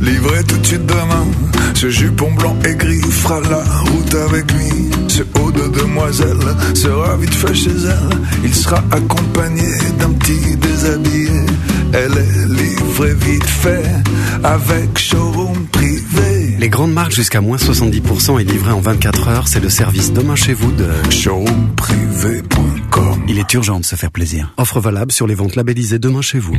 livré tout de suite demain. Ce jupon blanc et gris fera la route avec lui. Ce haut de demoiselle sera vite fait chez elle. Il sera accompagné d'un petit déshabillé. Elle est livrée vite fait avec showroom privé. Les grandes marques jusqu'à moins 70% et livrées en 24 heures, c'est le service demain chez vous de showroomprivé.com. Il est urgent de se faire plaisir. Offre valable sur les ventes labellisées demain chez vous.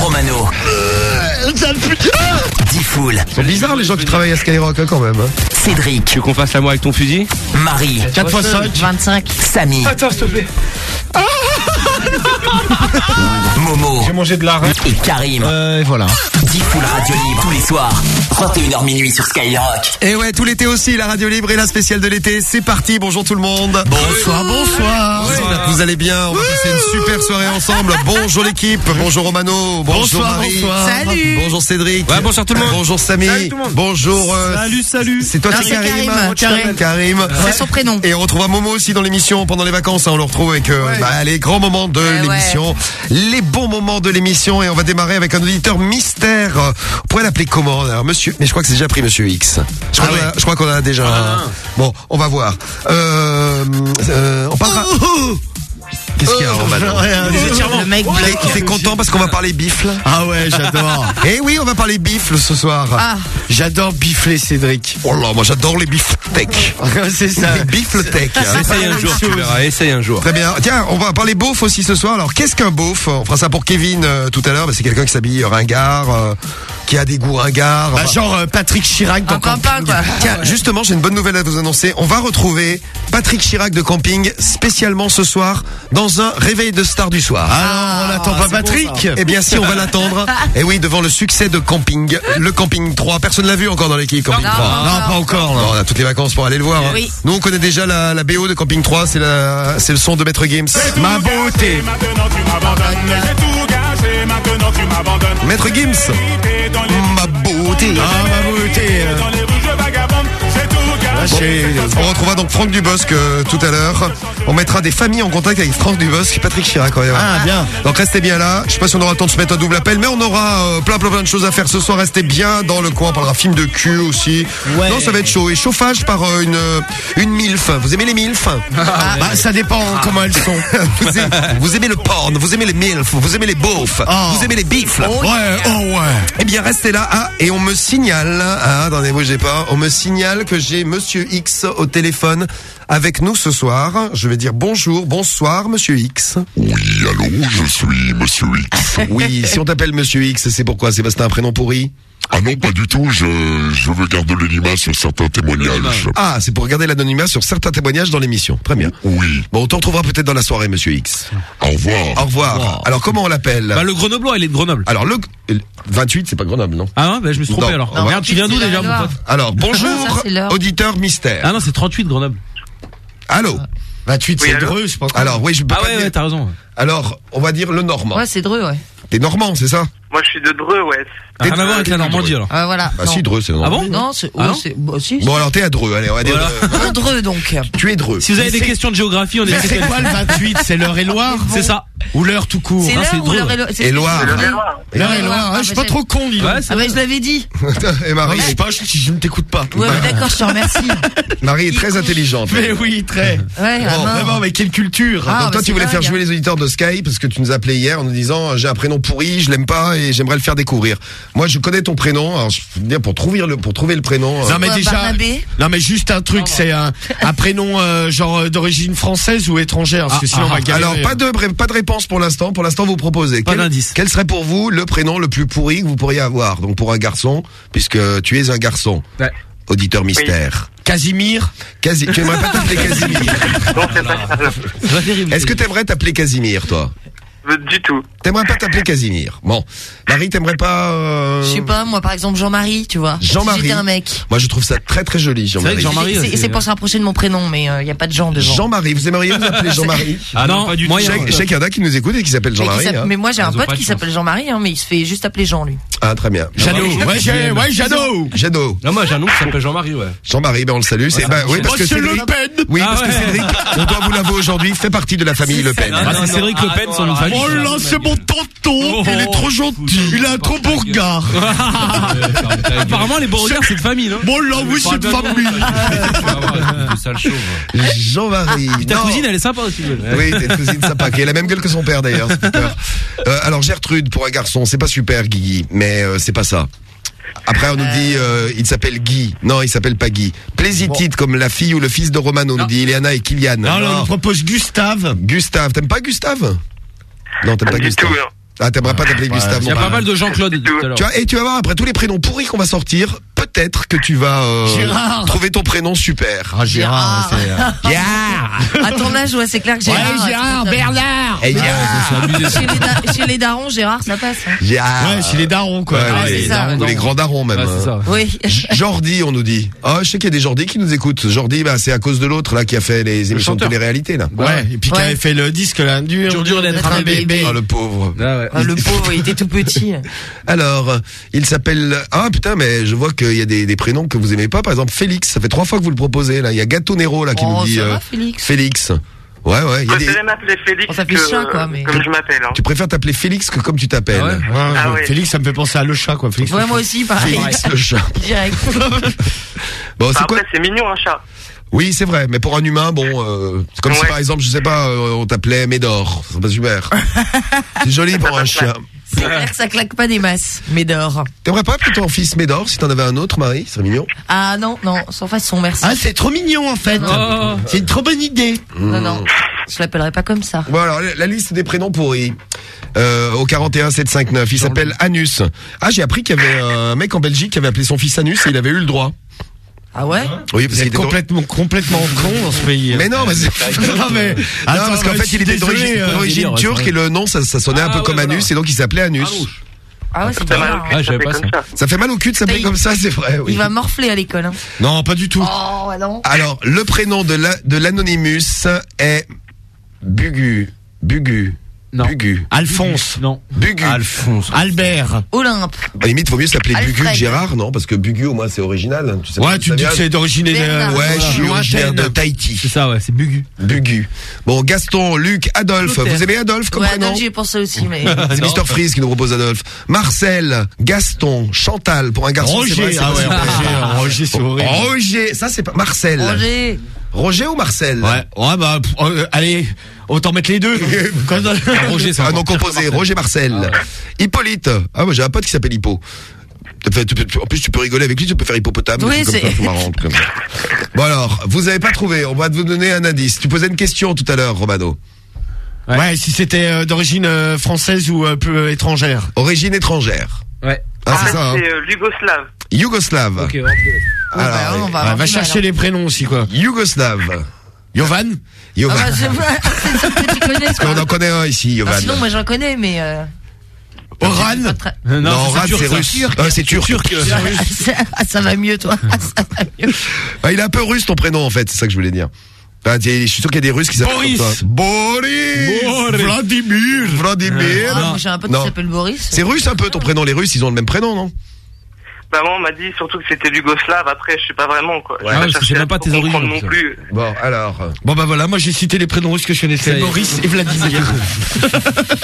Romano. Diffoul. C'est bizarre les gens qui travaillent à Skyrock hein, quand même. hein. Cédric. Tu veux qu'on fasse l'amour avec ton fusil? Marie. 4 x 5. 25. Samy. Attends, s'il te plaît. Momo. J'ai mangé de la reine. Et Karim. Euh, et voilà. Diffoul Radio Libre tous les soirs. 21h minuit sur Skyrock. Et ouais, tout l'été aussi, la radio libre et la spéciale de l'été. C'est parti, bonjour tout le monde. Bonsoir, bonsoir. J'espère que vous allez bien? On va passer une super soirée ensemble. Bonjour l'équipe. Bonjour Romano. Bonjour Bonsoir, Marie. bonsoir. Salut. Bonjour Cédric. Ouais, bonsoir tout le monde. Bonjour Samy. Salut tout le monde. Bonjour. euh, Salut, salut. C'est toi, Non, c'est Karim. Karim. C'est son prénom. Et on retrouvera Momo aussi dans l'émission pendant les vacances. hein. on le retrouve avec euh, bah, les grands moments de Ouais, l'émission, les bons moments de l'émission. Et on va démarrer avec un auditeur mystère. Euh, On pourrait l'appeler comment alors, Monsieur? Mais je crois que c'est déjà pris, Monsieur X. Je crois, qu'on a- je crois qu'on a déjà. un. Bon, on va voir. Euh, euh, on parlera. Qu'est-ce qu'il y a, Romano Le mec. T'es content parce qu'on va parler bifle Ah ouais, j'adore. Eh oui, on va parler bifle ce soir. Ah, J'adore bifler Cédric. Oh là, moi j'adore les biftecs. c'est ça. Les bifletecs. Essaye un jour, tu verras. Essaye un jour. Très bien. Tiens, on va parler beauf aussi ce soir. Alors, qu'est-ce qu'un beauf? On fera ça pour Kevin euh, tout à l'heure. Bah, c'est quelqu'un qui s'habille ringard, euh, qui a des goûts ringards. Bah, genre euh, Patrick Chirac dans en campagne, quoi. Tiens, justement, j'ai une bonne nouvelle à vous annoncer. On va retrouver Patrick Chirac de Camping spécialement ce soir dans un réveil de star du soir. Alors, on n'attend pas Patrick Eh bien, si on va l'attendre. Et oui, devant le succès de Camping, le Camping 3. Personne l'a vu encore dans l'équipe Camping Non. 3. Non, pas encore. Bon, on a toutes les vacances pour aller le voir. hein. Oui. Nous, on connaît déjà la, la BO de Camping 3. C'est la, c'est le son de Maître Games. Ma beauté. Maintenant tu m'abandonnes, j'ai tout gâché, maintenant tu m'abandonnes. Maître Gims. Dans les, Ma beauté. Ah, ma beauté. euh. dans les rues, On retrouvera donc Franck Dubosc euh, tout à l'heure. On mettra des familles en contact avec Franck Dubosc et Patrick Chirac. quand même. Ah, bien. Donc restez bien là. Je sais pas si on aura le temps de se mettre un double appel, mais on aura euh, plein, plein plein de choses à faire ce soir. Restez bien dans le coin. On parlera film de cul aussi. Ouais. Non, ça va être chaud. Et chauffage par euh, une euh, une milf. Vous aimez les milfs Bah, ça dépend comment elles sont. vous, aimez, vous aimez le porn, vous aimez les milfs, vous aimez les beaufs, Oh. vous aimez les bifles. Ouais, oh ouais. Eh bien, restez là. Ah, et on me signale, ah, attendez, bougez pas, on me signale que j'ai Monsieur X au téléphone avec nous ce soir. Je vais dire bonjour, bonsoir, Monsieur X. Oui, allô, je suis Monsieur X. Oui, si on t'appelle Monsieur X, c'est pourquoi C'est parce que t'as un prénom pourri? Ah non, pas du tout, je, je veux garder l'anonymat sur certains témoignages. Ah, c'est pour regarder l'anonymat sur certains témoignages dans l'émission. Très bien. Oui, Bon, on te retrouvera peut-être dans la soirée, Monsieur X. au revoir. Au revoir. Alors, comment on l'appelle Bah, le Grenoblois, il est de Grenoble. Alors, le le 28, c'est pas Grenoble, non Ah non, bah, je me suis trompé Non. alors. Non. Merde, tu viens d'où déjà, mon pote Alors, bonjour, Ça, c'est l'heure. auditeur mystère. Ah non, c'est 38 Grenoble. Allô 28, c'est dreux, je pense. Alors, oui, je peux Ah pas ouais, dire- ouais, t'as raison. Alors, on va dire le normand. Ouais, c'est Dreux, ouais. T'es normand, c'est ça? Moi, je suis de Dreux, ouais. Rien à voir avec la Normandie alors. Ah, voilà. Bah non. si, Dreux, c'est le Ah normand. bon Non, c'est. Ah ouais, non c'est- bah, si. Bon, alors t'es à Dreux, allez, on va dire. Voilà. euh, Dreux, donc. tu es Dreux. Si vous avez des questions de géographie, on est C'est quoi le 28 C'est l'heure et Loire C'est ça. Ou l'heure tout court C'est l'heure ou l'heure et l'heure- c'est- Et Loire. c'est- L'heure et Loire. ouais, Ah, je suis pas ouais, trop con, dis donc. Ouais, c'est Ah, bah, je l'avais dit. Et Marie, pas, je, je ne t'écoute pas. Ouais, d'accord, je te remercie. Marie est très intelligente. Mais oui, très. Ouais, ah, Bon. Vraiment, mais quelle culture. Ah, Donc bah, toi, c'est tu voulais faire jouer les auditeurs de Sky parce que tu nous as appelé hier en nous disant j'ai un prénom pourri, je l'aime pas et j'aimerais le faire découvrir. Moi, je connais ton prénom. Alors, je veux dire pour trouver le pour trouver le prénom. euh, Non mais déjà, Barnabé non mais juste un truc, c'est un, un prénom euh, genre euh, d'origine française ou étrangère, parce que sinon on va galérer. alors pas de pas de réponse pour l'instant. Pour l'instant, vous proposez. Pas Quel- d'indice. Quel serait pour vous le prénom le plus pourri que vous pourriez avoir? Donc pour un garçon, puisque tu es un garçon. Ouais. Auditeur mystère. Casimir. Quasi, tu aimerais pas t'appeler Casimir Non, c'est pas ça. C'est pas terrible. Est-ce que t'aimerais t'appeler Casimir, toi Du tout. T'aimerais pas t'appeler Casimir Bon, Marie, t'aimerais pas euh, Je sais pas, moi, par exemple, Jean-Marie, tu vois. Jean-Marie. J'étais un mec. Moi, je trouve ça très très joli, Jean-Marie. C'est- pour se rapprocher de mon prénom, mais il n'y a pas de Jean devant. Jean-Marie, vous aimeriez vous appeler Jean-Marie Ah non, pas du tout. Je sais je sais qu'il y en a qui nous écoutent et qui s'appellent Jean-Marie. hein. mais moi j'ai un pote qui s'appelle Jean-Marie, hein, mais il se fait juste appeler Jean lui. Ah, très bien. Jeannot. Ouais, j'ai- ouais. Jeannot. Non, moi, j'ai un oncle qui s'appelle Jean-Marie, ouais. Jean-Marie, ben on le salue. C'est, bah, oui, parce que Monsieur Cédric, Le Pen. oui, Ah parce que ouais. Cédric, on doit vous l'avouer aujourd'hui, fait partie de la famille Le Pen. Ah, c'est Cédric Le Pen, son nom de famille. Oh là, c'est mon tonton. Il est trop gentil. Il a un trop beau regard. Apparemment, les beaux regards, c'est de famille, non Bon là, oui, c'est de famille. Sale chauve. Jean-Marie. Ta Non. cousine, elle est sympa aussi. elle. Oui, c'est une cousine sympa, qui a la même gueule que son père d'ailleurs. peur. Euh, alors Gertrude, pour un garçon, c'est pas super, Guigui, mais euh, c'est pas ça. Après, on nous dit, euh, il s'appelle Guy. Non, il s'appelle pas Guy. Plaisitite, comme la fille ou le fils de Romano, nous dit Ileana et Kylian. Non, on nous propose Gustave. Gustave, t'aimes pas Gustave Non, t'aimes pas Gustave. tout, hein. Ah, t'aimerais pas t'appeler Gustave Il y a pas plus. mal de Jean-Claude. Tu vois, et tu vas voir, après tous les prénoms pourris qu'on va sortir, peut-être que tu vas euh, Gérard. trouver ton prénom super. Ah, Gérard. c'est. Gérard. À ton âge, ouais, c'est clair que Gérard. Ouais, Gérard, Bernard. Eh, Gérard. Chez les, da- chez les darons, Gérard, ça passe. hein. Gérard. Ouais, chez les darons, quoi. Ouais, Ah, les, grands darons même. Ouais, c'est ça. Oui. Jordi, on nous dit. Ah, je sais qu'il y a des Jordi qui nous écoutent. Jordi, bah, c'est à cause de l'autre là qui a fait les émissions de télé-réalité là. Ouais, et puis qui avait fait le disque, là, dur. Dur, dur d'être un bébé. Oh le pauvre. Ah ouais. Ah, le pauvre, il était tout petit. Alors, euh, il s'appelle. Ah putain, mais je vois qu'il y a des, des prénoms que vous aimez pas. Par exemple, Félix. Ça fait trois fois que vous le proposez là. Il y a Gato Nero là qui Oh, nous dit. euh, va, Félix Félix. Ouais, ouais. il Y a des... M'appeler Félix Oh, que, chat, quoi, mais- comme je m'appelle. Hein. Tu préfères t'appeler Félix que comme tu t'appelles. Ah ouais Ouais, Ah ouais. Félix, ça me fait penser à le chat, quoi. Félix. Ouais, moi aussi, pareil. Félix le chat. Direct. Bon, c'est Enfin, quoi c'est mignon un chat. Oui, c'est vrai. Mais pour un humain, bon, euh, c'est comme si par exemple, je sais pas, euh, on t'appelait Médor. C'est pas super. c'est joli pour un chien. C'est clair que ça claque pas des masses. Médor. T'aimerais pas appeler ton fils Médor si t'en avais un autre, Marie Ce serait mignon. Ah non, non, sans façon, merci. Ah, c'est trop mignon, en fait. Oh. C'est une trop bonne idée. Non, non. Je l'appellerai pas comme ça. Bon alors, la- la liste des prénoms pourris. Euh, au 41 759, il s'appelle Anus. Ah, j'ai appris qu'il y avait un mec en Belgique qui avait appelé son fils Anus et il avait eu le droit. Ah ouais Oui, parce qu'il d'or- complètement, complètement con dans ce pays. Mais non, mais c'est- non, mais. Non, Attends, parce qu'en fait, il était désolé, d'origine turque et le nom, ça, ça sonnait un Ah, peu ouais, comme voilà. Anus et donc il s'appelait Anus. Ah ouais, c'est mal. Ah, ça pas ça. ça. Ça fait mal au cul de s'appeler comme ça, c'est vrai. Oui. Il va morfler à l'école. Hein. Non, pas du tout. Oh, non. Alors, le prénom de la, de l'anonymous est Bugu. Bugu. Non. Bugu. Alphonse. Non. Bugu. Alphonse. Albert. Olympe. À la limite, vaut mieux s'appeler. Bugu que Gérard, non? Parce que Bugu, au moins, c'est original. hein. Tu sais Ouais, tu dis que c'est d'origine euh, Ouais, je suis originaire de lointaine. Tahiti. C'est ça, ouais, c'est Bugu. Bugu. Bon, Gaston, Luc, Adolphe. Vous aimez Adolphe comme Ouais, prénom? Adolphe, j'y ai pensé aussi, mais. C'est Mister Freeze qui nous propose Adolphe. Marcel, Gaston, Chantal, pour un garçon. vrai, Roger. c'est Ah ouais. Roger. Roger, c'est horrible. Roger, ça c'est pas Marcel. Roger. Roger ou Marcel Ouais, ouais, bah, pff, euh, allez, autant mettre les deux. Quand- Roger, c'est Ah non encore pire composé, Roger Marcel. Hippolyte. Ah moi j'ai un pote qui s'appelle Hippo. Peux- tu peux- En plus, tu peux rigoler avec lui, tu peux faire hippopotame. Oui, des trucs c'est- comme ça, marrant, comme ça. Bon alors, vous avez pas trouvé, on va vous donner un indice. Tu posais une question tout à l'heure, Romano. Ouais, si c'était euh, d'origine euh, française ou euh, peu étrangère. Origine étrangère. Ouais. Ah, c'est fait, ça, hein. c'est euh, Yougoslave. Yougoslave. Ok, bah, on va Ouais, avoir va du mal, chercher hein. les prénoms aussi, quoi. Yougoslave. Yovan Ah Yovan. bah, c'est c'est sûr que tu connais, Parce qu'on en connaît un ici, Yovan. Ah, sinon, moi, j'en connais, mais. Euh... Oran pas très- Non, Rad, c'est russe. Ah, c'est turc. Ah, ça va mieux, toi. Ça va mieux. Ah, il est un peu russe ton prénom en fait, c'est ça que je voulais dire. Enfin, t'es- je suis sûr qu'il y a des Russes qui s'appellent Boris. comme ça. Boris. Vladimir Vladimir. Ah, moi, j'ai un pote Non. qui s'appelle Boris. C'est russe un peu ton prénom. Les Russes, ils ont le même prénom, non? Bah, on m'a dit surtout que c'était Yougoslave. Après, je sais pas vraiment, quoi. Ouais, parce que c'est même pas tes origines, non plus. Bon, alors. Bon bah voilà, moi j'ai cité les prénoms russes que je connaissais, Ça y est. Boris et Vladimir.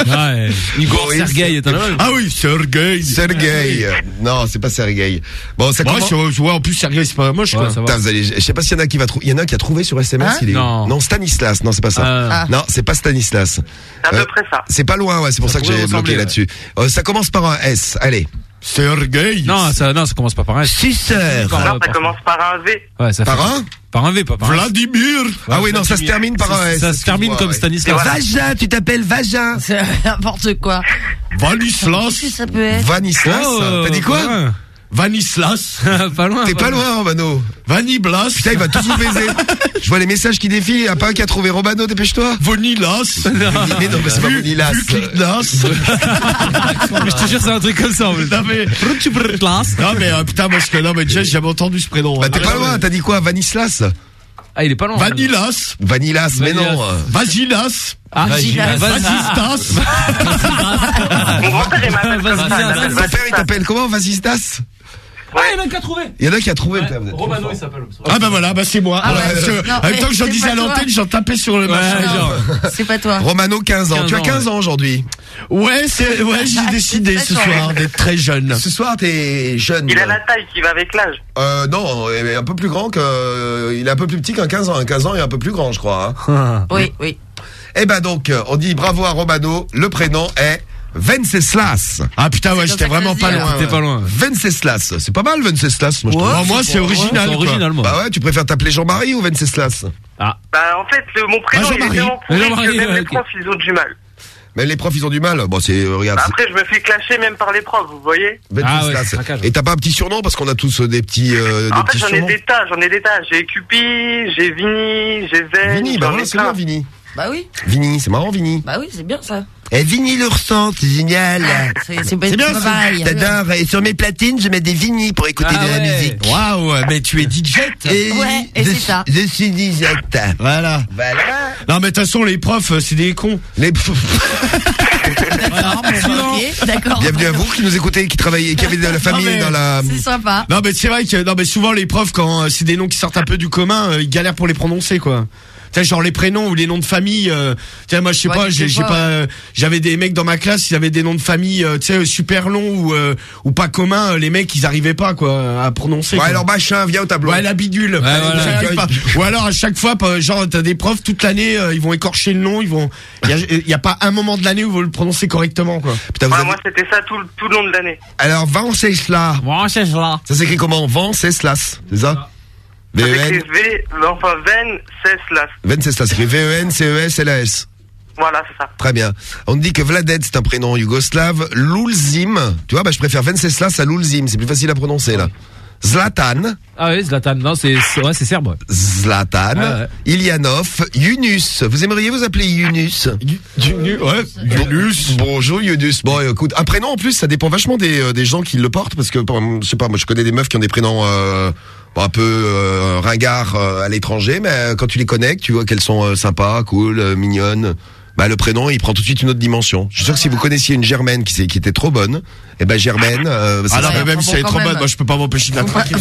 Ouais. Igor Boris. Sergei est un ah oui, Sergei. Sergei. Non, c'est pas Sergei. Bon, ça commence. c'est- ouais, en plus Sergei c'est pas moche quoi. ça va. Putain, vous allez- je sais pas s'il y en a qui va trouver. Il y en a un qui a trouvé sur SMS. Hein il est Non. non, Stanislas. Non, c'est pas ça. Ah. Non, c'est pas Stanislas. C'est à Euh, peu près ça. C'est pas loin, ouais. C'est pour ça, que j'ai bloqué là-dessus. Euh, ça commence par un S. Allez. Sergei. Non, ça, non, ça commence pas par un. Sœurs. Par- Non, ça commence par un V. Ouais, ça Par fait- un Par un V, pas par un. Vladimir. Ah oui, non, ça se termine par un S. Ça se termine comme ouais. Stanislas. Vagin, tu t'appelles Vagin. C'est n'importe quoi. Vanislas. Qu'est-ce que ça peut être Vanislas. Oh, T'as dit quoi. Vanislas. Pas loin. T'es pas loin, Romano. Vaniblas. Putain, il va tous vous baiser. Je vois les messages qui défilent. Il y a pas un qui a trouvé Romano, dépêche-toi. Vonilas. Mais non, mais c'est pas Vonilas. Mais je te jure, c'est un truc comme ça. Non mais, non mais euh, putain moi je non mais déjà j'ai jamais entendu ce prénom. Bah, hein. t'es pas loin. T'as dit quoi, Vanislas Ah, il est pas loin. Vanillas. Vanillas, mais Vanillas. non. Vasilas. Vaginas. Vasistas. Mon grand-père, il m'appelle comme ça. Il m'appelle Ton père, il t'appelle comment, Vasistas Ah, il y en a qu'à trouver. Il y en a qui a trouvé, trop Romano, il s'appelle. Ah bah voilà, bah c'est moi. Ah ouais. Parce que, Non, en même mais temps que j'en c'est disais pas à toi. l'antenne, j'en tapais sur le machin. C'est pas toi. Romano, 15 ans. 15 Tu as ans, 15 ans aujourd'hui. Ouais, c'est, ouais, j'ai décidé ce soir d'être très jeune. Ce soir, t'es jeune. Il a la taille qui va avec l'âge. Euh, non, il est un peu plus grand que, euh, il est un peu plus petit qu'un 15 ans. Un 15 ans est un peu plus grand, je crois. hein. Oui, oui. Eh ben donc, on dit bravo à Romano. Le prénom est Venceslas. Ah putain, ouais, j'étais vraiment pas loin. T'es ouais. pas loin. Venceslas. C'est pas mal, Venceslas, moi, je trouve. Bon, moi, c'est original, C'est quoi. original, moi. Bah ouais, tu préfères t'appeler Jean-Marie ou Venceslas? Ah. Bah, en fait, le- mon prénom, il est Jean-Marie. tellement pourri Jean-Marie, que même ouais, les ok. profs, ils ont du mal. Même les profs, ils ont du mal. Bon, c'est, euh, regarde. Après, je me fais clasher même par les profs, vous voyez c'est Ah ouais, Venceslas. Et t'as pas un petit surnom parce qu'on a tous euh, des petits, euh, des En fait, petits j'en ai surnoms? des tas, j'en ai des tas. J'ai Cupi, j'ai Vini, j'ai Ven, Vini, bah j'en ai c'est bien, plein. Vini. Bah oui, Vini, c'est marrant, Vini. bah oui, c'est bien ça. Et Vini le ressent, c'est génial. C'est c'est bien, pareil. J'adore. Et sur mes platines, je mets des Vini pour écouter Ah de la musique. Waouh, mais tu es DJ. Et Ouais, et c'est ça. Je suis DJ. Voilà. Voilà. Non, mais de toute façon, les profs, c'est des cons. Les... D'accord, d'accord. Bienvenue à vous qui nous écoutez, qui travaillez, qui avez de la famille mais- dans la. C'est sympa. Non, mais c'est vrai que, non, mais souvent, les profs, quand euh, c'est des noms qui sortent un peu du commun, euh, ils galèrent pour les prononcer, quoi. Tu sais, genre les prénoms ou les noms de famille. Euh, tu sais, moi, je sais Ouais, pas, j'ai pas, pas. euh, J'avais des mecs dans ma classe, ils avaient des noms de famille, euh, tu sais, super longs ou euh, ou pas communs. Les mecs, ils arrivaient pas, quoi, à prononcer. Ouais, quoi. alors machin, viens au tableau. Ouais, la bidule. voilà. Arrivent pas. Ou alors à chaque fois, genre t'as des profs toute l'année, euh, ils vont écorcher le nom, ils vont. Il y y a pas un moment de l'année où ils vont le prononcer correctement, quoi. Putain, vous Ouais, avez- moi, c'était ça tout, le- tout le long de l'année. Alors, Venceslas. Là. Ça s'écrit comment? Venceslas, c'est ça? Ça V-E-N. s'écrit V, enfin, Ven, Ceslas. Venceslas, c'est écrit E V-E-N-C-E-S-L-A-S. Voilà, c'est ça. Très bien. On dit que Vladet, c'est un prénom yougoslave. Lulzim. Tu vois, bah, je préfère Venceslas à Lulzim. C'est plus facile à prononcer, là. Zlatan. Ah oui, Zlatan. Non, c'est, ouais, c'est serbe. ouais. Zlatan. Ouais. Ilianov. Yunus. Vous aimeriez vous appeler Yunus? Ouais. Yunus. Bonjour Yunus. Bon, écoute, un prénom en plus, ça dépend vachement des, euh, des gens qui le portent parce que, je sais pas, moi je connais des meufs qui ont des prénoms euh, un peu euh, ringards euh, à l'étranger, mais euh, quand tu les connectes, tu vois qu'elles sont euh, sympas, cool, euh, mignonnes. Bah le prénom, il prend tout de suite une autre dimension. Je suis sûr que si vous connaissiez une Germaine qui, s'est- qui était trop bonne, et ben Germaine, euh, ça Ah non, serait- mais même si elle est trop bonne, moi je peux pas m'empêcher de la traquer.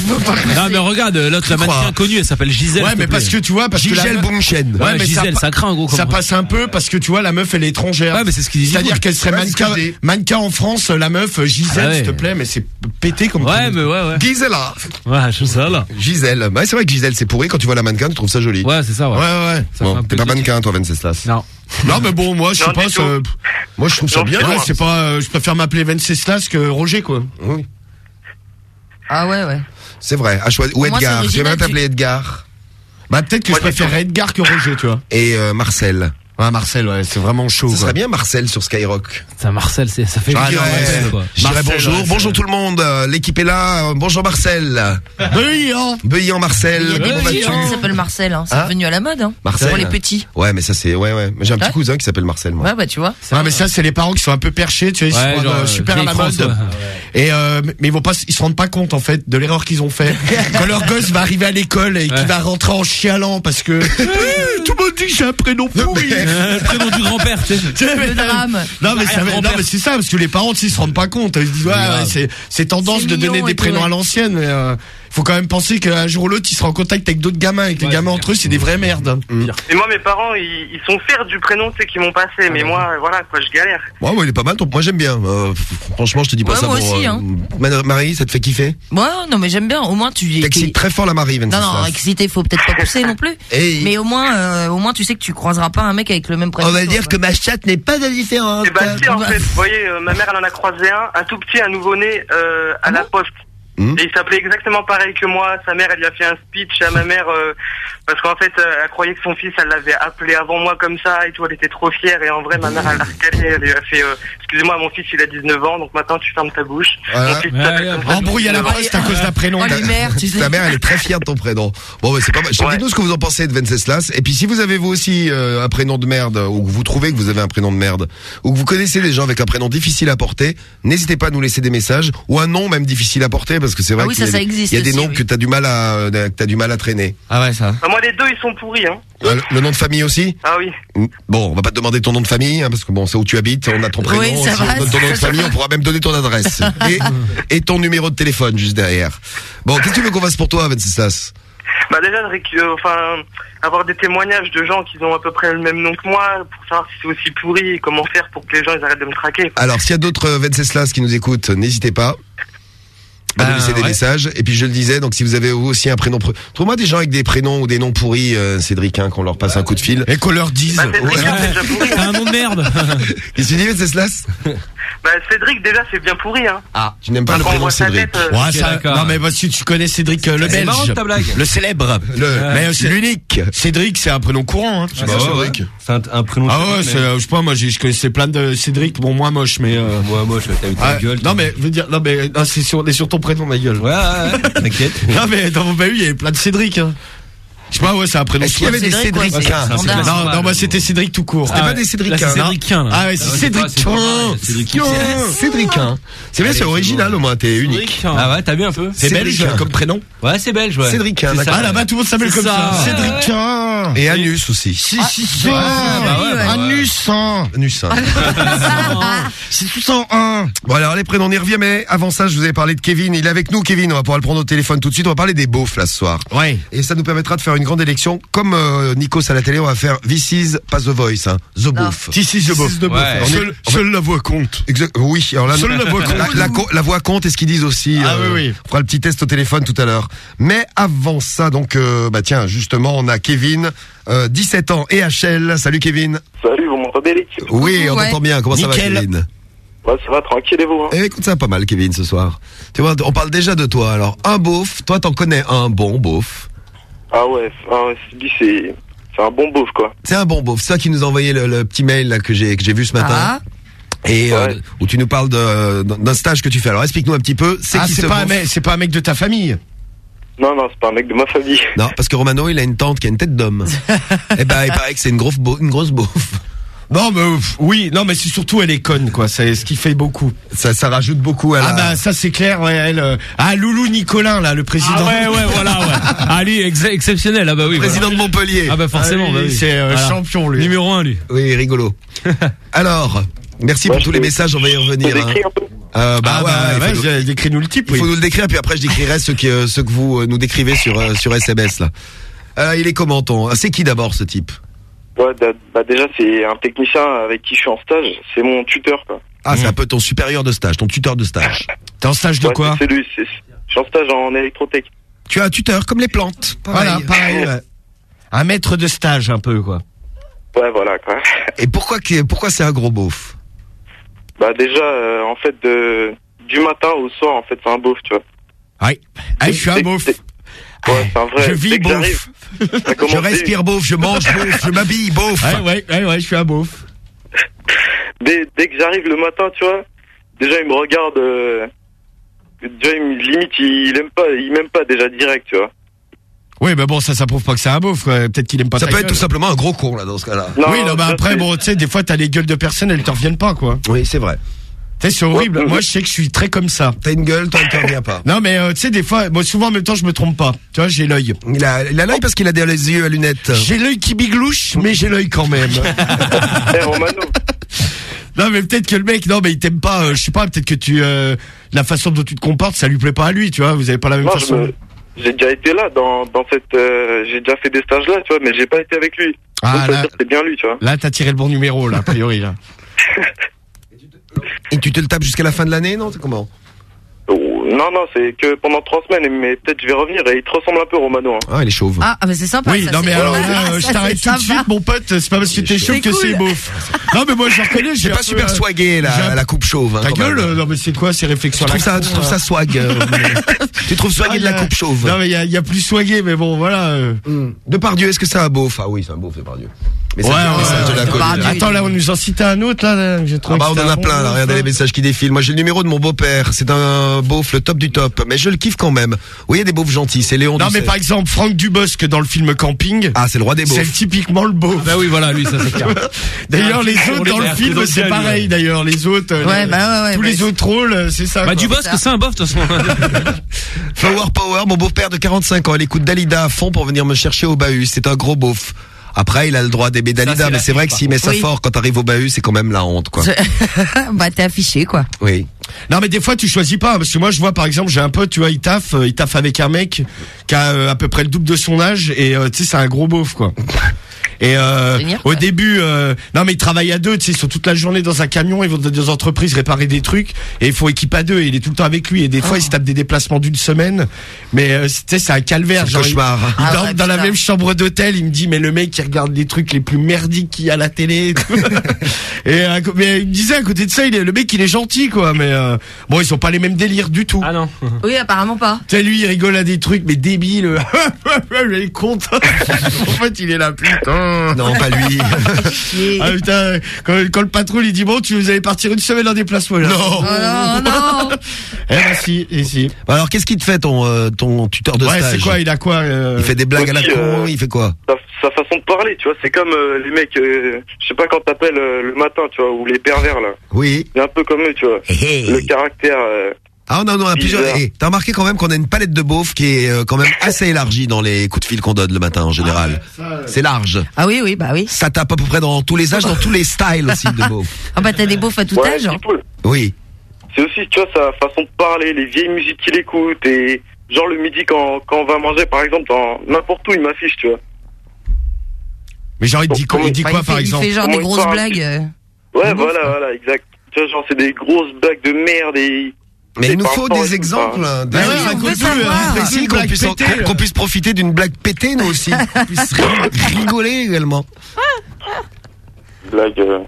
Non, mais regarde, l'autre, la mannequin connue, elle s'appelle Gisèle. Ouais, mais parce que tu vois, parce que Gigel la... Bungchen. Ouais, mais Gisèle, ça craint, gros. Ça passe un peu parce que tu vois, la meuf elle est étrangère. Ouais, mais c'est ce qu'il dit. C'est-à-dire qu'elle serait Ouais, mannequin, mannequin en France, la meuf euh, Gisèle, Ah ouais. s'il te plaît, mais c'est pété comme Ouais, mais ouais, ouais. Gisela. Ouais, je sais ça, là. Gisèle. Bah, c'est vrai que Gisèle, c'est pourri. Quand tu vois la mannequin, tu trouves ça joli. Ouais, c'est ça, ouais. Ouais, ouais. T'es pas mannequin, toi, Venceslas. Non. Non, mais bon, moi, je sais pas, ça-. Moi, je trouve ça Non, bien. c'est Ouais, moi. c'est pas, euh, je préfère m'appeler Venceslas que Roger, quoi. Oui. Ah ouais, ouais. C'est vrai. À choisir. Ou Edgar. Tu original, aimerais t'appeler Edgar. Bah, peut-être que je préférerais Edgar que Roger, tu vois. Et euh, Marcel. Ouais, Marcel, ouais, c'est vraiment chaud. Ce quoi. serait bien Marcel sur Skyrock. Ça, Marcel, c'est, ça fait Ah, ouais. Marcel, quoi. Je dirais Marcel, bonjour. ouais, bonjour tout le monde. Euh, L'équipe est là. Euh, Bonjour Marcel. Hein. Beuillant Marcel. Il y a des gens qui s'appellent Marcel. Hein. C'est Hein devenu à la mode. Hein. Marcel. Pour les petits. Ouais, mais ça c'est ouais ouais. J'ai un petit cousin qui s'appelle Marcel moi. Ouais, bah tu vois. Ouais, mais ça, c'est les parents qui sont un peu perchés, tu vois, ils Ouais, se genre, rendent euh, super à la mode. Et euh, mais ils vont pas, ils se rendent pas compte en fait de l'erreur qu'ils ont fait. Quand leur gosse va arriver à l'école et qu'il va rentrer en chialant parce que Eh, tout le monde dit que j'ai un prénom pourri. Euh, Le prénom du grand-père, tu sais. Le drame. Non mais, Ouais, ça, un non, grand-père. mais c'est ça parce que les parents ils se rendent pas compte ils se disent ouais, ouais, c'est tendance de donner des prénoms à l'ancienne mais euh, faut quand même penser qu'un jour ou l'autre il sera en contact avec d'autres gamins et que les gamins entre eux c'est des vraies merdes Et moi, mes parents, ils, ils sont fiers du prénom, tu sais, qu'ils m'ont passé. Mais moi, euh, voilà, quoi, je galère. Ouais ouais il est pas mal. ton- Moi j'aime bien. Euh, franchement je te dis pas Ouais, ça moi pour. aussi, euh, hein. Ma- Marie ça te fait kiffer? Ouais, non, mais j'aime bien. Au moins, tu. T'excites très fort la Marie Non, Venceslas. non, excité, faut peut-être pas pousser non plus. Et Mais au moins, euh, au moins, tu sais que tu croiseras pas un mec avec le même prénom. on va dire que ma chatte n'est pas indifférente. Et bah, si, en fait, vous voyez, euh, ma mère, elle en a croisé un, un tout petit, un nouveau-né, euh, à la poste. Hmm? Et il s'appelait exactement pareil que moi. Sa mère, elle lui a fait un speech à ma mère, euh, parce qu'en fait, euh, elle croyait que son fils, elle l'avait appelé avant moi comme ça, et tout, elle était trop fière. Et en vrai, ma mère, elle l'a recalé, elle lui a fait, euh, excusez-moi, mon fils, il a 19 ans, donc maintenant, tu fermes ta bouche. Voilà. Mon fils Ouais, embrouille à la 19 ans. poste à cause d'un prénom Oh, les mères, tu sais. Ta mère, elle est très fière de ton prénom. Bon, mais c'est pas mal. Ouais. Dites-nous ce que vous en pensez de Venceslas. Et puis, si vous avez vous aussi euh, un prénom de merde, ou que vous trouvez que vous avez un prénom de merde, ou que vous connaissez des gens avec un prénom difficile à porter, n'hésitez pas à nous laisser des messages, ou un nom même difficile à porter. Parce que c'est vrai Ah oui, qu'il y a ça, ça des- existe Il y a des aussi, noms oui. que t'as du mal à, euh, que t'as du mal à traîner. Ah ouais, ça. Bah, moi, les deux, ils sont pourris, hein. Euh, Le, le nom de famille aussi? Ah oui. Bon, on va pas te demander ton nom de famille, hein, parce que bon, c'est où tu habites, on a ton prénom, Oui, ça si on va, donne ton nom de ça famille, va. on pourra même donner ton adresse. et, et ton numéro de téléphone juste derrière. Bon, qu'est-ce que tu veux qu'on fasse pour toi, Venceslas Bah, déjà, récu- euh, enfin, avoir des témoignages de gens qui ont à peu près le même nom que moi, pour savoir si c'est aussi pourri et comment faire pour que les gens, ils arrêtent de me traquer. Alors, s'il y a d'autres euh, Venceslas qui nous écoutent, n'hésitez pas. À nous Bah, laisser des ouais. messages. Et puis je le disais, donc si vous avez vous aussi un prénom, trouve-moi des gens avec des prénoms ou des noms pourris, euh, Cédric, hein, qu'on leur passe un coup de fil. Et qu'on leur dise. Bah, Cédric, Ouais. c'est un nom de merde. Qu'est-ce que tu dis, Venceslas Bah, Cédric, déjà, c'est bien pourri, hein. Ah, tu n'aimes pas le prénom Cédric. tête, euh, Ouais, ça, d'accord. non mais voici tu connais Cédric euh, le C'est Belge, marrant ta blague. le célèbre. Le, Mais c'est- l'unique. Cédric, c'est un prénom courant. Hein. Cédric. C'est un, un prénom. Ah ouais, euh, je sais pas, moi j'ai- je connaissais plein de Cédric, bon moins moche, mais. Euh, Moi, moche, t'as eu ta ah, gueule. non mais, je veux dire, non mais, c'est sur, on est sur ton prénom, ma gueule. Ouais, ouais, ouais. T'inquiète. Non mais dans mon pays, il y avait plein de Cédric. Hein. Je sais pas, ouais, c'est un prénom. Est-ce qu'il y avait des Cédric. Non, non, moi c'était Cédric tout court. C'était Ah, pas ouais. des Cédric Là, c'est hein, là. Ah ouais, c'est c'est Cédric pas- c'est bien, c'est original au moins, t'es unique. Ah ouais, t'as vu un peu C'est belge comme prénom. Ouais, c'est belge, ouais. Cédric, C'est d'accord. ça. Ah là-bas tout le monde s'appelle comme ça. ça. Cédric. hein. Et Anus aussi. Si, si, si. Ah. Anus. Anus. C'est tout en un. Bon alors les prénoms on y revient mais avant ça je vous avais parlé de Kevin, il est avec nous Kevin, on va pouvoir le prendre au téléphone tout de suite, on va parler des beaufs là ce soir. Ouais. Et ça nous permettra de faire une grande élection comme euh, Nikos à la télé, on va faire This is pas The Voice, hein, The Beauf. This is the boss. Ouais. On est- Seule, seule la voix compte. Exact. Oui, alors là, Seule la voix compte. la, la co- la voix compte et ce qu'ils disent aussi. Ah euh, oui, oui. On fera le petit test au téléphone tout à l'heure. Mais avant ça, donc, euh, bah tiens, justement, on a Kevin, euh, 17 ans, et HL. Salut Kevin. Salut, vous m'entendez, Oui, on ouais. t'entend bien. Comment ça Nickel. va, Kevin? Ouais, ça va, tranquille, et vous hein? Eh, écoute, ça va pas mal, Kevin, ce soir. Tu vois, on parle déjà de toi. Alors, un beauf. Toi, t'en connais un bon beauf. Ah ouais, ah ouais, lui, c'est... C'est un bon beauf, quoi. C'est un bon beauf. C'est toi qui nous a envoyé le, le petit mail là que j'ai que j'ai vu ce matin. Ah, Et euh, où tu nous parles de- d'un stage que tu fais. Alors explique-nous un petit peu. C'est Ah, c'est ce pas, un beauf mec, c'est pas un mec de ta famille. Non, non, c'est pas un mec de ma famille. Non, parce que Romano, il a une tante qui a une tête d'homme. Eh ben, il paraît que c'est une grosse, une grosse beauf. Non, mais euh, pff, oui, non, mais c'est surtout elle est conne, quoi. C'est ce qui fait beaucoup. Ça, ça rajoute beaucoup à la. Ah bah ça c'est clair, ouais. Elle, euh, ah Loulou Nicolin là, le président. Ah ouais, ouais, voilà, ouais. Ah, lui, ex- exceptionnel, ah bah oui. président de Montpellier. Ah bah forcément, Ah, bah oui. c'est euh, Voilà. champion lui. Numéro 1, lui. Oui, rigolo. Alors, merci Ouais, pour tous les messages. On va y revenir. hein. un Euh, bah, Ah ouais, bah il faut ouais, nous- j'ai- décris-nous le type. Il Oui. faut nous le décrire, puis après je décrirai ce que, ce que vous euh, nous décrivez sur, euh, sur SMS là. Euh, il est comment ton ah, C'est qui d'abord ce type? Ouais, da- bah déjà, c'est un technicien avec qui je suis en stage. C'est mon tuteur, quoi. Ah, c'est un peu ton supérieur de stage, ton tuteur de stage. T'es en stage de Ouais, quoi C'est lui, c'est... Je suis en stage en électrotech. Tu as un tuteur comme les plantes. Voilà, Pareil. ouais. Un maître de stage un peu quoi. Ouais, voilà, quoi. Et pourquoi, que- pourquoi c'est un gros beauf Bah déjà, euh, en fait, de... du matin au soir, en fait, c'est un beauf, tu vois. Ouais. Ah, je suis un beauf. dès- Ouais, c'est un vrai. Je vis beauf. Je respire beauf, je mange beauf, je m'habille beauf. Ouais, ouais, ouais, ouais, je suis un beauf. Dès, dès que j'arrive le matin, tu vois, déjà il me regarde. euh, déjà, il me- limite, il, il aime pas, il m'aime pas déjà direct, tu vois. Oui, mais bon, ça, ça prouve pas que c'est un beauf. quoi. Peut-être qu'il aime pas Ça ta peut être tout simplement un gros con là dans ce cas-là. Non, oui, non, mais après, bon, tu sais, des fois, t'as les gueules de personnes, elles te reviennent pas, quoi. Oui, c'est vrai. C'est horrible. Ouais. Moi, je sais que je suis très comme ça. T'as une gueule, toi, il te revient pas. Non, mais euh, tu sais, des fois, moi, souvent, en même temps, je me trompe pas. Tu vois, j'ai l'œil. Il a il a l'œil parce qu'il a des yeux à lunettes. J'ai l'œil qui biglouche, mais j'ai l'œil quand même. Eh, Romano, non, mais peut-être que le mec, non, mais il t'aime pas. euh, je sais pas, peut-être que tu, euh, la façon dont tu te comportes, ça lui plaît pas à lui. Tu vois, vous avez pas la même non, façon. me- j'ai déjà été là dans, dans cette. euh, j'ai déjà fait des stages là, tu vois, mais j'ai pas été avec lui. Ah, Donc, là- c'est bien lui, tu vois. Là, t'as tiré le bon numéro, là, a priori, là. Et tu te le tapes jusqu'à la fin de l'année, non? Comment? Non, non, c'est que pendant trois semaines, mais peut-être je vais revenir et il te ressemble un peu, Romano. hein. Ah, il est chauve. Ah, ah, mais c'est sympa. Oui, ça, non, c'est- mais alors là, Ah, euh, je ça, t'arrête c'est tout de sympa. suite, mon pote. C'est pas parce que t'es chauve C'est que cool. c'est beauf. Non, mais moi, je reconnais, j'ai un pas peu, super euh, swagué j'ai la, un- la coupe chauve. Hein, Ta quand gueule, même. euh, non mais c'est quoi ces Tu réflexions trouves ça, tu trouves ça swag euh, Tu trouves swagé de la coupe chauve? Non mais il y a, il y a plus swagué, mais bon voilà. euh. Depardieu, est-ce que c'est un beauf? Ah oui, c'est un beauf, Depardieu. Mais Ouais, c'est un ouais, message de ouais, la Depardieu. Attends là, on nous en cite un autre là. là, j'ai Ah trouvé bah que on c'était en un a bon plein là, regardez les messages qui défilent. Moi j'ai le numéro de mon beau-père, c'est un beauf le top du top. Mais je le kiffe quand même. Oui, il y a des beaufs gentils. C'est Léon Non, mais par exemple, Franck Dubosc dans le film Camping. Ah, c'est le roi des beaufs. C'est typiquement le beauf. Bah oui, voilà, lui, ça c'est clair. D'ailleurs, Ah, les on autres dans le film, c'est pareil. D'ailleurs, les autres, Ouais, les- bah ouais, ouais, tous bah, les autres rôles, c'est ça. Bah, quoi. du Bosque, c'est un bof, de toute façon. Flower Power, mon beau-père de 45 ans, il écoute Dalida à fond pour venir me chercher au bahut. C'est un gros beauf. Après, il a le droit d'aimer Dalida, mais c'est vrai que s'il met ça Oui. fort quand t'arrives au bahut, c'est quand même la honte, quoi. bah t'es affiché quoi. Oui. Non, mais des fois, tu choisis pas. Parce que moi, je vois, par exemple, j'ai un pote, tu vois, il taffe, euh, il taffe avec un mec qui a euh, à peu près le double de son âge et euh, tu sais, c'est un gros beauf, quoi. Et euh, Génial, au début, euh, non mais ils travaillent à deux, tu sais, ils sont toute la journée dans un camion, ils vont dans des entreprises réparer des trucs, et il faut équipe à deux, et il est tout le temps avec lui, et des fois Oh. il se tape des déplacements d'une semaine, mais euh, tu sais, c'est un calvaire. Genre, il- cauchemar. Il, Ah dort ouais, dans la même chambre d'hôtel, il me dit, mais le mec il regarde des trucs les plus merdiques qu'il y a à la télé. Et, mais il me disait à côté de ça, il est, le mec il est gentil quoi, mais euh, bon ils sont pas les mêmes délires du tout. Ah non. Oui apparemment pas. Tu sais, lui, il rigole à des trucs, mais débiles. il est content. en fait, il est là, putain. Non, pas lui. Chier. Ah putain, quand, quand le patron il dit bon, tu vous allez partir une semaine en déplacement là. Non. Oh non non. Eh ben si, et si. Bah alors, qu'est-ce qu'il te fait ton euh, ton tuteur de Ouais, stage c'est quoi, il a quoi euh, Il fait des blagues à la Aussi, con, euh, il fait quoi sa, sa façon de parler, tu vois, c'est comme euh, les mecs, euh, je sais pas quand t'appelles euh, le matin, tu vois, ou les pervers là. Oui. C'est un peu comme eux, tu vois. Le caractère. euh, Ah non, non, on a plusieurs. Et T'as remarqué quand même qu'on a une palette de beaufs qui est euh, quand même assez élargie dans les coups de fil qu'on donne le matin en général. C'est large. Ah oui oui bah oui. Ça tape à peu près dans tous les âges, dans tous les styles aussi de beaufs. Ah bah t'as des beaufs à tout ouais, âge. un hein. petit peu. Oui. C'est aussi, tu vois, sa façon de parler, les vieilles musiques qu'il écoute, et genre le midi quand, quand on va manger, par exemple, dans n'importe où, il m'affiche, tu vois. Mais genre, il dit quoi, il dit quoi il, par fait, il exemple fait genre Comment des il grosses parle blagues. euh. Ouais, voilà, voilà, exact. Tu vois, genre, c'est des grosses blagues de merde et. Mais il nous faut des exemples. des ouais, exemples on veut savoir. hein, qu'on puisse, qu'on- profiter d'une blague pétée, nous aussi. Qu'on puisse ri- rigoler également. Blague. euh,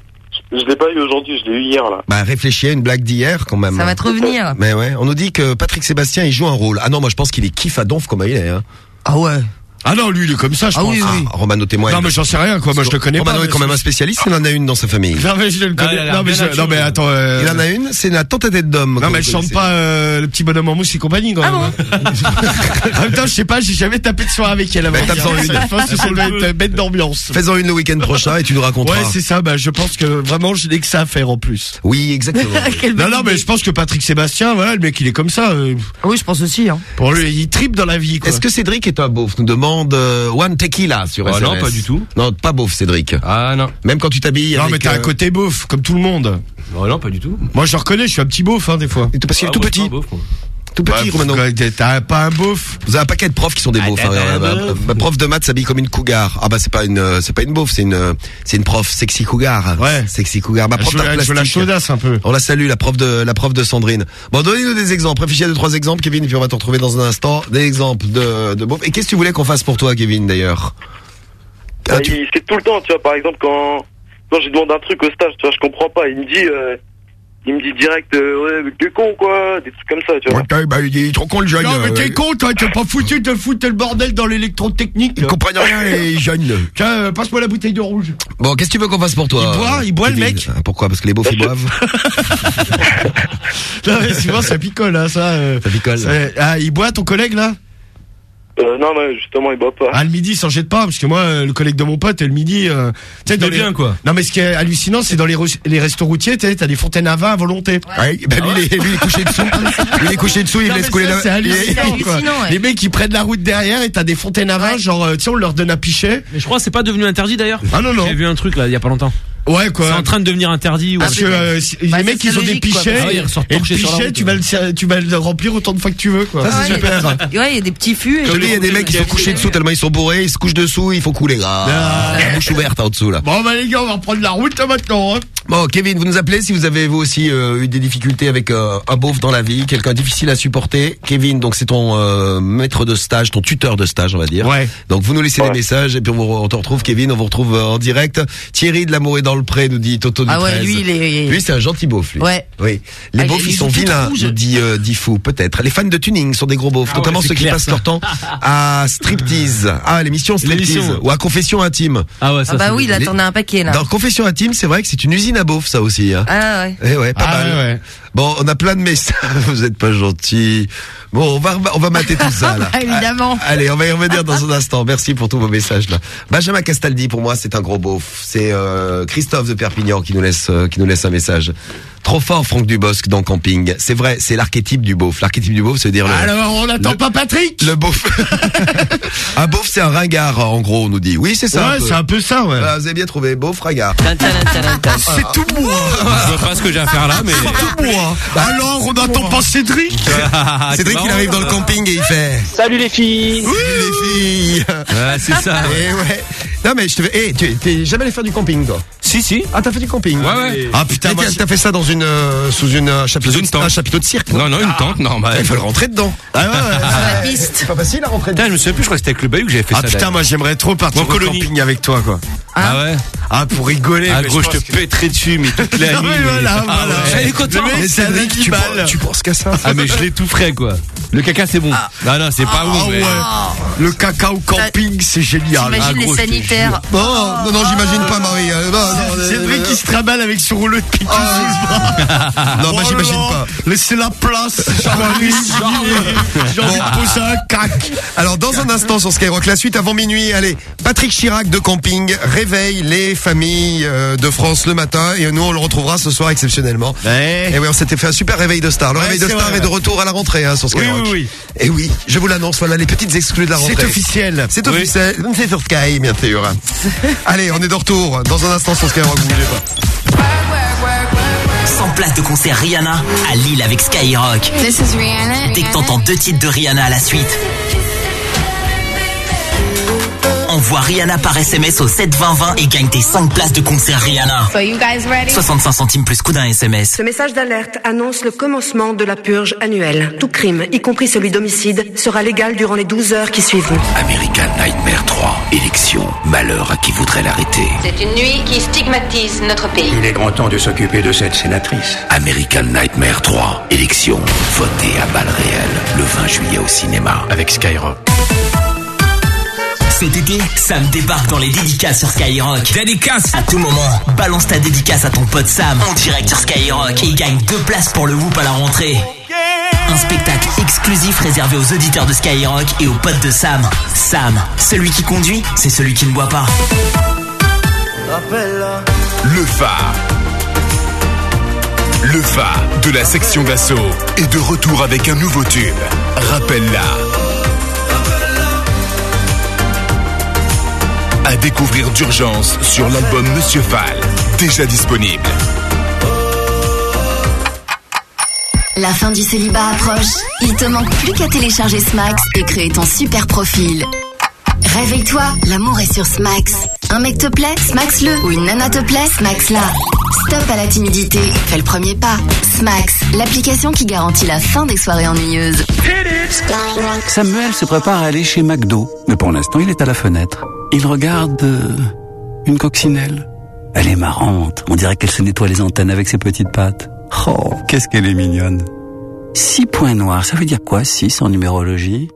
Je, je l'ai pas eu aujourd'hui, je l'ai eu hier, là. Bah, réfléchis à une blague d'hier, quand même. Ça va te revenir. Mais ouais, on nous dit que Patrick Sébastien, il joue un rôle. Ah non, moi je pense qu'il est kiff à donf comme il est. Hein. Ah ouais. Ah non, lui, il est comme ça, je Ah pense. oui, oui. Ah, Romano témoigne. Non, mais j'en sais rien, quoi. Moi, je le connais Romano pas. est quand même un spécialiste, il en a une dans sa famille. Non, mais je le Ah, connais. Non, mais, je- non, attends. euh, Il en a une, c'est la tante à tête d'homme. Non, mais elle vous chante pas euh, le petit bonhomme en mousse et compagnie, quand Ah même. hein. en même temps, je sais pas, j'ai jamais tapé de soir avec elle avant. Bah, tape-en une. Je pense que ça doit être euh, bête d'ambiance. Fais-en une le week-end prochain et tu nous raconteras. Ouais, c'est ça. Bah, je pense que vraiment, je n'ai que ça à faire en plus. oui, exactement. Non, non, mais je pense que Patrick Sébastien, voilà, le mec, il est comme ça. euh, Oui je pense aussi. Hein. Pour lui, il tripe dans la vie. Est-ce que Cédric est un beauf Nous demande euh, One Tequila sur Ah SMS. non, pas du tout. Non, pas beauf, Cédric. Ah non. Même quand tu t'habilles Non, avec... mais t'as euh, un côté beauf, comme tout le monde. Oh non, pas du tout. Moi, je le reconnais, je suis un petit beauf, hein, des fois. Parce qu'il est Ah, tout moi, je suis petit. Tout petit, Romano. pourquoi T'as pas un beauf Vous avez un paquet de profs qui sont des beaufs. t'as hein. Ma- beauf. ma prof de maths s'habille comme une cougar. Ah bah c'est pas une, euh, c'est pas une beauf, c'est une, euh, c'est une prof sexy cougar. Ouais. Sexy cougar. Ma prof d'art je veux la plastique. chaudasse un peu. On la salue, la prof de la prof de Sandrine. Bon, donnez-nous des exemples. Réfléchis à deux trois exemples, Kevin, et puis on va te retrouver dans un instant. Des exemples de de beauf. Et qu'est-ce que tu voulais qu'on fasse pour toi, Kevin, d'ailleurs? Ah, Bah, tu- il fait tout le temps, tu vois, par exemple, quand, quand je lui demande un truc au stage, tu vois, je comprends pas. Il me dit, euh, il me dit direct, euh, ouais, mais t'es con, quoi, des trucs comme ça, tu vois. Ouais, bah, il est trop con le jeune. Non, mais euh, t'es con, toi, t'es pas foutu de foutre le bordel dans l'électrotechnique. Ils comprennent rien, les jeunes. Tiens, euh, passe-moi la bouteille de rouge. Bon, qu'est-ce que tu veux qu'on fasse pour toi Il boit, il boit, le mec. Ah, Pourquoi? Parce que les beaufs ils boivent. Non, mais souvent, ça picole, hein, ça. euh. Ça picole. Ah, il boit, ton collègue, là? Euh, non, non, justement, il boit pas. Ah, le midi, il s'en jette pas, parce que moi, euh, le collègue de mon pote, le midi, euh, tu sais, Il dans les... bien, quoi. Non, mais ce qui est hallucinant, c'est dans les, re- les restos routiers, tu sais, t'as des fontaines à vin à volonté. Ouais, bah, lui, il est, lui, il est couché dessous. Lui, il est couché dessous, il Non, laisse mais couler la... C'est hallucinant, quoi. hallucinant, ouais. Les mecs, ils prennent la route derrière et t'as des fontaines à vin, Ouais. genre, euh, tu sais, on leur donne un pichet. Mais je crois que c'est pas devenu interdit d'ailleurs. Ah, non, non. J'ai vu un truc là il y a pas longtemps. Ouais, C'est quoi. en train de devenir interdit. ou- Parce que euh, si- Bah, les mecs c'est ils ont des quoi, pichets parce que- Ah ils ressortent et le pichet route, tu vas le tu vas le remplir autant de fois que tu veux quoi. Ça, c'est Ouais, super. Ouais, il y a des petits fûts. et- dis, il y a des mecs qui sont couchés dessous tellement ils sont bourrés, ils se couchent dessous, il faut couler. Ah, la bouche ouverte en dessous là. Bon bah les gars on va reprendre la route là, maintenant. Hein. Bon, Kevin, vous nous appelez si vous avez vous aussi euh, eu des difficultés avec euh, un beauf dans la vie, quelqu'un difficile à supporter. Kevin, donc c'est ton euh, maître de stage, ton tuteur de stage, on va dire. Ouais. Donc vous nous laissez Ouais. des messages et puis on, vous- on te retrouve, Kevin, on vous retrouve euh, en direct. Thierry de l'amour dans le pré, nous dit Toto du Ah ouais, 13. lui, il est. Lui, c'est un gentil beauf, lui. Ouais. Oui. Les Ah, beaufs, il- ils sont vilains, nous dit, euh, dit fou, peut-être. Les fans de tuning sont des gros beaufs, Ah notamment ouais, ceux qui passent ça. leur temps à striptease. Ah, l'émission striptease. L'émission. Ou à confession intime. Ah ouais, ça Ah bah oui, là, t'en as un paquet, là. Dans Confession intime, c'est vrai que c'est une usine à beauf, ça aussi. Hein. Ah ouais. Eh ouais, pas Ah mal. ouais, ouais. Bon, on a plein de messages. Vous êtes pas gentils. Bon, on va on va mater tout ça là. Évidemment. Ah, Allez, on va y revenir dans un instant. Merci pour tous vos messages là. Benjamin Castaldi, pour moi, c'est un gros beauf. C'est euh, Christophe de Perpignan qui nous laisse euh, qui nous laisse un message. Trop fort, Franck Dubosc dans Camping. C'est vrai, c'est l'archétype du beauf. L'archétype du beauf, c'est dire le. Alors, on n'attend pas Patrick Le beauf. un beauf, c'est un ringard, en gros, on nous dit. Oui, c'est ça. Ouais, c'est un peu ça, ouais. Ah, vous avez bien trouvé, beauf ringard. C'est tout moi Je vois pas ce que j'ai à faire là, mais. Tout moi Alors, on n'attend pas Cédric Cédric, il arrive dans le camping et il fait. Salut les filles Oui, les filles. Ouais, c'est ça. Eh ouais. Non mais je te fais. Eh, tu t'es jamais allé faire du camping, toi Si, si. Ah, t'as fait du camping Ouais, ouais. Ah putain, t'as fait ça dans une euh, sous une euh, chapiteau, Sous une de- tente. un chapiteau de cirque. Non, non, une tente, normal. Il faut le rentrer dedans. Ah ouais, ouais. Sur la piste. C'est pas facile à rentrer dedans. Putain, je me souviens plus, je crois que c'était avec le bahut que j'avais fait Ah ça. putain, d'ailleurs. moi j'aimerais trop partir En camping avec toi, quoi. Ah ouais Ah, pour rigoler. Ah gros, je te que- pèterai dessus, mais toute la Ah nuit. ouais, mais- voilà, Ah voilà. ouais. J'allais content. Mais c'est un Cédric, tu, tu penses qu'à ça Ah mais je l'étoufferais quoi. Le caca c'est bon. Non non c'est pas Ah bon mais. ouais. Le caca au camping, c'est génial. T'imagines Ah, les sanitaires. Non, non, non, j'imagine pas, Marie. Euh, non, non, Cédric euh, qui se trimballe avec son rouleau de piquet Non, bah j'imagine pas. Laissez la place. J'arrive, J'ai envie de poser un cac. Alors dans un instant sur Skyrock, la suite avant minuit, allez, Patrick Chirac de Camping réveille les familles euh, de France le matin et nous on le retrouvera ce soir exceptionnellement. Et oui, on s'était fait un super réveil de star. Le Ouais, réveil de star vrai, est de retour à la rentrée hein, sur Skyrock. Oui, oui, oui. Et oui, je vous l'annonce, voilà les petites exclus de la rentrée. C'est officiel. C'est officiel, c'est sur Sky bien sûr. allez, on est de retour dans un instant sur Skyrock, vous bougez pas. 100 places de concert Rihanna à Lille avec Skyrock. This is Rihanna. Dès que t'entends deux titres de Rihanna à la suite. Envoie Rihanna par SMS au 72020 et gagne tes 5 places de concert Rihanna. So you guys ready? 65 centimes plus coût d'un SMS. Ce message d'alerte annonce le commencement de la purge annuelle. Tout crime, y compris celui d'homicide, sera légal durant les 12 heures qui suivront. American Nightmare 3. Élection. Malheur à qui voudrait l'arrêter. C'est une nuit qui stigmatise notre pays. Il est grand temps de s'occuper de cette sénatrice. American Nightmare 3. Élection. Votez à balles réelles. Le 20 juillet au cinéma. Avec Skyrock. Cet été, Sam débarque dans les dédicaces sur Skyrock. Dédicace À tout moment, balance ta dédicace à ton pote Sam en direct sur Skyrock et gagne deux places pour le Whoop à la rentrée. Un spectacle exclusif réservé aux auditeurs de Skyrock et aux potes de Sam. Sam, celui qui conduit, c'est celui qui ne boit pas. Le phare. Le phare de la section d'assaut est de retour avec un nouveau tube. Rappelle-la. Découvrir d'urgence sur l'album Monsieur Fall, déjà disponible. La fin du célibat approche. Il te manque plus qu'à télécharger Smax et créer ton super profil. Réveille-toi, l'amour est sur Smax. Un mec te plaît, Smax-le. Ou une nana te plaît, Smax-la. Stop à la timidité, fais le premier pas. Smax, l'application qui garantit la fin des soirées ennuyeuses. Samuel se prépare à aller chez McDo, mais pour l'instant il est à la fenêtre. Il regarde euh, une coccinelle. Elle est marrante, on dirait qu'elle se nettoie les antennes avec ses petites pattes. Oh, qu'est-ce qu'elle est mignonne. Six points noirs, ça veut dire quoi, six en numérologie?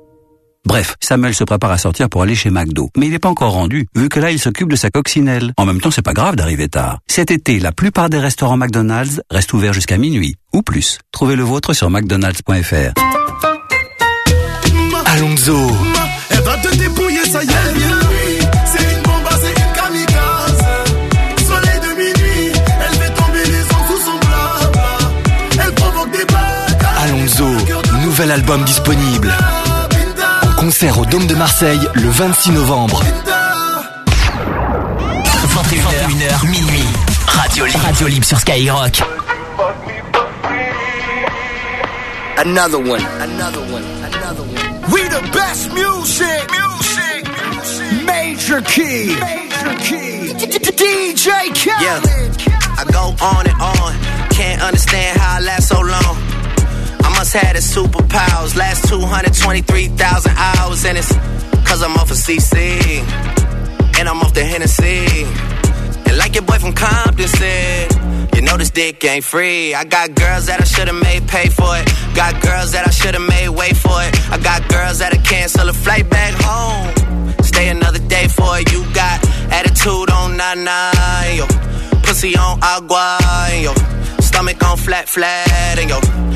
Bref, Samuel se prépare à sortir pour aller chez McDo. Mais il n'est pas encore rendu, vu que là, il s'occupe de sa coccinelle. En même temps, c'est pas grave d'arriver tard. Cet été, la plupart des restaurants McDonald's restent ouverts jusqu'à minuit, ou plus. Trouvez le vôtre sur mcdonalds.fr. Alonso. Elle va te dépouiller, ça y est. C'est une bombe, c'est une kamikaze. Soleil de minuit, elle fait tomber les ondes sous son blabla. Elle provoque des bagues. Alonso. Nouvel album disponible. Concert au Dôme de Marseille le 26 novembre. 21h, minuit. Radio Libre. Radio Libre sur Skyrock. Another one. Another one. Another one. We the best music. Music. music. Major key. Major key. DJ Khaled. Yeah, I go on and on. Can't understand how I last so long. I must have superpowers. Last 223,000 hours, and it's cause I'm off of CC. And I'm off the Hennessy. And like your boy from Compton said, you know this dick ain't free. I got girls that I should've made pay for it. Got girls that I should've made wait for it. I got girls that'll cancel a flight back home. Stay another day for it. You got attitude on 99, yo. pussy on agua, your stomach on flat, flat, and your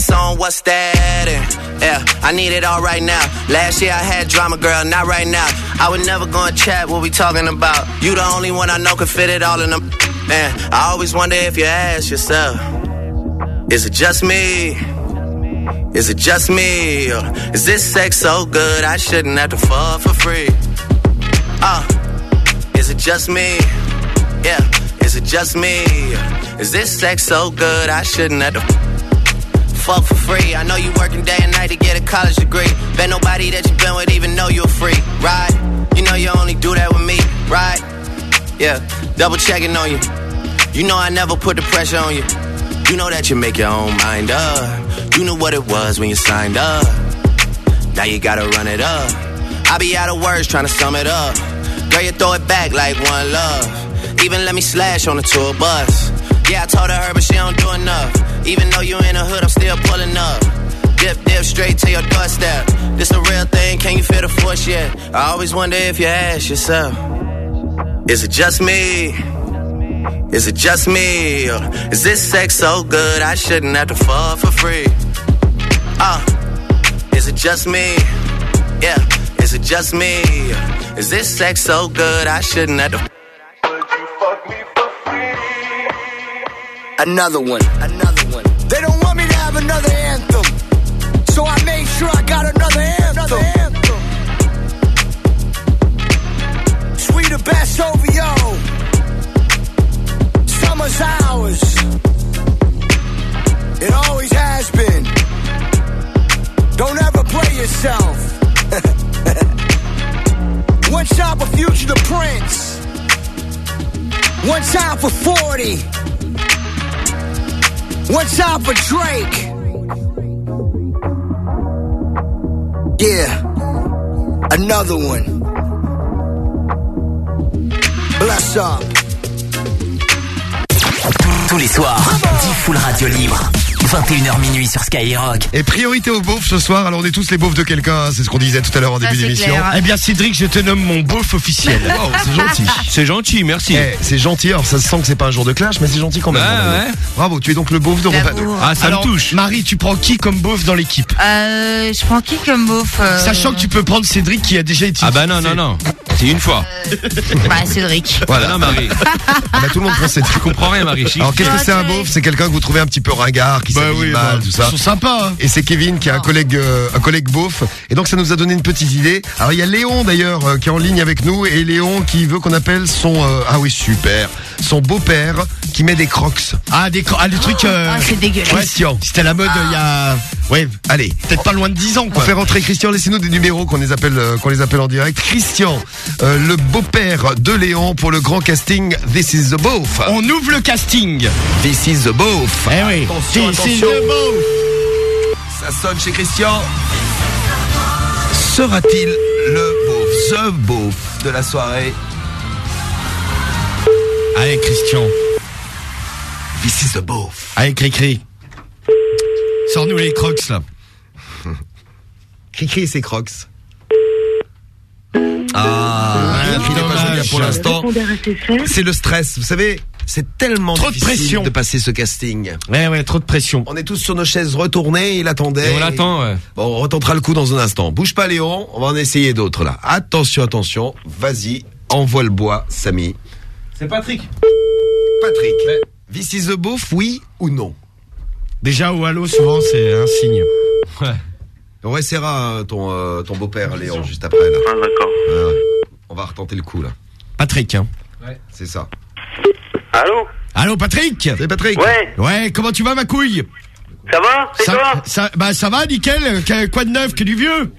ass on what's that? And yeah, I need it all right now. Last year I had drama, girl, not right now. I would never go and chat what we talking about. You the only one I know can fit it all in them. Man, I always wonder if you ask yourself, is it just me? Is it just me? Or is this sex so good I shouldn't have to fall for free? Uh, is it just me? Yeah, is it just me? Is this sex so good I shouldn't have to fuck for free? I know you working day and night to get a college degree. Bet nobody that you been with even know you're free, right? You know you only do that with me, right? Yeah, double checking on you. You know I never put the pressure on you. You know that you make your own mind up. You knew what it was when you signed up. Now you gotta run it up. I be out of words trying to sum it up. Girl, you throw it back like one love. Even let me slash on the tour bus. Yeah, I told her, but she don't do enough. Even though you in the hood, I'm still pulling up. Dip, dip, straight to your doorstep. This a real thing, can you feel the force yet? I always wonder if you ask yourself, is it just me? Is it just me? Or is this sex so good I shouldn't have to fall for free? Uh, is it just me? Yeah, is it just me? Is this sex so good I shouldn't have to Another one, another one. They don't want me to have another anthem. So I made sure I got another anthem. Sweet the best OVO. Summer's ours. It always has been. Don't ever play yourself. One time for Future the Prince. One time for 40. One time for Drake. Yeah. Another one. Bless up. Tous les soirs, 10 full radio libre. 21h minuit sur Skyrock. Et priorité aux beaufs ce soir. Alors on est tous les beaufs de quelqu'un. hein, C'est ce qu'on disait tout à l'heure en début c'est d'émission. clair. Eh bien, Cédric, je te nomme mon beauf officiel. Wow, c'est gentil. C'est gentil, merci. Eh, c'est gentil. Alors ça se sent que c'est pas un jour de clash, mais c'est gentil quand même. Ouais, ouais. Bravo. Tu es donc le beauf de Rompano. Ah, ça me touche. Marie, tu prends qui comme beauf dans l'équipe Euh, je prends qui comme beauf euh, Sachant que tu peux prendre Cédric qui a déjà été. Ah bah non, non, non. C'est une fois. Bah, Cédric. Voilà, non, Marie. Ah bah, tout le monde prend cette. Tu comprends rien, Marie. chic. Alors qu'est-ce que c'est un beauf? C'est quelqu'un que vous trouvez un petit peu ringard, qui oui, mal, bah, tout ça. ils sont sympas, hein. Et c'est Kevin qui a un collègue, euh, un collègue beauf. Et donc ça nous a donné une petite idée. Alors il y a Léon d'ailleurs euh, qui est en ligne avec nous et Léon qui veut qu'on appelle son euh, ah oui super son beau-père qui met des crocs. Ah des, cro- ah, des trucs. euh, Ah, c'est dégueulasse. ouais, si- C'était la mode il y a. Ouais, Allez, peut-être pas loin de 10 ans on quoi. fait rentrer Christian. Laissez-nous des numéros qu'on les appelle, euh, qu'on les appelle en direct. Christian, euh, le beau-père de Léon pour le grand casting This is the Beauf. On ouvre le casting. This is the Beauf. Eh oui. Attention, This is attention. the beauf. Ça sonne chez Christian. Sera-t-il le beauf, the beauf de la soirée? Allez, Christian. This is the beauf. Allez, Cricri. Sors-nous les crocs là. Cricri et ses crocs. Ah, n'est pas joignable pour l'instant. C'est le stress. Vous savez, c'est tellement Trop de difficile pression. de passer ce casting. Ouais, ouais, trop de pression. On est tous sur nos chaises retournées, il attendait. Et on l'attend, ouais. Bon, on retentera le coup dans un instant. Bouge pas Léon, on va en essayer d'autres là. Attention, attention. Vas-y, envoie le bois, Samy. C'est Patrick. Patrick, this is the beauf, oui ou non? Déjà au halo, souvent c'est un signe. Ouais. On essaiera euh, ton, euh, ton beau-père Léon juste après là. Ah, d'accord. Euh, on va retenter le coup là. Patrick, hein. C'est ça. Allô? Allô, Patrick? C'est Patrick Ouais, Ouais, comment tu vas, ma couille? Ça va? C'est ça, toi? ça, bah, ça va, nickel. Quoi de neuf? Que du vieux?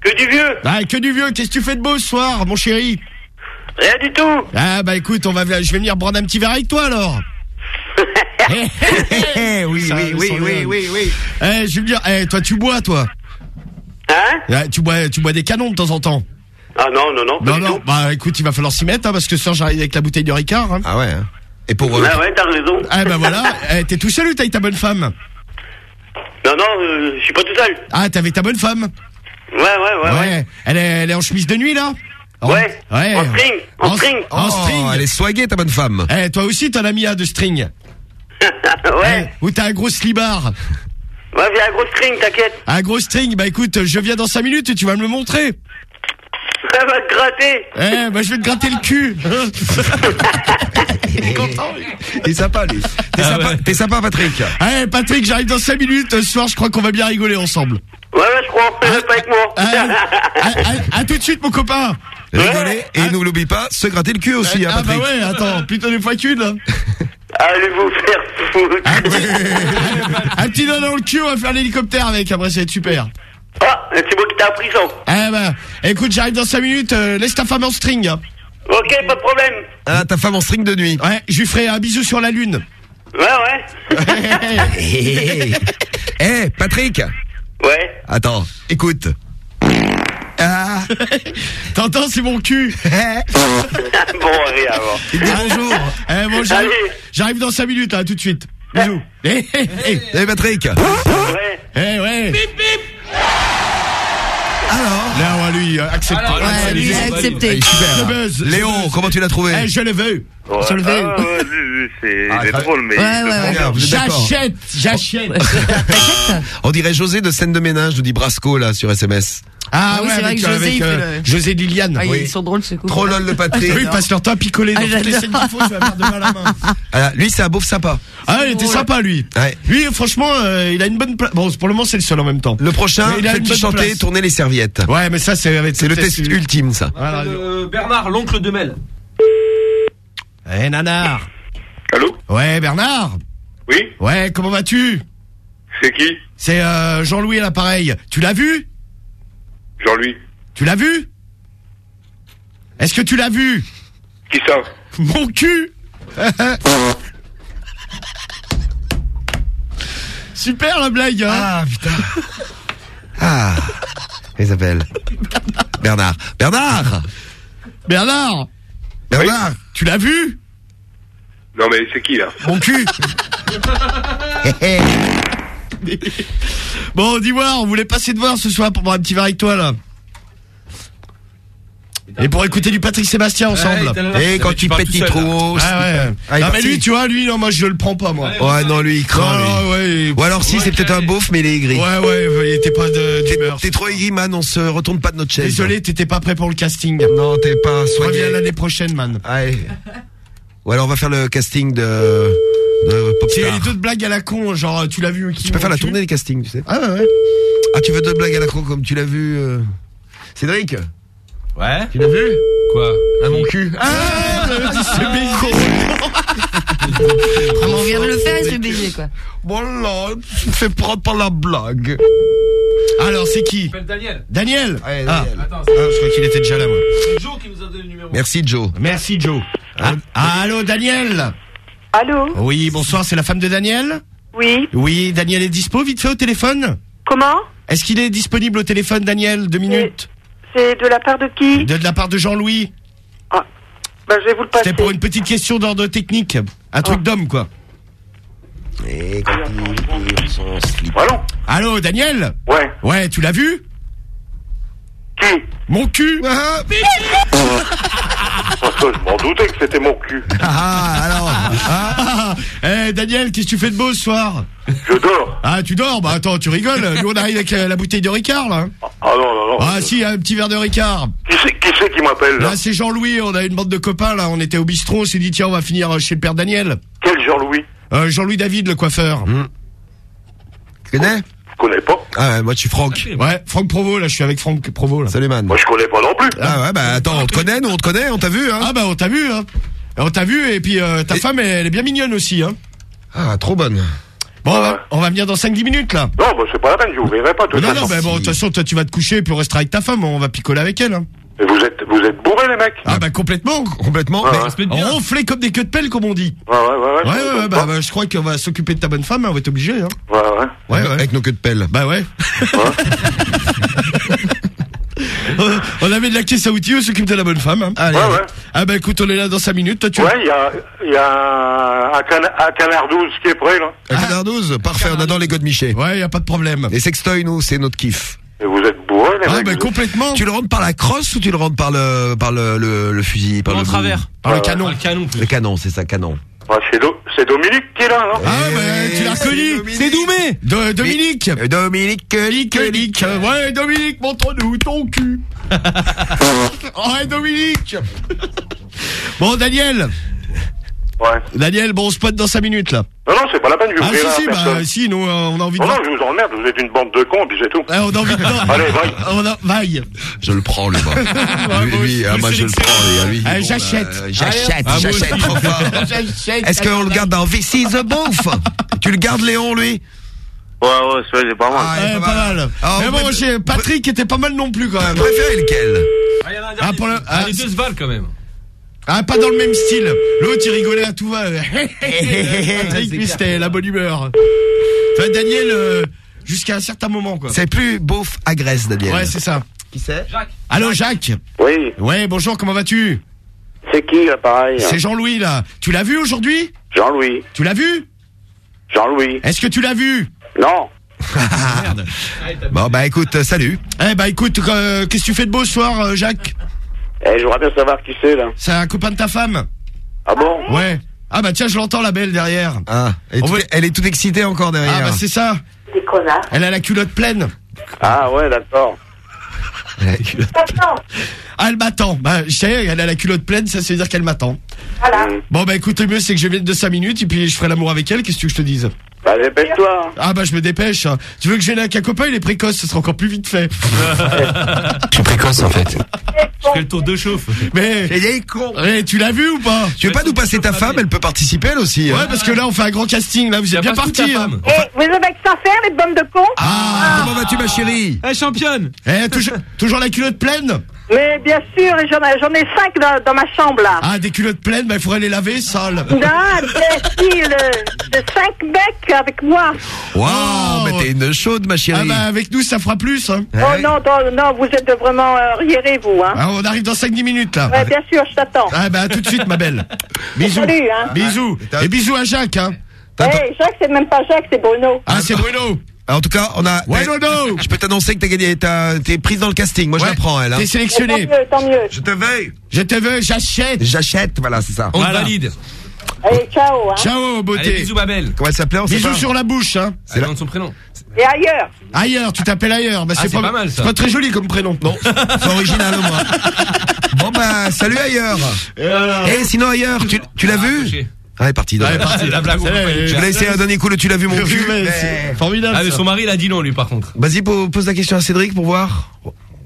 Que du vieux Bah, que du vieux. Qu'est-ce que tu fais de beau ce soir, mon chéri? Rien du tout Ah, bah, écoute, on va, je vais venir boire un petit verre avec toi, alors. Eh oui, Ça, oui, oui, oui, oui, oui. Eh, je veux dire, eh, toi, tu bois, toi Hein Ah, Tu bois, tu bois des canons de temps en temps Ah non, non, non, pas Non, du non, tout. bah, écoute, il va falloir s'y mettre, hein, parce que soir, j'arrive avec la bouteille de Ricard. Hein. Ah ouais. hein. Et pour euh, Ah ouais, t'as raison. Ah, bah voilà. Eh, T'es tout seul ou t'as ta bonne femme Non, non, euh, je suis pas tout seul. Ah, t'avais ta bonne femme Ouais, ouais, ouais, ouais. Elle est, elle est en chemise de nuit, là Ouais. Ouais. En string. En string. En string. Oh, elle est swaguée, ta bonne femme. Eh, toi aussi, t'en as mis un de string. ouais. Ou t'as un gros slibard. Ouais, j'ai un gros string, t'inquiète. Un gros string, bah écoute, je viens dans 5 minutes et tu vas me le montrer. Ça va te gratter. Eh, bah je vais te gratter le cul. Il est content, lui. Il est sympa, lui. T'es sympa, t'es sympa, Patrick. Eh, Patrick, j'arrive dans 5 minutes. Ce soir, je crois qu'on va bien rigoler ensemble. Ouais, ouais, je crois. Reste pas avec moi. À, à- à tout de suite, mon copain. Rigoler, et nous l'oublie pas, se gratter le cul aussi, hein, ah bah Patrick. ouais, attends, plutôt des fois qu'une là. Allez vous faire foutre. Un petit doigt dans le cul, on va faire l'hélicoptère avec, après ça va être super. Ah, c'est moi qui t'ai appris ça. Eh bah, écoute, j'arrive dans 5 minutes, euh, laisse ta femme en string. hein. Ok, pas de problème. Ah, ta femme en string de nuit. Ouais, je lui ferai un bisou sur la lune. Ouais, ouais. Eh, eh, Patrick. Ouais. Attends, écoute. Ah. T'entends, c'est mon cul. bon, allez, avant. Il dit bonjour. Eh, bon, j'arrive, Allez. j'arrive dans 5 minutes, hein, tout de suite. Bisous. Eh, eh, eh. Eh, Patrick. Ouais. Eh, ouais. Alors. Là, ouais, lui, euh, accepté. Ouais, lui, il a accepté. Allez, super. Le buzz. Léon, comment tu l'as trouvé Eh, je le veux. Ouais. Sur le vélo. Ah, ouais, lui, lui, c'est Ah, c'est très- drôle, mais. Ouais, il ouais, le ouais. Vous êtes d'accord J'achète, j'achète. On dirait José de scène de ménage, nous dit Brasco, là, sur SMS. Ah, Ah oui, ouais, c'est vrai avec, que José, avec, il fait euh, le- José de Liliane. Ah, oui. Ils sont drôles, ce coup. Trop lol le Patrick. Oui, ils passent leur temps à picoler dans Ah, toutes les j'adore. scènes qu'il faut, je vais faire de mal à la main. Ah, lui, c'est un beauf sympa. Ah, il était sympa, lui. Ouais. Lui, franchement, euh, il a une bonne place. Bon, pour le moment, c'est le seul en même temps. Le prochain, Mais il a une bonne chanter, place. tourner les serviettes. Ouais, mais ça, c'est C'est le test ultime, ça. Voilà. Euh, Bernard, l'oncle de Mel. Eh, nanar. Allô Ouais, Bernard. Oui Ouais, comment vas-tu? C'est qui? C'est euh, Jean-Louis à l'appareil. Tu l'as vu? Jean-Louis. Tu l'as vu? Est-ce que tu l'as vu? Qui ça? Mon cul! Super la blague hein. Ah, putain. Ah. Il s'appelle Bernard. Bernard! Bernard. Bernard Tu l'as vu? Non, mais c'est qui, là? Mon cul Bon, dis-moi, on voulait passer te voir ce soir pour boire un petit verre avec toi, là. Et pour écouter du Patrick Sébastien ensemble. Et quand tu pètes tes trous. Ah ouais. Ah, mais lui, tu vois, lui, non, moi je le prends pas, moi. Ouais, non, lui, il craint. Non, lui. ouais. Ou alors, si, c'est peut-être un beauf, mais il est aigri. Ouais, ouais, il était pas de d'humeur. T'es trop aigri, man, on se retourne pas de notre chaise. Désolé, t'étais pas prêt pour le casting. Non, t'es pas soigné. Reviens l'année prochaine, man. Allez. Ou alors, on va faire le casting de, C'est Popstar. les deux de blagues à la con, genre, tu l'as vu qui Tu peux faire la tournée des castings, tu sais. Ah ouais, ouais. Ah, tu veux deux blagues à la con comme tu l'as vu euh... Cédric? Ouais. Tu l'as vu? Quoi? À mon cul. Ah, c'est. Ah, mais on vient de le faire, il se fait baiser, quoi. Voilà, tu me fais prendre par la blague. Alors, c'est qui? S'appelle Daniel. Daniel Ouais, Ah, Daniel. Attends, Ah, je crois qu'il était déjà là, moi. c'est Joe qui nous a donné le numéro. Merci, Joe. Merci, Joe. Ah, allô, Daniel Allô Oui, bonsoir, c'est la femme de Daniel Oui. Oui, Daniel est dispo, vite fait au téléphone Comment Est-ce qu'il est disponible au téléphone, Daniel Deux minutes C'est de la part de qui de, de la part de Jean-Louis Bah, je vais vous le passer. C'était pour une petite question d'ordre technique. Un truc d'homme, quoi. Et quand il tire son slip. Allô Allô, Daniel Ouais. Ouais, tu l'as vu Qui Mon cul Ah, je m'en doutais que c'était mon cul. ah, alors. Ah, Eh, Daniel, qu'est-ce que tu fais de beau ce soir? Je dors. Ah, tu dors? Bah attends, tu rigoles. Nous, on arrive avec euh, la bouteille de Ricard, là. Ah non, non, non. Ah si, un petit verre de Ricard. Qui c'est qui, c'est qui m'appelle, là? Là, c'est Jean-Louis, on a une bande de copains, là. On était au bistrot, on s'est dit, tiens, on va finir chez le père Daniel. Quel Jean-Louis? Euh, Jean-Louis David, le coiffeur. Tu connais? Je connais pas. Ah, ouais, moi, je suis Franck. Ouais, Franck Provo, là, je suis avec Franck Provo, là. Salut, man. Moi, je connais pas non plus. Ah, ouais, bah, attends, on te connaît, nous, on te connaît, on t'a vu, hein. Ah bah, on t'a vu, hein. On t'a vu, et puis euh, ta Et- femme, elle, elle est bien mignonne aussi, hein. Ah, trop bonne. Bon, on va, on va venir dans 5-10 minutes, là. Non, bah, c'est pas la peine, je vous verrai pas. de toute non, non, façon. bah bon, de toute façon, toi, tu vas te coucher, puis on restera avec ta femme, on va picoler avec elle, hein. Vous êtes, vous êtes bourrés, les mecs Ah bah, complètement. Complètement. Ah, ouais. Comme des queues de pelle, comme on dit. Ouais, ouais, ouais. Ouais, ouais, ouais, bah, bah, je crois qu'on va s'occuper de ta bonne femme, hein, on va être obligé, hein. Ouais, ouais. Ouais, ouais. Avec nos queues de pelle. Bah ouais. on avait de la caisse à outils, on s'occupe de la bonne femme. Hein. Allez, Ouais, ouais. Ah bah écoute, on est là dans 5 minutes, toi tu Ouais, il y a, il y a un, cana- un canard 12 qui est prêt, là. Un canard 12, parfait, on adore les godemichés. Ouais, y a pas de problème. Les sextoys, nous, c'est notre kiff. Et vous êtes bourrés ah, Ah, bah, complètement. Tu le rentres par la crosse ou tu le rentres par le par le, le, le fusil par En le travers. Par le canon. par le canon, plus. Le canon, c'est ça, canon. C'est Do- c'est Dominique qui est là, non Ah, bah, tu l'as reconnu. C'est Doumé. Dominique. Euh, Dominique, Lick, Dominique. Ouais, Dominique, montre-nous ton cul. ouais, Dominique. Bon, Daniel. Ouais. Daniel, bon, on se pote dans 5 minutes, là. Non, non, c'est pas la peine, je vais Ah, si, à si, bah, si, nous, euh, on a envie de. Non, non, je vous emmerde, vous êtes une bande de cons, puis c'est tout. Ah, on a envie de. Allez, vaille. On a, vaille. Je le prends, lui, moi. lui, lui, ah, moi, je le prends, lui. ah, lui. Ah, Bon, j'achète. bah, j'achète, Ah, moi j'achète aussi. trop fort. J'achète. Est-ce qu'on le garde dans is the Bouffe Tu le gardes, Léon, lui? Ouais, ouais, c'est pas mal. Ah, Ouais, pas mal. Ah, Mais on bon, préfère- j'ai Patrick était pas mal non plus quand même. Vous préférez lequel? Ah, il y en a un Ah, dernier. pour le- Ah, ah, les deux se valent quand même. Ah, pas dans le même style. L'autre, il rigolait à tout va. Patrick, lui, c'était la bonne humeur. Enfin, Daniel, euh, jusqu'à un certain moment, quoi. C'est plus beauf agresse, Daniel. Ouais, c'est ça. Qui c'est? Jacques. Allô, Jacques? Oui, Ouais, bonjour, comment vas-tu? C'est qui, là, pareil? C'est Jean-Louis, là. Tu l'as vu aujourd'hui? Jean-Louis. Tu l'as vu? Jean-Louis. Est-ce que tu l'as vu? Non. Merde. Bon, bah écoute, euh, salut. Eh bah écoute, euh, qu'est-ce que tu fais de beau ce soir, euh, Jacques? Eh, je voudrais bien savoir qui c'est, là. C'est un copain de ta femme Ah bon Ouais. Ah bah tiens, je l'entends la belle derrière. Ah, elle est, toute, veut- elle est toute excitée encore derrière. Ah bah c'est ça. Des connards. Elle a la culotte pleine. Ah, ouais, d'accord. Ah, elle m'attend. Bah, je sais, elle a la culotte pleine, ça, ça veut dire qu'elle m'attend. Voilà. Bon, bah, écoute, le mieux, c'est que je vienne de 5 minutes, et puis je ferai l'amour avec elle, qu'est-ce que tu veux que je te dise? Bah, dépêche-toi. hein. Ah, bah, je me dépêche. Tu veux que je vienne avec un copain, il est précoce, ce sera encore plus vite fait. Je suis précoce en fait. Je fais le tour de chauffe. Mais, est con. eh, tu l'as vu ou pas Tu veux pas nous passer ta femme Elle peut participer, elle aussi. hein. Ouais, parce que là, on fait un grand casting, là, vous êtes bien partis. hein. femme. Et vous avez que ça faire, les bombes de cons Ah, comment vas-tu, ma chérie? Eh, championne. Eh, toujours, toujours la culotte pleine? Mais bien sûr, j'en ai, j'en ai cinq dans, dans ma chambre, là. Ah, des culottes pleines, il faudrait les laver, sales. Non, imbécile De cinq mecs avec moi Waouh, Oh. mais t'es une chaude, ma Ah, chérie. bah, avec nous, ça fera plus, hein. Oh non, non, non, vous êtes vraiment euh, riérés, vous, hein Ah, on arrive dans 5-10 minutes, là. Ouais, bien sûr, je t'attends. Ah, bah, à tout de suite, ma belle. Bisous. Salut, hein Bisous. t'as- Et bisous à Jacques, hein. Hey, Jacques, c'est même pas Jacques, c'est Bruno. Ah, c'est Bruno. En tout cas, on a. Ouais. Je peux t'annoncer que t'as gagné, t'as- t'es prise dans le casting. Moi, je Ouais. la prends, elle. Hein. T'es Tant sélectionné. mieux, tant mieux. Je te veille. Je te veux, j'achète. J'achète, voilà, c'est ça. On Voilà. valide. Allez, ciao, hein Ciao, Allez, beauté. bisous, ma belle. Comment elle s'appelait Bisous pas sur la bouche, hein. C'est le nom de son prénom. Et ailleurs Ailleurs, tu t'appelles ailleurs. Bah, Ah, c'est pas mal, ça. C'est pas très joli comme prénom. Non. C'est original, moi. Bon, bah, salut ailleurs. Eh, sinon, ailleurs, tu, tu l'as vu accroché. Ah, elle est partie. Ouais, d'accord. parti. La blague, Je vais laisser un dernier coup le tu l'as vu mon cul. Ouais, mais- c'est Formidable. Ah, mais son mari, il a dit non, lui, par contre. Vas-y, po- pose la question à Cédric pour voir.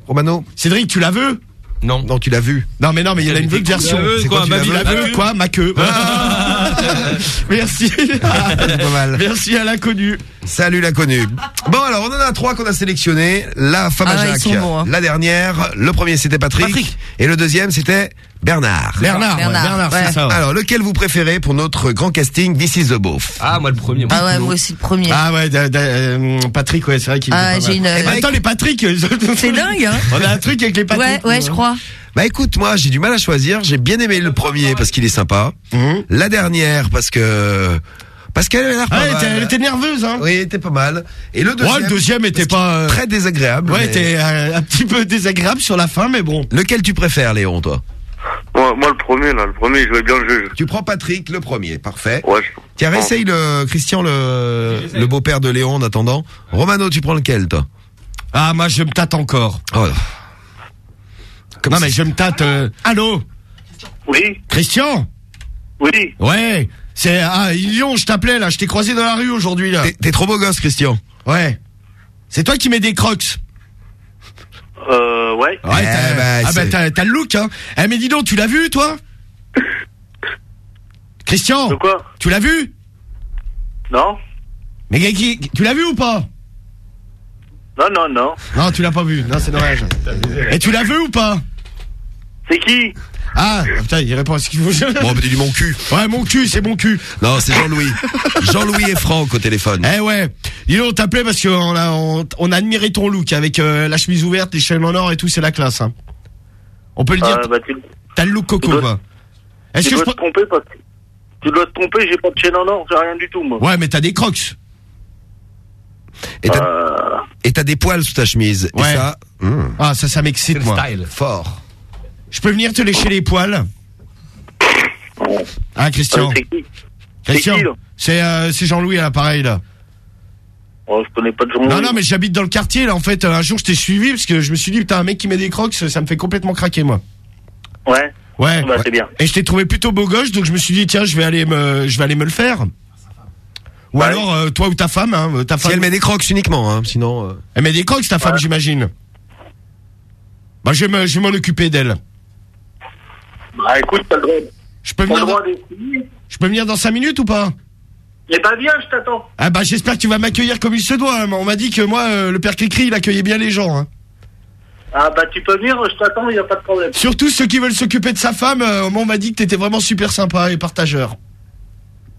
Romano Cédric, tu la veux Non. Non, tu l'as vu. Non, mais non, mais il y a une autre version. C'est quoi, tu la veux La veux queue Quoi Ma queue. Merci. C'est pas mal. Merci à l'inconnu. Salut l'inconnu. Bon alors on en a trois qu'on a sélectionnés. La femme à Ah ouais, ils Jacques, sont bons, hein. la dernière, le premier c'était Patrick, Patrick. et le deuxième c'était Bernard. Bernard, ouais, Bernard, ouais. c'est ça. ouais. Alors lequel vous préférez pour notre grand casting This is the Beauf? Ah, moi, le premier. Ah ouais, moi aussi le premier. Ah ouais, da- da- euh, Patrick, ouais, c'est vrai qu'il Ah, pas j'ai mal. une- Eh ben, attends, les Patrick. C'est dingue, hein On a un truc avec les Patrick. Ouais, ouais, je crois. Bah écoute, moi j'ai du mal à choisir. J'ai bien aimé le premier parce qu'il est sympa. La dernière parce que parce qu'elle avait l'air pas Ah, elle mal. était, elle était nerveuse, hein. Oui, elle était pas mal. Et le deuxième, Ouais, le deuxième était parce pas. qu'il est euh, très désagréable. Ouais, mais- était euh, un petit peu désagréable sur la fin, mais bon. Lequel tu préfères, Léon, toi? Moi, moi, le premier, là, le premier, je jouais bien le jeu. Tu prends Patrick, le premier, parfait. Ouais, je... Tiens, réessaye le Christian, le, le beau-père de Léon en attendant. Romano, tu prends lequel, toi? Ah, moi, je me tâte encore. Oh. non, mais je me tâte. euh, Allô? Oui, Christian? Oui. Ouais. C'est ah Lyon, je t'appelais là, je t'ai croisé dans la rue aujourd'hui là. T'es- T'es trop beau gosse, Christian. Ouais. C'est toi qui mets des crocs. Euh, ouais. Ouais, t'as, bah, ah bah c'est- t'as, t'as le look hein. Eh mais dis donc, tu l'as vu toi? Christian? De quoi? Tu l'as vu? Non Mais qui, tu l'as vu ou pas? Non, non, non. Non, tu l'as pas vu. Non, c'est dommage. Et tu l'as vu ou pas? C'est qui? Ah, putain, il répond à ce qu'il faut. Bon, t'as dit mon cul. Ouais, mon cul, c'est mon cul. Non, c'est Jean-Louis. Jean-Louis et Franck au téléphone. Eh ouais. Dis donc, on t'appelait parce qu'on a, on, on a admiré ton look avec euh, la chemise ouverte, les chaînes en or et tout, c'est la classe. Hein. On peut le dire. Euh, bah, tu, T'as le look coco, quoi. Est-ce tu que je dois peux... te tromper parce que... Tu dois te tromper, j'ai pas de chaîne en or, j'ai rien du tout, moi. Ouais, mais t'as des crocs. Et t'as Euh, des poils sous ta chemise. Ouais. Et ça, Ah, ça, ça m'excite, moi. Fort. Je peux venir te lécher les poils Ah, Christian. Euh, c'est qui Christian. C'est euh, Jean-Louis à l'appareil, là. Oh, je connais pas de journaux. Non, non, mais j'habite dans le quartier, là, en fait. Un jour, je t'ai suivi parce que je me suis dit, putain, un mec qui met des crocs, ça me fait complètement craquer, moi. Ouais. Ouais. Bah, c'est bien. Et je t'ai trouvé plutôt beau gosse, donc je me suis dit, tiens, je vais aller me, je vais aller me le faire. Ou alors, euh, toi ou ta femme, hein, euh, ta Si femme. elle met des crocs uniquement, hein, sinon. euh, Elle met des crocs, ta femme, j'imagine. Bah, je vais me- je vais m'en occuper d'elle. Bah, écoute, t'as le droit. Je peux venir, droit dans... je peux venir dans 5 minutes ou pas? Eh ben, viens, je t'attends. Ah bah j'espère que tu vas m'accueillir comme il se doit. hein. On m'a dit que moi, euh, le père Cricri, il accueillait bien les gens. hein. Ah, bah, tu peux venir, je t'attends, y a pas de problème. Surtout ceux qui veulent s'occuper de sa femme. euh, moi, on m'a dit que t'étais vraiment super sympa et partageur.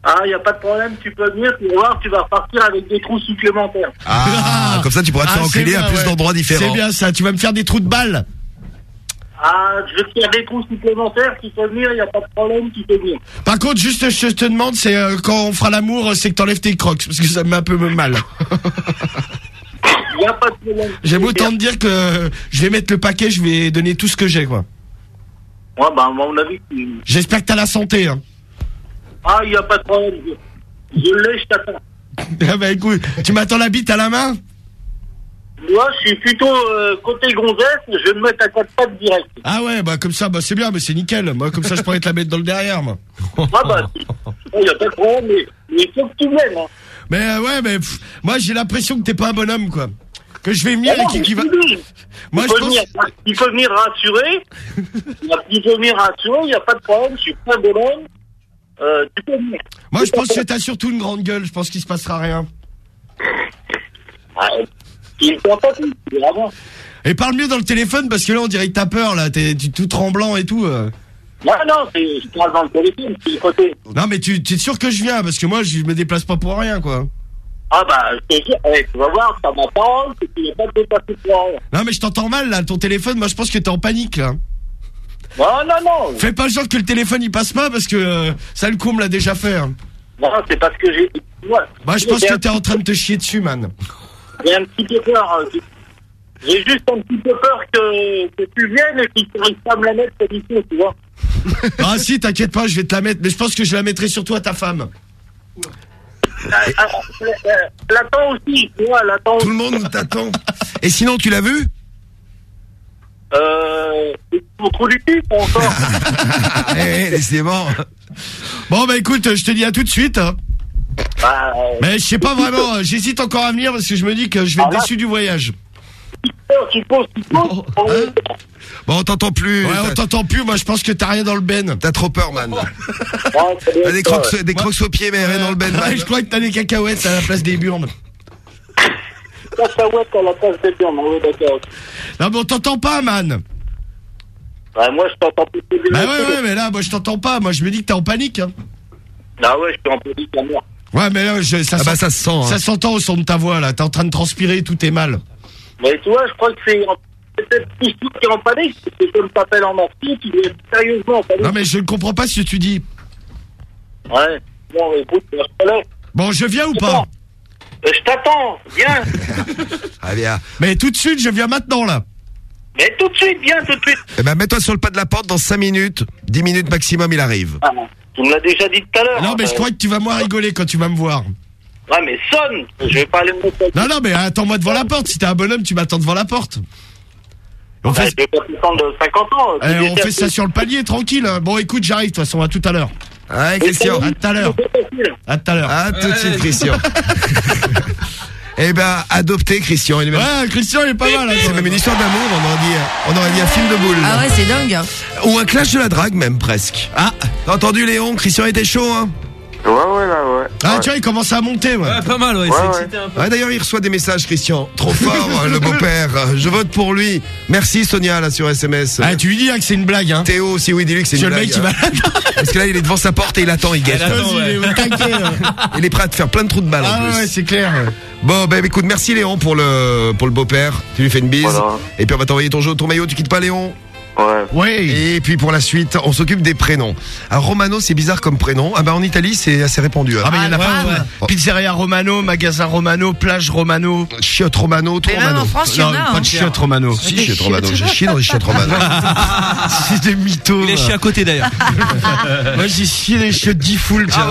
Ah, y a pas de problème, tu peux venir, tu vas voir, tu vas repartir avec des trous supplémentaires. Ah, comme ça tu pourras te faire Ah, c'est enculer à bien, plus ouais. d'endroits différents. C'est bien ça. Tu vas me faire des trous de balles. Ah, je vais te faire des trous supplémentaires, tu peux venir, y a pas de problème, tu peux venir. Par contre, juste, je te demande, c'est euh, quand on fera l'amour, euh, c'est que t'enlèves tes crocs parce que ça me met un peu mal. Y a pas de problème. J'aime autant te dire que euh, je vais mettre le paquet, je vais donner tout ce que j'ai, quoi. Ouais, bah, à mon avis. J'espère que t'as la santé. Hein. Ah, y a pas de problème. Je, je l'ai, je t'attends. Ah bah écoute, tu m'attends la bite à la main? Moi, je suis plutôt euh, côté gonzesse, je vais me mettre à quatre pattes direct. Ah ouais, bah comme ça, bah c'est bien, mais c'est nickel. Moi, comme ça, je pourrais te la mettre dans le derrière, moi. Ah, bah, il y a pas de problème, mais il faut que tu viennes. Hein. Mais euh, ouais, mais pff, moi j'ai l'impression que t'es pas un bonhomme, quoi. Que je vais venir Ah non, et qui, va. Moi, tu je peux pense- venir, tu peux venir rassurer. tu peux venir rassurer, il n'y a pas de problème, je suis pas un bonhomme. Euh, tu peux venir. Moi, je pense que t'as surtout une grande gueule. Je pense qu'il se passera rien. Ah, Et parle mieux dans le téléphone parce que là, on dirait que t'as peur, là. T'es tu- tout tremblant et tout. euh. Non, non, c'est- je parle dans le téléphone, c'est le côté. Non, mais tu es sûr que je viens parce que moi, je me déplace pas pour rien, quoi. Ah, bah, je te dis, eh, tu vas voir, ça qu'il n'y a pas dépassé pour rien. Non, mais je t'entends mal, là. Ton téléphone, moi, je pense que t'es en panique, là. Non, non, non. Fais pas le genre que le téléphone il passe pas parce que euh, ça le coup me l'a déjà fait. hein. Non, c'est parce que j'ai. Ouais. Moi, je pense que t'es en train de te chier dessus, man. J'ai un petit peu peur. hein. J'ai- juste un petit peu peur que, que tu viennes et qu'il n'arrive pas à me la mettre cette émission, tu vois. Ah si, t'inquiète pas, je vais te la mettre, mais je pense que je la mettrai surtout à ta femme. Euh, euh, L'attends aussi, tu vois, l'attends Tout le monde t'attend. Et sinon, tu l'as vu? Euh. Au trou du cul, encore. Eh, décidément. Bon bah écoute, je te dis à tout de suite. hein. Bah, euh, Mais je sais pas vraiment, euh, j'hésite encore à venir parce que je me dis que je vais être déçu du voyage. tu tu poses. Bon, on t'entend plus. Ouais, on t'entend plus, moi je pense que t'as rien dans le ben. T'as trop peur, man. Ouais, T'as des crocs, ouais. des crocs aux pieds, mais rien dans le ben, man. Ouais, je crois que t'as des cacahuètes à la place des burnes. Cacahuète à la place des burnes, oui, d'accord. Non mais on t'entend pas, man. Bah, moi, je t'entends plus. Bah ouais, ouais, mais là, moi je t'entends pas, moi je me dis que t'es en panique. Hein. Ah ouais, je suis en panique à mort. Ouais, mais là, je- ça, Ah bah, sent- ça se sent, hein. Ça s'entend au son de ta voix, là. T'es en train de transpirer, tout est mal. Mais tu vois, je crois que c'est peut-être plus toi qui es en panique, que comme t'appelles en tu dois être sérieusement en panique. Non mais je ne comprends pas ce que tu dis. Ouais. Bon, écoute, je te laisse. Bon, je viens ou pas Euh, Je t'attends, viens. Ah, bien. Mais tout de suite, je viens maintenant, là. Mais tout de suite, viens tout de suite. Eh ben, mets-toi sur le pas de la porte dans 5 minutes. 10 minutes maximum, il arrive. Ah, tu me l'as déjà dit tout à l'heure. Non, mais je Euh, crois que tu vas moins rigoler quand tu vas me voir. Ouais, mais sonne. Je vais pas aller me. Non, non, mais attends-moi devant la porte. Si t'es un bonhomme, tu m'attends devant la porte. On fait, je vais pas attendre 50 ans. Eh, on fait ça sur le palier, tranquille. hein. Bon, écoute, j'arrive, de toute façon, à tout à l'heure. Ouais, Christian. À tout à l'heure. À tout à l'heure. À tout de suite, Christian. Eh ben, adopté, Christian. Il est même- Ouais, Christian, il est pas mal. hein, C'est même une histoire d'amour, on aurait dit, on aurait dit un film de boule. Ah ouais, c'est dingue. hein. Ou un clash de la drague, même, presque. Ah, t'as entendu, Léon Christian était chaud, hein Ouais, ouais, là, ouais. Ah, tu vois, il commence à monter, ouais. Ouais, pas mal, ouais, Ouais, c'est ouais. excité un peu. Ouais, d'ailleurs, il reçoit des messages, Christian. Trop fort, euh, le beau-père. Je vote pour lui. Merci, Sonia, là, sur SMS. Ah, tu lui dis hein, que c'est une blague, hein. Théo aussi, oui, dis-lui que c'est une le mec blague. qui va. Parce que là, il est devant sa porte et il attend, il guette. Il ouais. Il est prêt à te faire plein de trous de balle, en Ah plus. ouais, c'est clair. Bon, ben écoute, merci Léon pour le pour le beau-père. Tu lui fais une bise. Voilà. Et puis on va t'envoyer ton jeu, ton maillot. Tu quittes pas Léon? Ouais. Et puis pour la suite, on s'occupe des prénoms. Alors Romano, c'est bizarre comme prénom. Ah bah en Italie, c'est assez répandu. hein. Ah, mais il y en a pas. ouais. Pizzeria Romano, magasin Romano, plage Romano. Chiotte Romano, tout Mais même Romano. en France, il y en a, pas hein. de chiotte Romano. Si, chiotte Romano. J'ai chié dans les chiottes Romano. C'est des mythos. Il est chié à côté d'ailleurs. Moi, j'ai chié les chiottes D-Full. Ah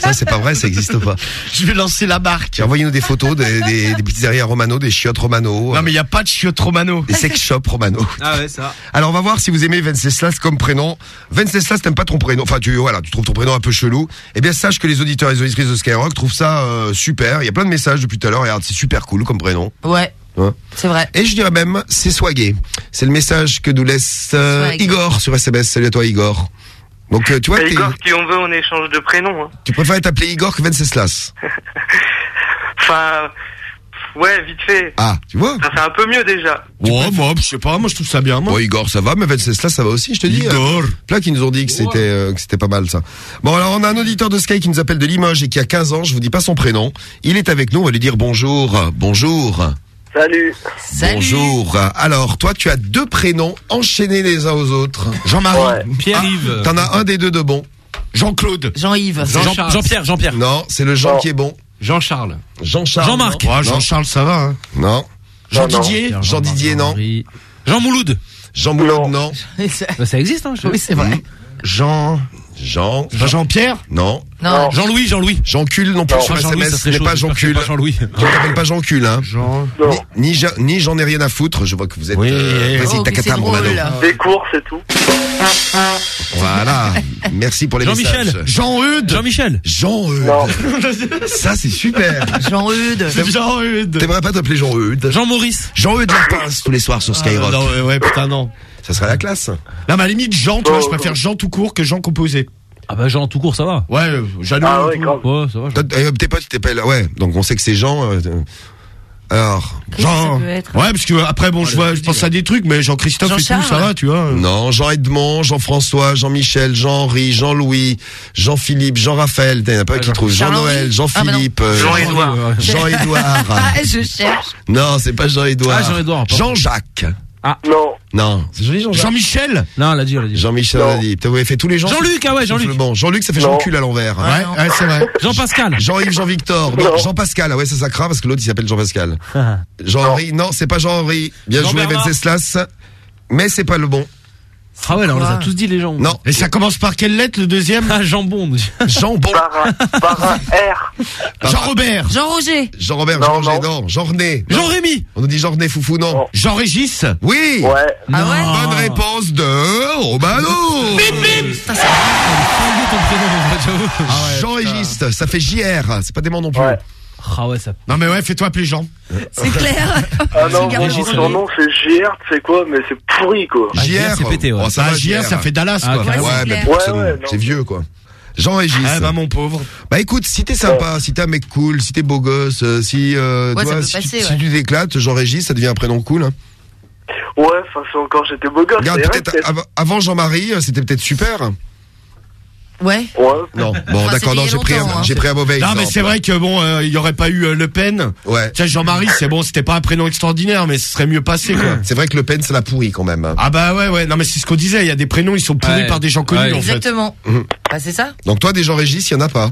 Ça, c'est pas vrai, ça existe pas. Je vais lancer la marque. Tiens, Envoyez-nous des photos des, des, des pizzerias Romano, des chiottes Romano. Non, mais il n'y a pas de chiotte Romano. Des sex shops Romano. Ah ouais, ça. Alors on va voir si vous aimez Venceslas comme prénom. Venceslas, t'aimes pas ton prénom. Enfin, tu voilà, tu trouves ton prénom un peu chelou. Eh bien, sache que les auditeurs et les auditrices de Skyrock trouvent ça euh, super. Il y a plein de messages depuis tout à l'heure. Regarde, c'est super cool comme prénom. Ouais, Hein. c'est vrai. Et je dirais même, c'est swagué. C'est le message que nous laisse euh. Igor sur SMS. Salut à toi, Igor. Donc, euh, tu vois, Igor, si on veut, on échange de prénoms. hein. tu préfères t'appeler Igor que Venceslas. Enfin, ouais, vite fait. Ah, tu vois Ça fait un peu mieux déjà. Ouais, moi, je sais pas, moi, je trouve ça bien, moi. Bon, Igor, ça va, mais Venceslas, ça va aussi, je te dis. Igor. Euh, Plein qui nous ont dit que c'était euh, que c'était pas mal, ça. Bon, alors, on a un auditeur de Sky qui nous appelle de Limoges et qui a 15 ans. Je vous dis pas son prénom. Il est avec nous. On va lui dire bonjour. Bonjour. Salut. Salut. Bonjour. Alors, toi, tu as deux prénoms enchaînés les uns aux autres. Jean-Marie. Ouais. Pierre-Yves. T'en as un des deux de bon. Jean-Claude. Jean-Yves. Jean-. Jean-Pierre, Jean-Pierre. Non, c'est le Jean Non. qui est bon. Jean-Charles. Jean-Charles. Jean-Marc. Jean-Charles, ça va, hein. Non. Jean non. Didier. Jean Didier, non. Jean Mouloud. Jean Mouloud, non. Ça existe, hein, je Oui, c'est vrai. Jean. Jean. Jean-Pierre. Non. Non. Jean-Louis, Jean-Louis. Jean Cul non plus Pas sur Jean-Louis, ça SMS. Serait n'est chaud, pas j'espère Jean que c'est Cul. pas Jean-Louis. Je ne t'appelle pas Jean Cul, hein. Jean. Non. Ni, ni, j'en ai rien à foutre. Je vois que vous êtes. Oui, euh, Vas-y, Oh, t'as qu'à c'est drôle. Des cours, c'est tout. Voilà. Merci pour les Jean-Michel. messages. Jean-Eudes. Jean-Michel. Jean-Eudes. Non. Ça, c'est super. Jean-Eudes. Jean-Eudes. T'aimerais pas t'appeler Jean-Eudes? Jean-Maurice. Jean-Eudes la pince tous les soirs sur Skyrock. Ah, non, ouais, ouais, putain, non. Ça serait la classe. Là, mais à la limite, Jean, tu vois, je Oh, préfère Jean tout court que Jean composé. Ah bah Jean tout court, ça va. Ouais, euh, Jeannot. Ah ouais, grave. Ouais, ça va. Euh, tes potes, ils t'appellent. Ouais. Donc on sait que c'est Jean. euh, euh, alors. Jean. Ça peut être. Ouais, parce que après, bon, je vois, je pense à des trucs, mais Jean-Christophe et tout, Jean-Charles. ça va, tu vois. Non, Jean-Edmond, Jean-François, Jean-Michel, Jean-Henri, Jean-Louis, Jean-Philippe, Jean-Raphaël. Il y en a pas qui trouvent Jean-Noël, Jean-Philippe, euh, Jean-Édouard. Jean-Édouard. Ah, je cherche. Non, c'est pas Jean-Édouard. Ah, Jean-Édouard, pardon. Jean-Jacques. Non. Non, c'est joli Jean-Jacques. Jean-Michel. Non, elle a dit, elle a dit. Jean-Michel Non. a dit. Putain, vous avez fait tous les gens. Jean-Luc, ah ouais, Jean-Luc. Bon, Jean-Luc, ça fait Non. Jean-Cul à l'envers. Ouais, ouais, c'est vrai. Jean-Pascal. Jean-Yves, Jean-Victor. Non, Non. Jean-Pascal. Ah ouais, ça, ça craint parce que l'autre, il s'appelle Jean-Pascal. Jean-Henri. Non, c'est pas Jean-Henri. Bien joué, Jean-Bernard. Venceslas. Mais c'est pas le bon. Ah ouais, là, on les a tous dit, les gens. Non. Et ça commence par quelle lettre, le deuxième Ah, jambon. Jean-Bon. Par un, par un R. Jean-Robert. Jean-Roger. Jean-Robert, Non, Jean-Roger, non. non. Jean-René. Non. Jean-Rémy. On nous dit Jean-René Foufou, non. Non. Jean-Régis. Oui. Ouais. Ah ouais Bonne réponse de Romano. Jean-Régiste, ça fait JR, c'est pas des noms non plus. Ouais. Ah ouais, ça. Non, mais ouais, fais-toi appeler Jean. C'est clair. Ah non, C'est moi, Régis, mon surnom c'est JR, tu sais quoi, mais c'est pourri quoi. Ah, JR, c'est pété, ouais. oh, ça Ah, va, JR, ça fait Dallas, Ah, quoi. Ouais, mais pour Ouais, c'est- ouais, non. c'est vieux quoi. Jean-Régis. Ah, bah, mon pauvre. Bah écoute, si t'es sympa, si t'es un mec cool, si t'es beau gosse, euh, si, euh, Ouais, tu peut si, passer, si ouais. tu t'éclates, Jean-Régis, ça devient un prénom cool. Hein. Ouais, enfin c'est encore j'étais beau gosse. Regarde, peut-être peut-être. av- avant Jean-Marie, euh, c'était peut-être super. Ouais. Ouais. Non, bon, Enfin, d'accord, non, j'ai pris, un- hein. j'ai pris un mauvais Non, exemple. mais c'est vrai que bon, euh, il y aurait pas eu euh, Le Pen. Ouais. Tiens, Jean-Marie, c'est bon, c'était pas un prénom extraordinaire, mais ce serait mieux passé, quoi. C'est vrai que Le Pen, ça l'a pourri quand même. hein. Ah bah ouais, ouais. Non, mais c'est ce qu'on disait. Il y a des prénoms, ils sont pourris Ouais. par des gens connus, Ouais, en fait. Exactement. Mhm. Bah, c'est ça. Donc toi, des Jean-Régis, il y en a pas.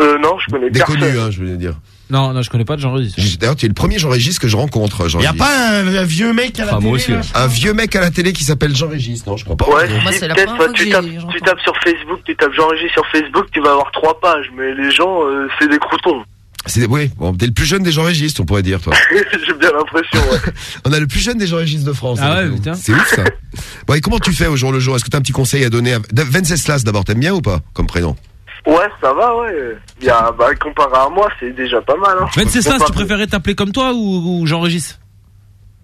Euh, non, je connais Des personne. connus, hein, je veux dire. Non, non, je connais pas de Jean-Régis. J'ai- D'ailleurs, tu es le premier Jean-Régis que je rencontre, Il y a pas un, un vieux mec à la moi télé, aussi, là ouais. Un vieux mec à la télé qui s'appelle Jean-Régis, non, je crois pas. Ouais, Moi, si, c'est la peut-être, première fois tu, que tapes, j'ai- tu j'entends. tapes sur Facebook, tu tapes Jean-Régis sur Facebook, tu vas avoir trois pages, mais les gens, euh, c'est des croutons. C'est oui, bon, t'es le plus jeune des Jean-Régis, on pourrait dire, toi. J'ai bien l'impression, ouais. On a le plus jeune des Jean-Régis de France. Ah ouais, putain. C'est ouf, ça. bon, et comment tu fais au jour le jour? Est-ce que t'as un petit conseil à donner à... Venceslas, d'abord, t'aimes bien ou pas, comme prénom? Ouais, ça va, ouais. Y a, bah, comparé à moi, c'est déjà pas mal, hein. Venceslas, tu Comparé- préférais t'appeler comme toi ou, ou Jean-Régis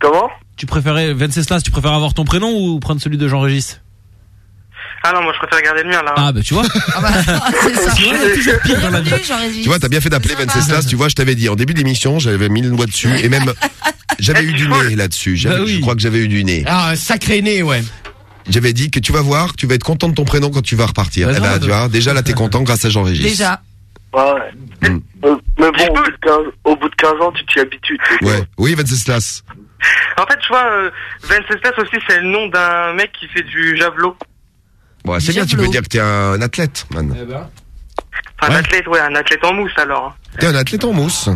Comment? Tu préférais, Venceslas, tu préfères avoir ton prénom ou prendre celui de Jean-Régis? Ah non, moi je préfère garder le mien là. Ah bah tu vois Ah bah, c'est ça. Tu vois, toujours pire dans la vie. Tu vois, t'as bien fait d'appeler Venceslas, tu vois, je t'avais dit, en début d'émission, j'avais mis le doigt dessus, et même, j'avais eu du nez là-dessus. Bah oui. Je crois que j'avais eu du nez. Ah, un sacré né, ouais. J'avais dit que tu vas voir, tu vas être content de ton prénom quand tu vas repartir. Bah Eh non, ben, tu vois, déjà là, t'es content grâce à Jean-Régis. Déjà. Ouais, ouais. Hmm. Euh, mais bon, au bout, de 15, au bout de 15 ans, tu t'y habitues. Ouais. Oui, Venceslas. En fait, je vois, euh, Venceslas aussi, c'est le nom d'un mec qui fait du javelot. Bon, c'est bien, tu peux dire que t'es un athlète, man. Enfin, un athlète, ouais, un athlète en mousse alors. T'es un athlète en mousse.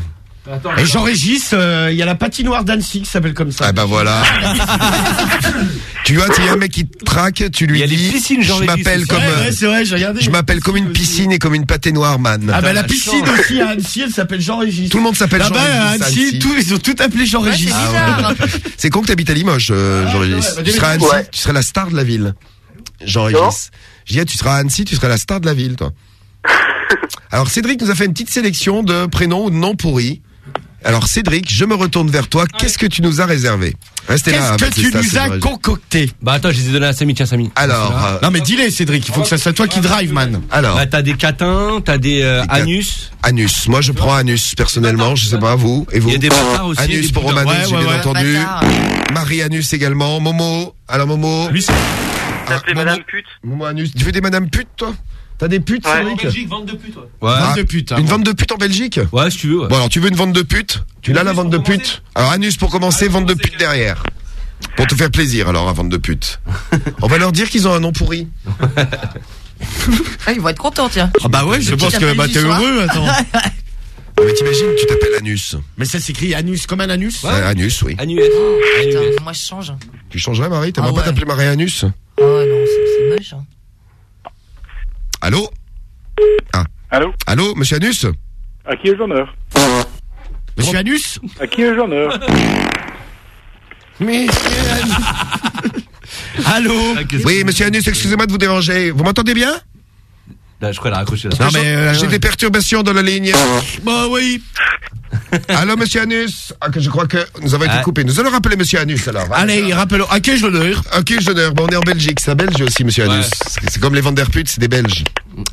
Et Jean-Régis, euh, il y a la patinoire d'Annecy qui s'appelle comme ça. Ah bah voilà. tu vois, il y a un mec qui te traque, tu lui dis, je m'appelle comme, Ouais, euh, ouais, c'est vrai, j'ai regardé. je m'appelle comme une piscine et comme une patinoire, man. Ah bah la piscine aussi à Annecy, elle s'appelle Jean-Régis. Tout le monde s'appelle Là-bas, Jean-Régis à à Annecy, Annecy. tout, ils ont tout appelé Jean-Régis. Ah ouais. C'est con que t'habites à Limoges, euh, Jean-Régis. ouais, bah, tu seras Annecy, ouais. tu serais la star de la ville. Jean-Régis. Je dis, ah, tu seras à Annecy, tu serais la star de la ville, toi. Alors, Cédric nous a fait une petite sélection de prénoms ou de noms pourris. Alors, Cédric, je me retourne vers toi. Qu'est-ce que tu nous as réservé Restez là. Qu'est-ce que tu nous c'est as vrai. concocté Bah attends, je les ai donnés à Samy, tiens Samy. Alors, euh, Non mais dis-les Cédric, il faut que ça soit toi qui drive man. Alors, Bah t'as des catins, t'as des euh, anus. Anus. Moi, je prends Anus, personnellement. Je sais pas, vous. Et vous Il y a des bâtards aussi, Anus des pour putains. Romanus, Ouais, j'ai ouais, bien ouais. entendu. Bâtard. Marie Anus également. Momo. Alors, Momo. Lui, c'est. T'appelais Madame Pute. Momo Anus. Tu fais des Madame putes, toi? T'as des putes, Cédric vente de putes, ouais. Vente de putes, hein. Une vente de putes en Belgique? Ouais, si tu veux. ouais. Bon, alors, tu veux une vente de putes? Tu l'as, la vente de putes? Alors, Anus pour commencer, vente de putes derrière. Pour te faire plaisir, alors, la vente de putes. On va leur dire qu'ils ont un nom pourri. Ah, ils vont être contents, tiens. Ah bah ouais, je pense que bah, t'es heureux, attends. Mais t'imagines, tu t'appelles Anus. Mais ça s'écrit anus comme un anus Ouais, Anus, oui. Anus. Putain, moi je change. Tu changerais, Marie? T'aimerais Ah pas ouais. t'appeler Marie Anus? Oh non, c'est c'est moche. hein. Allô Ah. Allô Allô, monsieur Anus À qui ai-je l'honneur Monsieur Anus À qui ai-je l'honneur Monsieur Allô Oui, monsieur Anus, excusez-moi de vous déranger. Vous m'entendez bien Là, je crois qu'elle a raccroché là. Non mais euh, J'ai des perturbations dans la ligne. Bah oui. Allô, monsieur Anus ah, que Je crois que nous avons été Ah. coupés. Nous allons rappeler monsieur Anus, alors. Allez, rappelons. À qui je l'honneur Ok, l'honneur. Bon, on est en Belgique. C'est un Belge aussi, monsieur. Anus. C'est- C'est comme les Vanderput, c'est des Belges.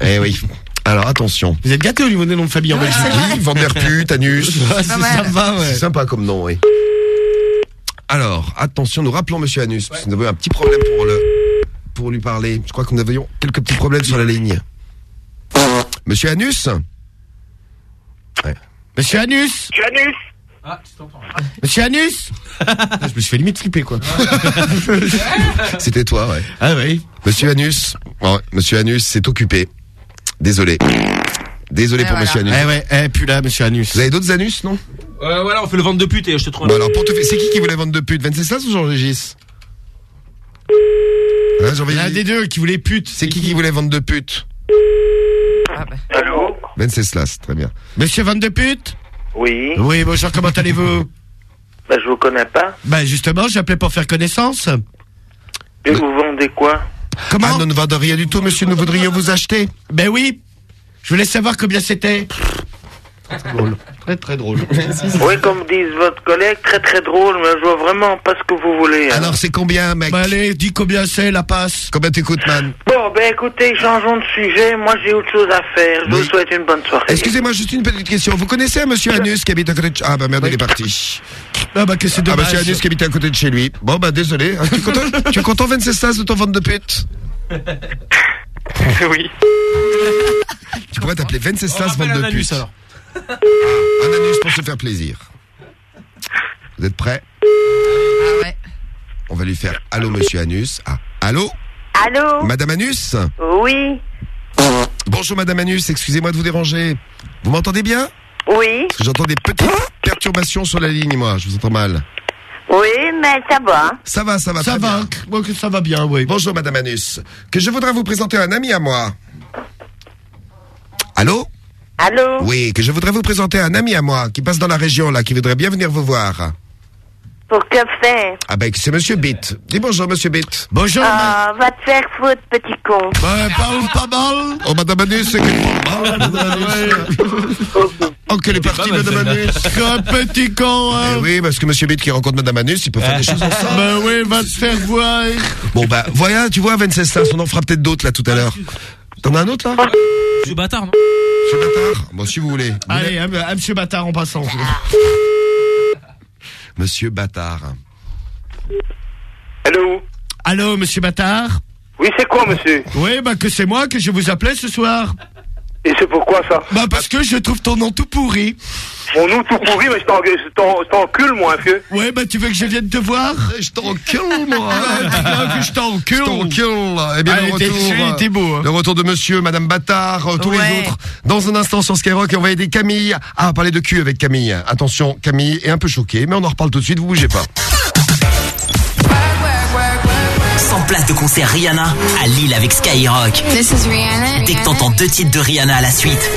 Eh oui. Alors, attention. Vous êtes gâtés au niveau des noms de famille en Belgique. Oui, Vanderput, Anus. Ouais, c'est- ça va, ouais. C'est sympa comme nom, oui. Alors, attention, nous rappelons Monsieur Anus, parce que nous avons eu un petit problème pour le, pour lui parler. Je crois que nous avions quelques petits problèmes sur la ligne. Monsieur Anus Monsieur Anus Janus Ah, tu t'entends. Monsieur Anus Je me suis fait limite flipper quoi. C'était toi, ouais. Ah oui. Monsieur Anus, ouais, Monsieur Anus s'est occupé. Désolé. Désolé Ouais, pour voilà. Monsieur Anus. Eh ouais, eh puis là, Monsieur Anus. Vous avez d'autres Anus, non? Euh, voilà, on fait le vente de putes et je te trouve. Bon alors, pour te faire, c'est qui qui voulait vendre de pute? Venceslas ou Jean-Régis? Hein, Il y en a des deux qui voulaient pute. C'est qui qui voulait vendre de pute? bah. Allô Venceslas, très bien. Monsieur Van de Pute Oui, Oui, bonjour, comment allez-vous bah je vous connais pas. Bah justement, j'appelais pour faire connaissance. Et vous vendez quoi Comment Ah, nous ne vendons rien du tout, monsieur, nous voudrions vous acheter. Ben oui. Je voulais savoir combien c'était. Très drôle. Très très drôle. Oui, comme disent votre collègue, très très drôle, mais je vois vraiment pas ce que vous voulez. hein. Alors, c'est combien, mec Bah allez, dis combien c'est la passe. Combien t'écoutes, man Bon, ben écoutez, changeons de sujet. Moi, j'ai autre chose à faire. Je Oui. vous souhaite une bonne soirée. Excusez-moi, juste une petite question. Vous connaissez un monsieur Anus qui habite à côté de... Ah, bah merde, il est parti. Ah bah que c'est Ah, dommage. monsieur Anus qui habite à côté de chez lui. Bon, bah désolé. Ah, tu es content, tu es content Venceslas, de ton vente de pute oui. Tu pourrais t'appeler Venceslas, On rappelle vente un de anus, pute. alors. Ah, un anus pour se faire plaisir. Vous êtes prêts Ah ouais. On va lui faire Allô, monsieur Anus. Ah, allô Allô Madame Anus Oui, Bonjour, madame Anus, excusez-moi de vous déranger. Vous m'entendez bien oui, Parce que j'entends des petites perturbations sur la ligne, moi. Je vous entends mal. oui, mais ça va. Ça va, ça va, Ça très va, bien. moi que ça va bien, oui. Bonjour, madame Anus. Que je voudrais vous présenter un ami à moi. Allô Allô Oui, que je voudrais vous présenter un ami à moi qui passe dans la région, là, qui voudrait bien venir vous voir. Pour que faire Ah ben, c'est monsieur Bitt. Dis bonjour, monsieur Bitt. Bonjour. Ah, va te faire foutre, petit con. Bah, parle pas mal. Oh, madame Anus, c'est que... Oh, qu'elle est partie, madame. Anus. Un petit con, Eh hein. oui, parce que monsieur Bitt qui rencontre madame Anus, il peut faire des choses ensemble. Bah oui, va te faire voir. Bon, bah, voilà, tu vois, Venceslas, on en fera peut-être d'autres, là, tout à l'heure. T'en as un autre, là Je suis bâtard, non Monsieur Bâtard Bon, si vous voulez. Vous Allez, un, un monsieur bâtard en passant. Monsieur Bâtard. Allô Allô, monsieur bâtard Oui, c'est quoi, monsieur Oui, bah que c'est moi que je vous appelais ce soir. Et c'est pourquoi ça Bah parce que je trouve ton nom tout pourri. Mon nom tout pourri, mais je t'en- je t'en- je t'encule, moi, vieux. Ouais, bah tu veux que je vienne te voir? Je t'encule, moi. que je t'encule. Je t'encule. Eh bien, Ah, le retour. était beau, hein. Le retour de monsieur, madame Bâtard, euh, tous les autres. Dans un instant sur Skyrock, et on va aider Camille. Ah, parler de cul avec Camille. Attention, Camille est un peu choquée, mais on en reparle tout de suite, vous bougez pas. 100 places de concert Rihanna à Lille avec Skyrock. This is Rihanna. Dès que t'entends deux titres de Rihanna à la suite.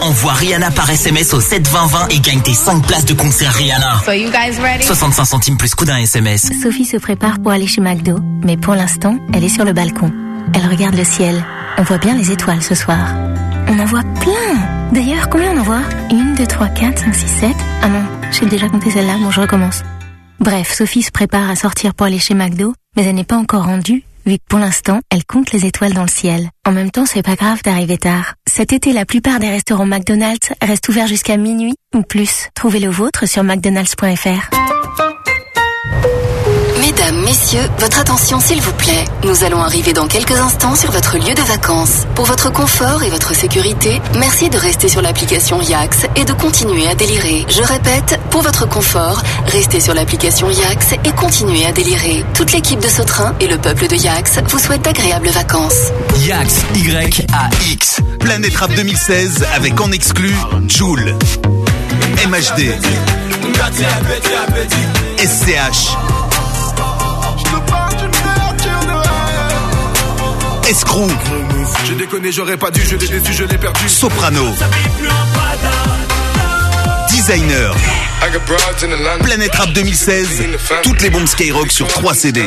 Envoie Rihanna par SMS au 72020 et gagne tes 5 places de concert Rihanna. So you guys ready? 65 centimes plus coût d'un SMS. Sophie se prépare pour aller chez McDo, mais pour l'instant, elle est sur le balcon. Elle regarde le ciel. On voit bien les étoiles ce soir. On en voit plein D'ailleurs, combien on en voit? Une, deux, trois, quatre, cinq, six, sept. Ah non, j'ai déjà compté celle-là, bon je recommence. Bref, Sophie se prépare à sortir pour aller chez McDo, mais elle n'est pas encore rendue, vu que pour l'instant, elle compte les étoiles dans le ciel. En même temps, c'est pas grave d'arriver tard. Cet été, la plupart des restaurants McDonald's restent ouverts jusqu'à minuit ou plus. Trouvez le vôtre sur mcdonalds.fr. Mesdames, messieurs, votre attention s'il vous plaît. Nous allons arriver dans quelques instants sur votre lieu de vacances. Pour votre confort et votre sécurité, merci de rester sur l'application Yax et de continuer à délirer. Je répète, pour votre confort, restez sur l'application Yax et continuez à délirer. Toute l'équipe de Sautrin et le peuple de Yax vous souhaitent d'agréables vacances. Yax, Y-A-X. Planète Rap 2016 avec en exclu Joule, MHD, SCH, Escrew, J'ai déconné, j'aurais pas dû, je l'ai déçu, je l'ai perdu. Soprano, Designer. Planète Rap 2016, toutes les bombes Skyrock sur 3 CD.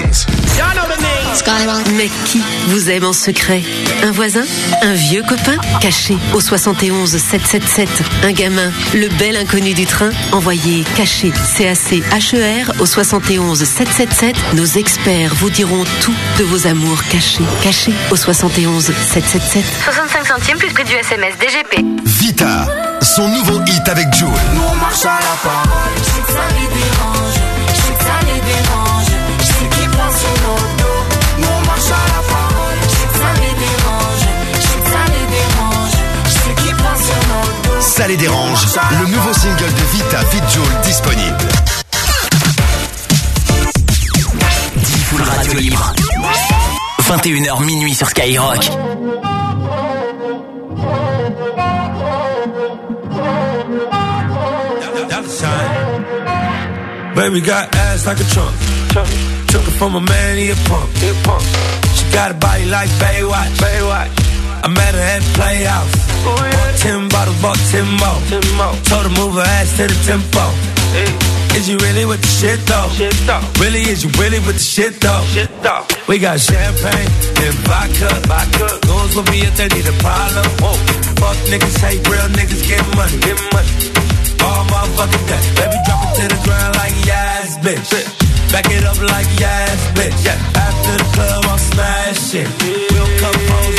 Mais qui vous aime en secret? Un voisin? Un vieux copain? Caché au 71 777. Un gamin? Le bel inconnu du train? Envoyé caché C-A-C-H-E-R au 71 777. Nos experts vous diront tout de vos amours cachés. Cachés au 71 777. 65 centimes plus prix du SMS DGP. Vita, son nouveau hit avec Joule. On marche à la parole, je sais que ça les dérange, je sais que ça les dérange, je sais qu'ils pensent sur nos dos. Nous on marche à la parole, je sais que ça les dérange, je sais que ça les dérange, je sais qu'ils pensent sur nos dos. Ça les dérange, le nouveau single de Vita Fit Joule disponible. Full Radio Libre. 21h minuit sur Skyrock. Baby got ass like a trunk. trunk. Took it from a man, he a punk. He a punk. She got a body like Baywatch. Baywatch. I met her at Playhouse. Bought ten bottles, bought ten more. ten more. Told her move her ass to the tempo. Hey. Is you really with the shit though? Shit though? Really, is you really with the shit though? Shit though. We got champagne and vodka. vodka. Goons will be if they need a problem. Whoa. Fuck niggas, hate real niggas, get money. Get money. All motherfucking day. Baby, drop it to the ground like yes, bitch. Back it up like yes, bitch. After the club, I'll smash it. We'll come home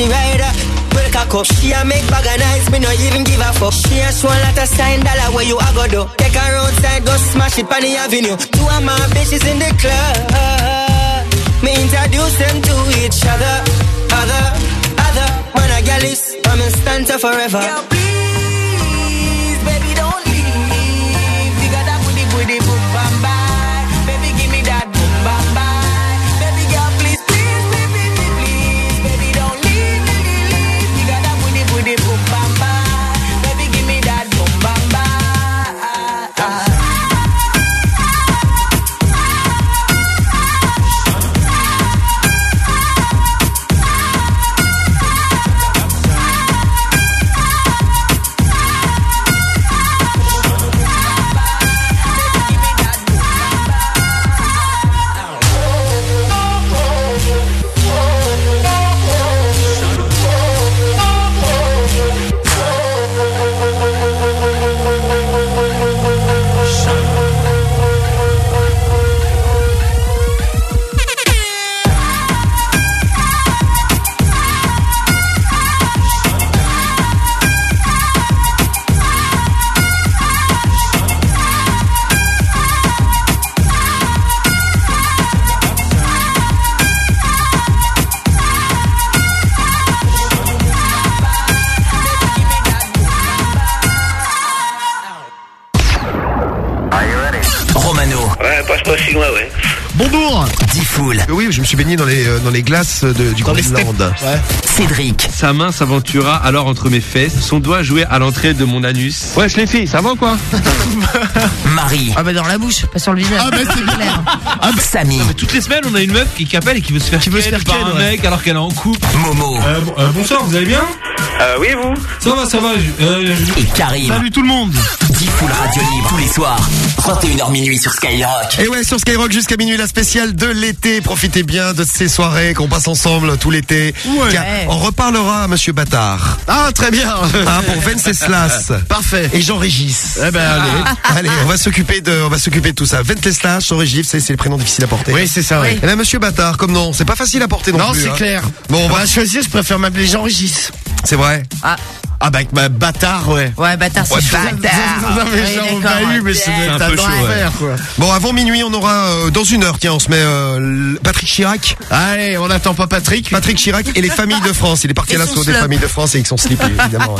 Body rider. Break a cup. She a make bag of nice. Me no even give a fuck. She a show lot of sign dollar where you a go do. Take her outside, go smash it on the avenue. Two of my bitches in the club. Me introduce them to each other. Other, other. Man a gal is. I'm in stanza forever. Please, suis baigné dans les euh, dans les glaces de, du Groenland. Cédric. Sa main s'aventura alors entre mes fesses, son doigt jouait à l'entrée de mon anus. Wesh les filles, ça va ou quoi Marie. Ah bah dans la bouche, pas sur le visage. Ah bah, c'est clair. Samy. Non, mais toutes les semaines, on a une meuf qui appelle et qui veut se faire, veut se faire par un ouais. mec alors qu'elle est en couple. Momo. Euh, bon- euh, bonsoir, vous allez bien? Euh, oui, vous Ça va, ça va. je- euh, je- Et Karim. Salut tout le monde. 10 full radio libre tous les soirs. 21h minuit sur Skyrock. Et ouais, sur Skyrock jusqu'à minuit, la spéciale de l'été. Profitez bien de ces soirées qu'on passe ensemble tout l'été. Ouais. Car on reparlera, monsieur Bâtard. Ah, très bien. Hein, pour Venceslas. Parfait. Et Jean-Régis. Eh ben, allez. Allez, on va s'occuper de, on va s'occuper de tout ça. Venceslas, Jean-Régis, c'est c'est le prénom difficile à porter. Oui, c'est ça, oui. Et là, monsieur Bâtard, comme nom, c'est pas facile à porter non, Non, plus. c'est hein. clair. Bon, on on va, va choisir, je préfère m'appeler Jean-Régis. C'est vrai. Ah, Ah, bah, bâtard, ouais. ouais, bâtard, c'est Ouais, bâtard. Non, mais d'accord, bah oui, ouais. mais c'est un peu chaud, ouais. faire, quoi. Bon, avant minuit, on aura euh, dans une heure, tiens, on se met euh, Patrick Chirac. Allez, on n'attend pas Patrick. Patrick Chirac et les familles de France. Il est parti Et à l'assaut des familles de France et avec son slip, évidemment.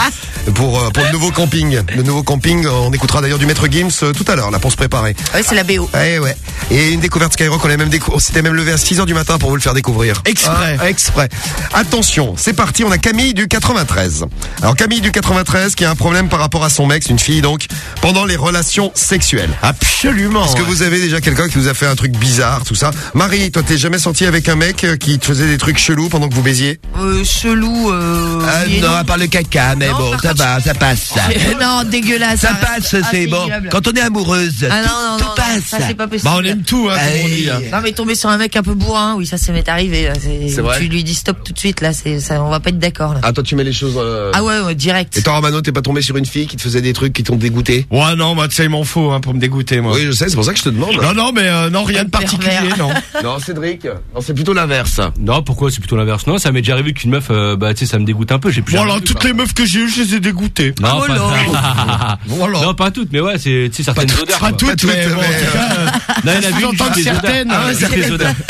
pour, euh, pour le nouveau camping. Le nouveau camping, on écoutera d'ailleurs du Maître Gims euh, tout à l'heure, là, pour se préparer. Ouais, c'est la BO. Eh ouais. Et une découverte Skyrock, on l'a même décou- on s'était même levé à 6h du matin pour vous le faire découvrir. Exprès. Ah, exprès. Attention, c'est parti, on a Camille du 93. Alors Camille du 93 qui a un problème par rapport à son mec, c'est une fille donc, pendant les relations sexuelles. Absolument. Est-ce que ouais. vous avez déjà quelqu'un qui vous a fait un truc bizarre, tout ça? Marie, toi t'es jamais sorti avec un mec euh, qui te faisait des trucs chelous pendant que vous baisiez? Euh, chelou, euh. oui et non. part le caca, mais Non, bon, ça va, ça passe. Ça, Non, dégueulasse. ça passe, Ah, c'est bon. Quand on est amoureuse, Ah non, tout, non, tout non, non, passe. ça c'est pas possible. Bah, on aime tout, hein, comme on dit. hein. Non mais tomber sur un mec un peu bourrin, oui ça ça m'est arrivé. là, C'est C'est vrai tu lui dis stop tout de suite là, c'est ça, on va pas être d'accord là. Ah toi tu mets les choses... euh, Ah ouais, ouais direct. Et toi Romano, t'es pas tombé sur une fille qui te faisait des trucs qui t'ont dégoûté? Ouais, non, moi, tu sais, il m'en faut, hein, pour me dégoûter, moi. Oui je sais, c'est pour ça que je te demande. Non, non, mais euh, non, rien de particulier, Pervers. non. Non Cédric, non c'est plutôt l'inverse. Non, pourquoi C'est plutôt l'inverse? Non, ça m'est déjà arrivé qu'une meuf, euh, bah tu sais, ça me dégoûte un peu. J'ai plus. Jamais vu, toutes les meufs que j'ai eues, je les ai dégoûtées. Non, pas, là. Voilà. non, pas toutes, mais ouais, c'est tu sais, certaines odeurs. Pas quoi. toutes, toutes, mais bon, en tout cas, euh, Non, il y en a vu J'entends juste que certaines, Ah odeurs.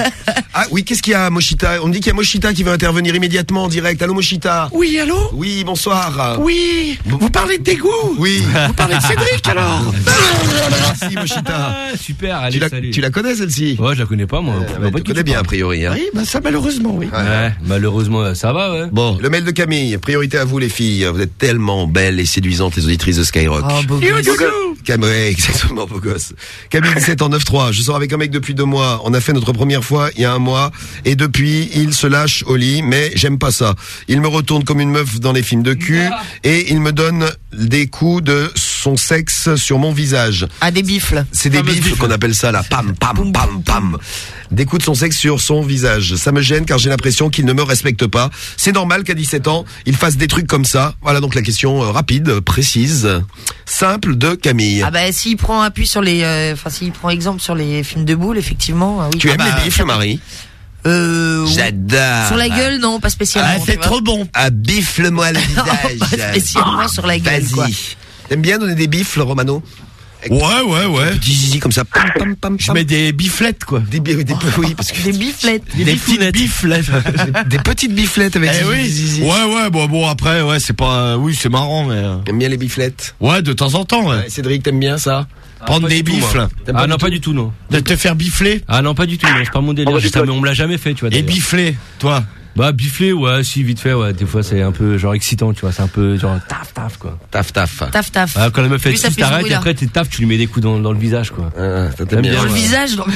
Ah oui, qu'est-ce qu'il y a Moshita? On me dit qu'il y a Moshita qui veut intervenir immédiatement en direct. Allô Moshita? Oui, allô? Oui, bonsoir. Oui, vous parlez de dégoût Oui. Vous parlez de Cédric, alors Merci Moshita. Super, Tu allez, la, salut. tu la connais celle-ci? Ouais, je la connais pas moi. Euh, Tu qui connais tu bien a priori. Hein Oui, bah ça, malheureusement, oui. Ouais, malheureusement, ça va, ouais. Bon, le mail de Camille. Priorité à vous les filles. Vous êtes tellement belles et séduisantes les auditrices de Skyrock. Oh beau You, gosse. you, you. Cam- ouais, exactement, beau gosse. Camille 17 en 9-3. Je sors avec un mec depuis deux mois. On a fait notre première fois il y a un mois. Et depuis, il se lâche au lit. Mais j'aime pas ça. Il me retourne comme une meuf dans les films de cul. Et il me donne des coups de son sexe sur mon visage. Ah des bifles. C'est des bifles bifle. qu'on appelle ça là. Pam, pam, pam, pam. Des coups de son sexe sur son visage. Ça me gêne car j'ai l'impression qu'il ne me respecte pas. C'est normal qu'à 17 ans, il fasse des trucs comme ça. Voilà donc la question euh, rapide, précise, simple de Camille. Ah bah s'il prend appui sur les, euh, enfin s'il prend exemple sur les films de boules effectivement. ah oui. tu Ah aimes bah, les bifles, Marie? Euh. J'adore. Sur la gueule non pas spécialement. Ah, c'est trop bon. Ah, bifle-moi le Pas visage. spécialement sur la gueule quoi. Vas-y. T'aimes bien donner des bifles, Romano Ouais, ouais, ouais. Petit zizi comme ça. Pam, pam, pam, Je pam. mets des biflettes, quoi. Des, bi- des, oui, parce que Des biflettes. Des petites biflettes. des petites biflettes avec Eh zizi, oui. zizi. Ouais, ouais, bon, bon, après, ouais, c'est pas, oui, c'est marrant, mais, euh, T'aimes bien les biflettes ouais, de temps en temps, ouais. Ouais, Cédric, t'aimes bien ça Prendre pas des bifles. Ah non, pas du tout, non. De te faire bifler. Ah non, pas du tout, non, c'est pas mon délire. Ça, mais on me l'a jamais fait, tu vois. Et bifler, toi. Bah, bifler, ouais, si, vite fait, ouais. Des fois, c'est un peu, genre, excitant, tu vois. C'est un peu, genre, taf, taf, quoi. Taf, taf. Taf taf. Ah, quand la meuf fait tu t'arrêtes et après, tu taf, tu lui mets des coups dans, dans le visage, quoi. Ah, bien. Dans le visage non mais.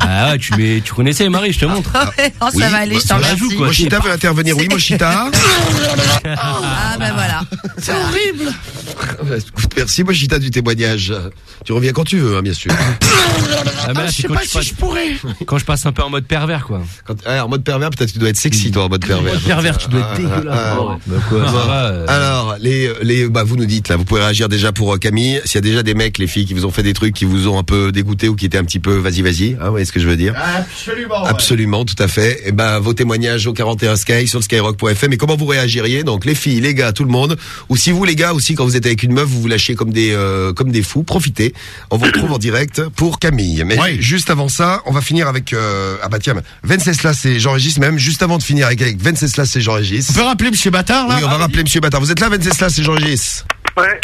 Ah ouais, tu mets, tu connaissais Marie, je te montre. Ouais, oh, ça Oui, va aller, bah, je t'en remercie. joue, quoi. Moshita veut intervenir. Oui, Moshita. Ah bah voilà. C'est horrible. Écoute, Merci Moshita du témoignage. Tu reviens quand tu veux, hein, bien sûr. Ah, mais là, Je sais pas si je pourrais. quand je passe un peu en mode pervers, quoi. Ah, en mode pervers, peut-être que tu dois être sexy, toi, en mode pervers. Mode pervers, tu dois être Ah, dégueulasse. ah, Oh, Bah Bon. va. euh, Alors, les, les, bah, vous nous dites, là, vous pouvez réagir déjà pour euh, Camille. S'il y a déjà des mecs, les filles, qui vous ont fait des trucs qui vous ont un peu dégoûté ou qui étaient un petit peu, vas-y, vas-y. Ah ouais, ce que je veux dire. Absolument. Absolument, tout à fait. Et ben, vos témoignages au 41 Sky sur le skyrock.fm. Et comment vous réagiriez Donc, les filles, les gars, tout le monde? Ou si vous, les gars, aussi, quand vous êtes avec une meuf, vous vous lâchez comme des, euh, comme des fous. Profitez. On vous retrouve en direct pour Camille. Mais Ouais. juste avant ça, on va finir avec, euh, ah bah tiens, Venceslas et Jean-Régis, même juste avant de finir avec, avec Venceslas et Jean-Régis. On peut rappeler Monsieur Bâtard, là Oui, on va rappeler Monsieur Bâtard. Vous êtes là, Venceslas et Jean-Régis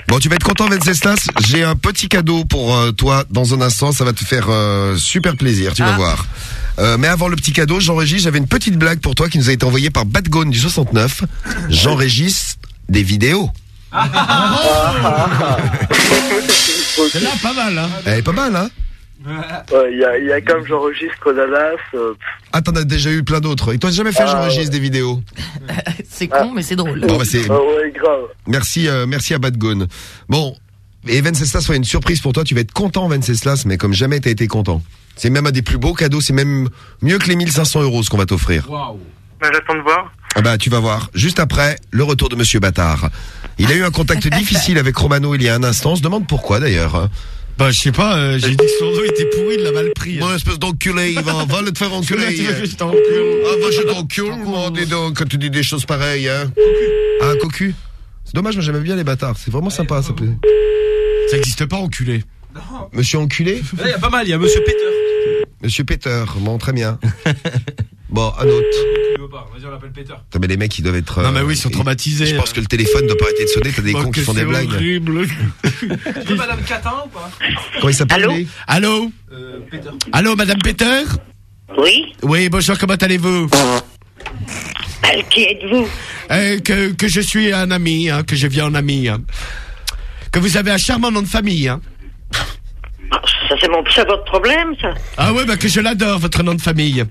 Bon, tu vas être content, Venceslas. J'ai un petit cadeau pour euh, toi dans un instant. Ça va te faire euh, super plaisir, tu vas Ah. voir. Euh, mais avant le petit cadeau, Jean-Régis, j'avais une petite blague pour toi qui nous a été envoyée par Badgone du 69. Jean-Régis, des vidéos. C'est là pas mal, hein. Elle est pas mal, hein Ouais, Il y, a, il y a comme j'enregistre Codalas. Euh, Ah, t'en as déjà eu plein d'autres. Et toi, t'as jamais fait, Ah, Jean-Régis, des vidéos C'est con, mais c'est drôle. Bon, bah, c'est- ah ouais, grave. Merci, euh, merci à Badgone. Bon, et Venceslas, ouais, une surprise pour toi. Tu vas être content, Venceslas, mais comme jamais t'as été content. C'est même un des plus beaux cadeaux. C'est même mieux que les 1500 euros ce qu'on va t'offrir. Bah, J'attends de voir. Ah bah, tu vas voir. Juste après, le retour de Monsieur Bâtard. Il a eu un contact difficile avec Romano il y a un instant. On se demande pourquoi d'ailleurs. Bah, je sais pas, euh, j'ai dit que son dos était pourri, il l'a mal pris. Bon, espèce d'enculé, il va, va le te faire enculer. Tu veux que je t'encule Ah, va, je t'encule, moi, dis donc, quand tu dis des choses pareilles, hein. Ah, cocu. C'est dommage, moi j'aimais bien les bâtards. C'est vraiment sympa, ça plaît. Ça existe pas, enculé. Monsieur enculé Il y a pas mal, il y a Monsieur Peter. Monsieur Peter, bon, très bien. Bon, un autre. Tu veux pas Vas-y, on l'appelle Peter. Putain, mais les mecs, ils doivent être. Non, mais oui, ils euh, sont traumatisés. Je pense que le téléphone doit pas arrêter de sonner. T'as des Oh, cons qui font des c'est blagues. horrible. Tu veux Madame Catin ou pas Comment il s'appelle Allô Allô Euh, Peter. Allô, Madame Peter Oui Oui, bonjour, comment allez-vous Euh, Qui êtes-vous Euh, que, que je suis un ami, hein, que je viens en ami. hein. Que vous avez un charmant nom de famille. Hein. Ça, c'est mon, c'est votre problème, ça Ah ouais, bah que je l'adore, votre nom de famille.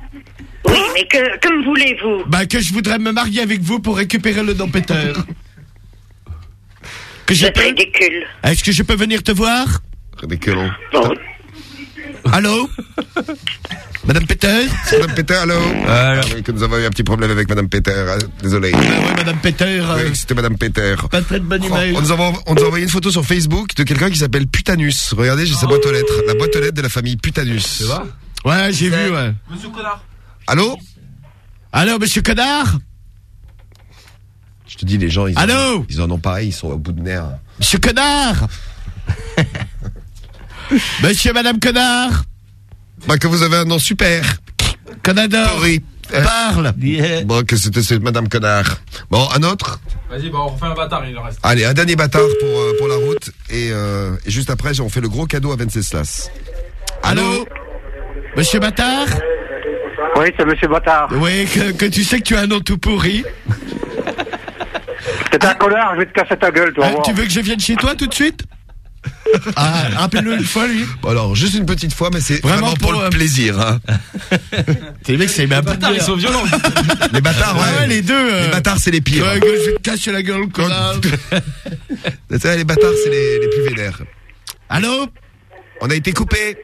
Oui, mais que, que me voulez-vous Bah que je voudrais me marier avec vous pour récupérer le nom Peter. Que je C'est peux... ridicule. Est-ce que je peux venir te voir? Ridicule. Allô? Madame Peter? Madame Peter, allô? Ah oui, que nous avons eu un petit problème avec Madame Peter. hein. Désolé. Oui, Madame Peter. euh, Oui, c'était Madame Peter. Pas très de bonne Oh, humeur. on, nous a, envo- on nous a envoyé une photo sur Facebook de quelqu'un qui s'appelle Putanus. Regardez, j'ai sa boîte aux lettres. La boîte aux lettres de la famille Putanus. Tu vois Ouais, j'ai vu, ouais. Monsieur Connard. Allô Allô, monsieur Connard Je te dis, les gens, ils, en- Allô ils en ont pareil, ils sont au bout de nerfs. Monsieur Connard Monsieur, Madame Connard Bah, que vous avez un nom super. Connador Pourri. Parle Bon, que c'était c'est Madame Connard. Bon, un autre Vas-y, bah on refait un bâtard, il en reste. Allez, un dernier bâtard pour, euh, pour la route. Et, euh, et juste après, on fait le gros cadeau à Venceslas. Allô Monsieur Bâtard Oui, c'est Monsieur Bâtard. Oui, que, que tu sais que tu as un nom tout pourri. C'est un connard, je vais te casser ta gueule, toi. Hein, tu veux que je vienne chez toi tout de suite? Ah, rappelle-le une fois, lui. Bon, alors, juste une petite fois, mais c'est vraiment, Vraiment pour, pour, le euh, plaisir. Hein. Les mecs, c'est Les bâtards, ils sont violents. Les bâtards, ouais. Ah ouais, les deux. euh, Les bâtards, c'est les pires. Ouais, que je vais te casser la gueule, vrai, les bâtards, c'est les, les plus vénères. Allô? On a été coupé.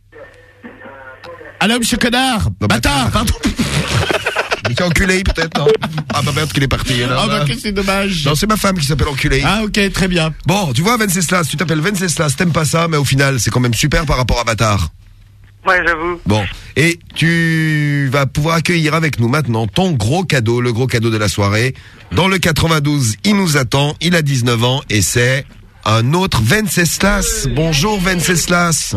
Allô, monsieur Connard? Bâtard, pardon. Il s'est enculé, peut-être, non? Ah, bah merde qu'il est parti. alors, Ah, bah, là. que c'est dommage. Non, c'est ma femme qui s'appelle enculé. Ah, ok, très bien. Bon, tu vois, Venceslas, tu t'appelles Venceslas, t'aimes pas ça, mais au final, c'est quand même super par rapport à Bâtard. Ouais, j'avoue. Bon, et tu vas pouvoir accueillir avec nous maintenant ton gros cadeau, le gros cadeau de la soirée. Dans le 92, il nous attend, il a 19 ans, et c'est un autre Venceslas. Bonjour Venceslas.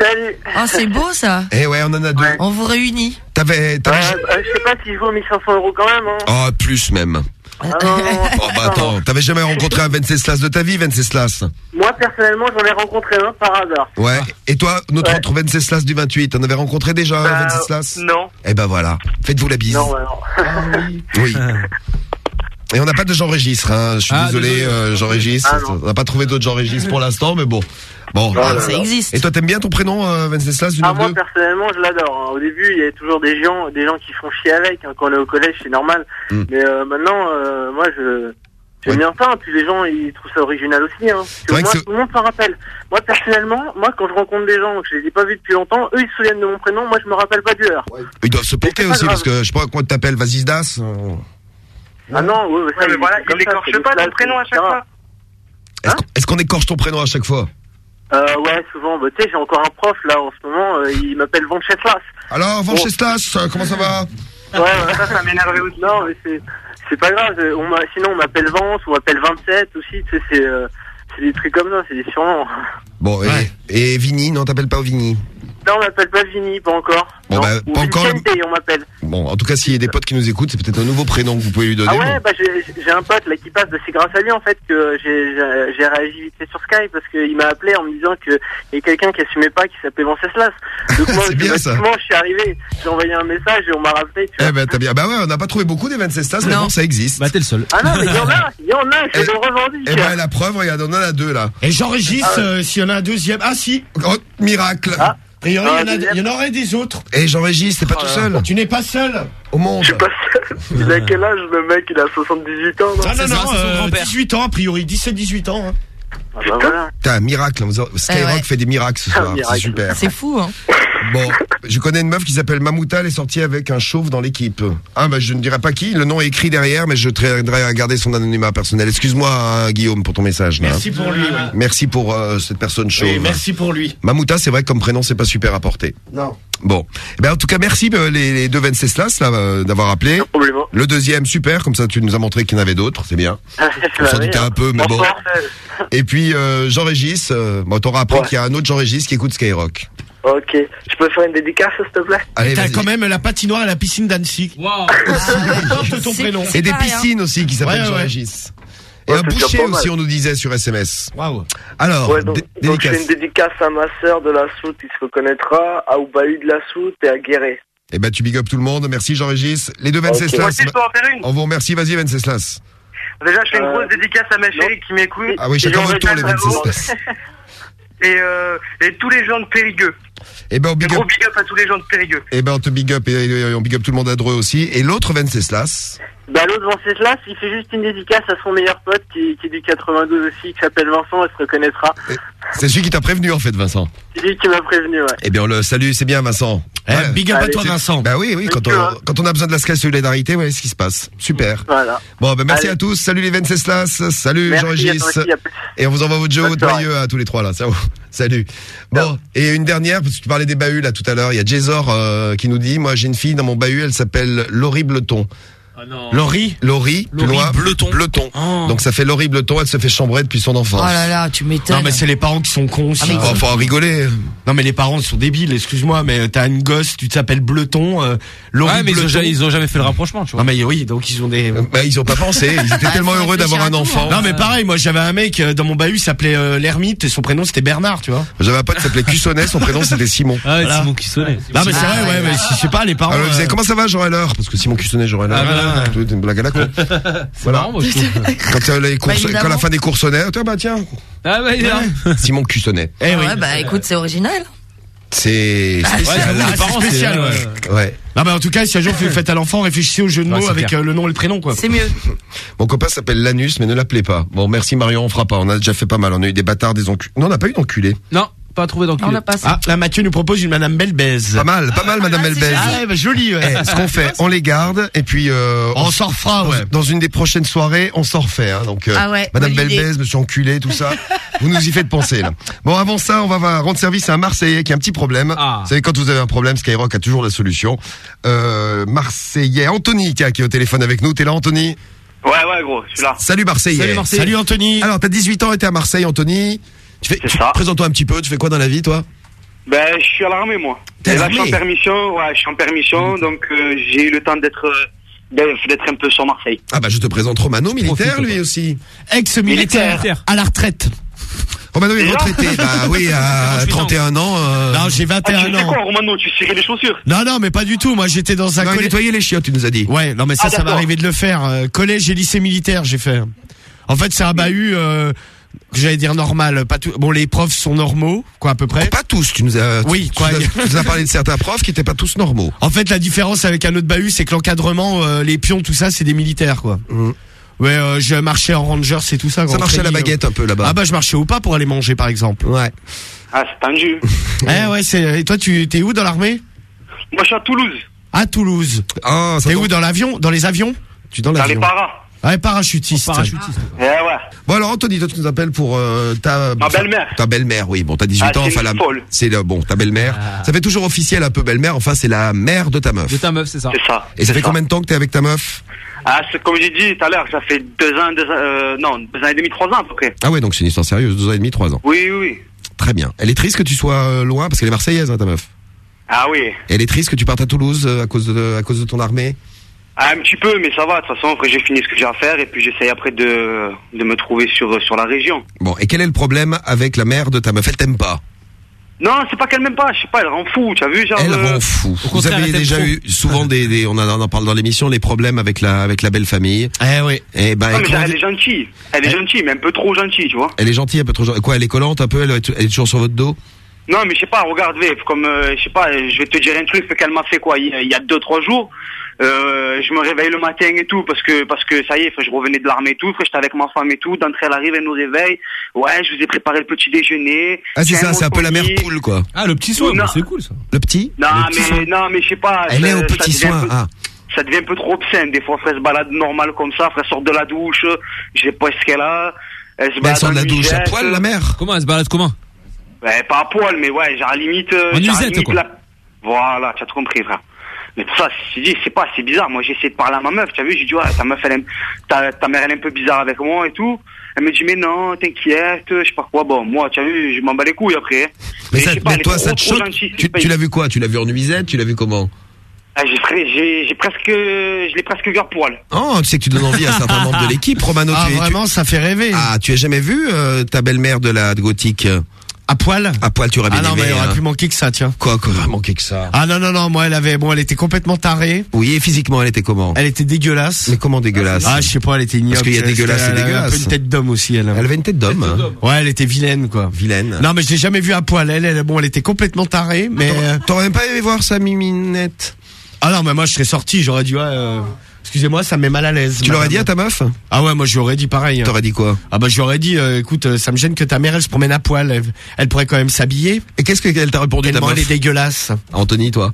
Salut. Ah, c'est beau ça. Eh ouais, on en a deux. On vous réunit. T'avais... t'avais- Euh, euh, je sais pas si je vaux 1500 euros quand même. Hein. Oh, plus même. Ah, non, non, Oh, bah attends, t'avais jamais rencontré un Venceslas de ta vie, Venceslas? Moi, personnellement, j'en ai rencontré un par hasard. Ouais. Et toi, notre Ouais. autre Venceslas du 28, t'en avais rencontré déjà un Bah, Venceslas? Non. Eh ben voilà, faites-vous la bise. Non, ouais, non. Oui. Et on n'a pas de Jean-Régis, hein. je suis Ah, désolé, désolé. euh, Jean-Régis. Ah, non. on n'a pas trouvé d'autres Jean-Régis pour l'instant, mais bon. Bon, Ah, voilà. Ça existe. Et toi, t'aimes bien ton prénom, euh, Venceslas du Ah, moi, 9-2 personnellement, je l'adore. hein. Au début, il y a toujours des gens, des gens qui font chier avec. hein. Quand on est au collège, c'est normal. Hmm. Mais euh, maintenant, euh, moi, je j'aime Ouais. bien ça. Puis les gens, ils trouvent ça original aussi. Hein. Moi, tout le monde s'en rappelle. Moi, personnellement, moi, quand je rencontre des gens que je les ai pas vus depuis longtemps, eux, ils se souviennent de mon prénom. Moi, je me rappelle pas du leur. Ils doivent se porter aussi, grave. parce que je sais pas comment tu t'appelles, Vasisdas euh, Ah non, ouais, ça, Ouais, mais il- voilà, c'est comme il ça, écorche c'est des pas ton prénom à chaque fois. Est-ce qu'on- est-ce qu'on écorche ton prénom à chaque fois? Euh, ouais, souvent. Bah, tu sais, j'ai encore un prof là en ce moment. euh, il m'appelle Venceslas. Alors, Bon. Venceslas, euh, comment ça va Ouais, ouais. ça, ça m'énervait aussi. Non, mais c'est, c'est pas grave. euh, On m'a, sinon, on m'appelle Vance, on m'appelle 27 aussi. Tu sais, c'est, euh, c'est des trucs comme ça, c'est des surnoms. Bon, et, et Vini, non, t'appelles pas Vini Non, on m'appelle pas Vini, pas encore. Bon, Non. bah, Ou pas encore. Vicente, on m'appelle. Bon, en tout cas, s'il y a des potes qui nous écoutent, c'est peut-être un nouveau prénom que vous pouvez lui donner. Ah ouais, bah j'ai un pote là qui passe, bah, c'est grâce à lui en fait que j'ai réagi vite fait sur Skype parce qu'il m'a appelé en me disant que il y a quelqu'un qui assumait pas qui s'appelait Venceslas. Donc moi, C'est bien, ça. je suis arrivé, j'ai envoyé un message et on m'a rappelé. Tu vois. Eh ben, t'as bien. Bah ouais, on n'a pas trouvé beaucoup des Venceslas, mais Non. bon, ça existe. Bah, t'es le seul. Ah non, mais il y en a, il y en a, je le revendique. Eh ben, la preuve, regarde, on en a deux, là. Et j'enregistre Ah. euh, s'il y en a un deuxième. Ah si. Oh, miracle. A priori, Ah, il y en a- deuxième. il y en aurait des autres. Et j'enregistre, t'es pas tout seul. Tu n'es pas seul. Au monde. Je suis pas seul. Il a quel âge le mec? Il a 78 ans, non? Ah non, non, euh, 18 ans, a priori, 17-18 ans. hein. Ah bah voilà. T'as un miracle. vous- Skyrock Eh ouais. fait des miracles ce soir. C'est miracle. super. C'est fou, hein. Bon, je connais une meuf qui s'appelle Mamouta, elle est sortie avec un chauve dans l'équipe. Ah bah je ne dirai pas qui, le nom est écrit derrière, mais je traiterai à garder son anonymat personnel. Excuse-moi hein, Guillaume pour ton message. là. Merci pour lui. oui. Merci pour euh, cette personne chauve. Oui, merci pour lui. Mamouta, c'est vrai que comme prénom, c'est pas super à porter. Non. Bon, Eh ben, en tout cas, merci euh, les, les deux Venceslas là euh, d'avoir appelé. Le deuxième, super, comme ça tu nous as montré qu'il y en avait d'autres, c'est bien. On s'en doutait un peu, mais bon. Et puis euh, Jean-Régis, euh, bon, t'auras appris qu'il y a un autre Jean-Régis qui écoute Skyrock. Ok, je peux faire une dédicace s'il te plaît Allez, T'as quand même la patinoire et la piscine d'Annecy. Ah, Porte ton prénom. Et des piscines aussi qui s'appellent Ouais, ouais. Jean-Régis. Et Ouais, un boucher aussi, on nous disait sur SMS. Waouh. Alors, Ouais, donc, je fais une dédicace à ma sœur de la Soute, il se reconnaîtra, à Oubahu de la Soute et à Guéret. Eh ben, tu big up tout le monde. Merci Jean-Régis. Les deux Venceslas. Une. On vous remercie. Vas-y, Venceslas. Déjà, je fais une Euh, grosse dédicace à ma chérie qui m'écoute. Ah oui, chacun votre tour, les. Venceslas. Et, euh, et tous les gens de Périgueux. Eh ben, on big Gros up. big up à tous les gens de Périgueux. Eh ben, on te big up et, et on big up tout le monde à Dreux aussi. Et l'autre Venceslas. Bah l'autre Venceslas, il fait juste une dédicace à son meilleur pote qui, qui est du 92 aussi, qui s'appelle Vincent, elle se reconnaîtra. C'est celui qui t'a prévenu, en fait, Vincent. C'est lui qui m'a prévenu, ouais. Eh bien, on le salue, c'est bien, Vincent. Eh, big up à toi, Vincent. Bah oui, oui, quand on, hein. quand on a besoin de la solidarité, ouais, c'est ce qui se passe. Super. Voilà. Bon, ben merci Allez. à tous. Salut les Venceslas. Salut plus. Et on vous envoie votre jeu joyeux à tous les trois là. Ça, Salut. Bon, et une dernière, parce que tu parlais des bahuts là tout à l'heure. Il y a Jésor euh, qui nous dit, moi j'ai une fille dans mon bahut, elle s'appelle Laurie Bleton. Laurie Laurie, plus Laurie loin, Bleton. Bleton. Oh. Donc ça fait Laurie Bleton, elle se fait chambrer depuis son Oh enfance. là là, tu m'étonnes. Non mais c'est les parents qui sont cons. Ah, mais Oh, faut en rigoler. Non mais les parents ils sont débiles, excuse-moi, mais t'as une gosse, tu t'appelles Bleton, euh, Laurie Ouais, mais ils ont, jamais, ils ont jamais fait le rapprochement, tu vois. Non mais oui, donc ils ont des. Bah, ils ont pas pensé. Ils étaient Ah, tellement heureux d'avoir un enfant. Non mais pareil, moi j'avais un mec euh, dans mon bahut, il s'appelait euh, l'ermite et son prénom c'était Bernard, tu vois. J'avais un pote qui s'appelait Cussonnet, son prénom c'était Simon. Ah, ouais, Voilà. Simon qui sonnait. Non mais c'est Ah, vrai, ouais, mais je sais pas, les parents. Alors, euh, comment ça va, j'aurais l'heure Parce que Simon Cussonnet, j'aurais l'heure. Ah, voilà. Une blague à la con. C'est marrant, moi, je. Quand, euh, les courses, Bah, quand la fin des courses sonnait, tiens, bah tiens, Ah, ouais, là. Simon Cussonnet. Eh oui. Ouais, bah écoute, c'est original. C'est Ah, Ouais, spécial. Ah, les parents, c'est spécial, ouais. ouais. Ouais. Non mais en tout cas, si un jour vous faites à l'enfant, réfléchissez au jeu de Ouais, mots c'est avec euh, le nom et le prénom quoi. C'est mieux. Mon copain s'appelle Lanus, mais ne l'appelez pas. Bon, merci Marion, on fera pas. On a déjà fait pas mal. On a eu des bâtards, des enculés. Non, on n'a pas eu d'enculés. Non, pas trouvé On d'enculé. n'a pas ça. Ah, là Mathieu nous propose une Madame Belbèze. Pas mal, pas mal, Madame Ah, Belbèze. Ah ouais, bah, joli. Ouais. Eh, ce qu'on fait, on les garde et puis euh, On s'en refera, dans, ouais. dans une des prochaines soirées, on s'en refait. Hein, donc, euh, Ah ouais, Madame. Belbèze, Monsieur enculé, tout ça, vous nous y faites penser là. Bon, avant ça, on va rendre service à un Marseillais qui a un petit problème. Ah. Vous savez, quand vous avez un problème, Skyrock a toujours la solution. Euh, Marseillais, Anthony qui, est au téléphone avec nous. T'es là, Anthony? Ouais, ouais, gros, je suis là. Salut Marseillais. Salut, Marseillais. Salut Anthony. Alors, t'as 18 ans et t'es à Marseille, Anthony. Tu fais. Présente-toi un petit peu. Tu fais quoi dans la vie, toi? Ben, je suis à l'armée, moi. T'es là, je suis en permission, ouais, je suis en permission, donc euh, j'ai eu le temps d'être euh, d'être d'être un peu sur Marseille. Ah bah, je te présente Romano, militaire, Profite, lui aussi. Ex-militaire Militaire. à la retraite. Romano est retraité. bah oui, à 38 ans. 31 ans. euh, Non, j'ai Ah, tu 21 ans. quoi, Romano? Tu cirais les chaussures? Non, non, mais pas du tout. Moi, j'étais dans un collège. nettoyait les chiottes, tu nous as dit. Ouais, non, mais ça, Ah, ça m'est arrivé de le faire. Collège et lycée militaire, j'ai fait. En fait, c'est un bahut, euh, j'allais dire normal. Pas tout. Bon, les profs sont normaux, quoi, à peu près. Pas tous, tu nous as, Oui, tu, quoi. tu nous as, tu nous as parlé de certains profs qui étaient pas tous normaux. En fait, la différence avec un autre bahut, c'est que l'encadrement, euh, les pions, tout ça, c'est des militaires, quoi. Mhm. Ouais, euh, je marchais en rangers et tout ça. Ça marchait à la baguette un peu euh. là-bas. Ah bah, je marchais au pas pour aller manger, par exemple. Ouais. Ah, c'est tendu. Eh ouais, c'est. Et toi, tu t'es où dans l'armée? Moi, je suis à Toulouse, À Toulouse. Ah, ça T'es où dans l'avion? Dans les avions? Tu es dans dans les l'avion. Ouais, parachutiste. Parachutiste. Eh ouais. Bon alors Anthony, toi tu nous appelles pour euh, ta Ma belle-mère. Ta belle-mère, oui. Bon, t'as 18 Ah, ans, c'est enfin la c'est le bon, ta belle-mère. Ah. Ça fait toujours officiel un peu belle-mère, enfin c'est la mère de ta meuf. De ta meuf, c'est ça. C'est ça. Et ça fait combien de temps que t'es avec ta meuf Ah, c'est comme j'ai dit tout à l'heure, ça fait deux ans, deux ans, euh, non, deux ans et demi, trois ans à peu près. Ah ouais, donc c'est une histoire sérieuse, deux ans et demi, trois ans. Oui, oui, oui. Très bien. Elle est triste que tu sois euh, loin parce qu'elle est marseillaise, hein, ta meuf. Ah oui. Elle est triste que tu partes à Toulouse à cause de, à cause de ton armée Ah, un petit peu, mais ça va. De toute façon, après, j'ai fini ce que j'ai à faire et puis j'essaye après de, de me trouver sur, sur la région. Bon, et quel est le problème avec la mère de ta meuf? Elle t'aime pas Non, c'est pas qu'elle m'aime pas. Je sais pas, elle rend fou. Tu as vu, genre. Elle euh, rend fou. Vous avez déjà trop. eu souvent des, des- on, en- on en parle dans l'émission, les problèmes avec la, avec la belle famille. Eh oui. Et ben, non, mais comment elle est gentille. Elle est gentille, mais un peu trop gentille, tu vois. elle est gentille, un peu trop gentille. Quoi, elle est collante un peu? Elle est, elle est toujours sur votre dos? Non, mais je sais pas, regarde, comme, euh, je sais pas, je vais te dire un truc qu'elle m'a fait quoi, il y a- il y a deux, trois jours. Euh, je me réveille le matin et tout, parce que, parce que ça y est, frère, je revenais de l'armée et tout, frère, j'étais avec ma femme et tout, d'entrée elle arrive, elle nous réveille. Ouais, je vous ai préparé le petit déjeuner. Ah, c'est ça, c'est un peu la mère poule, quoi. Ah, le petit soin, c'est cool ça. Le petit Non, Le petit mais, soin. non, mais je sais pas. Elle ça- est au petit devient un soin, peu- ah. Ça devient un peu trop obscène. Des fois, frère se balade normal comme ça, frère sort de la douche, je sais pas ce qu'elle a. Elle se Mais elle balade sort de la douche à poil, la mère Comment elle se balade comment? Ouais, pas à poil, mais ouais, genre à la limite. euh, En genre limite, quoi. la- Voilà, tu as tout compris, frère. Mais pour ça, je dis, c'est pas, c'est bizarre. Moi, j'ai essayé de parler à ma meuf, tu as vu, j'ai dit, ouais, ta meuf, elle aime, ta, ta mère, elle est un peu bizarre avec moi et tout. Elle me dit, mais non, t'inquiète, je sais pas quoi. Bon, moi, tu as vu, je m'en bats les couilles après. Mais, je ça, pas, mais toi, trop, ça te choque Tu, l'as vu quoi? Tu l'as vu en nuisette? Tu l'as vu comment? Ah, j'ai, presque, je l'ai presque vu à poil. Oh, tu sais que tu donnes envie à certains membres de l'équipe, Romano. Ah, tu, es- tu- vraiment, ça fait rêver. Ah, tu as jamais vu euh, ta belle-mère de la de gothique? euh, À poil? À poil, tu aurais bien Ah non, aimé. mais il aurait hein. plus manqué que ça, tiens. Quoi, quoi, aurait manqué que ça Ah non, non, non, moi, elle avait, bon, elle était complètement tarée. Oui, et physiquement, elle était comment? Elle était dégueulasse. Mais comment dégueulasse? Ah, je sais pas, elle était ignoble. Parce qu'il y a Elle- dégueulasse et elle avait dégueulasse. un peu une tête d'homme aussi, elle. Elle avait une tête d'homme. Ouais, elle était vilaine, quoi. Vilaine. Non, mais je l'ai jamais vue à poil. Elle, elle, bon, elle était complètement tarée, mais. euh, T'aurais même pas aimé voir sa miminette Ah non, mais moi, je serais sorti, j'aurais dit, ouais, euh, excusez-moi, ça me met mal à l'aise. Tu l'aurais dit à ta meuf Ah ouais, moi, j'aurais dit pareil. hein. T'aurais dit quoi Ah bah, j'aurais dit, euh, écoute, euh, ça me gêne que ta mère, elle se promène à poil. Elle, elle pourrait quand même s'habiller. Et qu'est-ce qu'elle t'a répondu, ta Tellement elle est meuf dégueulasse. Anthony, toi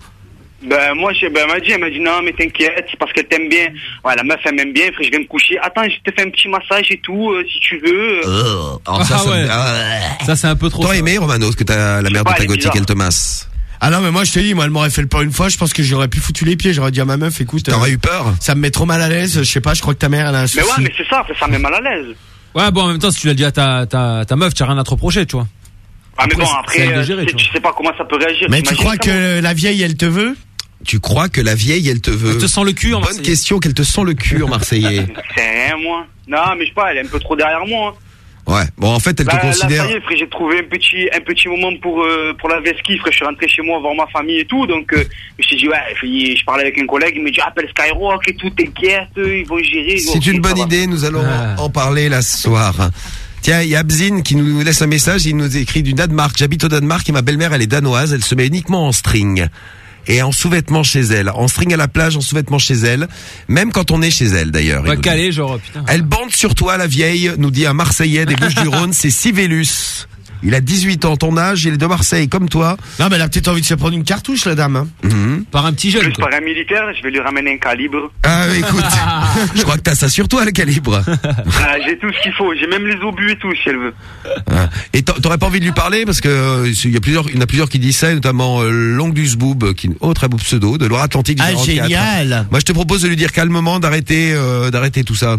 Ben, moi, je, ben, elle m'a dit, elle m'a dit, non, mais t'inquiète, c'est parce qu'elle t'aime bien. Ouais, la meuf, elle m'aime bien, frère, je vais me coucher. Attends, je te fais un petit massage et tout, euh, si tu veux. Oh, alors ça, Ah ça, ouais. ah, Ça, c'est un peu trop. T'aurais aimé, Romano, que ta, la mère de ta gothique, elle te masse Ah non, mais moi, je te dis, moi, elle m'aurait fait le pas une fois, je pense que j'aurais pu foutu les pieds. J'aurais dit à ma meuf, écoute. T'aurais euh, eu peur Ça me met trop mal à l'aise. Je sais pas, je crois que ta mère, elle a un souci. Mais ouais, mais c'est ça, ça me met mal à l'aise. Ouais, bon, en même temps, si tu l'as dit à ta, ta, ta meuf, tu rien à te reprocher, tu vois. Ah, mais Après, bon, c'est- après, euh, gérer, tu sais- tu sais pas comment ça peut réagir. Mais tu crois que la vieille, elle te veut? Tu crois que la vieille, elle te veut? Elle te sent le cul en Bonne question, qu'elle te sent le cul en Marseillais. C'est rien, moi. Non, mais je sais pas, elle est un peu trop derrière moi. Hein. Ouais. Bon, en fait, elle Là, te là, considère. ça y est, j'ai trouvé un petit, un petit moment pour, euh, pour la vesquille, frère. Je suis rentré chez moi voir ma famille et tout, donc, euh, je me suis dit, ouais, je je parlais avec un collègue, il me dit, appelle Skyrock et tout, t'inquiète, eux, ils vont gérer. C'est une bonne va. idée, nous allons Ah. en parler là ce soir. Tiens, il y a Abzine qui nous laisse un message, il nous écrit du Danemark. J'habite au Danemark et ma belle-mère, elle est danoise, elle se met uniquement en string. Et en sous-vêtements chez elle. En string à la plage, en sous-vêtements chez elle. Même quand on est chez elle, d'ailleurs. genre, putain. Elle bande sur toi, la vieille, nous dit un Marseillais des Bouches-du-Rhône, c'est Sivellus. Il a 18 ans, ton âge, il est de Marseille, comme toi. Non, mais elle a peut-être envie de se prendre une cartouche, la dame. hein. Mhm. Par un petit jeune, Plus quoi. par un militaire, je vais lui ramener un calibre. Ah, écoute, je crois que t'as ça sur toi, le calibre. Ah, j'ai tout ce qu'il faut, j'ai même les obus et tout, si elle veut. Ah. Et t'a- t'aurais pas envie de lui parler parce que euh, il y a plusieurs, il y en a plusieurs qui disent ça, et notamment euh, Boob, qui oh très beau pseudo de Loire-Atlantique. Ah, 44. génial. Moi, je te propose de lui dire calmement d'arrêter, euh, d'arrêter tout ça.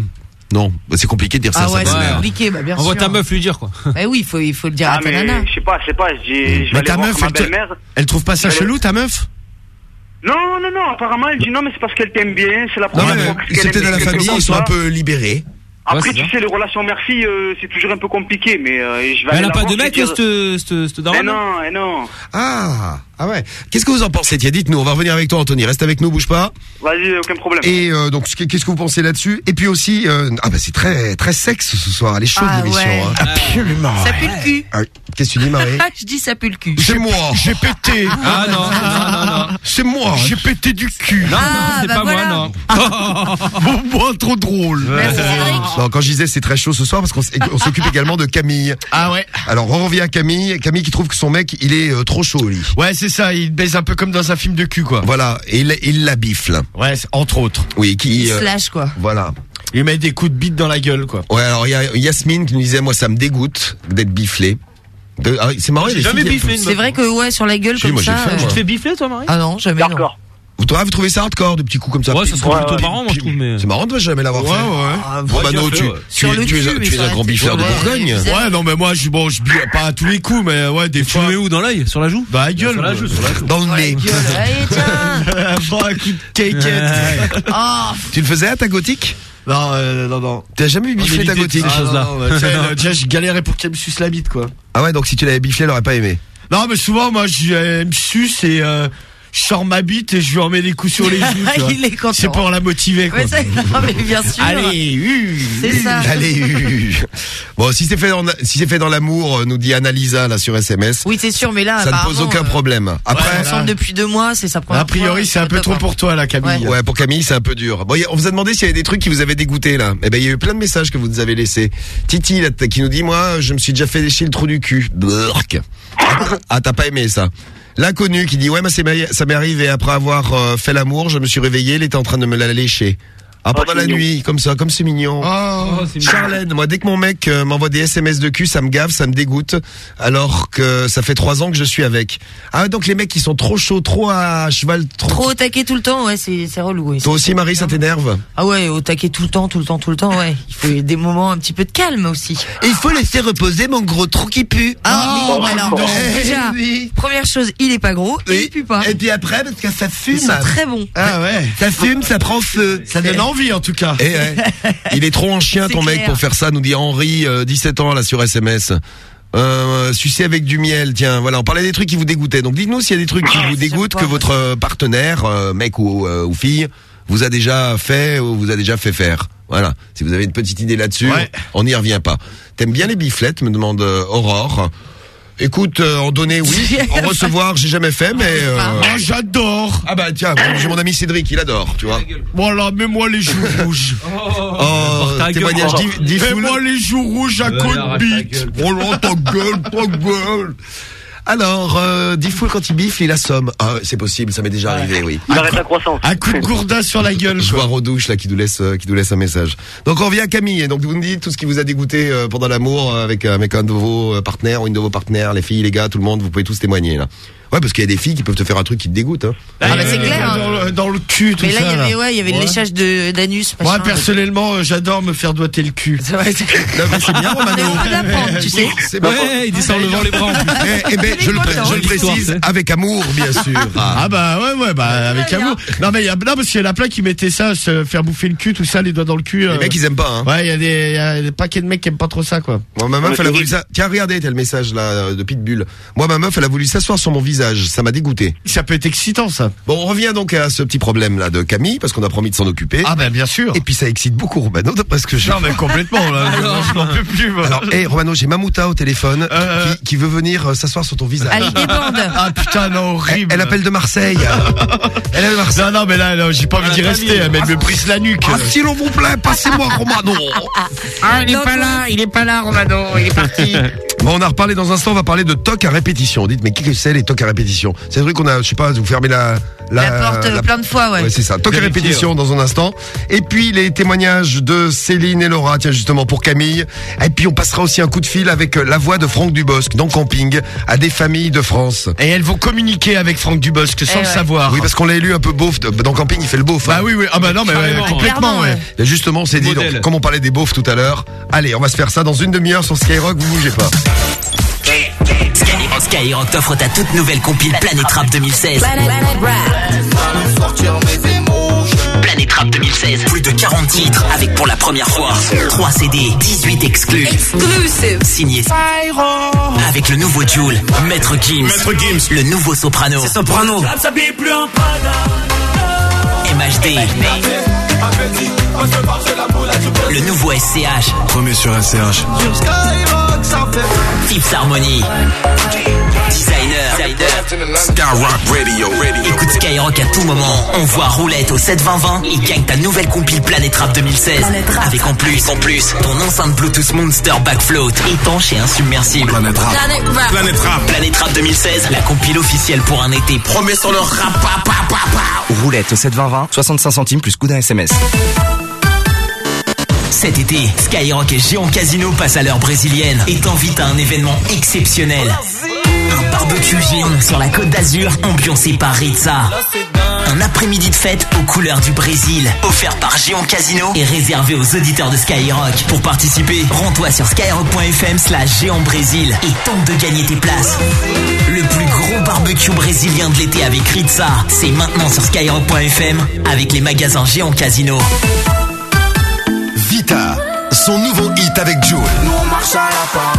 Non, bah, c'est compliqué de dire ça. Ah à ouais, sa c'est belle-mère. compliqué, bah bien Envoie sûr. ta meuf lui dire, quoi. Bah oui, il faut, il faut le dire Ah, à ta mais nana. je sais pas, je sais pas, je vais Mais aller ta voir meuf, ma elle, te- belle-mère. elle trouve pas ça Elle chelou, ta meuf Non, non, non, apparemment, elle dit non, mais c'est parce qu'elle t'aime bien, c'est la Non, première mais fois qu'elle aime peut-être à la quelqu'un famille, comme ils sont ça. un peu libérés. Après, tu ça. sais, les relations mère-fille, euh, c'est toujours un peu compliqué, mais euh, je vais Elle aller a la pas voir, de je vais mec, dire- cette, cette, cette Eh daronne non, eh non. Ah, ah ouais. Qu'est-ce que vous en pensez Tiens, dites-nous. On va revenir avec toi, Anthony. Reste avec nous, bouge pas. Vas-y, aucun problème. Et euh, donc, qu'est-ce que vous pensez là-dessus? Et puis aussi, euh, ah bah c'est très très sexe ce soir. Elle est chaude Ah l'émission. ouais. hein. Absolument. Ça pue le cul. Ah, Qu'est-ce que tu dis, Marie? Je dis ça pue le cul. C'est moi. J'ai pété. Ah non, non, non, non. C'est moi. J'ai pété du cul. Non, Ah, c'est bah pas voilà. moi, non. Bon, bon, trop drôle. Merci Cédric. Non, quand je disais c'est très chaud ce soir parce qu'on s- on s'occupe également de Camille. Ah ouais. Alors on revient à Camille. Camille qui trouve que son mec il est euh, trop chaud au lit. Ouais, c'est ça, il baise un peu comme dans un film de cul, quoi. Voilà, et il, il la bifle. Ouais, c'est- entre autres. Oui, qui. euh, Slash quoi. voilà. Il met des coups de bite dans la gueule, quoi. Ouais, alors il y a Yasmine qui nous disait moi ça me dégoûte d'être biflé. De- ah, c'est marrant, il y a des filles qui- C'est vrai que ouais, sur la gueule Si, comme moi, j'ai ça. fait, euh. Tu te fais bifler, toi, Marie? Ah non, jamais non. D'accord. Toi, vous trouvez ça hardcore, de petits coups comme ça? Ouais, ça serait plutôt marrant, moi, je trouve, mais. C'est marrant de jamais l'avoir Ouais, fait. ouais. Ah, ouais, Mano, tu as tu, tu, es- tu tu un grand biffeur de Bourgogne. ouais. Non, mais moi, je, bon, je pas à tous les coups, mais ouais, des Tu fois. le mets où dans l'œil? Sur la joue? Dans la gueule. Sur la joue. Dans le nez. Un coup de. Oh, Tu le faisais à ta gothique? Non, euh, non, non. T'as jamais eu bifflé ta gothique? ces Ah, choses-là. non, non, bah, euh, Déjà, je galérais pour qu'elle me suce la bite, quoi. Ah ouais, donc si tu l'avais bifflé, elle aurait pas aimé. Non, mais souvent, moi, je elle me suce et euh, je sors ma bite et je lui en mets des coups sur les joues. tu vois. Il est content. C'est pour la motiver, quoi. Ça- non, mais bien sûr. Allez, hu, C'est hu. ça. Allez, hu. bon, si c'est fait dans, si c'est fait dans l'amour, euh, nous dit Annalisa là sur SMS, Oui, c'est sûr, mais là, ça ne pose aucun euh, problème. Après, on ensemble depuis deux mois, c'est sa première A priori, c'est un peu trop pour toi, là, Camille. Ouais, pour Camille, c'est un peu dur. Bon, on vous a demandé s'il y avait des trucs qui vous avaient dégoûté là. Eh ben, il y a eu plein de messages que vous nous avez laissés. Titi là, qui nous dit moi, je me suis déjà fait lécher le trou du cul. Ah, t'as pas aimé ça. L'inconnu qui dit ouais, ma- ça m'est arrivé après avoir euh, fait l'amour, je me suis réveillé, il était en train de me la lécher. Ah, pendant c'est la mignon. nuit, comme ça, comme c'est mignon. Oh, Charlène, moi dès que mon mec euh, m'envoie des SMS de cul, ça me gave, ça me dégoûte, alors que ça fait trois ans que je suis avec. Ah donc les mecs qui sont trop chauds, trop à cheval, trop. Trop au taquet tout le temps, ouais, c'est c'est relou. oui. Toi aussi Marie, ça t'énerve? Ah ouais, au taquet tout le temps, tout le temps, tout le temps, ouais. Il faut des moments un petit peu de calme aussi. Il faut laisser reposer mon gros trou qui pue. Ah, mais alors, Eh, déjà, oui. première chose, il est pas gros, et il pue pas. Et puis après, parce que ça fume. Ils sont très bons. Ah ouais. Ça fume, ça prend feu. Ça donne envie, en tout cas. Eh ouais. Il est trop en chien ton mec pour faire ça, nous dit Henri, euh, 17 ans là sur SMS. Euh, sucer avec du miel, tiens, voilà, on parlait des trucs qui vous dégoûtaient. Donc dites-nous s'il y a des trucs qui vous dégoûtent que votre euh, partenaire, euh, mec ou, euh, ou fille, vous a déjà fait ou vous a déjà fait faire. Voilà, si vous avez une petite idée là-dessus, Ouais. on n'y revient pas. T'aimes bien les biflettes, me demande euh, Aurore. Écoute, euh, en donner oui, en recevoir j'ai jamais fait, mais euh, Ah, j'adore. ah bah tiens, j'ai mon ami Cédric, il adore, tu vois. Voilà, mets-moi les joues rouges. Oh, gueule. témoignage diffus. Mets-moi les joues rouges à Ouais, côte bite. gueule. Oh là, ta gueule, ta gueule. Alors, euh, Diffoul quand il bifle, il assomme. Ah, c'est possible, ça m'est déjà arrivé, oui. Il arrête la croissance. Un coup de gourdin sur la gueule. Je vois Rodouche là qui nous laisse euh, qui nous laisse un message. Donc on revient à Camille. Et donc vous nous dites tout ce qui vous a dégoûté euh, pendant l'amour euh, avec euh, avec un de vos partenaires ou une de vos partenaires, les filles, les gars, tout le monde. Vous pouvez tous témoigner là. Ouais, parce qu'il y a des filles qui peuvent te faire un truc qui te dégoûte. Hein. Ah bah c'est clair. hein. Dans le, dans le cul, tout Mais là, ça. il y avait, là. ouais, il y avait le Ouais. léchage de d'anus. Moi, personnellement, euh, j'adore me faire doigter le cul. C'est vrai, c'est Non, mais c'est bien, On est Romano. en d'apprendre, tu sais. C'est bien. Ouais, il descend le vent les bras en. Eh, eh ben, je le, je le précise avec amour, bien sûr. Ah bah ouais ouais bah avec amour. Non mais il y a non parce qu'il y en a plein qui mettaient ça se faire bouffer le cul tout ça les doigts dans le cul. Les euh. mecs, ils aiment pas. Hein. Ouais, il y a des y a des paquets de mecs qui aiment pas trop ça quoi. Moi, ma meuf, elle a voulu ça. Tiens, regardez, t'as le message là euh, de Pitbull. Moi, ma meuf, elle a voulu s'asseoir sur mon visage. Ça m'a dégoûté. Ça peut être excitant ça. Bon, on revient donc à ce petit problème là de Camille parce qu'on a promis de s'en occuper. Ah bah bien sûr. Et puis ça excite beaucoup Romano d'après ce que je. Non mais complètement là. je n'en peux plus. moi. Alors, hé Romano, j'ai Mamouta au téléphone Euh, qui, qui veut venir euh, s'asseoir sur ton visage. Allez, déborde. Ah putain non Elle, horrible. elle appelle de Marseille. elle est de Marseille. Non non mais là, là, j'ai pas envie d'y rester mais elle me brise la nuque. Ah, s'il vous plaît, passez-moi Romano. Ah, il est pas là, il est pas là, Romano, il est parti. Bon, on a reparlé dans un instant, on va parler de toc à répétition. Dites, mais qu'est-ce que c'est les tocs à répétition? C'est un truc qu'on a, je sais pas, vous fermez la... La porte euh, plein de fois, ouais. Ouais, c'est ça. Toc à répétition dans un instant. Et puis les témoignages de Céline et Laura, tiens justement pour Camille. Et puis on passera aussi un coup de fil avec euh, la voix de Franck Dubosc dans Camping à des familles de France. Et elles vont communiquer avec Franck Dubosc sans Eh le savoir. Oui, parce qu'on l'a élu un peu beauf. Dans Camping, il fait le beauf. Bah hein. oui oui ah bah non mais ouais, complètement Clairement, ouais. ouais. Et justement, on s'est dit, donc, comme on parlait des beaufs tout à l'heure, allez, on va se faire ça dans une demi-heure sur Skyrock, vous bougez pas. Skyrock, Skyrock t'offre ta toute nouvelle compile Planète Rap 2016. Planète Rap 2016, plus de 40 titres avec pour la première fois 3 CD, 18 exclus. Exclusive. Signé avec le nouveau Joule, Maître Gims, Maître Gims. le nouveau Soprano, Soprano. MHD, le nouveau SCH. premier sur SCH. Sur Skyrock, ça Skyrock Radio. Écoute Skyrock à tout moment. On voit roulette au 72020 et gagne ta nouvelle compile Planet Rap 2016. Avec en plus, en plus, ton enceinte Bluetooth Monster Backfloat étanche et insubmersible. Planet Rap. Planet Rap. Planet Rap. 2016. La compile officielle pour un été. Promet sur le rap. Pa, pa, pa, roulette au 72020. 65 centimes plus coup d'un SMS. Cet été, Skyrock et Géant Casino passent à l'heure brésilienne et t'invitent à un événement exceptionnel. Un barbecue géant sur la côte d'Azur, ambiancé par Ritza. Un après-midi de fête aux couleurs du Brésil, offert par Géant Casino et réservé aux auditeurs de Skyrock. Pour participer, rends-toi sur skyrock.fm slash géant Brésil et tente de gagner tes places. Le plus gros barbecue brésilien de l'été avec Ritza, c'est maintenant sur skyrock.fm avec les magasins Géant Casino. Vita, son nouveau hit avec Joule. Nous on marche à la parole,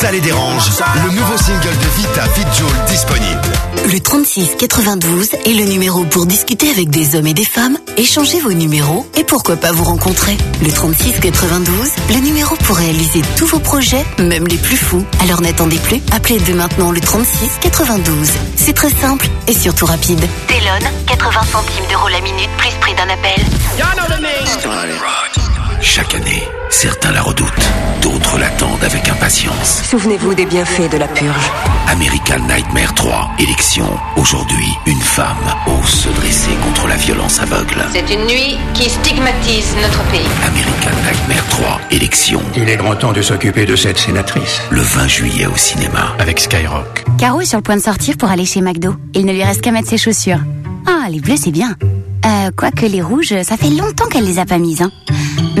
Ça les dérange. Le nouveau single de Vita Fit Joule disponible. Le 36 92 est le numéro pour discuter avec des hommes et des femmes, échanger vos numéros et pourquoi pas vous rencontrer. Le 36 92, le numéro pour réaliser tous vos projets, même les plus fous. Alors n'attendez plus, appelez dès maintenant le 36 92. C'est très simple et surtout rapide. Telon, 80 centimes d'euros la minute plus prix d'un appel. Chaque année, certains la redoutent, d'autres l'attendent avec impatience. Souvenez-vous des bienfaits de la purge. American Nightmare 3, élection. Aujourd'hui, une femme ose se dresser contre la violence aveugle. C'est une nuit qui stigmatise notre pays. American Nightmare 3, élection. Il est grand temps de s'occuper de cette sénatrice. Le 20 juillet au cinéma. Avec Skyrock. Caro est sur le point de sortir pour aller chez McDo. Il ne lui reste qu'à mettre ses chaussures. Ah, les bleus, c'est bien. Euh, quoique les rouges, ça fait longtemps qu'elle les a pas mises, hein.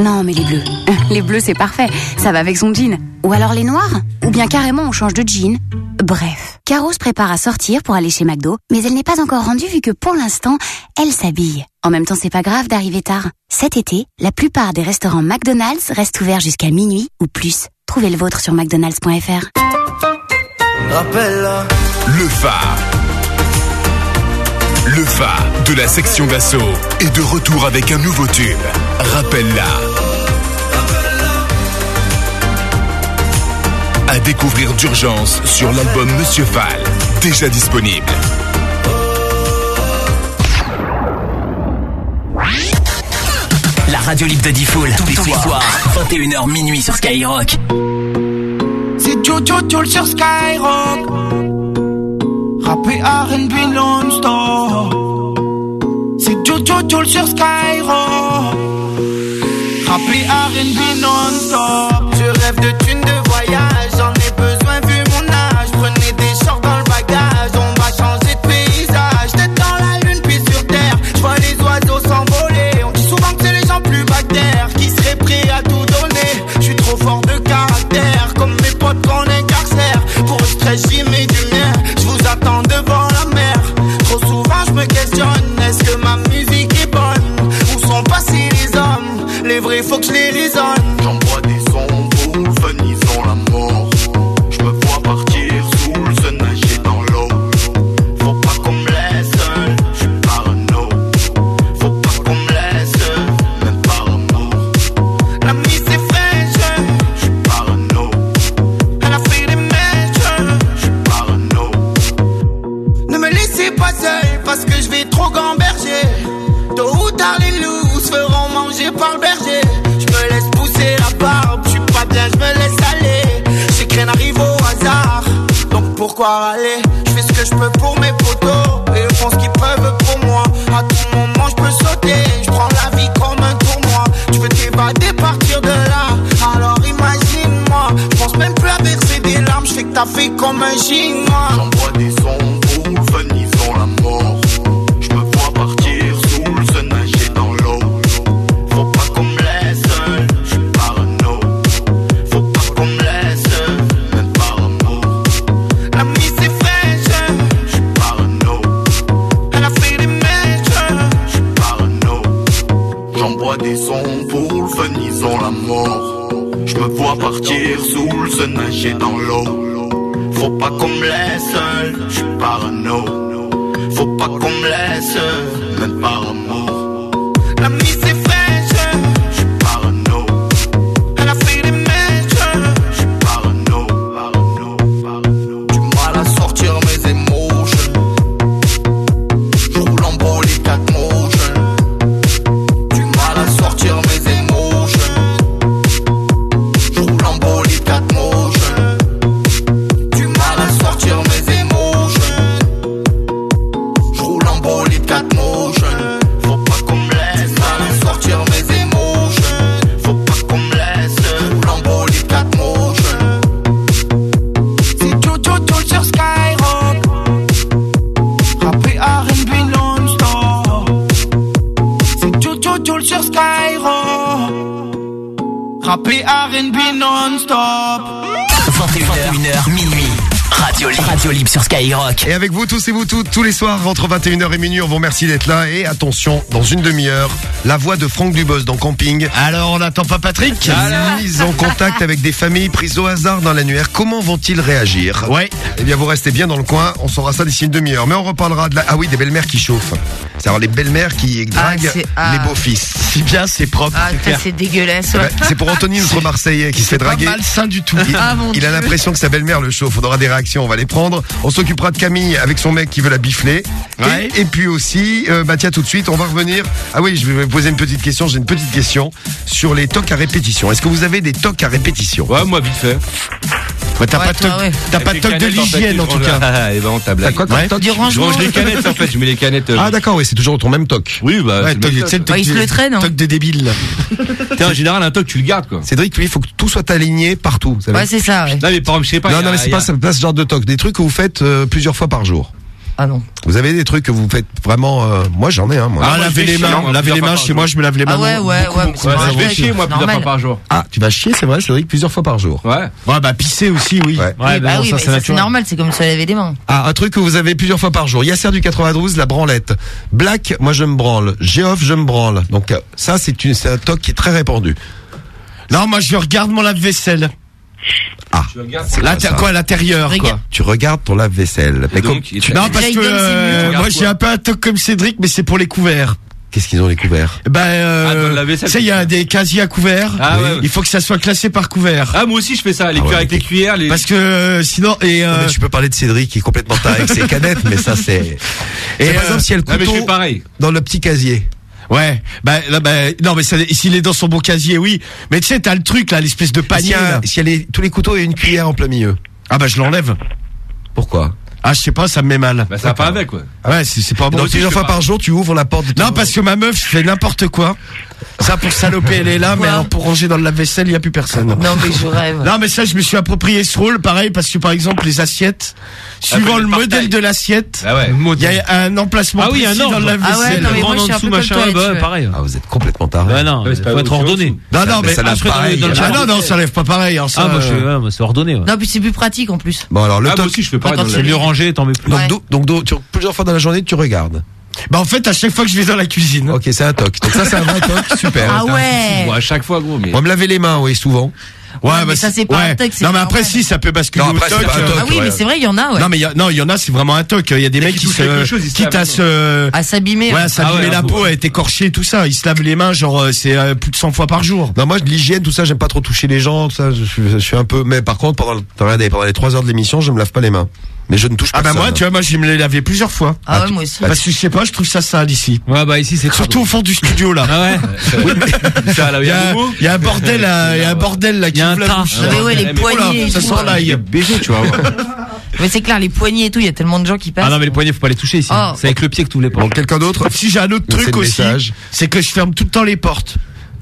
Non, mais les bleus. Les bleus, c'est parfait. Ça va avec son jean. Ou alors les noirs Ou bien carrément on change de jean Bref. Caro se prépare à sortir pour aller chez McDo, mais elle n'est pas encore rendue vu que pour l'instant, elle s'habille. En même temps, c'est pas grave d'arriver tard. Cet été, la plupart des restaurants McDonald's restent ouverts jusqu'à minuit ou plus. Trouvez le vôtre sur mcdonalds.fr. Rappelle-la. Le phare. Le phare de la section d'assaut est de retour avec un nouveau tube. Rappelle-la. À découvrir d'urgence sur l'album Monsieur Fall, déjà disponible. La radio libre de Diffoul, tous les soirs, 21h minuit sur Skyrock. C'est Jojo Joule sur Skyrock. Rappé R&B non-stop. C'est Jojo Joule sur Skyrock. Rappé R&B non-stop. Je rêve de thunes de voyage. Avec vous tous et vous toutes, tous les soirs, entre 21h et minuit, on vous remercie d'être là. Et attention, dans une demi-heure, la voix de Franck Dubos dans Camping. Alors, on n'attend pas Patrick Mise en contact avec des familles prises au hasard dans l'annuaire. Comment vont-ils réagir Ouais. Eh bien, vous restez bien dans le coin. On saura ça d'ici une demi-heure. Mais on reparlera de la... Ah oui, des belles-mères qui chauffent. C'est-à-dire les belles-mères qui draguent c'est- ah. les beaux-fils. Si bien, c'est propre. Ah, c'est dégueulasse. Eh ouais. ben, C'est pour Anthony, notre Marseillais, qui se fait Pas draguer. malsain du tout. Il, Ah, il a l'impression que sa belle-mère le chauffe. On aura des réactions, on va les prendre. On s'occupera de Camille avec son mec qui veut la bifler. Et- puis aussi, euh, bah tiens, tout de suite, on va revenir. Ah oui, je vais vous poser une petite question. J'ai une petite question sur les tocs à répétition. Est-ce que vous avez des tocs à répétition? Ouais, moi, vite fait. Ouais, t'as Ouais, pas de toi, toc, ouais. t'as pas de toc de l'hygiène en tout cas. Et ben, on t'a T'as quoi comme Ouais. toc Du Je range les canettes, en fait. Je mets les canettes. euh, Ah d'accord, oui, c'est toujours ton même toc. Oui, bah, Ouais, c'est toc, le tu sais, le toc Ouais, il se le traîne, hein. Toc de débile. en général un toc, tu le gardes, quoi. Cédric, lui, il faut que tout soit aligné partout. Ouais, c'est ça, ouais. Non, mais par exemple, je sais pas. non, non, a- mais c'est pas ce genre de toc. Des trucs que vous faites euh, plusieurs fois par jour. Ah non. Vous avez des trucs que vous faites vraiment. euh, moi, j'en ai un. Moi. Ah, moi, laver les chier, mains, moi, laver les plusieurs mains fois chez par moi, je me lave les mains. Ah ouais, ouais, beaucoup, ouais. beaucoup. c'est Ouais, pas je vais chier, moi, plusieurs fois par jour. Ah, tu vas chier, c'est vrai, Cédric, plusieurs fois par jour. Ouais. Ouais, bah pisser aussi, oui. Ouais. Oui, bah oui, ça, c'est normal, c'est comme se laver les mains. Ah, un truc que vous avez plusieurs fois par jour. Yasser du 92, la branlette. Black, moi je me branle. Géoff, je me branle. Donc euh, ça, c'est une- c'est un toc qui est très répandu. Non, moi je regarde mon lave-vaisselle. Ah, c'est Là, quoi, t'as ça quoi à l'intérieur, quoi Tu regardes ton lave-vaisselle. Mais donc, tu- Non, parce que euh, moi j'ai un peu un toc comme Cédric, mais c'est pour les couverts. Qu'est-ce qu'ils ont les couverts? Ben, Ah, dans euh, le lave-vaisselle, tu sais, il y a des casiers à couverts. Ah, ouais. Il faut que ça soit classé par couvert. Ah, moi aussi, je fais ça. Les Ah ouais. avec les cuillères, les. Parce que euh, sinon, et, Non, euh, mais tu peux parler de Cédric qui est complètement taré avec ses canettes, mais ça c'est. Et, par euh, exemple, si elle Ah, mais je couteau fais pareil. dans le petit casier. Ouais, ben, là, ben, non, mais s'il est dans son bon casier, oui. Mais tu sais, t'as le truc là, l'espèce de Si panier. y a- là. si elle est tous les couteaux et une cuillère en plein milieu. Ah bah je l'enlève. Pourquoi? Ah, je sais pas, ça me met mal. Bah, ça va pas avec, quoi. Ouais, c'est c'est pas bon. Donc plusieurs je fais fois pas. par jour, tu ouvres la porte. Non, parce que ma meuf fait n'importe quoi. Ça pour saloper, elle est là, mais alors pour ranger dans le lave-vaisselle, il y a plus personne. Non, mais je rêve. Non, mais ça, je me suis approprié ce rôle, pareil, parce que par exemple, les assiettes, suivant faut le modèle de l'assiette, Ah ouais. il y a un emplacement Ah oui, précis un ordre. dans le Ah ouais, lave-vaisselle. non, mais moi, je suis un dessous, machin, bah, pareil. Ah, vous êtes complètement taré. Ouais, non, Ouais, c'est pas faut être ordonné. Non, non, mais ça ah, je dans- pareil. Ah, ah non, non, ça lève pas pareil. hein, Ah, moi, je euh, fais, ouais, moi, c'est ordonné. ouais. Non, puis c'est plus pratique en plus. Bon alors le Ah, aussi, je fais pareil Rangé, t'en mets plus. Donc, Ouais. do- donc do- tu- plusieurs fois dans la journée, tu regardes. Bah, en fait, à chaque fois que je vais dans la cuisine. Ok, c'est un toc. Donc ça, c'est un vrai toc. Super. Ah ouais. Bon, à chaque fois, gros, mais. On va me laver les mains, oui, souvent. Ouais, mais bah, ça, c'est pas un toc, c'est Non, mais pas après, si, ça peut basculer Non, au après, c'est toc. pas un euh, toc. Ah oui, ouais. mais c'est vrai, il y en a, ouais. Non, mais il y a, non, il y en a, c'est vraiment un toc. Il y a des mecs qui touchent se, quelque chose, ils se quitte lavent à les se, À s'abîmer. ouais, à Ah ouais, la peau, peu. à être écorché et tout ça. Ils se lavent les mains, genre, euh, c'est euh, plus de 100 fois par jour. Non, moi, l'hygiène, tout ça, j'aime pas trop toucher les gens, tout ça, je suis, je suis un peu, mais par contre, pendant, le- pendant les trois heures de l'émission, je me lave pas les mains. Mais je ne touche pas Ah bah moi, tu vois, moi, je me les laver plusieurs fois. Ah ouais, moi aussi. Parce que je sais pas, je trouve ça sale ici. Ouais, bah ici, c'est Surtout au fond du studio là. Ah ouais Ça, là, Il y a, il y a un bordel, là, il y a un bordel là qui Il y a un ouvre la tas. bouche. Ah, mais ouais, les et ça tout. sent ouais. l'ail. BG, tu vois. Mais c'est clair, les poignets et tout, il y a tellement de gens qui passent. Ah non, mais les poignets, faut pas les toucher ici. Oh. C'est avec le pied que tu les portes. Donc, quelqu'un d'autre? Si j'ai un autre C'est truc le aussi, message. c'est que je ferme tout le temps les portes.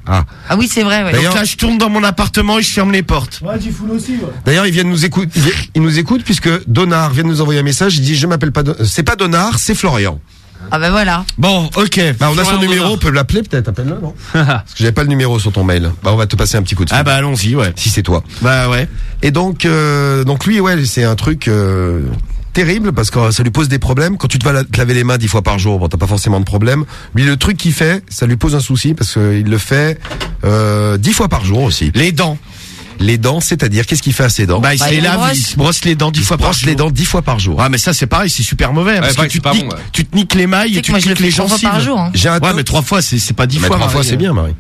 Ah. Ah oui, c'est vrai, ouais. Donc D'ailleurs- là, je tourne dans mon appartement et je ferme les portes. D'ailleurs, ils viennent nous écouter, ils nous écoutent puisque Donard vient de nous envoyer un message, il dit, je m'appelle pas, Don- c'est pas Donard, c'est Florian. Ah bah voilà. Bon, ok. Bah, on a son numéro, on peut l'appeler peut-être, appelle-le, non? Parce que j'avais pas le numéro sur ton mail. Bah, on va te passer un petit coup de fil. Ah bah allons-y, ouais. Si c'est toi. Bah ouais. Et donc, euh, donc lui, ouais, c'est un truc euh, terrible parce que ça lui pose des problèmes. Quand tu te vas te laver les mains dix fois par jour, bon, t'as pas forcément de problème. Lui, le truc qu'il fait, ça lui pose un souci parce qu'il le fait euh, dix fois par jour aussi. Les dents. Les dents, c'est-à-dire qu'est-ce qu'il fait à ses dents? Bah il Bah, se les il lave, brosse. il se brosse les dents dix Il se fois par brosse jour. les dents dix fois par jour. Ouais, mais ça c'est pareil, c'est super mauvais. parce que tu te, niques, bon, ouais. tu te niques les mailles Tu sais et que tu moi, te je le niques les trois fois gencives. par jour. Hein. J'ai un Ouais, mais trois fois, c'est c'est pas dix Mais fois. trois fois, Marie. c'est bien, Marie.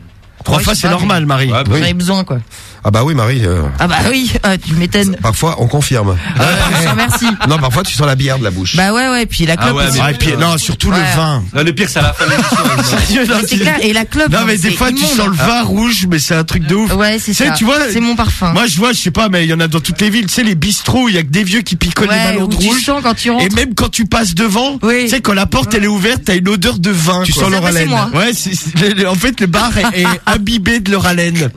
Trois Ouais, fois, je sais c'est pas, normal, Marie. Ouais, J'en ai besoin, quoi. Ah bah oui, Marie. euh, Ah bah oui, ah, tu m'étonnes. parfois, on confirme. Ah, je te remercie. non, parfois, tu sens la bière de la bouche. Bah ouais, ouais, puis la Ah clope ouais, aussi. mais- Ah, et puis, non, surtout Ouais. le vin. Non, le pire, c'est à la fin de l'émission. Clair, et la clope. Non, mais des fois, tu immonde. sens le vin rouge, mais c'est un truc de ouf. Ouais, c'est Tu sais, ça. tu vois, C'est mon parfum. Moi, je vois, je sais pas, mais il y en a dans toutes les villes. Tu sais, les bistrots, il y a que des vieux qui picolent les Ouais, ballons où de tu rouge. sens quand tu rentres. Et même quand tu passes devant, Oui. tu sais, quand la porte elle est ouverte, t'as une odeur de vin. Tu sens leur haleine. Ouais, en fait, le bar est, est imbibé de leur haleine.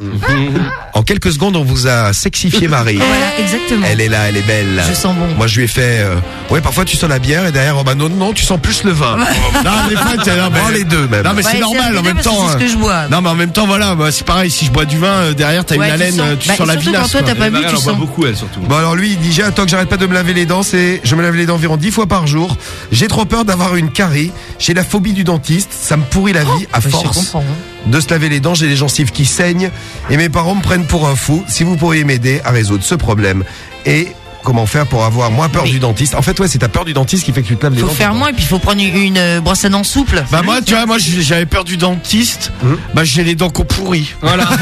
Quelques secondes, on vous a sexifié Marie. Voilà, exactement. Elle est là, elle est belle. Je sens bon. Moi, je lui ai fait. euh, Ouais, parfois tu sens la bière et derrière, oh bah non, non, tu sens plus le vin. Non, t'es- non, mais- Oh, les deux même. Non mais Ouais, c'est normal en même que temps. c'est ce que je bois. Non mais en même temps voilà, moi, c'est pareil. Si je bois du vin euh, derrière, t'as Ouais, une tu haleine, sens. euh, tu Bah, sens la surtout vinasse. quand toi, t'as pas vu, tu sens. beaucoup, elle surtout. Bon alors lui il dit j'ai un toc, j'arrête pas de me laver les dents, c'est je me lave les dents environ 10 fois par jour. J'ai trop peur d'avoir une carie, j'ai la phobie du dentiste, ça me pourrit la vie à Bah, je force comprends. hein. de se laver les dents, j'ai les gencives qui saignent et mes parents me prennent pour un fou. Si vous pourriez m'aider à résoudre ce problème et comment faire pour avoir moins peur du dentiste. En fait ouais, c'est ta peur du dentiste qui fait que tu te laves les Faut dents. faire moins et puis il faut prendre une, une, euh, brosse à dents souple. Bah moi, tu vois, moi j'avais peur du dentiste. Bah j'ai les dents qu'on pourrit. Voilà.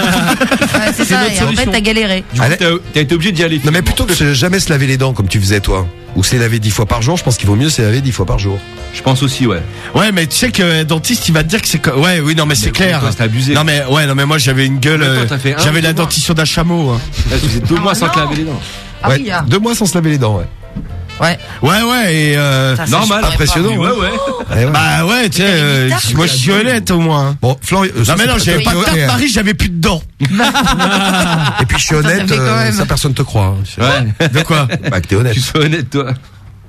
Ouais, c'est ça, et en fait t'as galéré. Du coup, Allez. t'as t'as été obligé d'y aller. Non mais plutôt que de jamais se laver les dents comme tu faisais toi ou se les laver 10 fois par jour, je pense qu'il vaut mieux se les laver 10 fois par jour. Je pense aussi, ouais. Ouais, mais tu sais que dentiste, il va te dire que c'est co- ouais, oui, non, mais c'est clair. toi, abusé. Non mais ouais, non mais moi j'avais une gueule. Euh, t'as fait un J'avais la dentition d'un chameau. hein. Là, tu faisais deux mois sans te laver les dents. Ah ouais, oui, ah. deux mois sans se laver les dents ouais. Ouais. Ouais, ouais, et euh, Ça, ça, Normal. je Impressionnant, Ouais, hein. ouais. Eh ouais. bah ouais, tu sais, t'as les euh, moi je suis honnête au moins. Bon, Florian, euh, ça, Non mais c'est non, j'avais pas de toi, tarte euh, Marie, j'avais plus de dents. Et puis je suis Ça, ça honnête, fait quand euh, même. ça personne te croit. hein. Ouais. De quoi Bah que t'es honnête. Tu sois honnête, toi.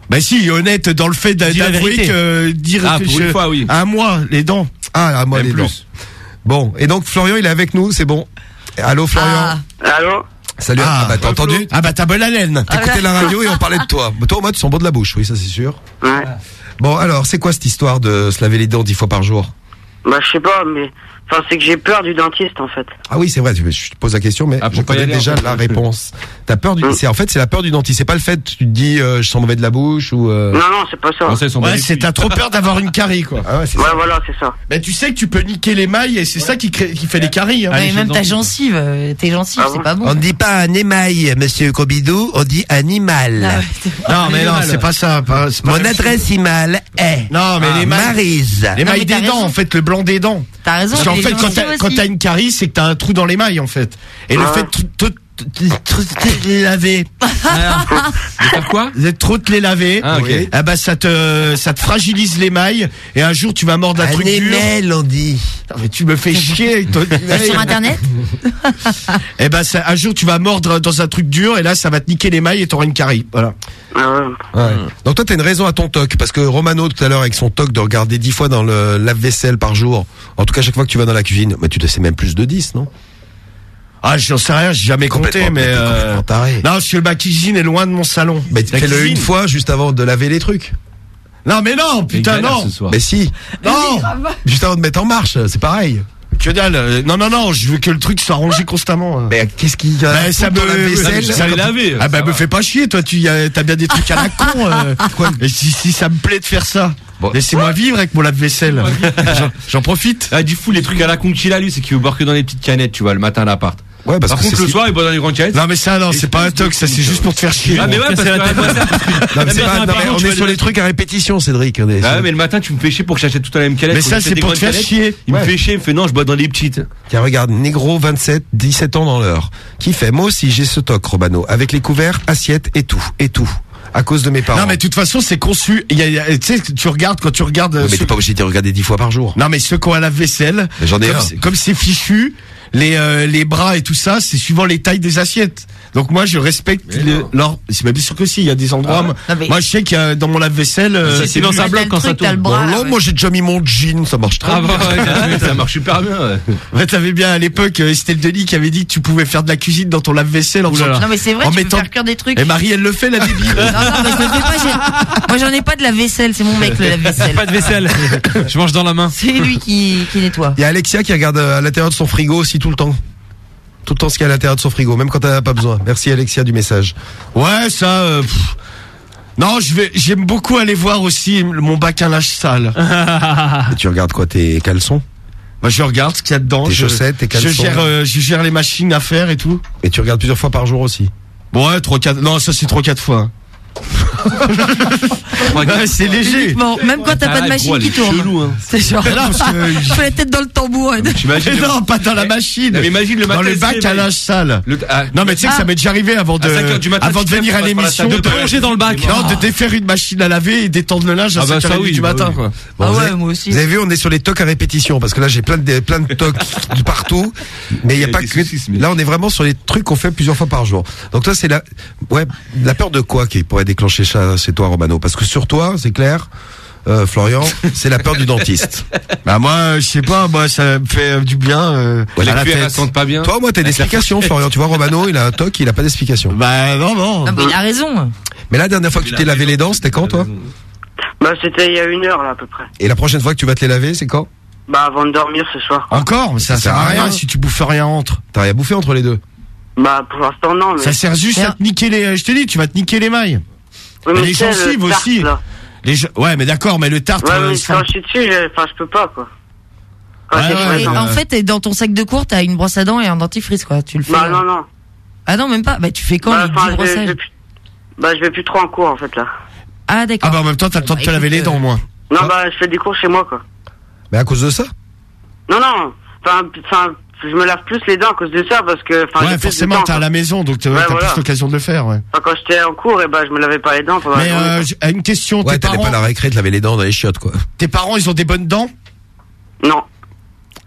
Bah si, honnête dans le fait d'a- Dis la d'avouer vérité. que dire Ah, que pour je- une fois, oui. un mois les dents. Ah là, moi Même les plus. dents. Bon, et donc Florian, il est avec nous, c'est bon. Allô Florian. Ah. Allô Salut. Ah, bah t'as entendu Ah bah t'as bonne haleine. T'écoutais la radio et on parlait de toi. Toi au moins tu sens bon de la bouche, oui ça c'est sûr. Ouais. Bon alors, c'est quoi cette histoire de se laver les dents 10 fois par jour? Bah, je sais pas, mais. Enfin, c'est que j'ai peur du dentiste, en fait. Ah oui, c'est vrai, je te pose la question, mais Ah, je connais aller, déjà en fait. la réponse. T'as peur du, Hum. c'est en fait c'est la peur du dentiste. C'est pas le fait tu te dis euh, je sens mauvais de la bouche ou. euh, Non, non, c'est pas ça. Non, Ouais, c'est t'as trop peur d'avoir une carie quoi. Ah ouais, c'est Ouais, ça. voilà, c'est ça. Mais tu sais que tu peux niquer les mailles et c'est ça qui crée, qui fait les caries. Hein. Ouais, Allez, même ta gencive, euh, tes gencives, Ah c'est bon pas bon. On ne dit pas un émail, monsieur Cobidou, on dit animal. Ah ouais. Non mais non, c'est pas ça. pas- c'est pas Mon adresse email est Non mais les mailles, Maryse. les mailles des dents en fait, le blanc des dents. T'as raison. Parce qu'en les fait, quand t'as, quand aussi. t'as une carie, c'est que t'as un trou dans les mailles, en fait. Et le Ah. fait les laver, De faire quoi de trop te les laver, Ah, ok. ah bah ça te, ça te fragilise les mailles. Et un jour, tu vas mordre un truc dur. on dit. Mais tu me fais chier. Sur internet Et ben, ça, un jour, tu vas mordre dans un truc dur, et là, ça va te niquer les mailles et t'auras une carie. Voilà. Ah ouais. Ouais. Donc toi t'as une raison à ton toc parce que Romano tout à l'heure avec son toc de regarder 10 fois dans le lave-vaisselle par jour. En tout cas chaque fois que tu vas dans la cuisine, mais tu te sais même plus de 10, non? Ah, j'en sais rien, j'ai jamais compté, mais euh... non, parce que ma cuisine est loin de mon salon. Mais fais-le une fois juste avant de laver les trucs. Non, mais non, putain, non. Mais si, Non. juste avant de mettre en marche, c'est pareil. Que dalle. euh, Non, non, non, je veux que le truc soit rangé constamment. hein. Mais qu'est-ce qu'il y a Bah, ça me, la vaisselle ça les laver, Ah bah me fais pas chier, toi tu y as- t'as bien des trucs à la con. euh. Et si, si ça me plaît de faire ça, Bon. laissez-moi vivre avec mon lave-vaisselle. J'en- J'en profite. Ah, du fou, les trucs à la con qu'il a, lui, c'est qu'il veut boire que dans les petites canettes, tu vois, le matin à l'appart. Ouais, parce Par que contre, le soir, il boit dans les grandes canettes. Non mais ça non, c'est pas un toc, ça c'est juste pour te faire chier. Ah, mais ouais, parce que, Non, mais c'est pas- non, mais on est sur les trucs à répétition, Cédric. Ah mais le matin, tu me fais chier pour que j'achète tout à la même canette. Mais ça, c'est pour te faire chier. Il me fait chier, il me fait non, je bois dans les petites. Tiens, regarde, Negro, 27, 17 ans dans l'heure. Qui fait, moi aussi j'ai ce toc, Romano, avec les couverts, assiettes et tout, et tout. À cause de mes parents. Non mais de toute façon c'est conçu. Il y a- il y a- Tu sais, tu regardes quand tu regardes. Ouais, mais ceux- t'es pas obligé de regarder 10 fois par jour. Non mais ceux qui ont un lave-vaisselle, Mais j'en ai comme un. c'est- comme c'est fichu, les euh, les bras et tout ça, c'est suivant les tailles des assiettes. Donc moi je respecte Mais non. leur. C'est bien sûr que si, il y a des endroits. Ah ouais moi, Non, mais- moi, je sais qu'il y a dans mon lave-vaisselle. euh, c'est dans un bloc le quand ça truc, le tourne. Bon, bras. là, ouais. moi j'ai déjà mis mon jean, ça marche très Ah bien. bah, ouais, ça marche super bien. ouais. Ouais, t'avais bien à l'époque, euh, c'était le Denis qui avait dit que tu pouvais faire de la cuisine dans ton lave-vaisselle en. Non mais c'est vrai, En tu mettant- peux faire cuire des trucs. Et Marie, elle le fait la débile. Non, non, mais je le fais pas. Moi, j'en ai pas de la vaisselle. C'est mon mec le lave-vaisselle. Pas de vaisselle. Je mange dans la main. C'est lui qui, qui nettoie. Il y a Alexia qui regarde euh, à l'intérieur de son frigo aussi tout le temps. Tout le temps ce qu'il y a à l'intérieur de son frigo, même quand elle n'a pas besoin. Merci Alexia du message. Ouais, ça. euh. Non, je vais. J'aime beaucoup aller voir aussi mon bac à linge sale. Et tu regardes quoi tes caleçons? Moi, je regarde ce qu'il y a dedans. Tes je, chaussettes, tes je caleçons. gère, euh, je gère les machines à faire et tout. Et tu regardes plusieurs fois par jour aussi? Bon, ouais, trois, quatre. Non, ça c'est trois, quatre fois. Ouais, c'est léger. Même quand t'as pas de machine qui tourne. C'est genre. Mais non, parce que- Je fais la tête dans le tambour. Non, pas dans la machine. Non, mais imagine le dans matin, le bac c'est- à linge sale. ah. non, mais tu sais que ça Ah. m'est déjà arrivé avant de, À 5 heures du matin, avant tu de te venir à l'émission. de plonger dans le bac. Non, de défaire une machine à laver et d'étendre le linge à Ah bah 5 ça, oui, du bah matin, quoi. Ah vous ouais, avez- moi aussi. Vous avez vu, on est sur les tocs à répétition parce que là j'ai plein de plein de tocs de partout, mais il y a pas que là on est vraiment sur les trucs qu'on fait plusieurs fois par jour. Donc toi c'est la ouais la peur de quoi qui pourrait déclencher ça chez toi Romano Parce que sur toi c'est clair. euh, Florian, c'est la peur du dentiste. Bah moi, je sais pas, moi ça me fait euh, du bien euh, Ouais, à les la tête. elles pas bien. Toi, moi, t'as une explication, Florian. Tu vois, Romano, il a un toc, il a pas d'explication. Bah non, non. Non, mais il a raison. Mais la dernière fois que tu t'es lavé les dents, c'était quand, toi Bah, c'était il y a une heure, là, à peu près. Et la prochaine fois que tu vas te les laver, c'est quand Bah, avant de dormir ce soir. Encore, mais ça, sert à rien si tu bouffes rien entre. T'as rien bouffé entre les deux Bah, pour l'instant, non, mais. Ça sert juste à te niquer les. Je te dis, tu vas te niquer les mailles. Mais les le gencives tartre, aussi. là. Les Ouais, mais d'accord, mais le tartre. Ouais, euh, mais ça- quand je suis dessus, je- enfin, je peux pas, quoi. Quand Ouais, ouais, en fait, dans ton sac de cours, t'as une brosse à dents et un dentifrice, quoi. Tu le fais. Bah, euh. non, non. Ah non, même pas. Bah, tu fais quand Bah, les enfin, 10 je vais, je brossages vais plus... Bah, je vais plus trop en cours, en fait, là. Ah, d'accord. Ah bah en même temps, t'as le temps de te laver les dents, moi. Non, bah, je fais des cours chez moi, quoi. Mais à cause de ça Non, non. Enfin, enfin, je me lave plus les dents à cause de ça, parce que, Ouais, de forcément, t'es à la maison, donc t'as Ouais, voilà. plus l'occasion de le faire, ouais. Enfin, quand j'étais en cours, et bah, je me lavais pas les dents pendant Mais euh, une question, Ouais, tes t'allais parents, pas la récré te laver les dents dans les chiottes, quoi. tes parents, ils ont des bonnes dents? Non.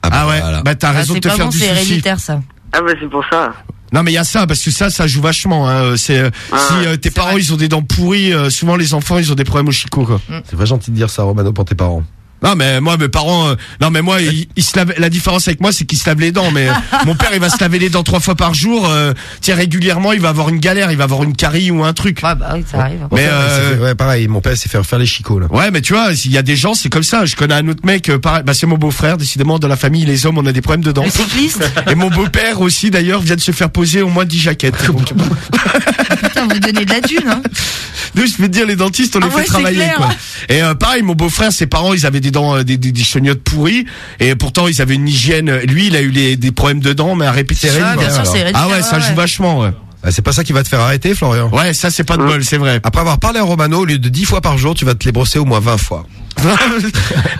Ah, ouais, bah t'as Ah, raison de c'est te pas faire bon, du c'est souci. héréditaire, ça. Ah, bah, c'est pour ça. Non mais il y a ça parce que ça ça joue vachement hein. c'est euh, si euh, tes parents ils ont des dents pourries euh, souvent les enfants ils ont des problèmes au chicot quoi. C'est très gentil de dire ça, Romano, pour tes parents. Non mais moi mes parents euh, non mais moi ils, ils se lavent la différence avec moi c'est qu'ils se lavent les dents mais euh, mon père il va se laver les dents trois fois par jour euh, tiens régulièrement il va avoir une galère il va avoir une carie ou un truc. Ouais, bah oui, ça arrive. Mais euh, ouais, pareil, mon père s'est fait faire les chicots, là. Ouais, mais tu vois, il y a des gens, c'est comme ça. Je connais un autre mec, euh, pareil, bah c'est mon beau-frère, décidément, dans la famille, les hommes, on a des problèmes de dents. Et mon beau-père aussi, d'ailleurs, vient de se faire poser au moins 10 jaquettes. Donc, Putain, vous donnez de la thune, hein. Nous, je peux te dire, les dentistes, on Ah les fait travailler, clair. quoi. Et euh, pareil, mon beau-frère, ses parents, ils avaient des dents, euh, des, des, des chenillottes pourries, et pourtant, ils avaient une hygiène. Lui, il a eu les, des problèmes de dents, mais à c'est Ah héréditaire, ouais, ça joue ouais. vachement, ouais. Ah, c'est pas ça qui va te faire arrêter, Florian Ouais, ça, c'est pas de bol, c'est vrai. Après avoir parlé à Romano, au lieu de 10 fois par jour, tu vas te les brosser au moins 20 fois.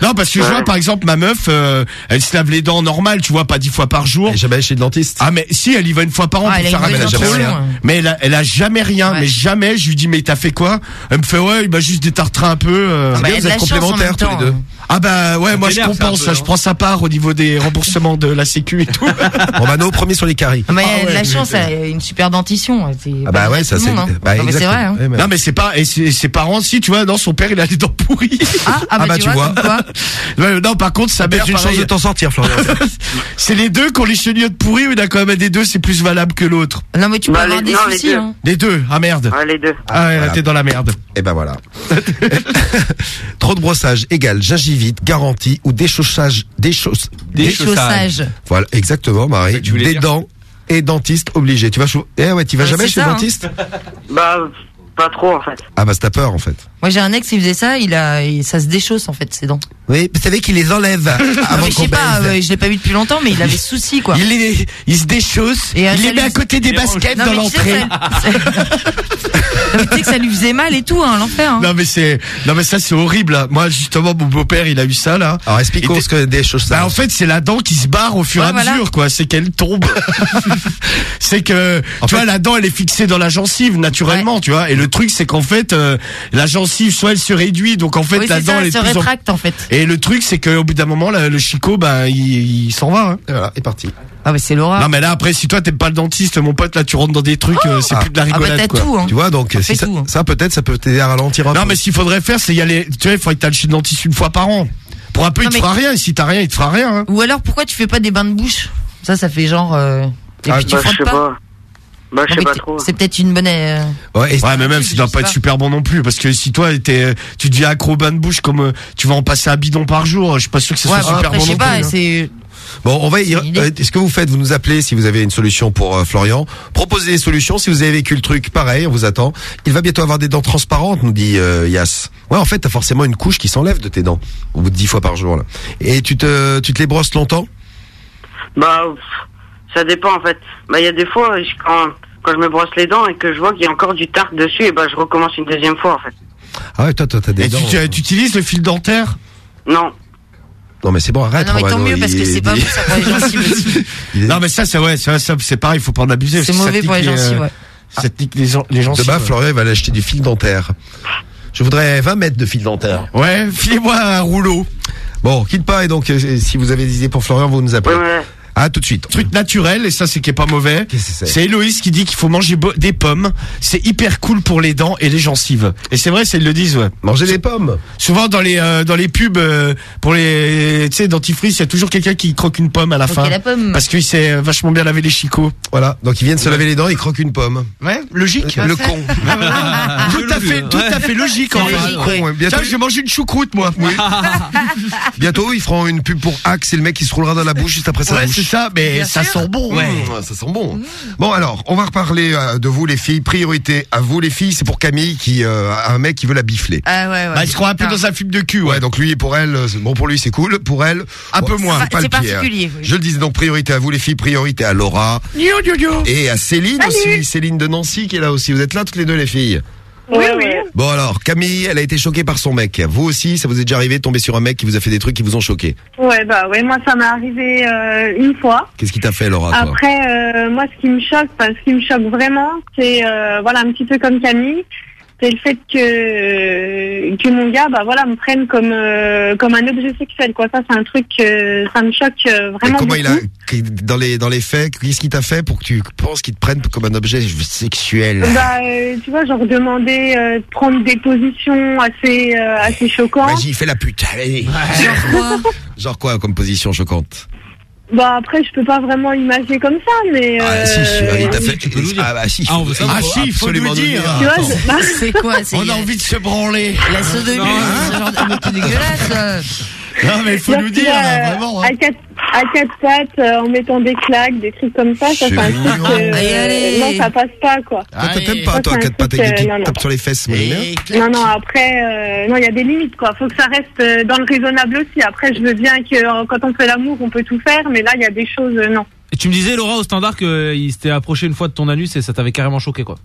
non, parce que je vois, par exemple, ma meuf, euh, elle se lave les dents normales, tu vois, pas dix fois par jour. Elle jamais chez le dentiste. Ah, mais si, elle y va une fois par an Ah, pour elle a faire un contrôle. Mais elle a, elle a jamais rien, mais jamais. Je lui dis, mais t'as fait quoi? Elle me fait, ouais, il m'a juste détartré un peu. euh. Ah, bah, il y a de la chance en même temps, hein. Ah bah ouais, Ça moi je ça, compense, peu, je hein. prends sa part au niveau des remboursements de la sécu et tout. Romano, premier sur les caries. Ah, bah, il y a de ouais, la mais- chance, elle a une super dentition. c'est Ah bah ouais, ça c'est. hein. bah, Non, mais c'est vrai, hein. Mais- Non mais c'est pas et ses parents si tu vois non son père il a les dents pourries. Ah, ah, bah, tu vois, comme quoi. Ouais, non par contre mère Peut-être une chance de t'en sortir, Florian. c'est les deux qui ont les chenillottes pourries mais même un des deux c'est plus valable que l'autre. Non, mais tu peux Bah, avoir les- des non, les soucis, deux. hein. Les deux ah merde. Ouais, les deux. Ah ouais t'es dans la merde. Et ben voilà. Trop de brossage égale gingivite, garantie ou déchaussage, déchausse, Déchaussage. Voilà, exactement, Marie. tu Des dents et dentiste obligé. Tu vas, chou- eh ouais, tu vas Ouais, jamais chez ça, le hein. dentiste? Bah, pas trop, en fait. Ah bah c'est ta peur en fait. Moi, j'ai un ex, il faisait ça, il a, ça se déchausse, en fait, ses dents. Oui, vous savez qu'il les enlève avant mais je sais pas, euh, je l'ai pas vu depuis longtemps, mais il avait souci, quoi. Il les il se déchausse, Et, il les met à côté des baskets Non, dans l'entrée. ça- Non, mais tu sais que ça lui faisait mal et tout, hein, l'enfer. Hein. Non mais c'est non mais ça c'est horrible. là. Moi justement mon beau-père il a eu ça là. Alors explique-nous ce que des choses Bah en fait c'est la dent qui se barre au fur et Ouais, à voilà. mesure quoi, c'est qu'elle tombe. c'est que tu vois la dent elle est fixée dans la gencive naturellement, tu vois et le truc c'est qu'en fait euh, la gencive soit elle se réduit donc en fait oui, la c'est dent ça, elle elle est se de plus en- rétracte, en fait. Et le truc c'est qu'au bout d'un moment là, le chicot bah il, il s'en va hein. Voilà, est parti. Ah, mais c'est l'horreur. Non mais là après si toi t'aimes pas le dentiste mon pote là tu rentres dans des trucs euh, c'est Ah. plus de la Ah, bah, rigolade t'as quoi. tout, hein. Tu vois donc On si ça, hein. ça peut-être ça peut t'aider à ralentir un Non peu. mais ce qu'il faudrait faire c'est y aller tu vois il faudrait que t'ailles chez le dentiste une fois par an. Pour un peu Non, il te mais- fera rien et si t'as rien il te fera rien hein. Ou alors, pourquoi tu fais pas des bains de bouche? Ça, ça fait genre. euh, Et Ah, puis tu Bah, frottes pas. Bah, je sais pas trop. C'est peut-être une bonne. euh, Ouais, et- Ouais, mais même ça doit pas être super bon non plus parce que si toi t'es, tu deviens accro au bain de bouche comme euh, tu vas en passer un bidon par jour, je suis pas sûr que ce Ouais, soit bah, super après, bon je sais non pas, plus. hein. c'est. Bon, on va y. C'est une idée. euh, ce que vous faites, vous nous appelez si vous avez une solution pour euh, Florian? Proposez des solutions si vous avez vécu le truc. Pareil, on vous attend. Il va bientôt avoir des dents transparentes, nous dit euh, Yass. Ouais, en fait, t'as forcément une couche qui s'enlève de tes dents au bout de dix fois par jour. Là. Et tu te, tu te les brosses longtemps? Bah, pff, ça dépend, en fait. Bah, il y a des fois, quand, quand je me brosse les dents et que je vois qu'il y a encore du tartre dessus, et ben je recommence une deuxième fois en fait. Ah ouais, toi, toi, t'as des Et dents. tu, tu utilises le fil dentaire? Non. Non, mais c'est bon, arrête. Ah non, mais tant mieux, parce il- que c'est pas il- bon, ça pour les gencives aussi. Non mais ça c'est ouais, ça, ça, c'est pareil, faut pas en abuser. C'est mauvais pour les gencives, ouais. Ça pique les, gens- les gencives. Demain, ouais. Florian va aller acheter du fil dentaire. Je voudrais 20 mètres de fil dentaire. Ouais, filez-moi un rouleau. Bon, quitte pas, et donc, euh, si vous avez des idées pour Florian, vous nous appelez. Ah, tout de suite. Truc naturel, et ça c'est qui est pas mauvais. C'est Héloïse qui dit qu'il faut manger des pommes. C'est hyper cool pour les dents et les gencives. Et c'est vrai, c'est ils le disent, ouais. Manger des pommes. Souvent dans les euh, dans les pubs euh, pour les tu sais dentifrice, il y a toujours quelqu'un qui croque une pomme à la fin. la pomme. Parce qu'il sait euh, vachement bien laver les chicots. Voilà. Donc, ils viennent se laver les dents, ils croquent une pomme. Ouais, logique. Le con. tout à fait, tout à fait logique en fait. ouais. Bientôt- Tiens, j'ai mangé une choucroute moi. Bientôt, ils feront une pub pour Axe et le mec qui se roulera dans la bouche juste après sa bouche. C'est ça, mais ça sent bon. Ouais, ça sent bon. Bon alors, on va reparler euh, de vous les filles. Priorité à vous les filles, c'est pour Camille qui euh, a un mec qui veut la bifler. Ah ouais, ouais. Bah, il se croit un peu dans un film de cul, ouais. Ouais, donc lui pour elle, euh, bon pour lui c'est cool, pour elle Un bon, peu moins. c'est pas C'est le pire. particulier, oui. Je le disais donc priorité à vous les filles, priorité à Laura Yo, yo, yo. et à Céline aussi, Céline de Nancy qui est là aussi. Vous êtes là toutes les deux les filles? Oui, oui. Bon alors, Camille, elle a été choquée par son mec. Vous aussi, ça vous est déjà arrivé de tomber sur un mec qui vous a fait des trucs qui vous ont choqué. Ouais, bah ouais, moi ça m'est arrivé euh, une fois. Qu'est-ce qui t'a fait Laura toi Après, euh, moi ce qui me choque, enfin, ce qui me choque vraiment, c'est euh, voilà un petit peu comme Camille, c'est le fait que euh, que mon gars, bah voilà, me prenne comme euh, comme un objet sexuel, quoi. Ça c'est un truc, euh, ça me choque Et vraiment. comment il a dans les dans les faits, qu'est-ce qu'il t'a fait pour que tu penses qu'il te prenne comme un objet sexuel? Bah, euh, tu vois, genre demander euh, de prendre des positions assez euh, assez choquantes. Vas-y, fais la pute. Allez. Genre quoi? Genre quoi comme position choquante? Bah après, je peux pas vraiment imaginer comme ça, mais. Ah euh, si, il t'a fait. Ah bah si, Ah, on veut savoir. Ah si, il faut absolument dire. Tu vois, je- bah, C'est quoi On a envie de se branler. la sodomie, ce genre de mais c'est dégueulasse. Non mais il faut nous dire, là, euh, vraiment. hein. À quatre, à quatre pattes, euh, en mettant des claques, des trucs comme ça, ça C'est c'est un truc. euh, Allez, allez. non, ça passe pas, quoi. Toi, t'aimes Allez. pas, Ça, toi, un quatre pattes avec des euh, qui non, non. tapent sur les fesses, bien. Et Non, non, après, euh, non, il y a des limites, quoi. Faut que ça reste euh, dans le raisonnable aussi. Après, je veux bien que euh, quand on fait l'amour, on peut tout faire, mais là, il y a des choses, euh, non. Et tu me disais, Laura, au standard, qu'il s'était approché une fois de ton anus et ça t'avait carrément choqué, quoi.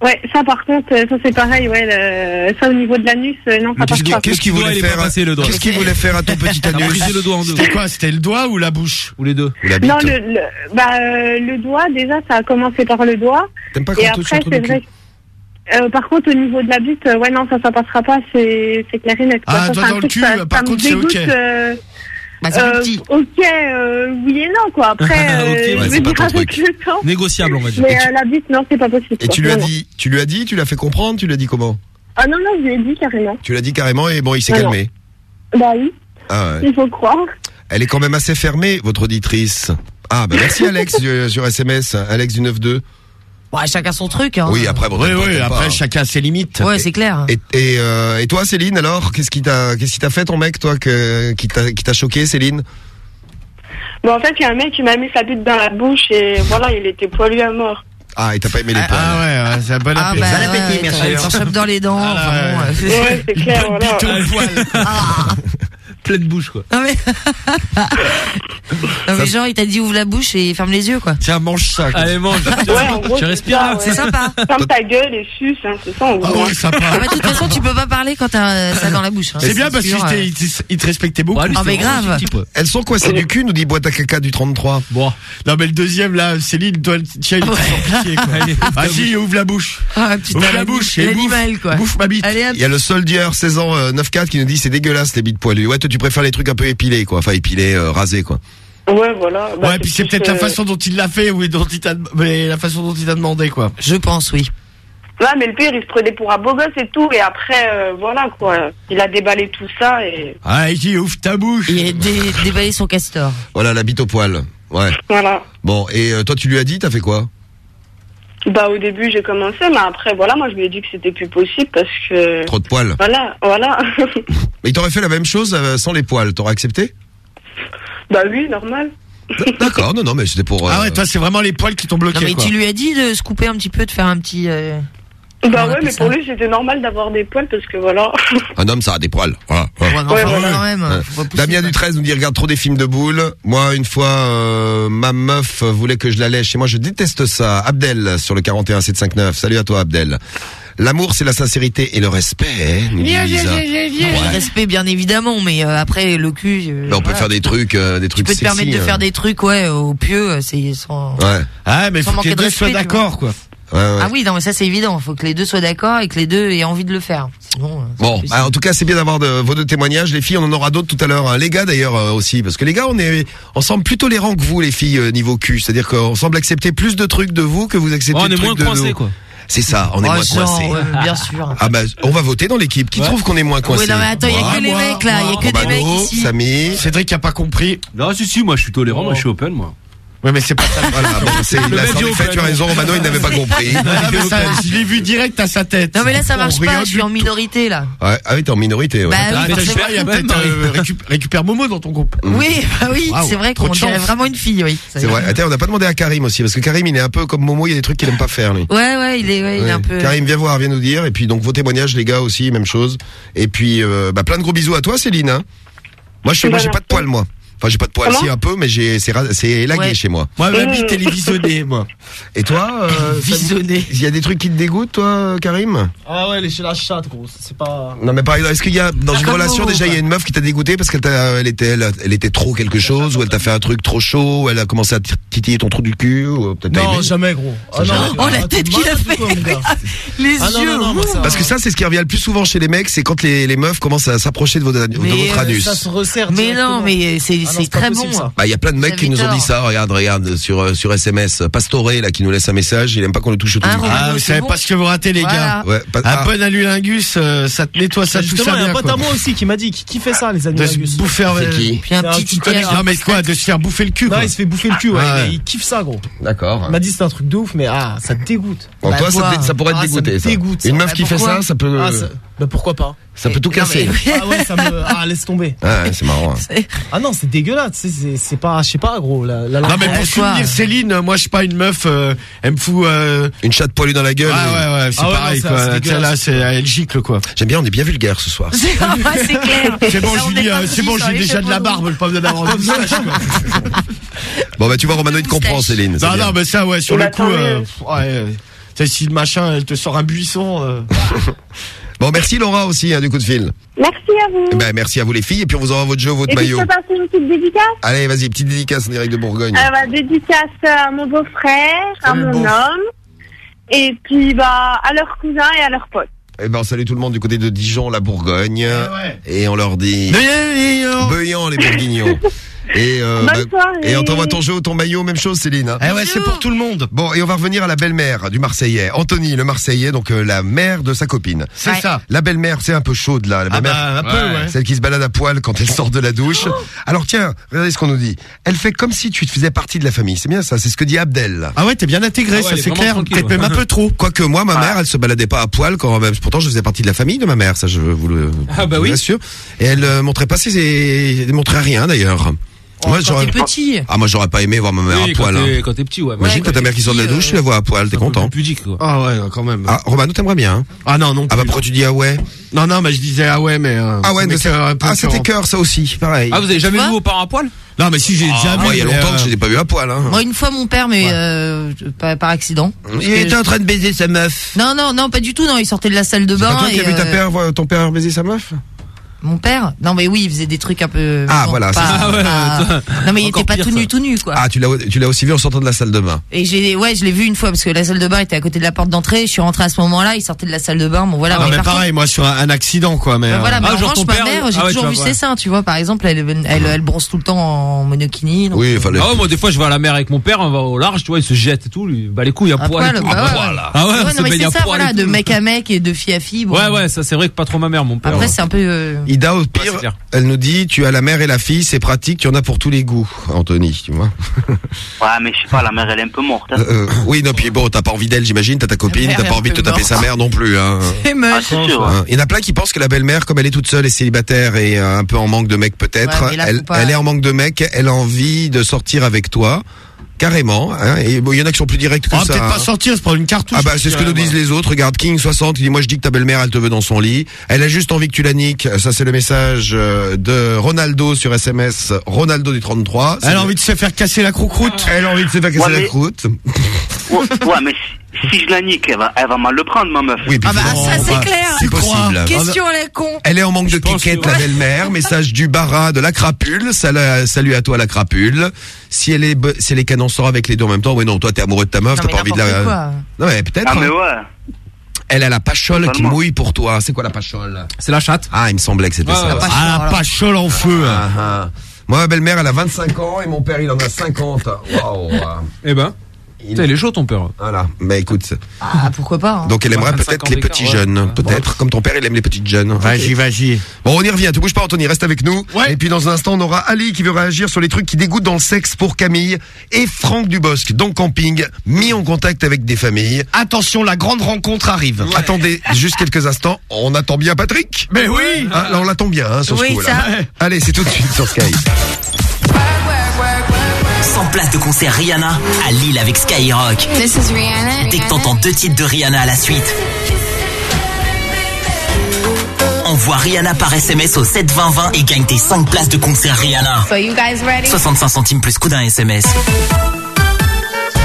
Ouais, ça par contre, euh, ça c'est pareil, ouais. le- Ça au niveau de l'anus, euh, non, ça passe Qu'est-ce qu'il pas. qu'est-ce qu'il voulait faire passé, le doigt. Qu'est-ce qu'il voulait faire à ton petit anus le doigt en deux. C'était quoi C'était le doigt ou la bouche Ou les deux. Ou la bite Non, le, le, bah, euh, le doigt, déjà, ça a commencé par le doigt. T'aimes pas quand Et après, c'est vrai. Euh, par contre, au niveau de la bite, euh, ouais, non, ça, ça passera pas, c'est, c'est clair et net. quoi. Ah, ça, toi, c'est un dans le truc, cul, ça, par ça contre, c'est ok. Euh, Bah, c'est euh, petit. ok, euh, oui et non, quoi. Après, euh, Ok, ouais, je c'est vais pas dire ton avec truc. le temps. Négociable, on va dire. Mais euh, la bite, non, c'est pas possible. Et quoi. tu lui as Non, non. dit, tu lui as dit, tu l'as fait comprendre, tu lui as dit comment Ah non, non, je lui ai dit carrément. Tu l'as dit carrément et bon, il s'est non. calmé. Bah oui, Ah ouais. il faut croire. Elle est quand même assez fermée, votre auditrice. Ah bah merci Alex sur SMS, Alex du 92. Ouais, chacun son truc. Hein. Oui, après bon, Oui, pas, après pas. chacun a ses limites. Ouais, c'est clair. Et, et, euh, et toi Céline alors, qu'est-ce qui t'a qu'est-ce qui t'a fait ton mec toi que qui t'a qui t'a choqué Céline? Bon, en fait, il y a un mec qui m'a mis sa bite dans la bouche et voilà, il était poilu à mort. Ah, et t'as pas aimé les Ah, poils. ah ouais, ouais, c'est un bon Ah appétit. bah, Bon appétit, ouais, merci. les torchons dans les dents. Ah, enfin, ouais. bon, Ouais, c'est clair, voilà. Bite au poil. Pleine bouche, quoi. Non mais, non, mais genre il t'a dit ouvre la bouche et ferme les yeux quoi. Tiens, mange ça. quoi. Allez, mange. Ouais, en gros, Tu respires, ça, là ouais. C'est sympa. Ferme ta gueule et suce, hein, c'est ça, Ah ouais, sympa. Ah, de toute façon tu peux pas parler quand t'as euh, ça dans la bouche. hein. C'est bien parce sûr, qu'il euh. te- respectait beaucoup. Ouais, lui, Ah, c'était mais grave. Elles sont quoi c'est du cul nous dit boîte à caca du 33. Bon. Non mais le deuxième là, Céline doit tiens, il est sans pitié, quoi. Vas-y, ouvre la bouche. Ouvre la bouche et bouffe, ma bite. Il y a le Soldier 16 ans euh, 9-4 qui nous dit c'est dégueulasse les bites poilues. Ouais, toi tu préfères les trucs un peu épilés quoi, enfin épilés, euh, rasés quoi. Ouais, voilà. Bah, Ouais, puis c'est peut-être la euh, façon dont il l'a fait ou dont il t'a mais la façon dont il t'a demandé quoi. Je pense oui. Ouais, mais le pire, il se prenait pour un beau gosse et tout, et après, euh, voilà, quoi. Il a déballé tout ça et Ah, il dit ouvre ta bouche. Il a dé- déballé son castor. Voilà la bite au poil. Ouais. voilà. Bon, et euh, toi tu lui as dit, t'as fait quoi? Bah, au début, j'ai commencé, mais après, voilà, moi, je lui ai dit que c'était plus possible parce que. Trop de poils. Voilà, voilà. Mais il t'aurait fait la même chose euh, sans les poils, t'aurais accepté? Bah oui, normal. D'accord, non non mais c'était pour euh, Ah ouais, toi c'est vraiment les poils qui t'ont bloqué Non mais quoi. tu lui as dit de se couper un petit peu, de faire un petit. euh, bah ouais, mais pour lui, c'était normal d'avoir des poils parce que voilà. Un homme, ça a des poils. Voilà. Ouais, ouais, ouais, Damien du 13 nous dit regarde trop des films de boules. Moi, une fois, euh, ma meuf voulait que je la lèche et moi, je déteste ça. Abdel sur le 41759. Salut à toi, Abdel. L'amour, c'est la sincérité et le respect. Hein. Le respect, bien évidemment, mais euh, après le cul. Euh, on peut faire des trucs, euh, des trucs. Tu peux te permettre de faire euh. des trucs, ouais, au pieux, euh, c'est sans. Ouais. Ah, mais sans faut que les deux soient d'accord, quoi. Ah oui, non, mais ça c'est évident. Il faut que les deux soient d'accord et que les deux aient envie de le faire. Sinon, euh, bon, bah, en tout cas, c'est bien d'avoir de, vos deux témoignages. Les filles, on en aura d'autres tout à l'heure. Hein. Les gars d'ailleurs euh, aussi, parce que les gars, on est ensemble plus tolérants que vous, les filles, euh, niveau cul. C'est-à-dire qu'on semble accepter plus de trucs de vous que vous acceptez. Oh, on est moins coincés, quoi. C'est ça, on est oh, moins coincés bien sûr. Ah bah, on va voter dans l'équipe. Qui trouve qu'on est moins coincé Oui, non, mais attends, il y a que les mecs là, il y a ah, que bah, des mecs ici. Samy, Cédric qui a pas compris. Non, si si, moi je suis tolérant, moi je suis oh. open moi. Oui, mais c'est pas ça. Voilà, ah bon, c'est, il a sans effet, tu as raison, Romano, il n'avait pas compris. Je l'ai vu direct à sa tête. Non, mais là, ça marche pas, je suis en minorité, là. Ouais, ah oui, t'es en minorité, ouais. Bah, oui, ah, il y euh, récupère, Momo dans ton groupe. Oui, bah oui, c'est vrai qu'on dirait vraiment une fille, oui. C'est vrai. Attends, on n'a pas demandé à Karim aussi, parce que Karim, il est un peu comme Momo, il y a des trucs qu'il aime pas faire, lui. Ouais, ouais, il est, un peu. Karim, viens voir, viens nous dire. Et puis, donc, vos témoignages, les gars, aussi, même chose. Et puis, euh, bah, plein de gros bisous à toi, Céline. Hein. Moi, je suis, moi, j'ai pas de poils, moi. Enfin, j'ai pas de poils si un peu, mais j'ai c'est élagué chez moi. Moi, ma bite, elle est visionnée, moi. Et toi euh, Visionnée. Il y a des trucs qui te dégoûtent, toi, Karim? Ah ouais, les chez la chatte, gros. Non, mais par exemple, est-ce qu'il y a dans une relation déjà il y a une meuf qui t'a dégoûté parce qu'elle elle était elle, était trop quelque chose ou elle t'a fait un truc trop chaud, ou elle a commencé à titiller ton trou du cul ou peut-être ah Non, jamais, ah, gros. Ah non. Oh, la tête qu'il a fait. Les yeux. non, Parce que ça, c'est ce qui revient le plus souvent chez les mecs, c'est quand les, meufs commencent à s'approcher de, vos- de votre euh, anus. Ça se resserre. Mais non, mais c'est ah c'est très bon. Bah, il y a plein de mecs qui nous ont dit ça. Regarde, regarde, sur, euh, sur SMS. Pastoré, là, qui nous laisse un message. Il aime pas qu'on le touche au Ah, ah vous savez pas ce que vous ratez, les gars. Un ah. bon anulingus, euh, ça te nettoie ça tout ça. Il y a un pote à moi aussi qui m'a dit, qui fait ça, les anulingus? bouffer. Euh, qui Puis un petit Non, mais quoi, de se faire bouffer le cul, Non, il se fait bouffer le cul. Il kiffe ça, gros. D'accord. Il m'a dit, c'est un truc de ouf, mais ah, ça te dégoûte. En toi, ça pourrait te dégoûter, ça. Une meuf qui fait ça, ça peut. Bah pourquoi pas Ça peut tout casser. Ah ouais, ça me ah laisse tomber. Ah ouais, c'est marrant. Ah non, c'est dégueulasse, c'est pas je sais pas gros la, la Non mais pour soutenir Céline, moi je suis pas une meuf, euh, elle me fout. Euh, une chatte poilue dans la gueule. Ah euh. ouais ouais, c'est ah pareil quoi. Elle gicle quoi. J'aime bien, on est bien vulgaire ce soir. C'est bon Julie, c'est bon j'ai hein, déjà de la barbe, le pas besoin d'avoir de quoi. Bon bah tu vois Romano il te comprend Céline. Non non mais ça ouais sur eh le ben, coup, ouais, tu sais, si le machin elle te sort un buisson. Bon, merci Laura aussi hein, du coup de fil. Merci à vous. Ben, merci à vous les filles et puis on vous envoie votre jeu, votre et maillot. Puis je peux passer une petite dédicace? Allez, vas-y, petite dédicace en direct de Bourgogne. Euh, bah, dédicace à mon beau-frère, à mon homme et puis bah à leurs cousins et à leurs potes. Eh ben, on salue tout le monde du côté de Dijon, la Bourgogne. Eh ouais. Et on leur dit... Beuillant les bourguignons. Et, euh, bah, et on t'envoie ton jeu ou ton maillot, même chose Céline. Hein. Eh ouais, c'est pour tout le monde. Bon, et on va revenir à la belle-mère du Marseillais. Anthony, le Marseillais, donc euh, la mère de sa copine. C'est ça. La belle-mère, c'est un peu chaude là. Ah bah, un peu, ouais. Celle qui se balade à poil quand elle sort de la douche. Alors tiens, regardez ce qu'on nous dit. Elle fait comme si tu faisais partie de la famille. C'est bien ça, c'est ce que dit Abdel. Ah ouais, t'es bien intégré, ça c'est clair. Peut-être même un peu trop. Quoique moi, ma ah. mère, elle se baladait pas à poil quand euh, même. Pourtant, je faisais partie de la famille de ma mère, ça je vous le ah bah oui. assure. Et elle euh, montrait pas ses, montrait rien d'ailleurs t'es petit. Ah, moi, j'aurais pas aimé voir ma mère à poil. Hein. Quand t'es petit, ouais. Imagine quand ta mère qui sort de la douche, euh, tu la vois à poil, t'es content. Plus pudique, quoi. Ah ouais, quand même. Ah, Romano, t'aimerais bien. Hein. Ah non, non. Plus. Ah bah pourquoi tu dis ah ouais Non, non, mais je disais ah ouais, mais. Euh, ah ouais, mais c'est. Ah, c'était hein. cœur, ça aussi, pareil. Ah, vous avez jamais vu vos parents à poil? Non mais si j'ai ah. déjà vu. Moi il y a longtemps que euh, je n'ai pas vu à poil. Moi une fois mon père mais par, accident. Il était en train de baiser sa meuf. Non non non pas du tout non il sortait de la salle de bain. C'est toi qui as vu ta père, ton père baiser sa meuf? Mon père Non mais oui, il faisait des trucs un peu. Ah voilà. Pas, ah, ouais. Non mais il était pas pire, tout nu, tout nu quoi. Ah tu l'as aussi vu en sortant de la salle de bain? Et j'ai ouais je l'ai vu une fois parce que la salle de bain était à côté de la porte d'entrée. Je suis rentré à ce moment-là, il sortait de la salle de bain. Bon voilà. Ah, mais, pareil, moi sur un, accident quoi. Mais, voilà, euh, mais ah, en genre ma mère, ah j'ai toujours vu ses seins, tu vois. Par exemple, elle elle, elle, bronze tout le temps en monokini. Oui, il fallait. Ah moi des fois je vais à la mer avec mon père, on va au large, tu vois, il se jette et tout, lui bah les couilles à poil. Bah ah ouais. Ah c'est ça voilà, de mec à mec et de fille à fille. Ouais ouais, ça c'est vrai que pas trop ma mère, mon père. Après hein. c'est un peu euh, Ida, au pire, elle nous dit tu as la mère et la fille, c'est pratique, tu en as pour tous les goûts, Anthony, tu vois. ouais, mais je sais pas, la mère, elle est un peu morte. Hein. Euh, euh, oui, non, puis bon, t'as pas envie d'elle, j'imagine, t'as ta copine, t'as pas envie de te taper sa mère non plus. Hein. C'est ah, sûr. Hein, il y en a plein qui pensent que la belle-mère, comme elle est toute seule et célibataire et euh, un peu en manque de mec peut-être, elle, elle, est en manque de mec, elle a envie de sortir avec toi. Carrément. Hein, et bon, il y en a qui sont plus directs que On va ça. peut-être pas hein. sortir, se prendre une cartouche. Ah bah c'est ce que nous disent les autres. Regarde King 60, il dit moi je dis que ta belle-mère elle te veut dans son lit. Elle a juste envie que tu la niques. Ça c'est le message euh, de Ronaldo sur SMS. Ronaldo du 33. Elle a envie de se faire casser la croucroute. Elle a envie de se faire casser Ouais, la mais- croûte. Ouais, ouais, mais si, je la nique, elle va, elle va mal le prendre, ma meuf. Oui, Ah bah ça c'est clair. C'est possible. Question à la con. Elle est en manque de quiquette, la belle-mère. Message du barat de la crapule. Salut, salut à toi, la crapule. Si elle est, si elle est canon sort avec les deux en même temps, oui, non, toi, t'es amoureux de ta meuf, t'as pas envie de la. quoi. Non, mais peut-être. Ah, mais hein. ouais. Elle a la pachole qui mouille pour toi. C'est quoi la pachole? C'est la chatte. Ah, il me semblait que c'était Ouais, ça. ouais, Ah, la pachole en feu. Ah, ah. Moi, ma belle-mère, elle a 25 ans et mon père, il en a 50. Waouh. Eh ben. Il est chaud ton père. Voilà. Mais écoute. Ah pourquoi pas. hein. Donc elle aimerait 25 peut-être les petits ouais. jeunes. Peut-être. Comme ton père, il aime les petites jeunes. Vas-y, vas-y. Bon, on y revient. Tu bouges pas, Anthony. Reste avec nous. Et puis dans un instant, on aura Ali qui veut réagir sur les trucs qui dégoûtent dans le sexe pour Camille et Franck Dubosc, dans camping, mis en contact avec des familles. Attention, la grande rencontre arrive. Attendez juste quelques instants. On attend bien Patrick. Mais oui. Ah, là, on l'attend bien hein, sur ce Oui, coup-là. ça. Allez, c'est tout de suite sur Sky. 100 places de concert Rihanna à Lille avec Skyrock. This is Rihanna. Dès que t'entends deux titres de Rihanna à la suite. Envoie Rihanna par SMS au 72020 et gagne tes 5 places de concert Rihanna. So you guys ready? 65 centimes plus coup d'un SMS.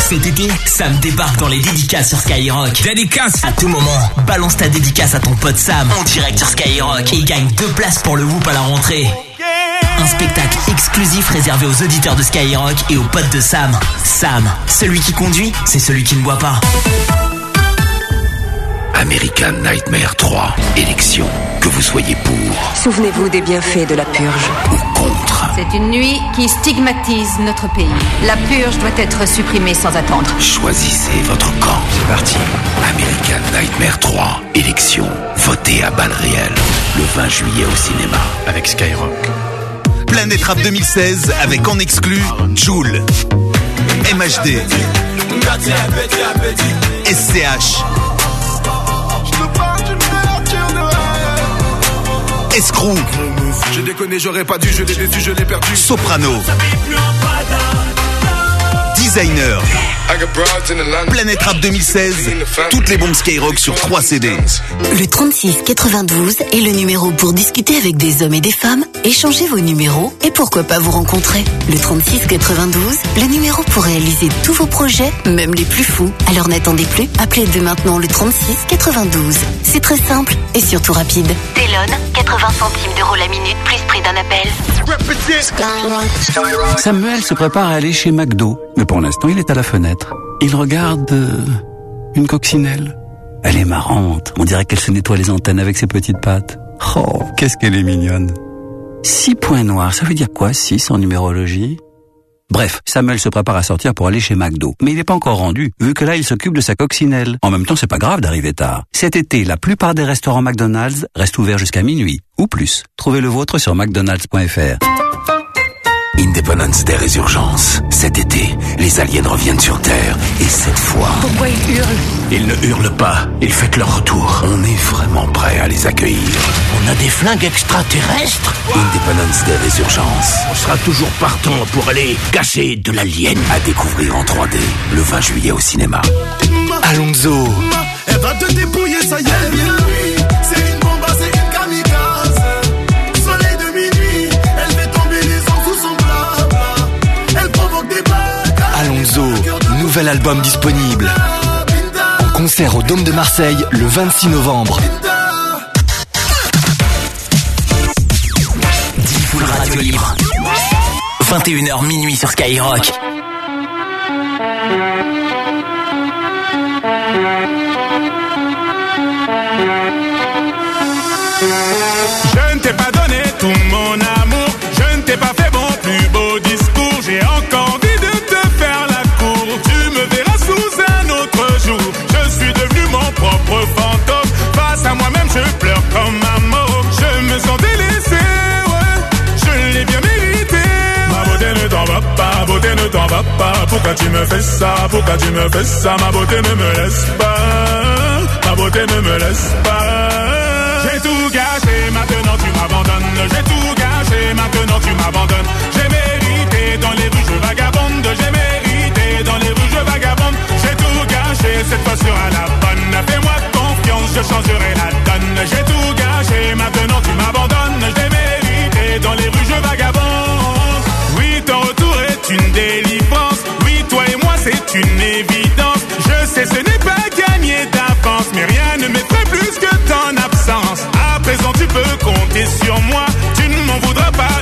Cet été, Sam débarque dans les dédicaces sur Skyrock. Dédicace À tout moment, balance ta dédicace à ton pote Sam en direct sur Skyrock et gagne deux places pour le Whoop à la rentrée. Un spectacle exclusif réservé aux auditeurs de Skyrock et aux potes de Sam. Sam, celui qui conduit, c'est celui qui ne boit pas. American Nightmare 3. Élection. Que vous soyez pour Souvenez-vous des bienfaits de la purge. ou contre. C'est une nuit qui stigmatise notre pays. La purge doit être supprimée sans attendre. Choisissez votre camp. C'est parti. American Nightmare 3. Élection. Votez à balles réelles. Le 20 juillet au cinéma. Avec Skyrock. Planète Rap 2016 avec en exclu Joule, MHD, SCH, Escrew, J'ai déconné, j'aurais pas dû, je l'ai déçu, je l'ai perdu. Soprano, Designer. Planète Rap 2016, toutes les bombes Skyrock sur 3 CD. Le 36 92 est le numéro pour discuter avec des hommes et des femmes, échanger vos numéros et pourquoi pas vous rencontrer. Le 36 92, le numéro pour réaliser tous vos projets, même les plus fous. Alors n'attendez plus, appelez dès maintenant le 36 92. C'est très simple et surtout rapide. Télone, 80 centimes d'euros la minute, plus prix d'un appel. Samuel se prépare à aller chez McDo, mais pour l'instant il est à la fenêtre. Il regarde euh, une coccinelle. Elle est marrante, on dirait qu'elle se nettoie les antennes avec ses petites pattes. Oh, qu'est-ce qu'elle est mignonne. Six points noirs, ça veut dire quoi, six en numérologie? Bref, Samuel se prépare à sortir pour aller chez McDo. Mais il n'est pas encore rendu, vu que là, il s'occupe de sa coccinelle. En même temps, c'est pas grave d'arriver tard. Cet été, la plupart des restaurants McDonald's restent ouverts jusqu'à minuit, ou plus. Trouvez le vôtre sur mcdonalds.fr. Independence Day Résurgence. Cet été, les aliens reviennent sur Terre. Et cette fois... Pourquoi il hurle Ils ne hurlent pas. Ils fêtent leur retour. On est vraiment prêt à les accueillir. On a des flingues extraterrestres? Independence Day Résurgence. On sera toujours partant pour aller casser de l'alien. À découvrir en 3D le 20 juillet au cinéma. Alonso, Elle va te dépouiller, ça y est, nouvel album disponible. En concert au Dôme de Marseille le 26 novembre. Full Radio Libre. 21h minuit sur Skyrock. Je ne t'ai pas donné tout mon amour. Je pleure comme un mort. Je me sens délaissé, ouais. Je l'ai bien mérité. Ma beauté ne t'en va pas, beauté ne t'en va pas. Pourquoi tu me fais ça, pourquoi tu me fais ça? Ma beauté ne me laisse pas. Ma beauté ne me laisse pas. J'ai tout gâché, maintenant tu m'abandonnes. J'ai tout gâché, maintenant tu m'abandonnes. J'ai mérité dans les rues, je vagabonde. J'ai mérité fois sera la bonne. Fais-moi confiance, je changerai la J'ai tout gâché, maintenant tu m'abandonnes. Je l'ai mérité, dans les rues je vagabonde. Oui, ton retour est une délivrance. Oui, toi et moi c'est une évidence. Je sais, ce n'est pas gagné d'avance, mais rien ne m'effraie plus que ton absence. À présent, tu peux compter sur moi. Tu ne m'en voudras pas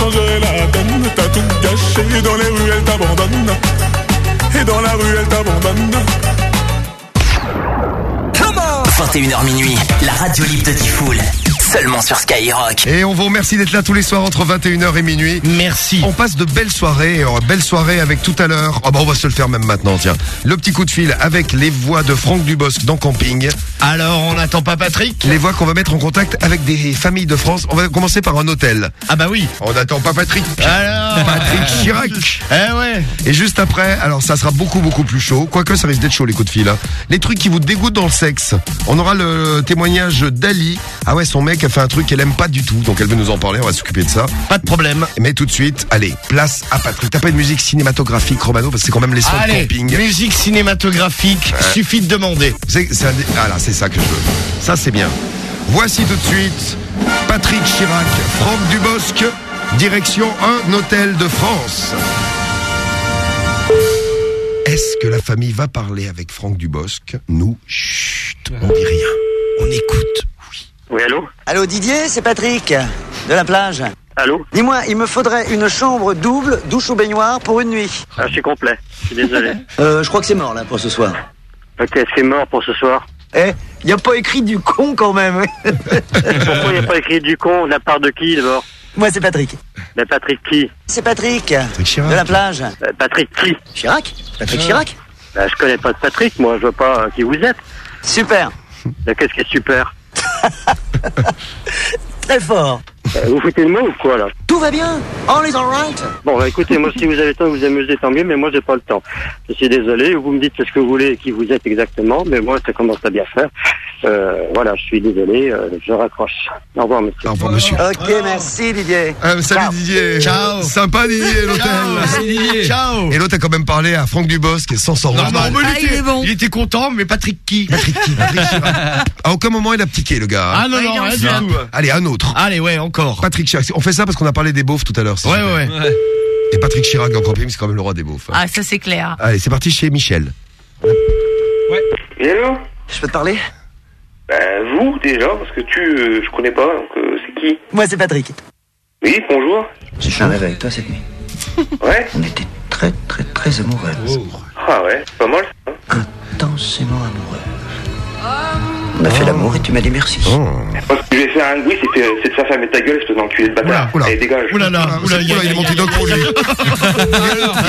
tout gâché dans les rues, elle t'abandonne. Et dans la rue, elle t'abandonne. 21h minuit, la radio libre de Tifoul. Seulement sur Skyrock. Et on vous remercie d'être là tous les soirs entre 21h et minuit. Merci. On passe de belles soirées. Alors, belle soirée avec tout à l'heure. Ah bah on va se le faire même maintenant, tiens. Le petit coup de fil avec les voix de Franck Dubosc dans Camping. Alors, on n'attend pas Patrick? Les voix qu'on va mettre en contact avec des familles de France. On va commencer par un hôtel. Ah bah oui. On n'attend pas Patrick. Alors Patrick Chirac. Eh ouais. Et juste après, alors ça sera beaucoup beaucoup plus chaud. Quoique ça risque d'être chaud les coups de fil. hein. Les trucs qui vous dégoûtent dans le sexe. On aura le témoignage d'Ali. Ah ouais, son mec a fait un truc qu'elle aime pas du tout. Donc elle veut nous en parler. On va s'occuper de ça. Pas de problème. Mais tout de suite, allez, place à Patrick. T'as pas une musique cinématographique, Romano, parce que c'est quand même les sons de Allez, camping. musique cinématographique, Ouais. suffit de demander. C'est, c'est un des- Ah là, c'est ça que je veux. Ça, c'est bien. Voici tout de suite Patrick Chirac, Franck Dubosc, direction un hôtel de France. Est-ce que la famille va parler avec Franck Dubosc? Nous, chut, on dit rien. On écoute. Oui, allô Allô Didier, c'est Patrick, de la plage. Allô Dis-moi, il me faudrait une chambre double, douche ou baignoire pour une nuit. Ah, je suis complet. Je suis désolé. Euh, je crois que c'est mort là pour ce soir. ok, c'est mort pour ce soir. Eh, y a pas écrit du con quand même. Pourquoi il n'y a pas écrit du con de la part de qui d'abord Moi c'est Patrick. Ben Patrick qui C'est Patrick, Chirac. de la plage. Ben, Patrick qui Chirac Patrick Ah. Chirac Ben, je connais pas de Patrick, moi, je vois pas euh, qui vous êtes. Super, Ben, Qu'est-ce qui est super très fort. Ben, Vous foutez de moi ou quoi là Tout va bien All is alright Bon, bah, écoutez, moi, si vous avez le temps de vous amuser, tant mieux, mais moi, j'ai pas le temps. Je suis désolé, vous me dites ce que vous voulez et qui vous êtes exactement, mais moi, ça commence à bien faire. Euh, voilà, je suis désolé, euh, je raccroche. Au revoir, monsieur. Au revoir, monsieur. Ok, merci Didier. Ah, salut Didier. Ciao. Sympa Didier, l'hôtel. Ciao, Didier. Ciao. Et l'autre a quand même parlé à Franck Dubosc sans s'en Non, rendre non, mal. mais Ah, il, était, est bon. il était content, mais Patrick qui? Patrick qui Patrick. À aucun moment il a piqué le gars. hein. Ah non, non, non, rien du ça. tout. Allez, un autre. Allez, ouais, encore. Patrick Chirac. On fait ça parce qu'on a parlé des beaufs tout à l'heure. Ouais, ouais, ouais. Et Patrick Chirac dans Camping, c'est quand même le roi des beaufs. hein. Ah, ça c'est clair. Allez, c'est parti chez Michel. Hello Je peux te parler? Ben, vous, déjà, parce que tu, euh, je connais pas, donc euh, c'est qui? Moi c'est Patrick. Oui, bonjour. J'ai fait un rêve avec toi cette nuit. Ouais On était très très très amoureux. Ah ouais, pas mal, ça. Intensément amoureux. On a fait l'amour et tu m'as dit merci. Moi, ce que je vais faire à un bruit, c'est de- de faire fermer ta gueule, espèce d'enculé de bâtard. Allez, dégage. Oula là, oula, Oula, il est monté d'un coup, lui.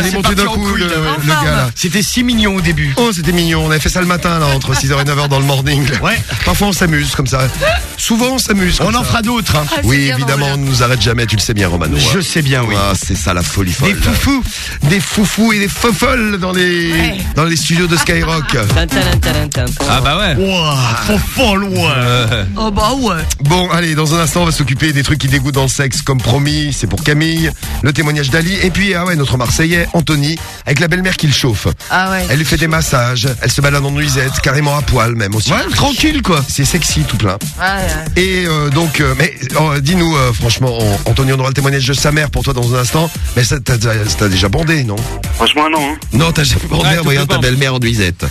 Il est monté d'un coup, le, le gars, là. C'était si mignon au début. Oh, c'était mignon. On avait fait ça le matin, là, entre 6h et 9h dans le morning. Ouais. Parfois, on s'amuse comme ça. Souvent, on s'amuse. On en fera d'autres. hein. oui, évidemment, on ne nous arrête jamais, tu le sais bien, Romano. Je hein. sais bien, oui. Ah, c'est ça la folie folle. Des foufous. Des foufous et des fofolles dans les, dans les studios de Skyrock. Ah bah ouais. Folle, ouais. Oh bah ouais. Bon, allez, dans un instant, on va s'occuper des trucs qui dégoûtent dans le sexe, comme promis, c'est pour Camille, le témoignage d'Ali, et puis, ah ouais, notre Marseillais, Anthony, avec la belle-mère qui le chauffe. Ah ouais. Elle lui fait des massages, elle se balade en nuisette, carrément à poil même aussi. Ouais, tranquille, quoi. C'est sexy tout plein. Ouais, ouais. Et euh, donc, euh, mais euh, dis-nous, euh, franchement, on- Anthony, on aura le témoignage de sa mère pour toi dans un instant, mais ça t'as déjà bandé, non? Franchement, non. Hein. Non, t'as jamais bandé, regarde le ta belle-mère en nuisette.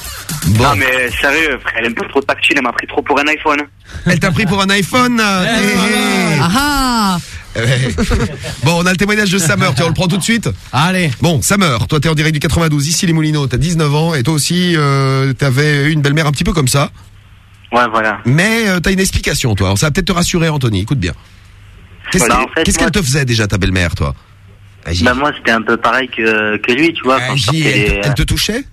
Bon, Non, mais sérieux, frère, elle aime pas trop tactile, elle m'a pris trop pour un iPhone. elle t'a pris pour un iPhone euh, eh, eh. Ah ah. Ouais. Bon, on a le témoignage de Samer, tu on le prend tout de suite Allez. Bon, Samer, toi t'es en direct du 92, ici les Moulineaux, t'as 19 ans, et toi aussi, euh, t'avais une belle-mère un petit peu comme ça, Ouais, voilà. mais euh, t'as une explication, toi. Alors, ça va peut-être te rassurer, Anthony, écoute bien. Qu'est-ce qu'elle en fait, qu'est-ce moi- qu'elle te faisait déjà, ta belle-mère, toi? Bah moi c'était un peu pareil que, que lui, tu vois. Quand sortais elle, te- elle te touchait?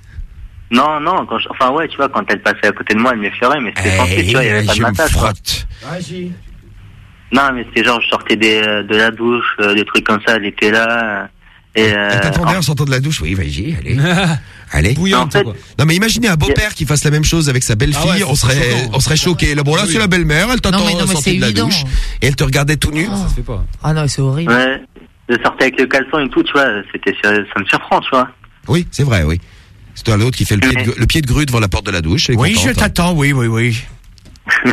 Non, non, quand je... enfin ouais, tu vois, quand elle passait à côté de moi, elle m'effleurait, mais c'était tranquille, tu vois, il y avait pas de Eh, massage. quoi. frotte. Non, mais c'était genre, je sortais des, euh, de la douche, euh, des trucs comme ça, elle était là. euh, Et, euh, Elle t'attendait en sortant de la douche? Oui, vas-y, allez. allez. Bouillante, En fait- quoi. Non mais imaginez un beau-père qui fasse la même chose avec sa belle-fille, Ah ouais, on serait on serait choqué. Là bon là Oui. c'est la belle-mère, elle t'attend sortie c'est de la évident. douche et elle te regardait tout nu. Ça se fait pas. Ah non, c'est horrible. Ouais, je sortais avec le caleçon et tout, tu vois, c'était, ça me surprend, tu vois. Oui, c'est vrai, oui. C'est toi l'autre qui fait le pied, de, le pied de grue devant la porte de la douche. Oui, contente, je hein. t'attends, oui, oui, oui.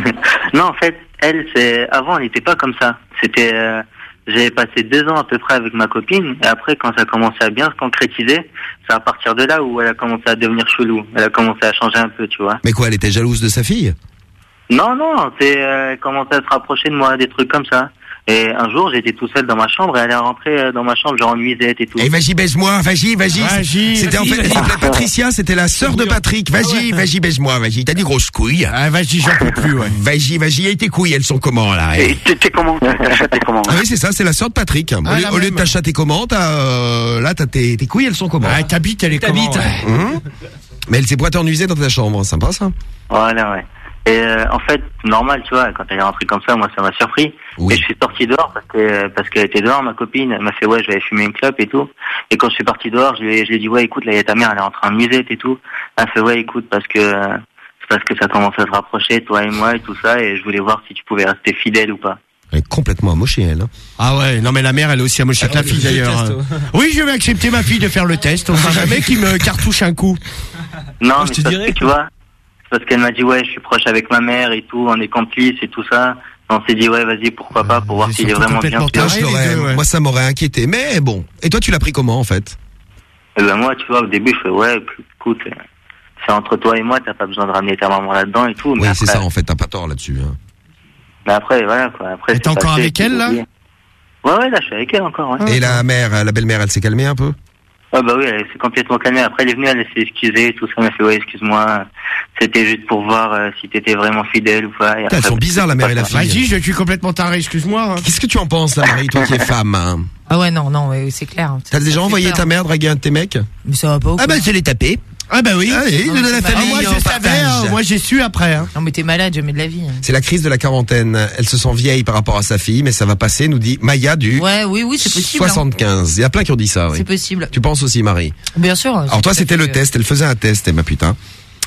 non, en fait, elle, c'est avant, elle n'était pas comme ça. C'était, euh, j'avais passé deux ans à peu près avec ma copine, et après, quand ça a commencé à bien se concrétiser, c'est à partir de là où elle a commencé à devenir chelou. Elle a commencé à changer un peu, tu vois. Mais quoi, elle était jalouse de sa fille? Non, non, c'est, euh, elle commençait à se rapprocher de moi, des trucs comme ça. Et un jour, j'étais tout seul dans ma chambre, et elle est rentrée euh, dans ma chambre, genre en nuisette et tout. Eh vas-y baise-moi, vas-y, vas-y. Vas-y, C'était en fait, elle s'appelait Patricia, c'était la sœur de Patrick. Vas-y, vas-y baise-moi, vas-y. T'as des grosses couilles. Ah, vas-y, j'en peux plus, ouais. Vas-y, vas-y. Et tes couilles, elles sont comment là eh Et t'es comment t'es comment Ah oui, c'est ça, c'est la sœur de Patrick. Au Ah, lieu, la au lieu de même. ta chatte et comment, t'as euh, là t'as tes, tes couilles, elles sont comment Ah, ta bite, elle est comment. Hum Mais elle s'est pointée en usée dans ta chambre, sympa ça. Voilà, ouais. Et euh, en fait, normal, tu vois, quand elle est rentrée comme ça, moi, ça m'a surpris. Oui. Et je suis sorti dehors parce que parce qu'elle était dehors, ma copine. Elle m'a fait ouais, je vais aller fumer une clope et tout. Et quand je suis parti dehors, je lui ai, je lui ai dit ouais, écoute, là, il y a ta mère, elle est en musette et tout. Elle m'a fait ouais, écoute, parce que euh, c'est parce que ça commence à se rapprocher, toi et moi et tout ça, et je voulais voir si tu pouvais rester fidèle ou pas. Elle est complètement amochée elle. hein. Ah ouais, non mais la mère elle est aussi amochée que la fille le d'ailleurs. test, hein. Oui, je vais accepter ma fille de faire le test. On sait jamais qui me cartouche un coup. Non, Moi, je mais te dirais que que- tu vois, parce qu'elle m'a dit ouais, je suis proche avec ma mère et tout, on est complices et tout ça. On s'est dit ouais, vas-y, pourquoi pas, pour voir s'il est vraiment bien. l'aurais- deux, ouais. moi ça m'aurait inquiété. Mais bon. Et toi tu l'as pris comment en fait? Et ben moi, tu vois, au début, je fais ouais, écoute, c'est entre toi et moi, t'as pas besoin de ramener ta maman là-dedans et tout. Oui, mais c'est après, ça en fait, t'as pas tort là-dessus. hein. Mais après, voilà quoi. Après, t'es encore passé, avec elle, là? Ouais, ouais, là, je suis avec elle encore. Ouais, Et la mère, la belle-mère, elle s'est calmée un peu? Ouais bah oui, elle s'est complètement calmée. Après, elle est venue, elle s'est excusée, tout ça. Elle m'a fait ouais, excuse-moi. C'était juste pour voir euh, si t'étais vraiment fidèle ou pas. Elles sont bizarres la mère et la Vas-y, fille. je suis complètement taré, excuse-moi. hein. Qu'est-ce que tu en penses, la Marie, toi qui es femme hein? Ah ouais, non, non, c'est clair. T'as déjà envoyé peur. ta mère draguer un de tes mecs? Mais ça va pas ou Ah quoi bah, je l'ai tapé. Ah bah oui. Allez, Non, de mais la Ah, famille moi je savais, hein, moi j'ai su après. Hein. Non, mais t'es malade, jamais de la vie. C'est la crise de la quarantaine. Elle se sent vieille par rapport à sa fille, mais ça va passer, nous dit Maya du Ouais, oui, oui, c'est possible. hein. 75. Il y a plein qui ont dit ça, oui. C'est possible. Tu penses aussi, Marie Bien sûr. Alors toi, c'était le fait- test. Elle faisait un test, eh ma putain.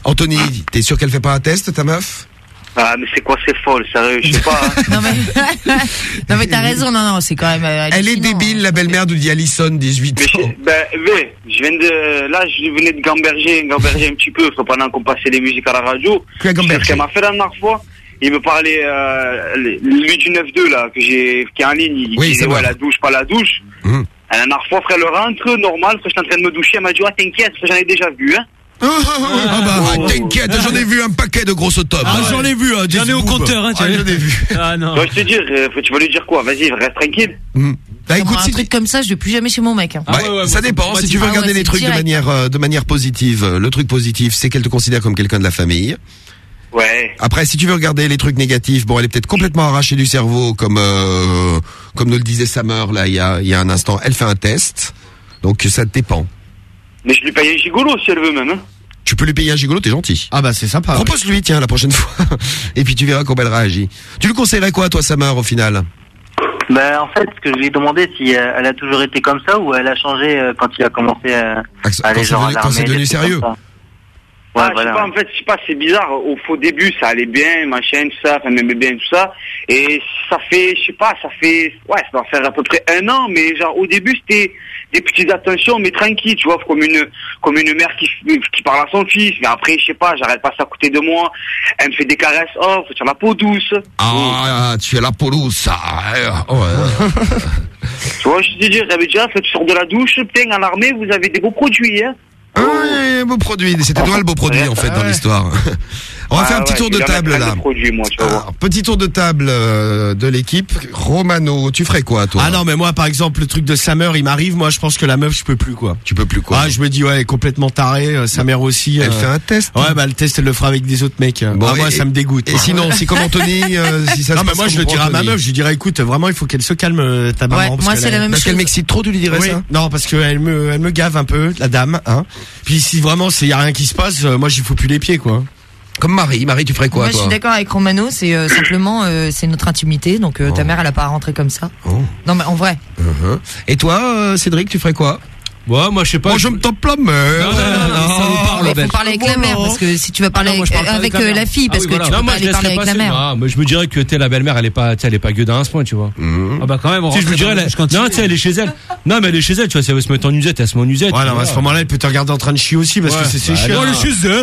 Anthony, t'es sûr qu'elle fait pas un test, ta meuf? Ah, mais c'est quoi, c'est folle, sérieux, je sais pas. hein. Non mais, non mais t'as raison, non non, c'est quand même. euh, Elle est hallucinant, débile, la belle-mère dit Alison, 18 Mais ans. ben, mais, je viens de, là, je venais de gamberger, gamberger un petit peu, parce que pendant qu'on passait les musiques à la radio. Tu as gambergé. Ce qu'elle m'a fait la dernière fois, il me parlait, euh, lui du 9-2, là, que j'ai, qui est en ligne, il Oui, disait, c'est ouais, vrai. la douche, pas la douche. Hum. La dernière fois, frère, le rentre, normal, frère, j'étais en train de me doucher, elle m'a dit, ouais, t'inquiète, frère, j'en ai déjà vu, hein. Ah, ah, ah, ah, bah, ah, t'inquiète, j'en ai vu un paquet de grosses tomes. Ah, j'en ai vu. hein, J'en ai au compteur, hein, tu Ah, j'en ai vu. Ah non. Dois-je te dire, euh, faut- tu vas lui dire quoi? Vas-y, reste tranquille. Hum. Bah écoute, un si truc comme ça, je vais plus jamais chez mon mec. hein. Ah Ouais, ça dépend. Si tu veux Ah ouais, regarder les trucs de manière euh, de manière positive, euh, le truc positif, c'est qu'elle te considère comme quelqu'un de la famille. Ouais. Après, si tu veux regarder les trucs négatifs, bon, elle est peut-être complètement arrachée du cerveau, comme euh, comme nous le disait Sammer là il y a il y a un instant. Elle fait un test, donc ça dépend. Mais je lui paye un gigolo si elle veut même. Hein. Tu peux lui payer un gigolo, t'es gentil. Ah bah c'est sympa. Propose-lui, tiens, la prochaine fois. Et puis tu verras comment elle réagit. Tu lui conseillerais quoi, toi, Sammer, au final? Ben, en fait, ce que je lui ai demandé, si euh, elle a toujours été comme ça ou elle a changé euh, quand il a commencé à quand aller genre devenu- quand c'est devenu sérieux. ça. Ah, Ouais, je sais pas, en fait, je sais pas, c'est bizarre. Au faux début, ça allait bien, machin, tout ça, enfin, m'aimait bien, tout ça. Et ça fait, je sais pas, ça fait, ouais, ça doit faire à peu près un an, mais genre, au début, c'était des petites attentions, mais tranquille, tu vois, comme une, comme une mère qui, qui parle à son fils. Mais après, je sais pas, j'arrête pas à côté de moi. Elle me fait des caresses, oh, faut sur la peau douce. Ah, tu es la pelouse, ça. Oh, ouais. Tu vois, je te dis, j'avais déjà fait, tu sors de la douche, putain, à l'armée, vous avez des beaux produits, hein. Ah, ouais, beau produit. C'était toi le beau produit, en fait, dans l'histoire. On va Ah faire un petit ouais, tour de table, là. produits, moi, tu. Alors, petit tour de table euh, de l'équipe. Romano, tu ferais quoi, toi Ah non, mais moi, par exemple, le truc de Summer, il m'arrive. Moi, je pense que la meuf, je peux plus, quoi. Tu peux plus, quoi. Ah, je me dis, ouais, elle est complètement tarée. euh, Sa mère aussi. Elle euh, fait un test. Ouais, bah, le test, elle le fera avec des autres mecs. Bon, ah, moi, et- ça me dégoûte. et sinon, si comme Anthony, euh, si ça se Non, mais moi, je le dirais à ma meuf. Je lui dirais, écoute, vraiment, il faut qu'elle se calme, euh, ta maman. Ouais, parce moi, c'est a- la même Parce qu'elle m'excite trop, tu lui dirais ça Non, parce qu'elle me, elle me gave un peu, la dame, hein. Puis si vraiment il y a rien qui se passe, moi j'y fous plus les pieds, quoi. Comme Marie, Marie, tu ferais quoi, Moi, je suis d'accord avec Romano. C'est euh, simplement, euh, c'est notre intimité. Donc, euh, ta mère, elle a pas à rentrer comme ça. Non, mais en vrai. Uh-huh. Et toi, euh, Cédric, tu ferais quoi Ouais, moi, je sais pas. Moi, je me tape la mère. Mais faut parler avec la mère parce que si tu vas parler Ah non, moi, je parle avec, euh, la fille, Ah parce oui, que voilà. tu Non, peux moi, pas aller parler avec la mère. moi. Moi, je me dirais que t'es la belle-mère, elle est pas, elle est pas à ce point, tu vois. Mmh. Ah bah quand même, on Si, je me dirais, non, tu sais, elle est chez elle. Non, mais elle est chez elle, tu vois, si elle veut se mettre en usette, elle se met en usette. Ouais, non, mais à ce moment-là, elle peut te regarder en train de chier aussi parce que c'est ses chiens.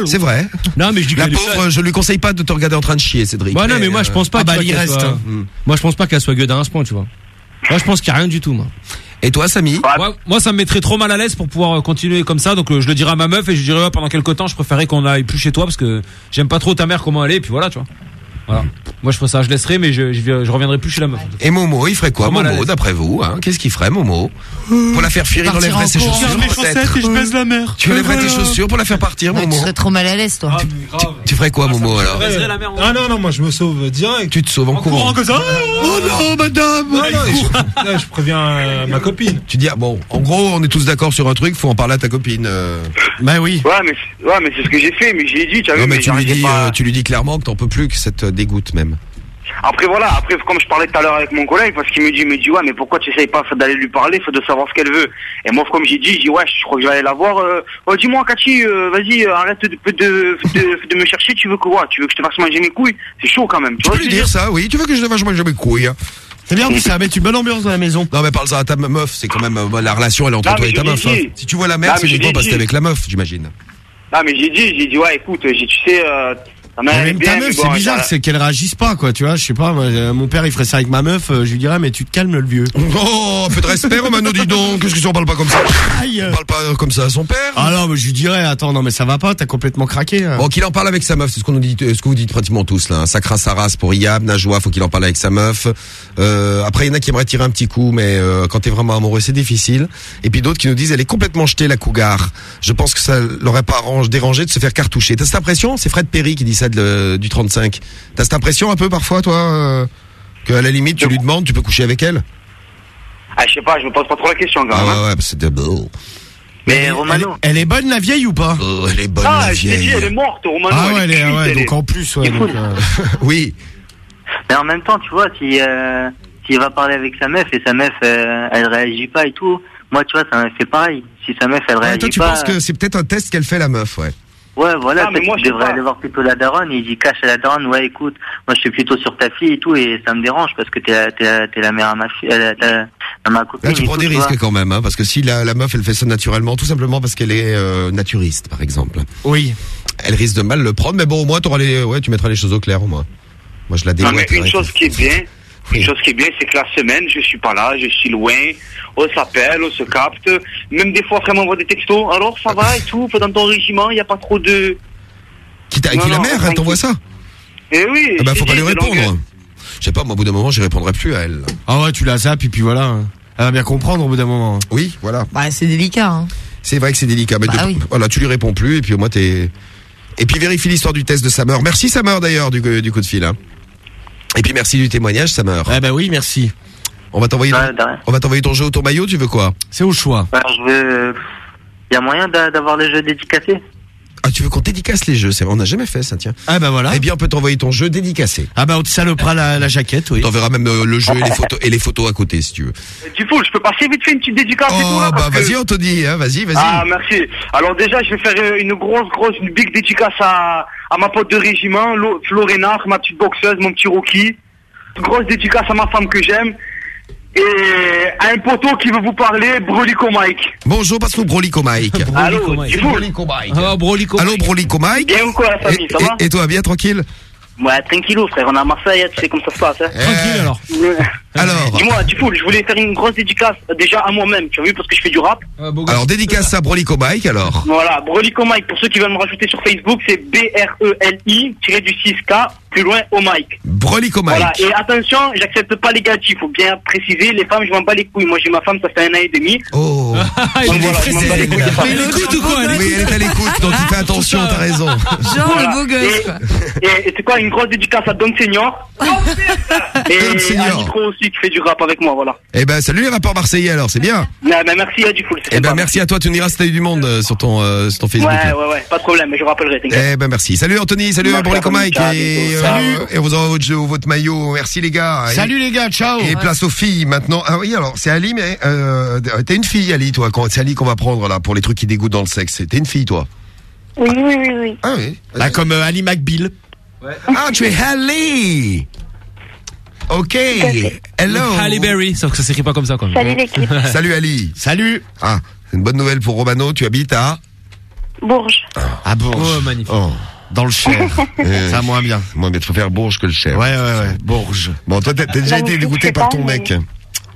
C'est vrai. Non, mais je dis La est pauvre, je lui conseille pas de te regarder en train de chier, Cédric. Ouais, non, mais moi, je pense pas Ah bah, qu'elle reste, soit- hein. Moi, je pense pas qu'elle soit à ce point, tu vois. Moi, je pense qu'il y a rien du tout, moi. Et toi, Samy Ouais, Moi, ça me mettrait trop mal à l'aise pour pouvoir euh, continuer comme ça. Donc, euh, je le dirais à ma meuf et je dirais ouais, pendant quelques temps, je préférais qu'on aille plus chez toi parce que j'aime pas trop ta mère comment elle est. Et puis voilà, tu vois. Voilà. Moi, je ferais ça, je laisserai, mais je, je, je reviendrai plus chez la meuf. Et Momo, il ferait quoi, Momo, d'après vous hein? Qu'est-ce qu'il ferait, Momo? Pour la faire fuir, il enlèverait en ses courant. chaussures. Je mes chaussettes et je baise la mer. Tu enlèverais tes chaussures pour la faire partir, Ouais, tu Momo? serais trop mal à l'aise, toi. Tu ferais quoi, Momo, alors Ah non, non, moi je me sauve direct. Tu te sauves en courant. comme ça. Oh non, madame Non, non, je, là, je préviens euh, ma copine. Tu dis, ah, bon, en gros, on est tous d'accord sur un truc, faut en parler à ta copine. euh. Bah oui. Ouais, mais, c'est- ouais, mais c'est ce que j'ai fait, mais j'ai dit, tu as Non, vu, mais mais tu lui, j'arrivais dis, pas. euh, tu lui dis clairement que t'en peux plus, que ça te dégoûte même. Après voilà, après comme je parlais tout à l'heure avec mon collègue, parce qu'il me dit, il me dit ouais, mais pourquoi tu essayes pas d'aller lui parler, faut de savoir ce qu'elle veut. Et moi comme j'ai dit, j'ai dit ouais, je crois que je vais aller la voir. Euh, oh, dis-moi Cathy, euh, vas-y, euh, arrête de, de, de, de me chercher, tu veux que quoi? Tu veux que je te fasse manger mes couilles? C'est chaud quand même. Tu, Tu vois peux lui dire ça, oui. Tu veux que je te fasse manger mes couilles hein? C'est bien, ça mettre une bonne ambiance dans la maison. Non, mais parle ça à ta meuf, c'est quand même, la relation, elle est entre Non, toi et ta meuf. hein. Si tu vois la Non, mère, c'est uniquement parce que t'es avec la meuf, j'imagine. Ah mais j'ai dit, j'ai dit ouais, écoute, j'ai tu sais, euh, Mais même ta meuf, c'est bizarre, c'est qu'elle réagisse pas, quoi, tu vois. Je sais pas, moi, euh, mon père, il ferait ça avec ma meuf, euh, je lui dirais, mais tu te calmes, le vieux. Oh, un peu de respect, Romano, dis donc. Qu'est-ce que tu en parles pas comme ça? Aïe. On parle pas comme ça à son père? Ah non, mais je lui dirais, attends, non, mais ça va pas, t'as complètement craqué. hein. Bon, qu'il en parle avec sa meuf, c'est ce qu'on nous dit, ce que vous dites pratiquement tous là. hein. Ça craint sa race pour Yab, Najwa, faut qu'il en parle avec sa meuf. Euh, après, il y en a qui aimeraient tirer un petit coup, mais euh, quand t'es vraiment amoureux, c'est difficile. Et puis d'autres qui nous disent, elle est complètement jetée la cougar. Je pense que ça l'aurait pas dérangé de se faire cartoucher. T'as cette impression? C'est Fred Perry qui dit ça le- du 35. T'as cette impression un peu parfois, toi, euh, que à la limite, tu lui demandes, tu peux coucher avec elle? Ah je sais pas, je me pose pas trop la question quand Ah même. hein. ouais, ouais, c'est de beau. Mais elle, Romano. elle est bonne, la vieille, ou pas? Oh, elle est bonne, Ah, la je t'ai dit, vieille. elle est morte, Romano. Ah ouais, elle est, cuite, ouais, elle est- donc en plus, ouais. donc, euh, oui. Mais en même temps, tu vois, si euh, s'il va parler avec sa meuf et sa meuf, euh, elle réagit pas et tout, moi, tu vois, ça m'a fait pareil. Si sa meuf, elle Ouais, réagit toi, tu pas. penses que c'est peut-être un test qu'elle fait la meuf, ouais. Ouais, voilà, Ah, mais moi, devrait pas. aller voir plutôt la daronne. Il dit cache à la daronne, ouais, écoute, moi je suis plutôt sur ta fille et tout, et ça me dérange parce que t'es la, t'es la, t'es la mère à ma fille, euh, t'es- à ma copine. Là, tu prends tout, des vois. risques quand même, hein, parce que si la, la meuf, elle fait ça naturellement, tout simplement parce qu'elle est euh, naturiste, par exemple. Oui. Elle risque de mal le prendre, mais bon, au moins, t'auras les, ouais, tu mettras les choses au clair, au moins. Moi, je la Non, mais une chose qui est bien, une chose qui est bien, c'est que la semaine, je suis pas là, je suis loin, on s'appelle, on se capte, même des fois, vraiment, on voit des textos, alors ça va et tout, dans ton régiment, il n'y a pas trop de... Qui t'a, Non, qui la mère, elle t'envoie ça Eh oui, Ah bah, faut pas lui répondre. Je sais pas, moi, au bout d'un moment, j'y répondrai plus à elle. Ah ouais, tu la zappes, et puis voilà. Elle va bien comprendre au bout d'un moment. Oui, voilà. Bah, c'est délicat, hein. C'est vrai que c'est délicat, mais Bah de- oui. voilà, tu lui réponds plus, et puis au moins, t'es, Et puis vérifie l'histoire du test de Samer. Merci Samer d'ailleurs du, du coup de fil. hein. Et puis merci du témoignage Samer. Eh ben oui, merci. On va t'envoyer Ouais, ton, on va t'envoyer ton jeu ou ton maillot, tu veux quoi? C'est au choix. Ouais, je veux. Il y a moyen d'a- d'avoir les jeux dédicacés? Ah, tu veux qu'on dédicace les jeux C'est vrai, on n'a jamais fait ça, tiens. Ah bah voilà. Eh bien, on peut t'envoyer ton jeu dédicacé. Ah bah on te salopera la, la jaquette, oui. On t'enverra même euh, le jeu et les photos et les photos à côté si tu veux. Du coup, je peux passer vite fait une petite dédicace et tout Oh là bah que- vas-y, on te dit, hein, vas-y, vas-y. Ah merci. Alors déjà, je vais faire euh, une grosse, grosse, une big dédicace à, à ma pote de régiment, Lo- Flo Reynard, ma petite boxeuse, mon petit Rocky. Une grosse dédicace à ma femme que j'aime. Et un poteau qui veut vous parler, Brolico Mike. Bonjour, passe-nous Brolico Mike. Allô, du coup Ah, Brolico Allô, Brolico Mike. Bien ou quoi, la famille, et, ça va et- et toi, bien tranquille Ouais, tranquillou, frère, on est à Marseille, tu sais comment ça se passe. Hein. Tranquille alors. Alors Dis-moi, du coup, je voulais faire une grosse dédicace déjà à moi-même, tu as vu, parce que je fais du rap. Alors dédicace à Brolico Mike alors. Voilà, Brolico Mike, pour ceux qui veulent me rajouter sur Facebook, c'est B-R-E-L-I, tiré du 6K, plus loin au Mike. Brolico Mike. Voilà, et attention, j'accepte pas les gâchis, faut bien préciser, les femmes, je m'en bats les couilles. Moi, j'ai ma femme, ça fait un an et demi. Oh. Donc voilà, je m'en bats les couilles. Mais il écoute ou quoi Oui, elle est à l'écoute, donc il fait attention, t'as raison. Genre Voilà. le beau gosse, quoi. Et, et c'est quoi, une grosse dédicace à Don Senior. et Don Senior. à Nitro aussi, qui fait du rap avec moi, voilà. Eh ben salut les rappeurs marseillais alors, c'est bien. Non, mais merci, à du full. Eh ben merci à toi, tu nous diras si t'as eu du monde euh, sur ton euh, sur ton Facebook. Ouais, là. ouais, ouais, pas de problème, mais je vous rappellerai, t'inquiète. Eh ben merci. Salut Anthony, salut Merci, Brolico Anthony, Mike ciao, et, euh, Salut. et on vous envoie votre jeu ou votre maillot. Merci les gars. Salut les gars, ciao. Et place aux filles maintenant. Ah oui, alors c'est Ali, mais euh, t'es une fille, Ali, toi. quand- C'est Ali qu'on va prendre là pour les trucs qui dégoûtent dans le sexe. T'es une fille, toi. Oui, oui, oui, oui. Ah oui. Bah comme euh, Ali McBeal. Ah, tu es Ali. Ok. Hello. Halle Berry, sauf que ça s'écrit pas comme ça quand même. Salut l'équipe. Salut Ali. Salut. Ah, c'est une bonne nouvelle pour Romano. Tu habites à. Bourges. Ah Bourges. Oh, magnifique. Oh. Dans le Cher. Euh, Ça moins bien. Moi, mais tu préfères Bourges que le Cher. Ouais, ouais, ouais. Bourges. Bon, toi, t'as déjà été je dégoûté par ton mais- mec.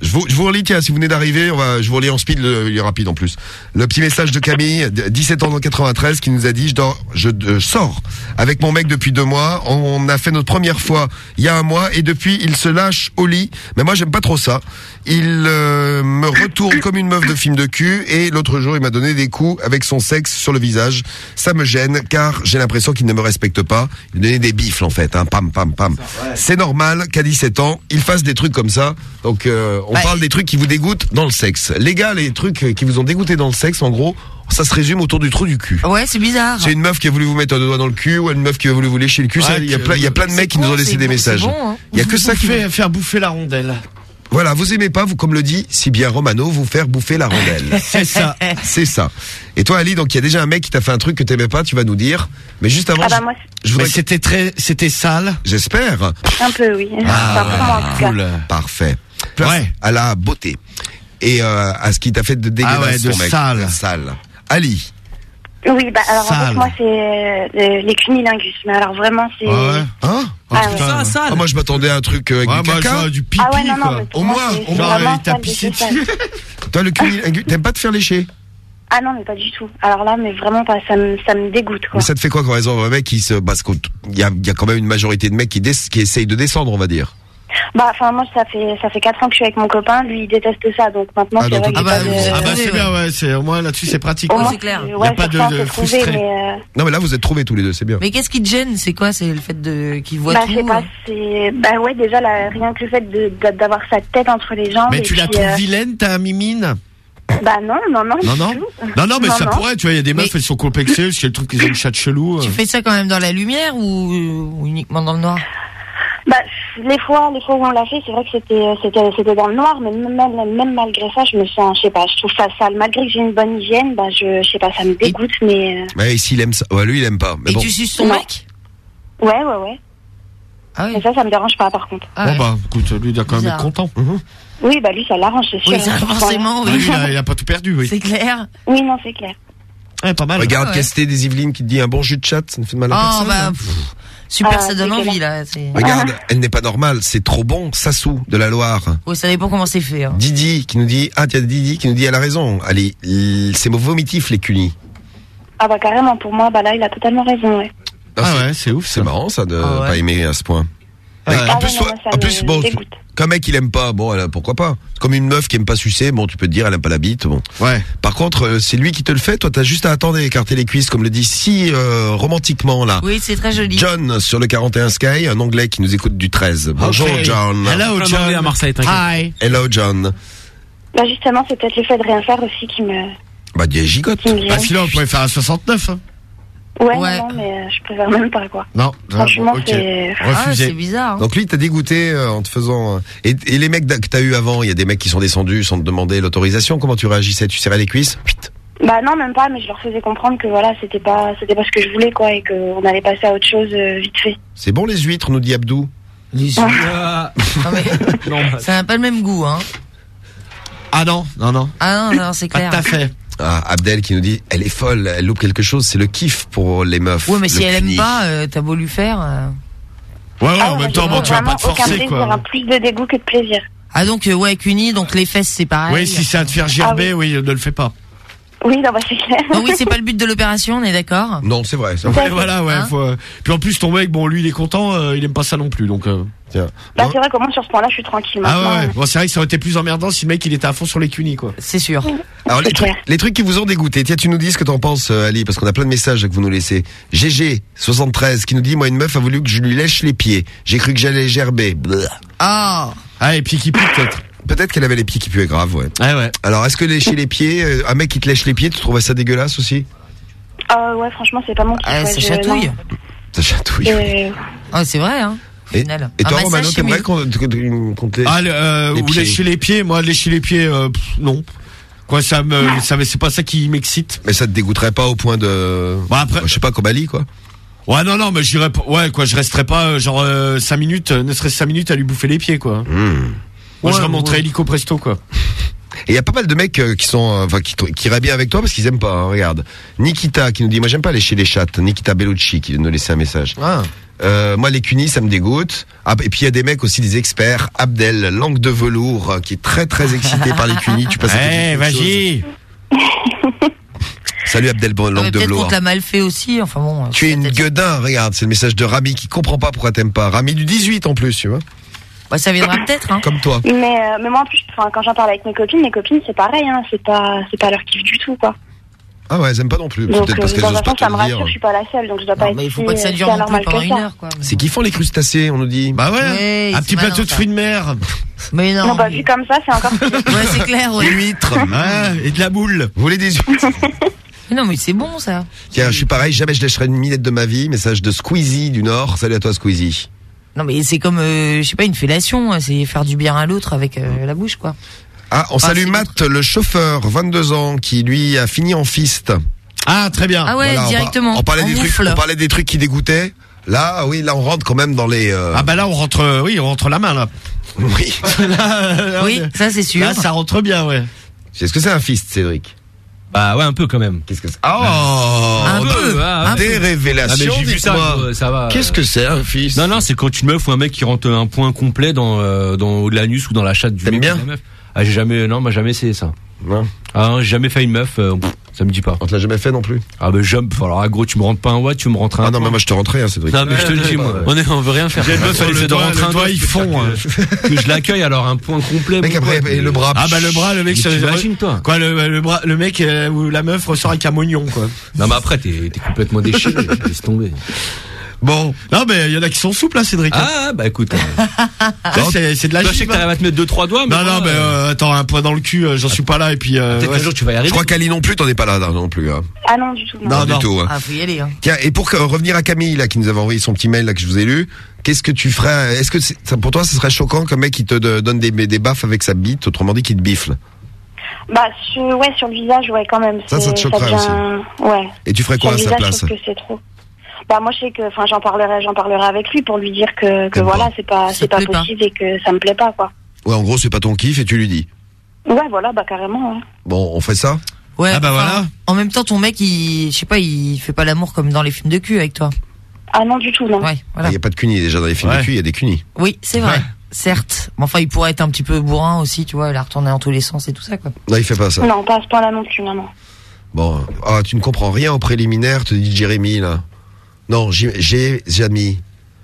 Je vous, je vous relis, tiens, si vous venez d'arriver, on va, je vous relis en speed, le, il est rapide en plus. Le petit message de Camille, de- 17 ans dans 93, qui nous a dit, je, dors, je euh, sors avec mon mec depuis deux mois. On a fait notre première fois il y a un mois et depuis, il se lâche au lit. Mais moi, j'aime pas trop ça. Il euh, me retourne comme une meuf de film de cul et l'autre jour, il m'a donné des coups avec son sexe sur le visage. Ça me gêne car j'ai l'impression qu'il ne me respecte pas. Il me donnait des bifles en fait, hein, pam pam pam. C'est normal qu'à 17 ans, il fasse des trucs comme ça. Donc euh, on parle des trucs qui vous dégoûtent dans le sexe. Les gars, les trucs qui vous ont dégoûté dans le sexe, en gros, ça se résume autour du trou du cul. Ouais, c'est bizarre. C'est une meuf qui a voulu vous mettre un doigt dans le cul ou une meuf qui a voulu vous lécher le cul. Ouais, Il y a plein, il y a plein de mecs qui nous ont laissé des bon, messages. bon, hein. Il y a que ça qui fait faire bouffer la rondelle. Voilà, vous aimez pas, vous, comme le dit si bien Romano, vous faire bouffer la rondelle. C'est ça. C'est ça. Et toi, Ali, donc il y a déjà un mec qui t'a fait un truc que t'aimais pas, tu vas nous dire. Mais juste avant, Ah bah moi, je voudrais c'était très, c'était sale. J'espère. un peu, oui. Ah, Enfin, pour moi, en tout cas. Cool. Parfait. Place Ouais. à la beauté. Et euh, à ce qui t'a fait de dégueulasse, Ah ouais, de ton mec. sale. Sale. Ali. Oui, bah alors en Sale. fait, moi, c'est euh, les cunilingus. Mais alors vraiment, c'est. Hein Ah ouais. putain. Ah, moi je m'attendais à un truc euh, avec Ouais, du moi, je caca. vois du pipi, Ah ouais, non, non, quoi. mais pour Au moi, moins, c'est- au c'est moins, vraiment il t'a sale de pissé chez sale. Toi, le cunilingus, t'aimes pas te faire lécher Ah non, mais pas du tout. Alors là, mais vraiment pas. Ça me, ça me dégoûte, quoi. Mais ça te fait quoi quand raison un mec qui se parce qu'il y a, il y a quand même une majorité de mecs qui, des- qui essayent de descendre, on va dire. Bah, enfin, moi, ça fait, ça fait 4 ans que je suis avec mon copain. Lui, il déteste ça. Donc maintenant, Ah, c'est vrai Ah bah, de- Ah bah c'est bien, ouais. C'est au moins là-dessus c'est pratique. Au moins, c'est clair. c'est- Y a Ouais, pas de- trouvé, frustré. mais. euh, Non mais là vous êtes trouvés tous les deux, c'est bien. Mais qu'est-ce qui te gêne? C'est quoi? C'est le fait de qu'il voit Bah, tout pas, hein c'est. Bah, ouais, déjà, là, rien que le fait d'avoir sa tête entre les jambes. Mais et tu la trouves euh, vilaine, ta mimine? Bah, non, non, non. Non, non. Non, non, mais ça non. pourrait, tu vois, il y a des meufs, Mais- elles sont complexées, parce le truc qu'ils ont une chatte chelou. Tu fais ça quand même dans la lumière ou, ou uniquement dans le noir? Bah, les fois, les fois où on l'a fait, c'est vrai que c'était, c'était, c'était dans le noir, mais même, même, même malgré ça, je me sens, je sais pas, je trouve ça sale. Malgré que j'ai une bonne hygiène, bah, je, je sais pas, ça me dégoûte, mais. euh, Mais s'il aime ça, ouais, lui il aime pas. Mais Et bon. tu suces ton Non. mec? Ouais, ouais, ouais. Ah oui. Mais ça, ça me dérange pas, par contre. Ah Bon ouais. bah, écoute, lui il doit quand même être content. Oui, bah, lui, ça l'arrange, c'est sûr. Oui, ça, forcément, Lui, oui. il, a, il a pas tout perdu, oui. C'est clair. Oui, non, c'est clair. Ouais, pas mal. Regarde, Ah ouais. Casté des Yvelines qui te dit un bon jus de chat, ça ne fait de mal à Oh personne. bah hein. Super, Ah, ça donne envie là. Regarde, elle n'est pas normale, c'est trop bon, Sassou de la Loire. Ouais, ça dépend comment c'est fait. Hein. Didi qui nous dit, ah tiens Didi qui nous dit, elle a raison. Allez, c'est vomitif les cunis. Ah, bah, carrément, pour moi, bah, là, il a totalement raison, ouais. Ah ouais, c'est ouf. C'est marrant ça de Ah ouais. pas aimer à ce point. Ouais, Ah en ouais, plus, non, toi- en plus, bon, qu'un mec il aime pas, bon, alors, pourquoi pas Comme une meuf qui aime pas sucer, bon, tu peux te dire, elle aime pas la bite, bon. Ouais. Par contre, euh, c'est lui qui te le fait, toi, t'as juste à attendre et écarter les cuisses, comme le dit si euh, romantiquement là. Oui, c'est très joli. John sur le 41 Sky, un anglais qui nous écoute du 13. Bonjour. John. Hello, John. à Marseille. Hi. Hello John. Bah justement, c'est peut-être le fait de rien faire aussi qui me, Bah dis gigote. qui me Bah sinon, on pourrait faire un 69. hein. Ouais, Ouais. non, non, mais euh, je préfère même pas quoi. Non. Franchement, Ah, bon, ok. c'est- Ah, c'est Refusé. bizarre. hein. Donc lui, t'as dégoûté euh, en te faisant. euh, Et, et les mecs que t'as eu avant, il y a des mecs qui sont descendus sans te demander l'autorisation. Comment tu réagissais? Tu serrais les cuisses? Chut. Bah non, même pas, mais je leur faisais comprendre que voilà, c'était pas, c'était pas ce que je voulais quoi, et qu'on allait passer à autre chose euh, vite fait. C'est bon les huîtres, nous dit Abdou? Les Ah, Non, mais ça n'a pas le même goût, hein. Ah non, non, non. Ah non, non, c'est Pas clair. tout à fait. Ah, Abdel qui nous dit, elle est folle, elle loupe quelque chose, c'est le kiff pour les meufs. Ouais, mais si Le elle aime pas, euh, t'as beau lui faire. euh. Ouais, ouais, Ah en ouais, même temps, bon, tu vas pas te aucun forcer, plaisir, quoi. hein, plus de dégoût que de plaisir. Ah donc euh, ouais, Cuny, donc les fesses c'est pareil. Oui, si c'est à te faire gerber, oui, ne le fais Ah pas. Oui, non, bah c'est clair. Non, oui, c'est pas le but de l'opération, on est d'accord. Non, c'est vrai. Ouais, voilà, ouais. Hein faut, euh, Puis en plus, ton mec, bon, lui, il est content, euh, il aime pas ça non plus, donc. euh, Tiens. Bah c'est vrai que moi sur ce point-là, je suis tranquille Ah ouais, ouais. Bon, c'est vrai que ça aurait été plus emmerdant si le mec il était à fond sur les cunis, quoi. C'est sûr. Alors les C'est trucs, clair. les trucs qui vous ont dégoûté, tiens, tu nous dis ce que t'en penses, euh, Ali, parce qu'on a plein de messages que vous nous laissez. GG 73 qui nous dit, moi une meuf a voulu que je lui lèche les pieds. J'ai cru que j'allais gerber. Ah. Ah, et puis qui pique peut-être. Peut-être qu'elle avait les pieds qui puaient grave, ouais. Ouais, ouais. Alors est-ce que lécher les pieds, euh, un mec qui te lèche les pieds, tu trouvais ça dégueulasse aussi Ah ouais, franchement, c'est pas mon kiff. Ah, ouais, ça je- chatouille. non. Ça chatouille. Euh, Ah, c'est vrai, hein. au Et, final. et Un toi, massage, Romano, c'est t'aimerais mieux. qu'on qu'on- qu'on te lèche Ah, le, euh, Les ou pieds. lécher les pieds, moi, lécher les pieds, euh, pff, non. Quoi, ça me, ça, me- c'est pas ça qui m'excite. Mais ça te dégoûterait pas au point de... Bon, après, Je sais pas, comme Ali, quoi. ouais, non, non, mais j'irais pas, ouais, quoi, je resterais pas, euh, genre, 5 minutes, euh, ne serait-ce 5 minutes à lui bouffer les pieds, quoi. Hmm. Moi, je Ouais, remonterais ouais. hélico presto, quoi. Et il y a pas mal de mecs euh, qui sont, euh, enfin, qui, qui iraient bien avec toi parce qu'ils aiment pas. hein, regarde, Nikita qui nous dit, moi j'aime pas lécher les chattes. Nikita Bellucci qui nous laissait un message. Ah. Euh, moi les cunis ça me dégoûte. Ah, et puis il y a des mecs aussi des experts. Abdel, langue de velours, euh, qui est très très excité par les cunis. Tu passes à côté Eh, de quelque chose. vas-y. Salut Abdel, bon, langue de Peut-être qu'on velours. te l'a mal fait aussi, enfin bon. Tu es une gueudin, regarde, c'est le message de Rami qui comprend pas pourquoi t'aimes pas. Rami du 18 en plus, tu vois. Ouais, ça viendra peut-être, hein. Comme toi. Mais, euh, mais moi en plus, quand j'en parle avec mes copines, mes copines c'est pareil, hein, c'est pas, c'est pas leur kiff du tout quoi. Ah ouais, elles aiment pas non plus. Donc Peut-être euh, parce qu'elles dans osent pas ça me rassure, je suis pas la seule, donc je dois pas Non, être mais il faut pas que ça euh, dure si non plus anormal pendant une heure, quoi. C'est kiffant les crustacés, on nous dit. Bah ouais. Un petit malin, plateau de fruits de mer. Mais non. Non, bah vu comme ça, c'est encore. Ouais, c'est clair, ouais. Huîtres. Ouais, et de la boule. Vous voulez des huîtres Mais non, mais c'est bon, ça. Tiens, je suis pareil, jamais je lècherai une minette de ma vie. Message de Squeezie du Nord. Salut à toi Squeezie. Non, mais c'est comme, euh, je sais pas, une fellation. hein, C'est faire du bien à l'autre avec euh, la bouche, quoi. Ah, on Ah, salue c'est Matt, le chauffeur, 22 ans, qui lui a fini en fist. Ah, très bien. Ah ouais, Voilà, on par- directement. On, parlait des trucs, moufle. on parlait des trucs qui dégoûtaient. Là, oui, là, on rentre quand même dans les. euh, Ah bah là on rentre, euh, oui, on rentre la main là. oui. Là, Oui, ça c'est sûr. Là ça rentre bien, ouais. Est-ce que c'est un fist, Cédric? Bah ouais, un peu quand même. Qu'est-ce que c'est Oh, Un peu, ah, des Ah, révélations. mais j'ai vu ça, dites-moi. euh, ça va. Qu'est-ce que c'est un fist Non, non, c'est quand une meuf ou un mec qui rentre un point complet dans, euh, dans l'anus ou dans la chatte du T'aimes mec bien ou de la meuf. Ah, j'ai jamais, non, moi jamais essayé ça. Non. Ah, j'ai jamais fait une meuf, euh, pff, ça me dit pas. On te l'a jamais fait non plus? Ah, bah, jump, alors, ah, gros, tu me rentres pas un watt, tu me rentres un. Ah non, mais moi je te rentrais, hein, Cédric. Non, mais je te le dis, moi. On est, on veut rien faire. J'ai une meuf, Sur elle le essaie de rentrer un doigt, ils font, que- Que je l'accueille, alors, un point complet. Mec, après, et le bras. Ah bah le bras, le mec, ça- t'imagines, toi. Quoi, le, le bras, le mec euh, ou la meuf ressort avec un mognon, quoi. Non, mais après, t'es, t'es complètement déchiré. Laisse tomber. Bon. Non, mais il y en a qui sont souples, là, Cédric. hein. Ah, bah, écoute. euh, c'est, de la Toi, je sais que t'arrives hein. à te mettre deux, trois doigts, mais. Non, non, mais euh, euh, attends, un point dans le cul, euh, j'en suis pas là, et puis. Euh, Peut-être ouais. qu'un jour tu vas y Je arriver. crois qu'Ali non plus, t'en es pas là non plus. Hein. Ah non, du tout. Non. Non, Pas non. du tout. hein. Ah, faut y aller, hein. Tiens, et pour revenir à Camille là qui nous avait envoyé son petit mail là que je vous ai lu, qu'est-ce que tu ferais Est-ce que pour toi ce serait choquant qu'un mec qui te donne des, des baffes avec sa bite, autrement dit qui te bifle? Bah, sur, ouais, sur le visage, ouais, quand même. Ça, ça te choquerait devient- Ouais. Et tu ferais Sur quoi à sa visage, place je trouve que c'est trop. Bah, moi, je sais que, enfin, j'en parlerai, j'en parlerai avec lui pour lui dire que, que voilà, c'est pas, c'est pas possible et que ça me plaît pas, quoi. Ouais, en gros c'est pas ton kiff et tu lui dis. Ouais, voilà, bah, carrément, ouais. Bon, on fait ça? Ouais. Ah bah enfin, voilà. En même temps, ton mec, il, je sais pas, il fait pas l'amour comme dans les films de cul avec toi. Ah non, du tout, non. Ouais, Il voilà. y a pas de cunis déjà dans les films Ouais. de cul, il y a des cunis. Oui, c'est vrai. Ouais. Certes. Mais enfin, il pourrait être un petit peu bourrin aussi, tu vois, il a retourné dans tous les sens et tout ça, quoi. Non, il fait pas ça. Non, pas à ce point-là non plus, non, non. Bon, ah, tu ne comprends rien au préliminaire, te dit Jérémy là. Non, j'ai j'ai Jamie.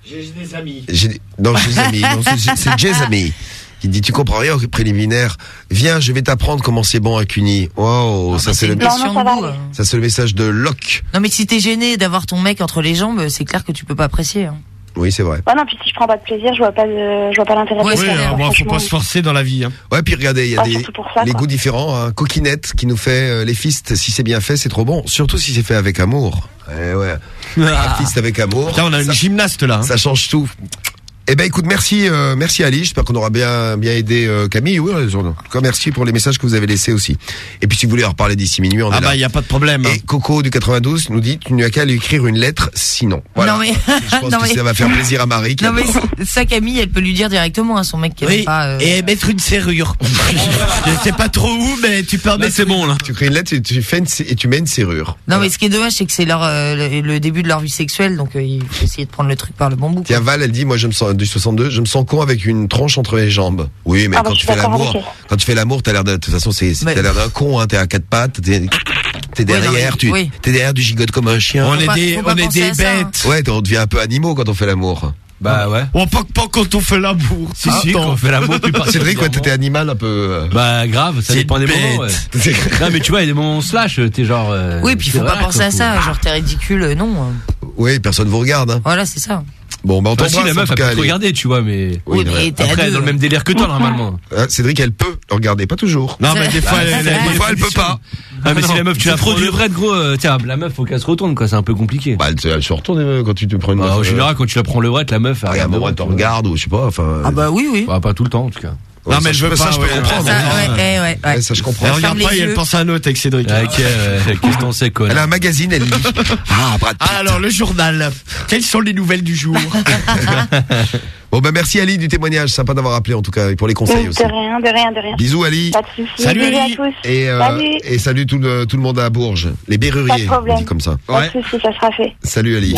J'ai des amis. J'ai- Non, chez les amis. Non, c'est- c'est Jay's ami. Qui dit, tu comprends rien au préliminaire. Viens, je vais t'apprendre comment c'est bon à Cuny. Wow, ça c'est le, de goût, hein. ça c'est le message de Locke. Non mais si t'es gêné d'avoir ton mec entre les jambes, c'est clair que tu peux pas apprécier. hein. Oui, c'est vrai. Ouais, non, puis si je prends pas de plaisir, je vois pas, de- je vois pas l'intérêt de le Oui, alors, bon, faut pas se forcer dans la vie. Hein. Ouais, puis regardez, il y a Ah, des ça, les quoi. goûts différents. Hein. Coquinette qui nous fait euh, les fistes. Si c'est bien fait, c'est trop bon. Surtout si c'est fait avec amour. Eh ouais. Un fist avec amour. Putain, on a une gymnaste là. hein. Ça change tout. Eh ben écoute, merci, euh, merci Ali. J'espère qu'on aura bien bien aidé euh, Camille. Oui, en tout cas, merci pour les messages que vous avez laissés aussi. Et puis si vous voulez en reparler d'ici minuit, on Ah est là. bah, y a pas de problème. Et Coco du 92 nous dit tu n'as qu'à lui écrire une lettre, sinon. Voilà. Non mais, Je pense non, que mais- ça va faire plaisir à Marie. Non mais ça Camille, elle peut lui dire directement à son mec qui Oui, pas. euh, et mettre une serrure. Je sais pas trop où, mais tu peux c'est bon là. Tu crées une lettre et tu fais une, et tu mets une serrure. Non mais ce qui est dommage c'est que c'est leur euh, le, le début de leur vie sexuelle donc euh, il faut essayer de prendre le truc par le bon bout. Tiens, Val, elle dit, moi, je me sens, du 62, je me sens con avec une tronche entre les jambes. Oui, mais Ah bah, quand tu l'amour, quand tu fais l'amour, t'as l'air de, de toute façon, c'est, c'est- Mais- t'as l'air d'un con, hein, t'es à quatre pattes, t'es, t'es derrière, non, tu, oui. t'es derrière, tu gigotes comme un chien. On est pas- des, on est des ça, bêtes. Ouais, on devient un peu animaux quand on fait l'amour. Bah ouais. On pas, pas quand on fait l'amour. Si, si, quand on fait l'amour, plus C'est vrai, quoi, t'étais animal un peu. euh. Bah grave, ça dépend des bête. moments. Ouais. non mais tu vois, il y a des moments slash, t'es genre. euh, Oui puis faut pas penser à ça genre t'es ridicule euh, non. Euh. Oui, personne vous regarde, hein. Voilà c'est ça. Bon, bah, on Bah, si, t'embrasse, la en meuf tout elle peut te regarder, tu vois, mais. Oui, mais t'es Après, deux. dans le même délire que toi normalement. Hein, Cédric, elle peut le regarder, pas toujours. Non, mais des fois, elle, elle- Des fois, elle peut pas. Ah mais si la meuf tu la trop prends le dur. vrai gros, euh, tiens la meuf faut qu'elle se retourne quoi, c'est un peu compliqué. Bah, elle, se- elle retourne euh, quand tu te prends une Bah, meuf, en euh, général quand tu la prends le vrai, la meuf elle un regarde moment, elle te regarde, ou je sais pas, enfin. Ah bah oui oui. Bah, pas tout le temps en tout cas. Ouais, Non, mais ça, je veux ça, pas, je peux ouais, comprendre. Ça, hein. ouais, ouais, ouais, Ouais, ouais. ça, je comprends. Elle regarde pas et elle pense à un autre avec Cédric. Ok, qu'est-ce qu'on sait quoi Elle a un magazine, elle lit. Ah, Brad Pitt. Alors, le journal. Quelles sont les nouvelles du jour? Bon, bah, merci Ali du témoignage. Sympa d'avoir appelé, en tout cas, et pour les conseils aussi. De rien, de rien, de rien. Bisous, Ali. Pas de soucis. Salut, Bisous Ali. à tous. Et, euh, Salut. et salut tout le, tout le monde à Bourges. Les Pas de Berruriers, on problème. dit comme ça. Pas de soucis, ça sera fait. Salut Ali.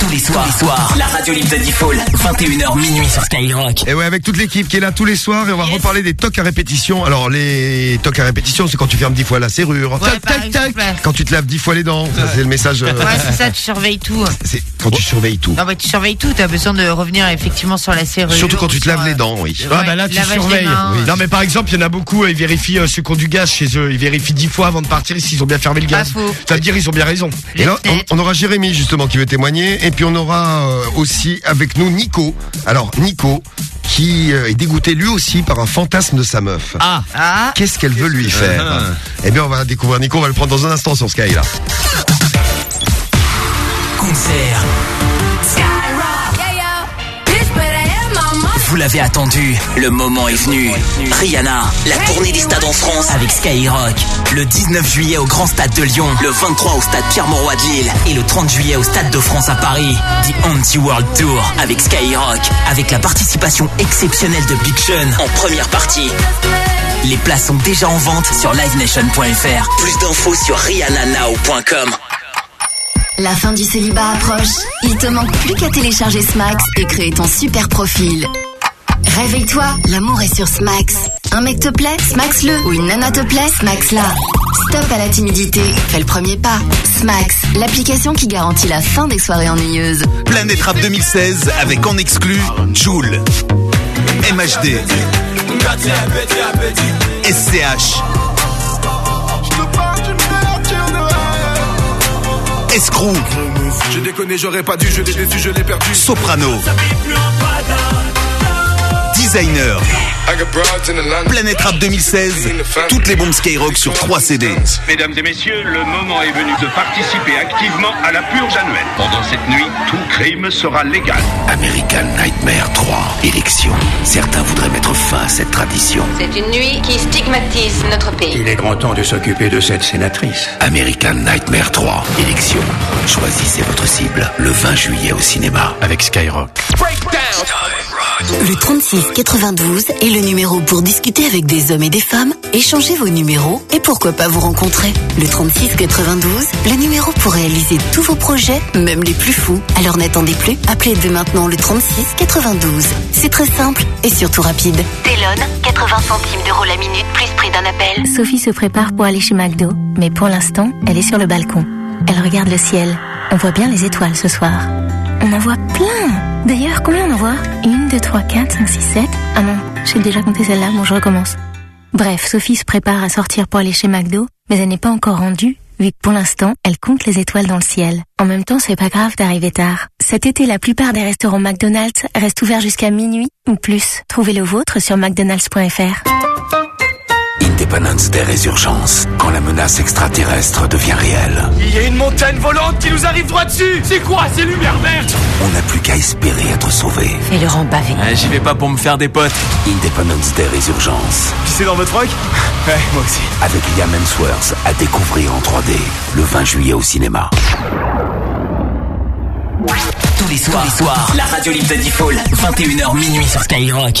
Tous les soirs, les soirs, la radio libre de Default, 21h minuit sur Skyrock. Et ouais, avec toute l'équipe qui est là tous les soirs, et on va reparler des tocs à répétition. Alors, les tocs à répétition, c'est quand tu fermes dix fois la serrure. Ouais, Tac, tac, tac. Quand tu te laves dix fois les dents. C'est le message. euh, Ouais c'est ça tu surveilles tout. c'est quand tu surveilles tout. Non mais tu surveilles tout t'as besoin de revenir effectivement sur la serrure. Surtout quand tu te laves les dents, oui. Ah bah là tu surveilles. Non mais par exemple il y en a beaucoup, euh, ils vérifient euh, ceux qui ont du gaz chez eux, ils vérifient dix fois avant de partir s'ils ont bien fermé le Pas gaz. faux. Ça veut dire ils ont bien raison. Et là, on, on aura Jérémy justement qui veut témoigner, et puis on aura euh, aussi avec nous Nico. Alors Nico qui euh, est dégoûté lui aussi par un fantasme de sa meuf. Ah Ah Qu'est-ce qu'elle veut lui faire Ah. Eh bien, on va découvrir Nico. On va le prendre dans un instant sur Sky là. Concert. Vous l'avez attendu, le moment est venu. Rihanna, la tournée des stades en France avec Skyrock. Le 19 juillet au Grand Stade de Lyon, le 23 au Stade Pierre-Mauroy de Lille et le 30 juillet au Stade de France à Paris. The Anti-World Tour avec Skyrock, avec la participation exceptionnelle de Big Sean en première partie. Les places sont déjà en vente sur livenation.fr. Plus d'infos sur rihannanow.com. La fin du célibat approche. Il te manque plus qu'à télécharger Smax et créer ton super profil. Réveille-toi, l'amour est sur Smax. Un mec te plaît, Smax-le. Ou une nana te plaît, Smax-la. Stop à la timidité, fais le premier pas. Smax, l'application qui garantit la fin des soirées ennuyeuses. Planète Rap 2016 avec en exclu Joule, MHD, SCH, Escrew, Je déconne, j'aurais pas dû, je l'ai déçu, je l'ai perdu. Soprano, Designer. Planète Rap 2016, toutes les bombes Skyrock sur 3 CD. Mesdames et messieurs, le moment est venu de participer activement à la purge annuelle. Pendant cette nuit, tout crime sera légal. American Nightmare 3, élection. Certains voudraient mettre fin à cette tradition. C'est une nuit qui stigmatise notre pays. Il est grand temps de s'occuper de cette sénatrice. American Nightmare 3, élection. Choisissez votre cible le 20 juillet au cinéma avec Skyrock. Le 36 92 est le numéro pour discuter avec des hommes et des femmes, échanger vos numéros et pourquoi pas vous rencontrer. Le 36 92, le numéro pour réaliser tous vos projets, même les plus fous. Alors n'attendez plus, appelez dès maintenant le 36 92. C'est très simple et surtout rapide. Télone, 80 centimes d'euros la minute, plus prix d'un appel. Sophie se prépare pour aller chez McDo, mais pour l'instant, elle est sur le balcon. Elle regarde le ciel. On voit bien les étoiles ce soir. On en voit plein. D'ailleurs, combien on en voit? Une, deux, trois, quatre, cinq, six, sept. Ah non, j'ai déjà compté celle-là. Bon, je recommence. Bref, Sophie se prépare à sortir pour aller chez McDo, mais elle n'est pas encore rendue, vu que pour l'instant, elle compte les étoiles dans le ciel. En même temps, c'est pas grave d'arriver tard. Cet été, la plupart des restaurants McDonald's restent ouverts jusqu'à minuit ou plus. Trouvez le vôtre sur mcdonalds.fr. Independence Day Résurgence, quand la menace extraterrestre devient réelle. Il y a une montagne volante qui nous arrive droit dessus C'est quoi ces lumières vertes? On n'a plus qu'à espérer être sauvé. Fais le rembaver. J'y vais pas pour me faire des potes. Independence Day Résurgence, Pisser dans votre rock? Ouais, moi aussi. avec Liam Hemsworth à découvrir en 3D le 20 juillet au cinéma. Tous les soirs, les soirs, la radio libre de Diffoul, 21h minuit sur Skyrock.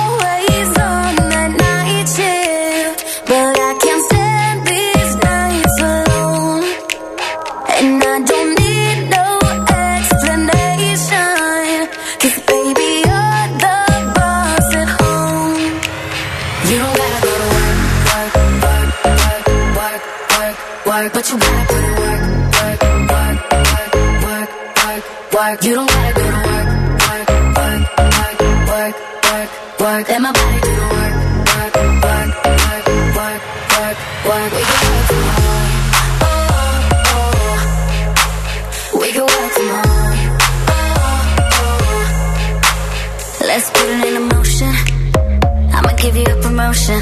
work. But you gotta put in work, work, work, work, work, work, work. You don't gotta go to work, work, work, work, work, work, work. Let my body do the work, work, work, work, work, work, work. We can work from home. Oh, oh. We can work from home. Let's put it in motion. I'ma give you a promotion.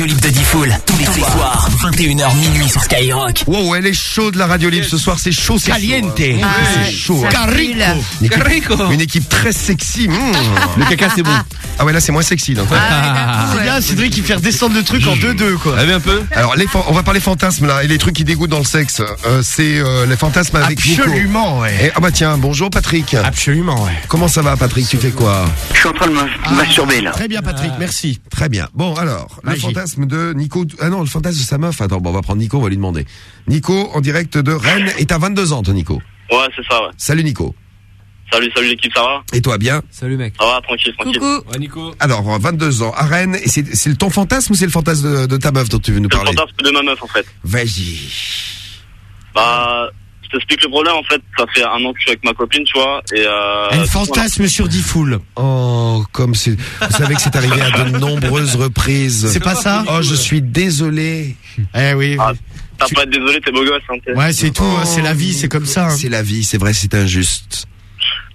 radio, de Diffoul, soirs, 21h minuit sur Skyrock. Wow, elle est chaude la radio libre ce soir, c'est chaud, c'est Caliente. chaud. hein. Ah, c'est chaud. hein. Carico. Une équipe, une équipe très sexy. mmh. Le caca, c'est bon. Ah ouais, là c'est moins sexy. donc. C'est bien, Cédric, il fait redescendre le truc en 2-2, quoi. Ah, un peu. Alors, les on va parler fantasmes là et les trucs qui dégoûtent dans le sexe. Euh, c'est euh, les fantasmes avec Nico. Absolument, ouais. Et- ah bah tiens, bonjour Patrick. Absolument, ouais. Comment ça va Patrick? Tu fais quoi? Je suis en train de me masturber là. Très bien, Patrick, merci. Très bien. Bon alors, Magie. le fantasme de Nico. Ah non, le fantasme de sa meuf. Attends, bon, on va prendre Nico, on va lui demander. Nico en direct de Rennes et t'as 22 ans, toi Nico. Ouais, c'est ça, ouais. Salut Nico. Salut, salut l'équipe, ça va Et toi, bien Salut mec. Ça va, tranquille, tranquille. Ouais, Nico. Alors, 22 ans, à Rennes, et c'est c'est ton fantasme ou c'est le fantasme de, de ta meuf dont tu veux nous C'est le parler fantasme de ma meuf, en fait. Vas-y. Bah, t'explique le problème, en fait. Ça fait un an que je suis avec ma copine, tu vois, et euh... Elle fantasme sur 10 foules. Oh, comme c'est. Vous savez que c'est arrivé à de nombreuses reprises. C'est pas ça Oh, je suis désolé. Eh oui. Ah, T'as pas à être désolé, t'es beau gosse, hein, t'es- Ouais, c'est tout, hein, c'est la vie, c'est comme ça. hein. C'est la vie, c'est vrai, c'est injuste.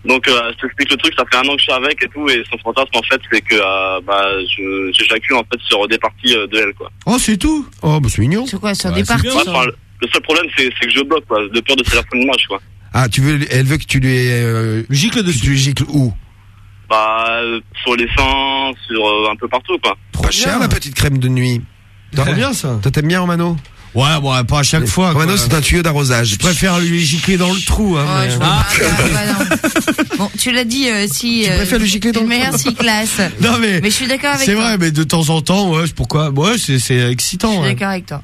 Donc, euh, je t'explique le truc, ça fait un an que je suis avec et tout, et son fantasme, en fait, c'est que, euh, bah, je, j'éjacule, en fait, sur des parties euh, de elle, quoi. Oh, c'est tout Oh, bah c'est mignon. C'est quoi, sur Ouais, des parties bien. Ouais, enfin, le le seul problème, c'est, que je bloque, quoi, de peur de salir son image, quoi. Ah, tu veux, elle veut que tu lui euh, gicle dessus. Tu lui gicles où? Bah, euh, sur les seins, sur euh, un peu partout, quoi. Pas cher la petite crème de nuit. Trop bien ça. Toi t'aimes bien Romano? Ouais, bon, pas à chaque fois. Romano c'est un tuyau d'arrosage. Je préfère lui gicler dans le trou. Hein, Ouais, mais- pas, ah, bah non. Bon, tu l'as dit, euh, si. Tu euh, préfères le gicler dans le trou si classe. Non mais, Mais je suis d'accord avec C'est toi. vrai, mais de temps en temps, ouais, pourquoi Ouais, c'est c'est excitant. Je suis d'accord avec toi.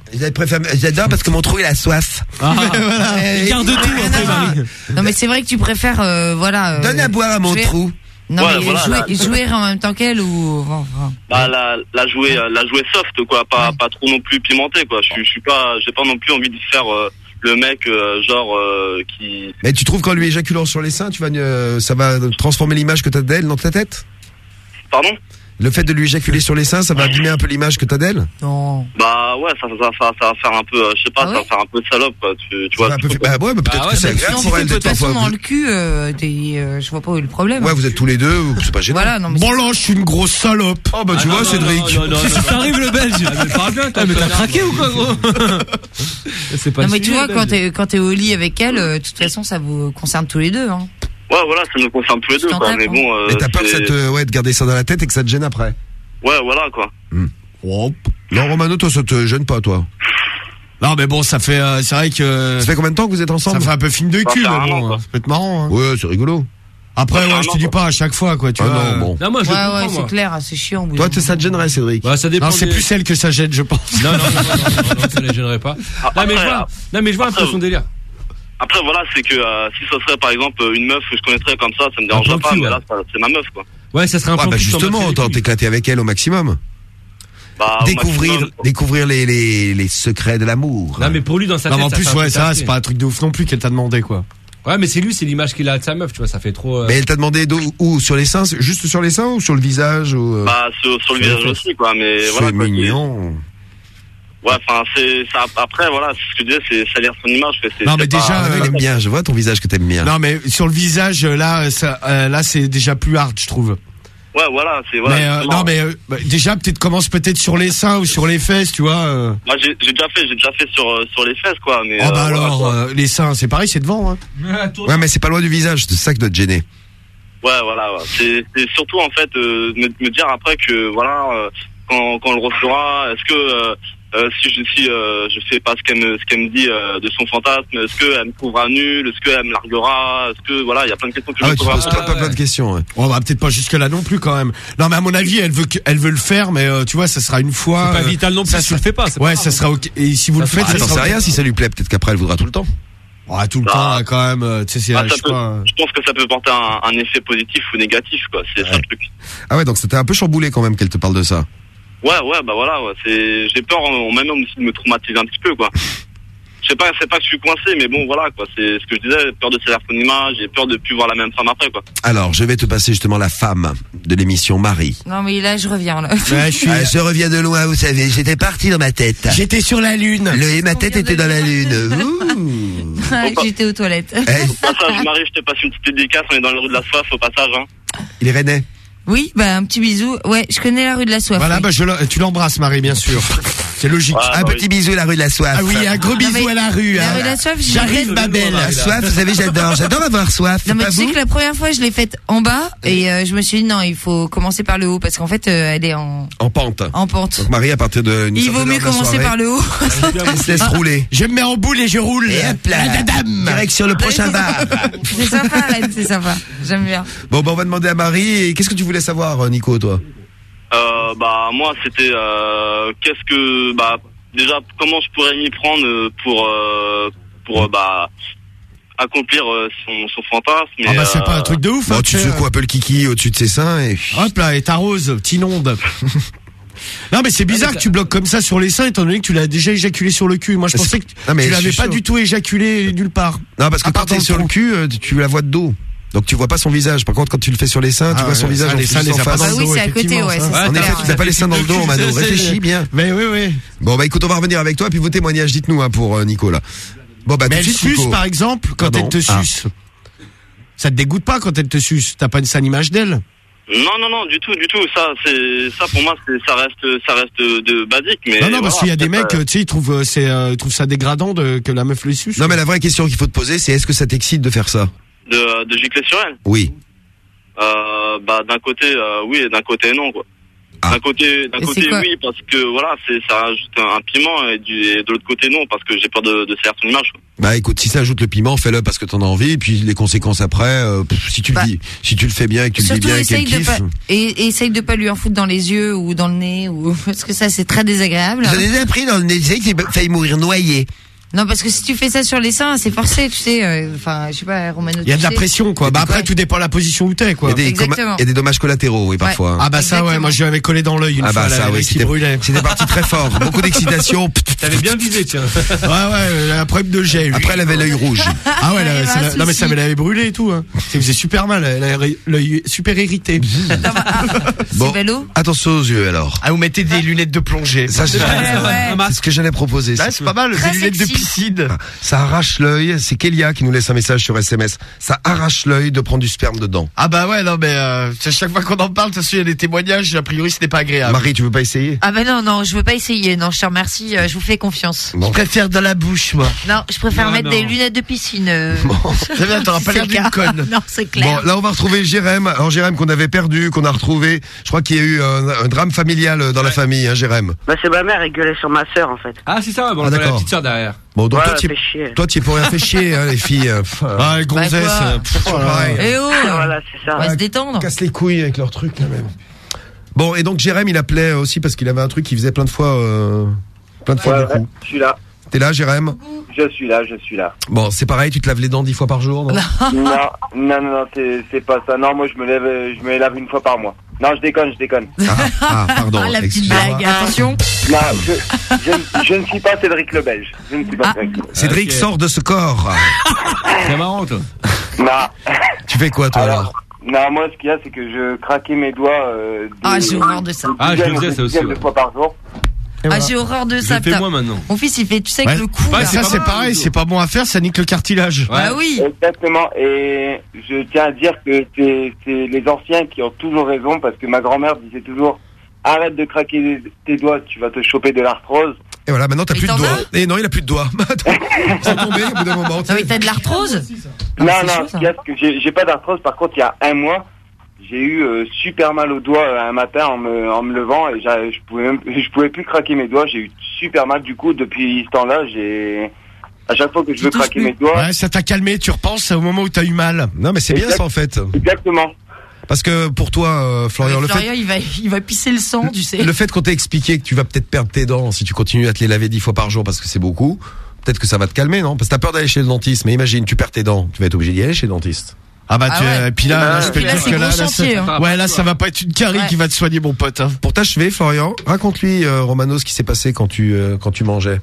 J'adore parce que mon trou il a soif. Ah. Euh, Il garde tout après Marie. Non, mais c'est vrai que tu préfères, euh, voilà. euh, Donne à boire à mon trou. Non, Ouais, mais voilà, jouer, en même temps qu'elle ou. enfin. Bah, la, la jouer, euh, la jouer soft, quoi, pas, pas trop non plus pimenté, quoi. Je suis, je suis pas, j'ai pas non plus envie de faire euh, le mec, euh, genre, euh, qui, Mais tu trouves qu'en lui éjaculant sur les seins, tu vas, euh, ça va transformer l'image que t'as d'elle dans ta tête? Pardon? Le fait de lui éjaculer sur les seins, ça va abîmer un peu l'image que t'as d'elle Non. Bah, ouais, ça, ça, ça, ça va faire un peu, euh, je sais Ah pas, ça va faire un peu salope, quoi. Tu, tu vois. un peu fait- Bah ouais, mais peut-être que c'est agréable pour elle de toute d'être façon, parfois. dans le cul, euh, t'es, euh, je vois pas où est le problème. Ouais, vous êtes tous les deux, c'est pas gênant. Voilà, non, mais Bon là, je suis une grosse salope. Oh bah tu Ah, vois non, Cédric. T'arrives le belge. Ah, mais parle bien, toi, mais t'as craqué ou quoi, gros C'est pas non, le mais tu sujet, vois, le quand belge. t'es, quand t'es au lit avec elle, euh, de toute façon, ça vous concerne tous les deux, hein. Ouais, voilà, ça nous concerne tous les deux, quoi. Mais hein. bon, euh, Mais t'as peur que ça c'est- te, ouais, de garder ça dans la tête et que ça te gêne après. Ouais, voilà, quoi. Non, Romano, toi, ça te gêne pas, toi? Non, mais bon, ça fait, euh, c'est vrai que. Ça fait combien de temps que vous êtes ensemble? Ça fait un peu film de Ça cul, fait mais an, bon, quoi. ça peut être marrant. Hein. Ouais, c'est rigolo. Après, ouais, je te dis pas à chaque fois, quoi, tu Ah vois. non, bon. Non, moi, je ouais, comprends, ouais, moi. c'est clair, c'est chiant. au bout Toi, d'un ça te gênerait, Cédric? Bah, ça dépend. Non, c'est des- plus celle que ça gêne, je pense. Non, non, non, non, non, non, ça les gênerait pas. Non, mais je vois, non, mais je vois un peu son délire. Après, voilà, c'est que euh, si ça serait, par exemple, une meuf que je connaîtrais comme ça, ça me dérangerait plan pas, cul, mais ouais. là, c'est ma meuf, quoi. Ouais, ça serait un Ouais, plan bah justement, autant t'éclater avec elle au maximum. Bah, Découvrir, maximum, découvrir les, les, les secrets de l'amour. Non, mais pour lui, dans sa Non, tête, mais en plus, ouais, ça, c'est pas un truc de ouf non plus qu'elle t'a demandé, quoi. Ouais, mais c'est lui, c'est l'image qu'il a de sa meuf, tu vois, ça fait trop. euh, Mais elle t'a demandé d'où, où Sur les seins c'est Juste sur les seins ou sur le visage ou, euh, Bah, sur, sur le C'est visage aussi, quoi, mais C'est voilà. quoi, mignon. Ouais, enfin, c'est, ça, après, voilà, ce que je disais, c'est salir son image, que c'est. Non, mais pas- déjà, Ah, euh, il aime bien, je vois ton visage que t'aimes bien. Non, mais sur le visage, là, ça, euh, là, c'est déjà plus hard, je trouve. Ouais, voilà, c'est, voilà. mais euh, non, mais euh, bah, déjà, peut-être commence peut-être sur les seins ou sur les fesses, tu vois. euh. Moi, j'ai, j'ai déjà fait, j'ai déjà fait sur, sur les fesses, quoi, mais. Oh euh, bah voilà, alors, euh, les seins, c'est pareil, c'est devant. Hein. Ouais, mais c'est pas loin du visage, c'est ça qui doit te gêner. Ouais, voilà, ouais. C'est, c'est surtout, en fait, euh, me, me dire après que, voilà, euh, quand, quand on le recevra, est-ce que, euh, si je si euh, je fais pas ce qu'elle me ce qu'elle me dit euh, de son fantasme, est-ce qu'elle me trouvera nulle, est-ce qu'elle me larguera, est-ce que voilà, il y a plein de questions que Ah je ouais, me tu poses plein, plein, plein de questions. ouais. On va peut-être pas jusque là non plus quand même. Non, mais à mon avis, elle veut que, elle veut le faire, mais euh, tu vois, ça sera une fois. C'est pas euh, vital non plus, ça si tu le fais pas. Ouais, ça sera ok. Et si vous Ça le faites, sera- ça T'en sais sera. rien si ça lui plaît, peut-être qu'après elle voudra tout le temps. Ouais, tout le Bah, temps, quand même. euh, Tu sais, c'est, Ah, je peut- pas. Je pense que ça peut porter un, un effet positif ou négatif, quoi. C'est ça le truc. Ah ouais, donc c'était un peu chamboulé quand même qu'elle te parle de ça. Ouais, ouais, bah voilà, ouais. C'est, j'ai peur en même aussi de me traumatiser un petit peu, quoi. Je sais pas, c'est pas que je suis coincé, mais bon, voilà, quoi. C'est ce que je disais, peur de salir son image, j'ai peur de plus voir la même femme après, quoi. Alors, je vais te passer justement la femme de l'émission Marie. Non, mais là, je reviens, là. Ouais, je suis. Ah, je reviens de loin, vous savez, j'étais parti dans ma tête. J'étais sur la lune. Le, et ma tête était dans la lune. Ouh. J'étais aux toilettes. Eh, Au passage, Marie, je te passe une petite dédicace, on est dans la rue de la soif, au passage, hein. il est rennais. Oui, bah, un petit bisou. Ouais, je connais la rue de la soif. Voilà, oui. bah je tu l'embrasses, Marie, bien sûr. C'est logique. Ah, un bah petit bisou, la rue de la soif. Ah oui, un gros Non, bisou mais à la rue. la hein. rue de la soif, j'y J'arrive, vais- ma belle. La soif, vous savez, j'adore. J'adore avoir soif. Non mais pas tu sais vous que la première fois je l'ai faite en bas et euh, je me suis dit non il faut commencer par le haut parce qu'en fait euh, elle est en, En pente. en pente. Donc Marie, à partir de une Il certaine vaut mieux heure de la commencer soirée, par le haut. Elle se laisse rouler. Je me mets en boule et je roule. Et hop là, direction le prochain bar. c'est sympa c'est sympa. J'aime bien. Bon, bah, on va demander à Marie. Et qu'est-ce que tu voulais savoir, Nico, toi Euh, bah moi c'était euh, qu'est-ce que bah déjà comment je pourrais m'y prendre euh, pour euh, pour euh, bah accomplir euh, son, son fantasme. Ah bah c'est euh, pas un truc de ouf. Bon, hein, tu secoues un peu le kiki au-dessus de ses seins et... Hop là, et t'arroses, t'inondes. Non mais c'est bizarre que tu bloques comme ça sur les seins étant donné que tu l'as déjà éjaculé sur le cul. Moi je pensais que Non, mais tu l'avais pas sûr. du tout éjaculé nulle part. Non, parce que quand t'es sur le cul, euh, tu- tu la vois de dos. Donc tu vois pas son visage. Par contre, quand tu le fais sur les seins, tu Ah vois son visage en les seins, les pas face. dans le Ah dos, c'est à côté, ouais, En effet, tu n'as pas les seins dans le dos, Mano. Réfléchis bien. Mais oui, oui. Bon, bah écoute, on va revenir avec toi, puis vos témoignages, dites-nous, hein, pour euh, Nico, là. Bon, bah Mais elle suce par exemple quand elle te Ah. suce. Ça te dégoûte pas quand elle te suce? T'as pas une sale image d'elle? Non, non, non, du tout, du tout. Ça, c'est ça pour moi, ça reste, ça reste de basique. Mais Non, non, parce qu'il y a des mecs, euh, tu sais, ils trouvent, euh, c'est, euh, ils trouvent ça dégradant de, que la meuf le suce. Non, mais la vraie question qu'il faut te poser, c'est est-ce que ça t'excite de faire ça? De, de gicler sur elle. Oui. Euh, bah d'un côté euh, oui et d'un côté non quoi. D'un côté d'un côté oui parce que voilà c'est ça rajoute un, un piment et, du, et de l'autre côté non parce que j'ai peur de, de salir son image. quoi. Bah écoute, si ça ajoute le piment, fais-le parce que t'en as envie, et puis les conséquences après, euh, pff, si tu le Bah, dis, si tu le fais bien et que tu le dis bien et qu'elle essaye de kiffe. pas et, et essaye de pas lui en foutre dans les yeux ou dans le nez ou parce que ça c'est très désagréable. J'en ai déjà pris dans le nez, j'ai failli mourir noyé. Non parce que si tu fais ça sur les seins c'est forcé tu sais euh, enfin je sais pas Romano. Il y a de la sais. pression, quoi. Bah après, tout dépend de la position où t'es, Il y quoi. a des, Exactement. comma- il y a des dommages collatéraux, oui, parfois. Ah bah ça, ouais, moi je l'avais collé dans l'œil une Ah fois, bah ça, oui, qui c'était brûlait. c'était parti très fort. Beaucoup d'excitation. T'avais bien visé, tiens. Ouais, ouais, a un problème de jet. Après, elle avait l'œil rouge. Ah ouais, là, Ouais, ça bah, l'a- non mais ça m'avait brûlé et tout. Hein. Ça faisait super mal. Elle avait l'œil super irrité. Bon, vélo attention aux yeux alors. Ah, vous mettez des lunettes de plongée. Ça, c'est c'est ce que j'allais proposer. C'est pas mal. Des lunettes de Ça arrache l'œil. C'est Kélia qui nous laisse un message sur SMS. Ça arrache l'œil de prendre du sperme dedans. Ah bah ouais, non mais euh, à chaque fois qu'on en parle, de toute façon, il y a des témoignages. A priori, ce n'est pas agréable. Marie, tu veux pas essayer? Ah bah non non je veux pas essayer non je te remercie euh, je vous fais confiance. Bon. Je préfère dans la bouche, moi. Non je préfère Non, mettre non. des lunettes de piscine. euh. Très bien, t'auras pas C'est l'air le d'une cas. conne. Non c'est clair. Bon, là, on va retrouver Jérém. Alors, Jérém qu'on avait perdu, qu'on a retrouvé. Je crois qu'il y a eu un, un drame familial dans la famille, hein, Jérém. Bah, c'est ma mère, elle gueulait sur ma sœur, en fait. Ah, c'est ça, bon, Ah, on a la d'accord. petite sœur derrière. Bon, donc Ouais, toi, tu es pour rien fait chier, hein, les filles. euh, Ah, les gonzesses. quoi euh, pff, oh là là. pareil. Eh oh Voilà, c'est ça. on va se détendre. casse les couilles avec leurs trucs, quand même. Bon, et donc, Jérém, il appelait aussi parce qu'il avait un truc qu'il faisait plein de fois, euh, plein de fois, Ouais, du ouais, coup. je suis là. T'es là, Jérém? Je suis là, je suis là. Bon, c'est pareil, tu te laves les dents dix fois par jour, non? non, non, non, non, c'est, pas ça. Non, moi, je me lève, euh, je me lave une fois par mois. Non, je déconne, je déconne. Ah, ah, pardon. Ah, la petite blague attention. Non, je, je, ne- je ne suis pas Cédric le Belge. Je ne suis pas Cédric. le Belge. Cédric, Ok. sors de ce corps. C'est marrant, toi. Non. tu fais quoi, toi, alors? Non, moi, ce qu'il y a, c'est que je craquais mes doigts. Euh, Ah j'ai horreur de ça. Ah, je le faisais, ça aussi, dizaines ouais. de fois par jour. Ah j'ai horreur de Je ça. fais moi maintenant. Mon fils il fait tu sais Ouais. avec le cou. Ouais, là. ça c'est pareil, c'est pas bon à faire, ça nique le cartilage. Ouais. Bah oui. Exactement. Et je tiens à dire que c'est, c'est les anciens qui ont toujours raison parce que ma grand-mère disait toujours arrête de craquer tes doigts, tu vas te choper de l'arthrose. Et voilà, maintenant, t'as plus de doigts. Et non, il a plus de doigts. Ils sont tombés au bout d'un moment. Non mais t'as de l'arthrose Non, c'est non, que j'ai, j'ai pas d'arthrose. Par contre, il y a un mois, j'ai eu euh, super mal aux doigts euh, un matin en me, en me levant et je pouvais même, je pouvais plus craquer mes doigts. J'ai eu super mal. Du coup, depuis ce temps-là, j'ai à chaque fois que je veux craquer plus. mes doigts, Ouais, ça t'a calmé, tu repenses au moment où t'as eu mal. Non, mais c'est bien ça, en fait. exactement. Parce que pour toi, euh, Florian, le fait, Florian il va il va pisser le sang tu sais. le fait qu'on t'ait expliqué que tu vas peut-être perdre tes dents si tu continues à te les laver dix fois par jour parce que c'est beaucoup, peut-être que ça va te calmer, non? Parce que t'as peur d'aller chez le dentiste. Mais imagine, tu perds tes dents, tu vas être obligé d'y aller chez le dentiste. Ah bah Ah tu, ouais. et puis là, Ah, là, je peux puis te là, dire que là, là, chantier, ça, hein. ouais, là ça va pas être une carie Ouais. qui va te soigner mon pote. Hein. Pour t'achever, Florian, raconte-lui, euh, Romano, ce qui s'est passé quand tu euh, quand tu mangeais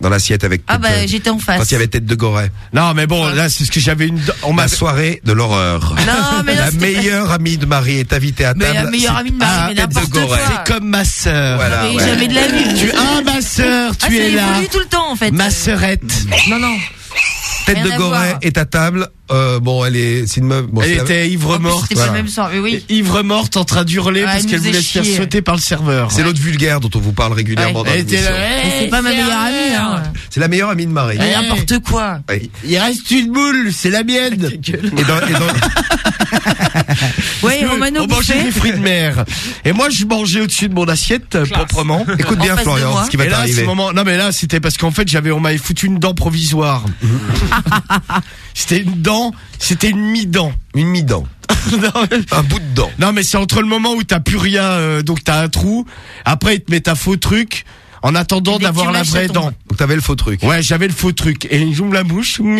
dans l'assiette avec. Ah bah euh, j'étais en quand face. il y avait tête de goret. Non mais bon, là c'est ce que j'avais une. On m'a soirée de l'horreur. Non mais là La meilleure amie de Marie est invitée à Mais table. la meilleure amie de Marie, Ah, mais tête de n'importe goret. quoi. C'est comme ma sœur. Voilà, Mais ouais. jamais de la vie. Tu ah ma sœur, Ah, tu ça es là. tout le temps en fait. Ma sœurette. Non non. Tête Rien de goret voir. est à table. Euh, bon, elle est, c'est une meuf. Bon, Elle était ivre morte. Voilà. même mais oui. Ivre morte en train d'hurler Ouais, parce elle qu'elle voulait se faire sauter par le serveur. C'est l'autre vulgaire dont on vous parle régulièrement Ouais. dans Elle était l'émission. là, Mais c'est pas ma meilleure amie hein. C'est la meilleure amie de Marie. N'importe quoi. Il reste une boule, c'est la mienne. Et dans, et dans- Ouais Romano On mangeait des fruits de mer. Et moi, je mangeais au-dessus de mon assiette, euh, proprement. Écoute En bien, Florian, ce qui va t'arriver. non mais là, c'était parce qu'en fait, j'avais, on m'avait foutu une dent provisoire. c'était une dent, c'était une mi-dent. Une mi-dent. mais- Un bout de dent. non, mais c'est entre le moment où t'as plus rien, euh, donc t'as un trou. Après, ils te mettent un faux truc en attendant d'avoir la vraie dent. donc T'avais le faux truc. Ouais, j'avais le faux truc. Et il ouvre la bouche. Mmh.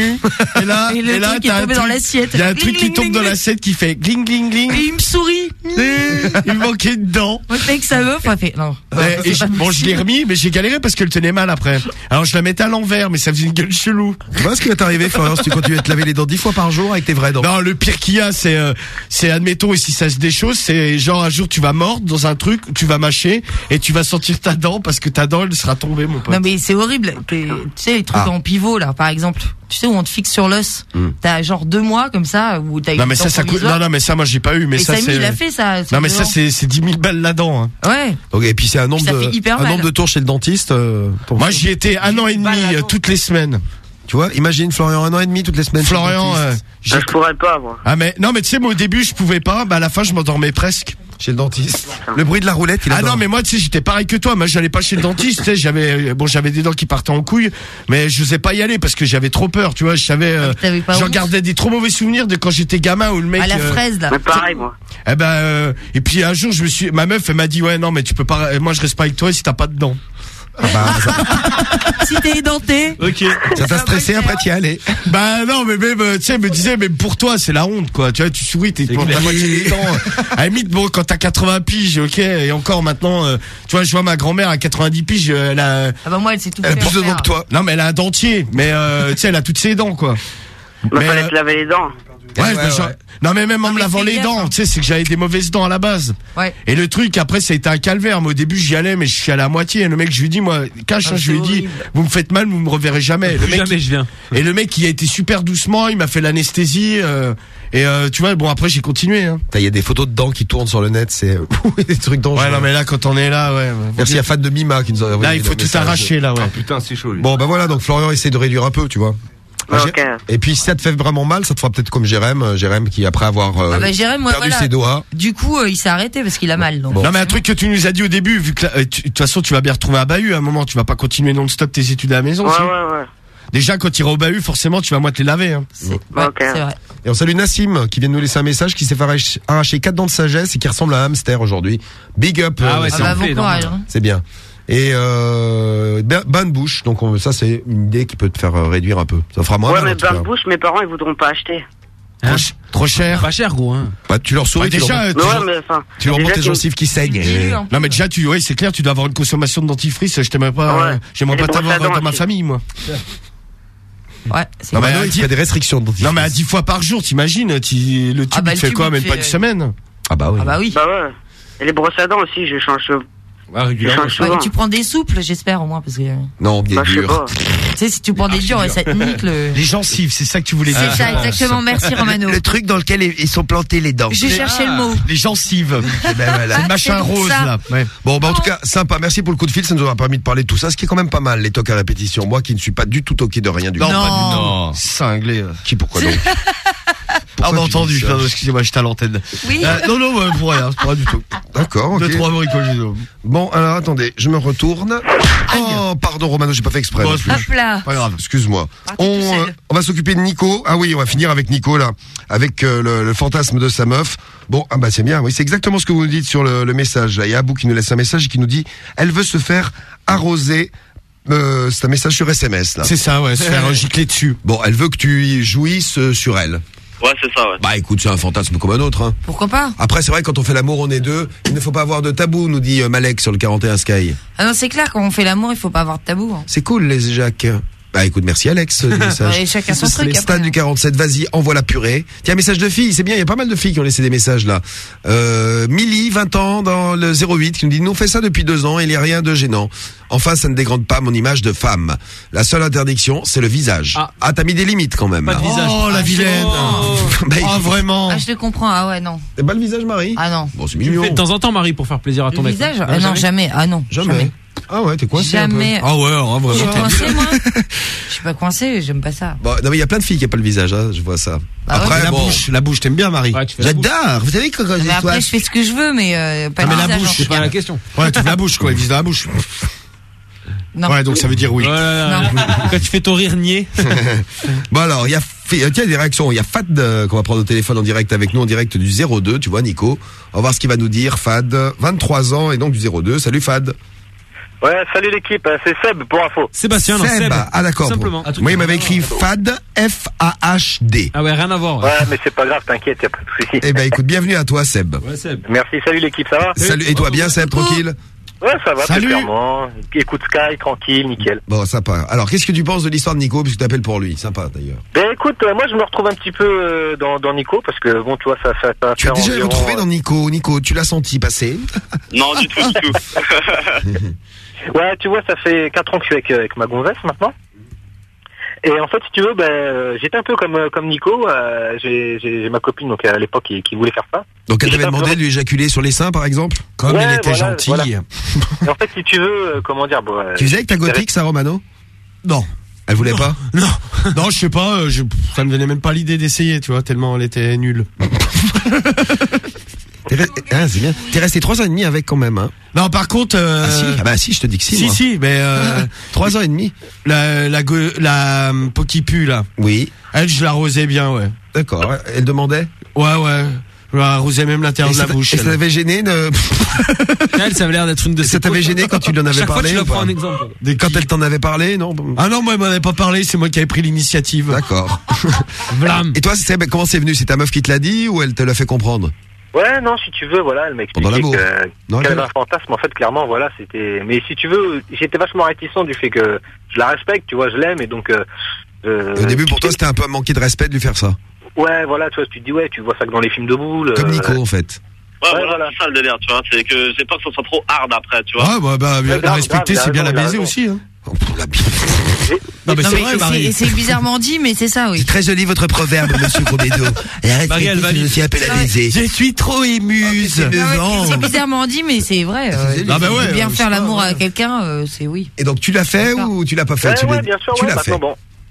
Et là, et, et là, t'as un truc. Il y a un truc qui tombe dans l'assiette qui fait gling gling gling. Et il me sourit. Il manquait de dents. une dent. Mec, ça veut. Enfin, fait non. Bon, je l'ai remis, mais j'ai galéré parce qu'elle tenait mal après. Alors je la mettais à l'envers, mais ça faisait une gueule chelou. Voilà ce qui est arrivé, Florence. Tu continues à te laver les dents dix fois par jour avec tes vraies dents. Non, le pire qu'il y a, c'est, euh, c'est admettons, et si ça se déchausse, c'est genre un jour tu vas mordre dans un truc, tu vas mâcher et tu vas sentir ta dent parce que ta dent il sera tombé, mon pote. Non, mais c'est horrible. Tu sais, les trucs ah. en pivot, là, par exemple. Tu sais, où on te fixe sur l'os. Mm. T'as genre deux mois, comme ça, où t'as Non, mais ça, ça coûte. Non, non, mais ça, moi, j'ai pas eu. Mais, ça, Samy. Non, mais ça, c'est 10 000 balles là-dedans. Hein. Ouais. Donc, et puis, c'est un nombre, de... tours chez le dentiste. Euh, moi, j'y étais un an et demi, bah, euh, toutes les semaines. Tu vois, imagine Florian un an et demi toutes les semaines. Florian, euh, je pourrais pas moi. Ah mais non mais tu sais moi au début je pouvais pas, bah à la fin je m'endormais presque. Chez le dentiste. Le bruit de la roulette, il Ah non, mais moi, tu sais, j'étais pareil que toi. Moi, j'allais pas chez le dentiste. Tu sais, j'avais, euh, bon, j'avais des dents qui partaient en couille, mais je sais pas y aller parce que j'avais trop peur. Tu vois, je ah, euh, j'en gardais des trop mauvais souvenirs de quand j'étais gamin où le mec. À la euh, fraise là. Mais pareil moi. eh ben, euh, et puis un jour, je me suis, ma meuf, elle m'a dit, ouais, non, mais tu peux pas, euh, moi, je reste pas avec toi si t'as pas de dents. Ah bah, si t'es denté. Ok. Ça t'a stressé après t'y allé. Bah non, mais même, euh, tu sais, me disais, mais pour toi, c'est la honte, quoi. Tu vois, tu souris, t'es pour la moitié du temps. À limite, bon, quand t'as 80 piges, ok, et encore maintenant, euh, tu vois, je vois ma grand-mère à 90 piges, euh, elle a. Ah bah moi, elle s'est tout Elle a plus de dents que toi. Non, mais elle a un dentier, mais euh, tu sais, elle a toutes ses dents, quoi. Bah, mais, fallait euh... te laver les dents. Ouais, ouais, ouais, Non mais même en me lavant les dents, tu sais, c'est que j'avais des mauvaises dents à la base. Et le truc après ça a été un calvaire. Moi au début j'y allais mais je suis allé à moitié. Et le mec je lui dis moi cache, ah, je lui ai dit vous me faites mal, vous me reverrez jamais. Le mec, jamais je viens. Et le mec il a été super doucement, il m'a fait l'anesthésie. Euh, et euh, tu vois, bon après j'ai continué. Hein. Il y a des photos de dents qui tournent sur le net, c'est des trucs dangereux. Ouais, non mais là quand on est là, ouais. Merci à fan de Mima qui nous a. Là il faut tout arracher là, ouais. Ah, putain c'est chaud. Bon bah voilà donc Florian essaie de réduire un peu, tu vois. Et puis si ça te fait vraiment mal, ça te fera peut-être comme Jérém, euh, Jérém qui après avoir euh, ah bah, perdu ses doigts. Du coup, euh, il s'est arrêté parce qu'il a mal. Non mais un truc que tu nous as dit au début, vu que de toute façon tu vas bien retrouver à Bahut à un moment, tu vas pas continuer non-stop tes études à la maison. Déjà, quand tu iras au bahut, forcément, tu vas moins te les laver. Hein. Et on salue Nassim, qui vient de nous laisser un message, qui s'est fait arracher quatre dents de sagesse et qui ressemble à un hamster aujourd'hui. Big up. C'est bien et euh, bain de bouche. Donc ça c'est une idée qui peut te faire euh, réduire un peu. Ça fera moins. Ouais, mais bain de bouche, mes parents ils voudront pas acheter. Hein trop, cher. Pas cher, gros. Hein. Bah, tu leur souris. Déjà, tu, leur, euh, ouais, mais, enfin, tu leur montes tes gencives qui saignent. Non, mais déjà, tu, ouais, c'est clair, tu dois avoir une consommation de dentifrice. Je t'aimerais pas, ouais. j'aimerais pas t'avoir dans ma famille, moi. Ouais, non, mais il y a des restrictions de dentifrice. Non, mais à 10 fois par jour, t'imagines, le tube, ah bah, fait quoi, même pas une semaine? Ah, bah oui. Ah, bah oui. Bah ouais. Et les brosses à dents aussi, je change bah, ah, tu prends des souples, j'espère au moins parce que. Euh, non, des bah, durs. Tu sais, si tu prends des durs, ça te nique le. Les gencives, c'est ça que tu voulais dire. C'est ça, exactement. Merci Romano. Le, truc dans lequel ils sont plantés les dents. J'ai cherché le mot. Les gencives. Eh ben, le machin rose là. Bon, bah en tout oh. cas, sympa. Merci pour le coup de fil. Ça nous aura permis de parler de tout ça, ce qui est quand même pas mal. Les tocs à répétition. Moi, qui ne suis pas du tout toqué de rien du tout. Non, cinglé. Euh. Qui pourquoi donc ah, bah entendu, excusez-moi, j'étais à l'antenne. Oui. Euh, non, non, pour rien, pas du tout. D'accord. Deux, trois bricoles, Bon, alors attendez, je me retourne. Oh, pardon, Romano, j'ai pas fait exprès. Bon, pas grave, excuse-moi. Euh, on, va s'occuper de Nico. Ah oui, on va finir avec Nico là, avec euh, le, fantasme de sa meuf. Bon, ah bah c'est bien. Oui, c'est exactement ce que vous nous dites sur le, message. Là, il y a Abou qui nous laisse un message et qui nous dit, elle veut se faire arroser. Euh, c'est un message sur SMS là. C'est ça, ouais, se faire gicler dessus. Bon, elle veut que tu jouisses euh, sur elle. Ouais, c'est ça, ouais. Bah écoute, c'est un fantasme comme un autre. Hein. Pourquoi pas Après, c'est vrai, quand on fait l'amour, on est deux. Il ne faut pas avoir de tabou, nous dit euh, Malek sur le 41 Sky. Ah non, c'est clair, quand on fait l'amour, il faut pas avoir de tabou. Hein. C'est cool, les Jacques. Bah écoute, merci Alex. Euh, et chacun son truc. Stan du hein. 47, vas-y, envoie la purée. Tiens, message de fille, c'est bien, il y a pas mal de filles qui ont laissé des messages là. Euh, Milly, 20 ans, dans le 08, qui nous dit, nous on fait ça depuis deux ans et il n'y a rien de gênant. Enfin, ça ne dégrade pas mon image de femme. La seule interdiction, c'est le visage. Ah, ah t'as mis des limites quand même. Pas de visage. Oh, la ah, vilaine. Oh, vraiment. Je te comprends. Ah ouais, non. T'es pas le visage, Marie? Ah non. Bon, c'est mignon. Tu fais de temps en temps, Marie, pour faire plaisir à ton le visage? Ah non, jamais. Ah non, jamais. Ah ouais, t'es coincé Jamais. Un peu. Ah ouais, hein, vraiment. Je suis coincé moi. Je suis pas coincé, j'aime pas ça. Bon, non mais il y a plein de filles qui n'aiment pas le visage, hein, je vois ça. Bah après la bouche, la bouche, t'aimes bien Marie. Ouais, J'adore. Vous savez que quand ah mais bah Après je fais ce que je veux, mais euh, pas ah, mais la bouche, c'est pas la question. Ouais, tu fais la bouche quoi, il vise dans la bouche. Ouais, donc ça veut dire oui. Euh, non. Quand tu fais ton rire nier. bon alors, il y a euh, tiens des réactions, il y a Fad euh, qu'on va prendre au téléphone en direct avec nous en direct du 02, tu vois Nico. On va voir ce qu'il va nous dire Fad, 23 ans et donc du 02. Salut Fad. Ouais, salut l'équipe, euh, c'est Seb pour info. Sébastien, non, Seb. Seb. Ah d'accord. Tout simplement. Bon. Moi il m'avait écrit FAD F A H D. Ah ouais, rien à voir. Ouais, mais c'est pas grave, t'inquiète, y a pas de soucis. Eh ben écoute, bienvenue à toi Seb. Ouais, Seb. Merci, salut l'équipe, ça va Salut et toi bien Seb, tranquille Ouais, ça va, Salut. clairement. Écoute Sky, tranquille, nickel. Bon, sympa. Alors, qu'est-ce que tu penses de l'histoire de Nico puisque tu t'appelles pour lui Sympa d'ailleurs. Ben écoute, euh, moi je me retrouve un petit peu euh, dans, dans Nico parce que bon, tu vois, ça, ça, ça Tu as déjà environ, retrouvé euh, dans Nico Nico, tu l'as senti passer Non, du tout, du tout. Ouais, tu vois, ça fait 4 ans que je suis avec, euh, avec ma gonzesse maintenant. Et en fait, si tu veux, ben, euh, j'étais un peu comme, euh, comme Nico. euh, j'ai ma copine donc à l'époque qui, qui voulait faire ça. Donc elle t'avait demandé de lui éjaculer sur les seins par exemple? Comme Ouais, elle était voilà, gentille. voilà. Et en fait, si tu veux, euh, comment dire, bon, euh, Tu faisais avec ta gothique ça Romano? Non. Elle voulait pas? Non, non, je sais pas. je- ça me venait même pas l'idée d'essayer, tu vois, tellement elle était nulle. T'es re- ah, c'est bien. T'es resté trois ans et demi avec quand même. Hein. Non, par contre. Euh... Ah si, ah bah si, je te dis que si. Si, moi. si, mais euh, Trois ans et demi. la la go- la euh, Pokipu là. Oui. Elle, je l'arrosais bien, ouais. D'accord. Elle demandait? Ouais, ouais. Je l'arrosais même l'intérieur de la bouche. et ça t'avait gêné de... Elle, ça avait l'air d'être une de Ça t'avait gêné quand tu lui en avais Chaque fois, parlé tu prends pas en exemple. Quand elle t'en avait parlé, non? Ah non, moi, elle m'en avait pas parlé, c'est moi qui avais pris l'initiative. D'accord. Vlam. Et toi, comment c'est venu? C'est ta meuf qui te l'a dit ou elle te l'a fait comprendre? Ouais, non, si tu veux, voilà, elle m'a expliqué qu'elle elle- avait un fantasme. En fait, clairement, voilà, c'était. Mais si tu veux, j'étais vachement réticent du fait que je la respecte, tu vois, je l'aime, et donc. euh, euh, Au début, pour toi, c'était un peu manquer de respect de lui faire ça. Ouais, voilà, tu vois, tu te dis, ouais, tu vois ça que dans les films de boules. Comme euh, Nico, en fait. Ouais, voilà, c'est ça le délire, tu vois. C'est que j'ai peur que ce soit trop hard après, tu vois. Ah, bah, bah, Ouais, la respecter, c'est bien la baiser aussi, hein. Oh, la bite. Non, mais Non, c'est mais vrai, c'est- Marie. c'est bizarrement dit, mais c'est ça, oui. C'est très joli votre proverbe, monsieur arrête, Marie, elle un peu la Ouais. baiser. Je suis trop émuse. c'est Ah. C'est bizarrement dit, mais c'est vrai. Ah bah ouais, bien faire je l'amour à quelqu'un, euh, c'est oui. Et donc, tu l'as fait ou tu l'as pas fait? L'as- bien sûr, tu l'as fait.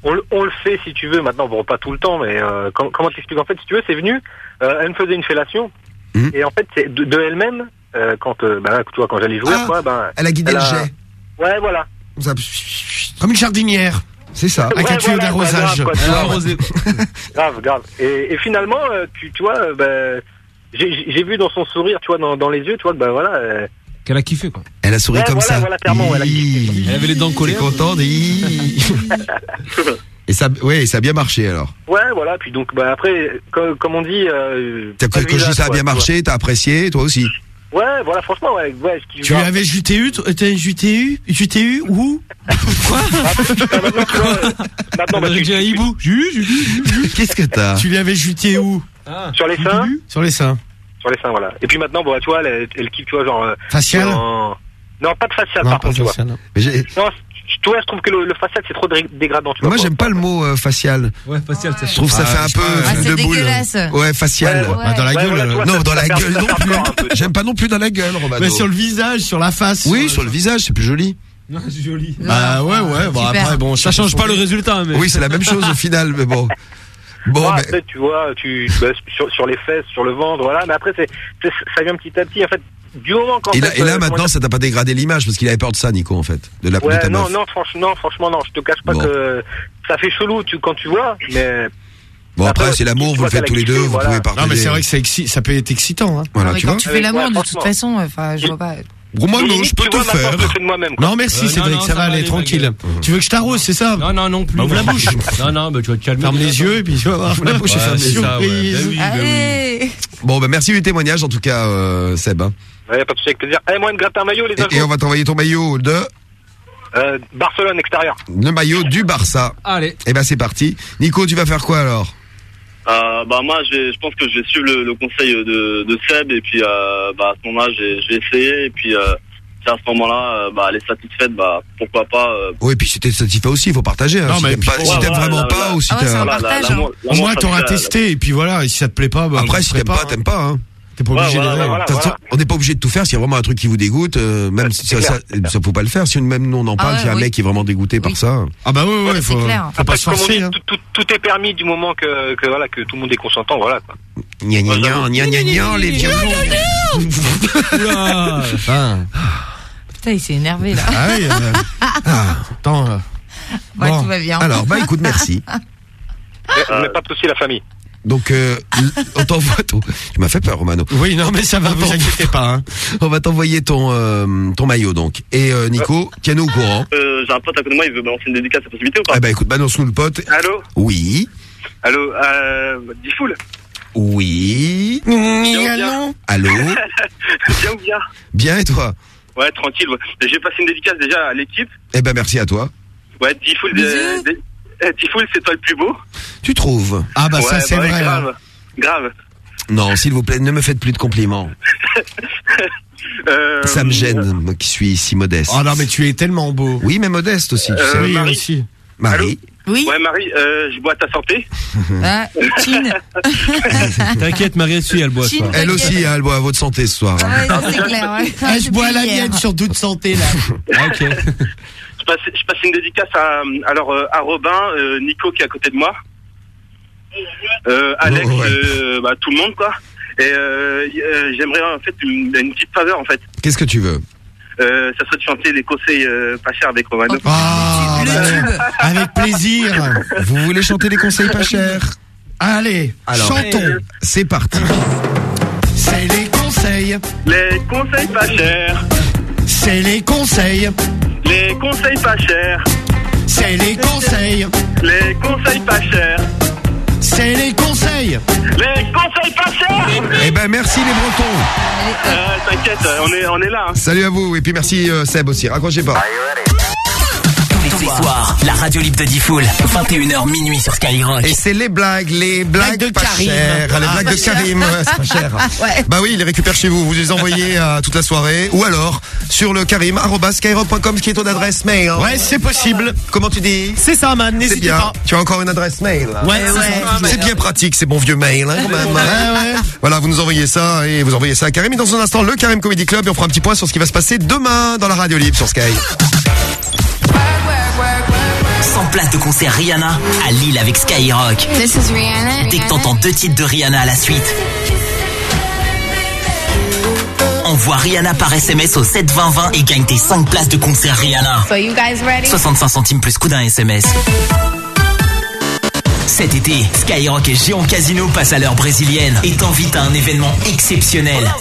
On, le- on le fait si tu veux, maintenant, bon, pas tout le temps, mais euh, com- comment t'expliques? En fait, si tu veux, c'est venu, euh, elle me faisait une fellation, Mhm. et en fait, c'est de, de elle-même, euh, quand, euh, bah, tu vois, quand j'allais jouer, Ah, quoi, ben. Elle a guidé elle le a- jet. Ouais, voilà. Ça- Comme une jardinière. C'est ça. Avec un Ouais, tuyau voilà, d'arrosage. grave, Elle. Grave, grave. Et, et finalement, euh, tu, tu vois, euh, ben, j'ai vu dans son sourire, tu vois, dans, dans les yeux, tu vois, ben voilà. euh, Qu'elle a kiffé, quoi. Elle a souri Ouais, comme voilà, ça. voilà, clairement, elle a. Elle avait les dents collées. T'es content d'y- Et ça, ouais, et ça a bien marché alors. ouais, voilà. Puis donc, bah, après, comme, comme on dit. Euh, T'as- pas Quand je dis ça a quoi, bien marché, t'as apprécié, toi aussi. Ouais, voilà, franchement, ouais. ouais ce qui- Tu lui avais juté eu, t'as juté eu, où? Quoi? Maintenant, vois, euh, maintenant, bah, tu- J'ai un hibou. Qu'est-ce que t'as Tu lui avais juté où? sur les seins, Sur les seins. sur les seins, voilà. Et puis maintenant, bon, tu vois, elle, elle kiffe, tu vois, genre. euh, Facial? en- Non, pas de facial, Non, par pas contre, tu vois. facial, non. Non, tu vois, je trouve que le, le facial, c'est trop dé- dégradant, tu vois. Moi, j'aime pas le mot euh, facial. Ouais, facial, ça Je trouve ça Ah, fait un peu. Ah, c'est de boule. Ouais, facial. Ouais, ouais. Bah, dans la Ouais, gueule. voilà, euh, Non, ça- dans ça la perd- gueule ça non perd plus. encore un peu, tu vois. J'aime pas non plus dans la gueule, Romano. Mais sur le visage, sur la face. Oui, sur le visage, c'est plus joli. Non, c'est joli. Bah ouais, ouais, bon Super. après, bon, Ça change pas le résultat, mais. Oui, c'est la même chose au final, mais bon. Bon, Ouais, mais- après, tu vois, tu, bah, sur, sur les fesses, sur le ventre, voilà. Mais après, c'est, c'est- ça vient petit à petit. En fait, du moment qu'en et là, fait, et là euh, maintenant, ça t'a pas dégradé l'image parce qu'il avait peur de ça, Nico, en fait, de la de Ouais, ta non, meuf. non, franchement, non, franchement, non. Je te cache pas Bon. que ça fait chelou tu, quand tu vois, mais. Bon, après, Après, c'est l'amour, vous le faites tous les deux, vous voilà. pouvez partager. Non, mais c'est vrai que ça, exci- ça peut être excitant, hein. Voilà, Non, tu quand vois. tu fais l'amour, Ouais, de toute façon, enfin, je vois pas. Gros, moi, non, je peux maintenant, faire. de. Non, merci, Euh, Cédric, ça ça va aller tranquille. Tu veux que je t'arrose, c'est ça? Non, non, non plus. Bah, ouvre la non. bouche. Non, non, bah tu vas te calmer. Ferme les yeux et puis tu vas voir, ouvre la bouche et ferme les c'est ça, ouais. surprises. Bah bah Bon, bah, merci du témoignage, en tout cas, euh, Seb. Hein. A pas de souci avec plaisir. Eh, moi, de gratter un maillot, les Et, et on va t'envoyer ton maillot de, Euh, Barcelone extérieur. le maillot du Barça. Allez. Et ben, c'est parti. Nico, tu vas faire quoi alors? Euh, bah moi, je, vais- je pense que je vais suivre le, le conseil de, de Seb et puis euh, bah, à ce moment-là, je vais- je vais essayer et puis euh, si à ce moment-là, bah, elle est satisfaite, bah pourquoi pas. euh, Oui, et puis si t'es satisfait aussi, il faut partager. Hein. Non, si mais t'aimes si Ouais, vraiment là, pas là. ou si Ah ouais, t'as- hein. Au moins, t'auras testé et puis voilà, et si ça te plaît pas, bah, Après, si t'aimes pas, t'aimes pas. Hein. T'es pas Ouais, obligé voilà, d'aimer. voilà, De toute façon, on n'est pas obligé de tout faire. S'il y a vraiment un truc qui vous dégoûte, euh, même si ça, ça, ça faut pas le faire. Si même nous on en Ah parle, ouais, s'il y a un oui. mec qui est vraiment dégoûté par ça. Ah bah ouais, ouais, faut, clair. faut pas se comme on forcer. dit, hein. tout, tout, tout est permis du moment que, que voilà que tout le monde est consentant, voilà. Quoi. Gna gna gna gna gna gna les vieux. Putain, il s'est énervé là. ah oui, euh, ah, attends. euh, bon. tout va bien. Alors, bah écoute, merci. Mais, mais pas de souci, la famille. Donc, euh, on t'envoie ton... Tu m'as fait peur, Romano. Oui, non, mais ça va, On vous inquiétez pas. Hein. On va t'envoyer ton euh, ton maillot, donc. Et euh, Nico, tiens-nous au courant. Euh, j'ai un pote à côté de moi, il veut balancer une dédicace, c'est possibilité ou pas? Eh ben, écoute, balance-nous le pote. Allô? Oui. Allô, euh, Diffoul Oui. Bien, bien? Allô? Bien ou bien? Bien, et toi? Ouais, tranquille. ouais. J'ai passé une dédicace déjà à l'équipe. Eh ben, merci à toi. Ouais, Diffoul, euh, dé- euh, Diffoul, c'est toi le plus beau. Tu trouves Ah bah ça c'est ouais, vrai. Grave, hein. grave. Non, s'il vous plaît, ne me faites plus de compliments. Euh, Ça me gêne, moi qui suis si modeste. Oh non, mais tu es tellement beau. Oui, mais modeste aussi, tu Euh, sais. Oui, Marie aussi. Marie. Oui. Ouais, Marie, euh, je bois à ta santé. Ah, Chine. T'inquiète, Marie aussi, elle boit. Chine, toi. Elle aussi, hein, elle boit à votre santé ce soir. hein. Ouais, clair. ouais. Eh, je bois la Depuis hier. mienne sur toute santé là. Ah, ok. Je passe, je passe une dédicace à, alors, euh, à Robin, euh, Nico qui est à côté de moi. Euh, Alex, Oh, ouais. euh, bah, tout le monde, quoi. Et j'aimerais en fait une, une petite faveur, en fait. Qu'est-ce que tu veux? Euh, ça serait de chanter des conseils euh, pas chers avec Romano. Ah, bah, tube. avec plaisir. Vous voulez chanter des conseils pas chers? Allez, Alors, chantons. c'est parti. C'est les conseils. Les conseils pas chers, C'est les conseils. Les conseils pas chers, C'est les conseils. les conseils pas chers, C'est les conseils. les conseils pas chers. Eh ben, merci les Bretons. Euh, T'inquiète, on est, on est là. hein. Salut à vous. Et puis merci euh, Seb aussi. Raccrochez pas. Tous les soirs, la radio libre de Diffoul, 21h minuit sur Skyrock. Et c'est les blagues, les blagues de pas Karim. chères. Les Ah, blagues de Karim, ouais, c'est pas cher. Ouais. Bah oui, il les récupère chez vous. Vous les envoyez euh, toute la soirée. Ou alors, sur le karim.skyrock.com, ce qui est ton adresse mail. Ouais, c'est possible. Comment tu dis C'est ça, man. C'est N'hésitez bien. pas. Tu as encore une adresse mail. là. Ouais, ouais. C'est bien pratique, ces bons vieux mails, hein, quand même. Ouais, ouais. Voilà, vous nous envoyez ça et vous envoyez ça à Karim. Et dans un instant, le Karim Comedy Club et on fera un petit point sur ce qui va se passer demain dans la radio libre sur Sky. 100 places de concert Rihanna à Lille avec Skyrock. This is Rihanna. Dès que t'entends deux titres de Rihanna à la suite. Envoie Rihanna par SMS au 72020 et gagne tes 5 places de concert Rihanna. So you guys ready? 65 centimes plus coup d'un SMS. Cet été, Skyrock et Géant Casino passent à l'heure brésilienne et t'invitent à un événement exceptionnel.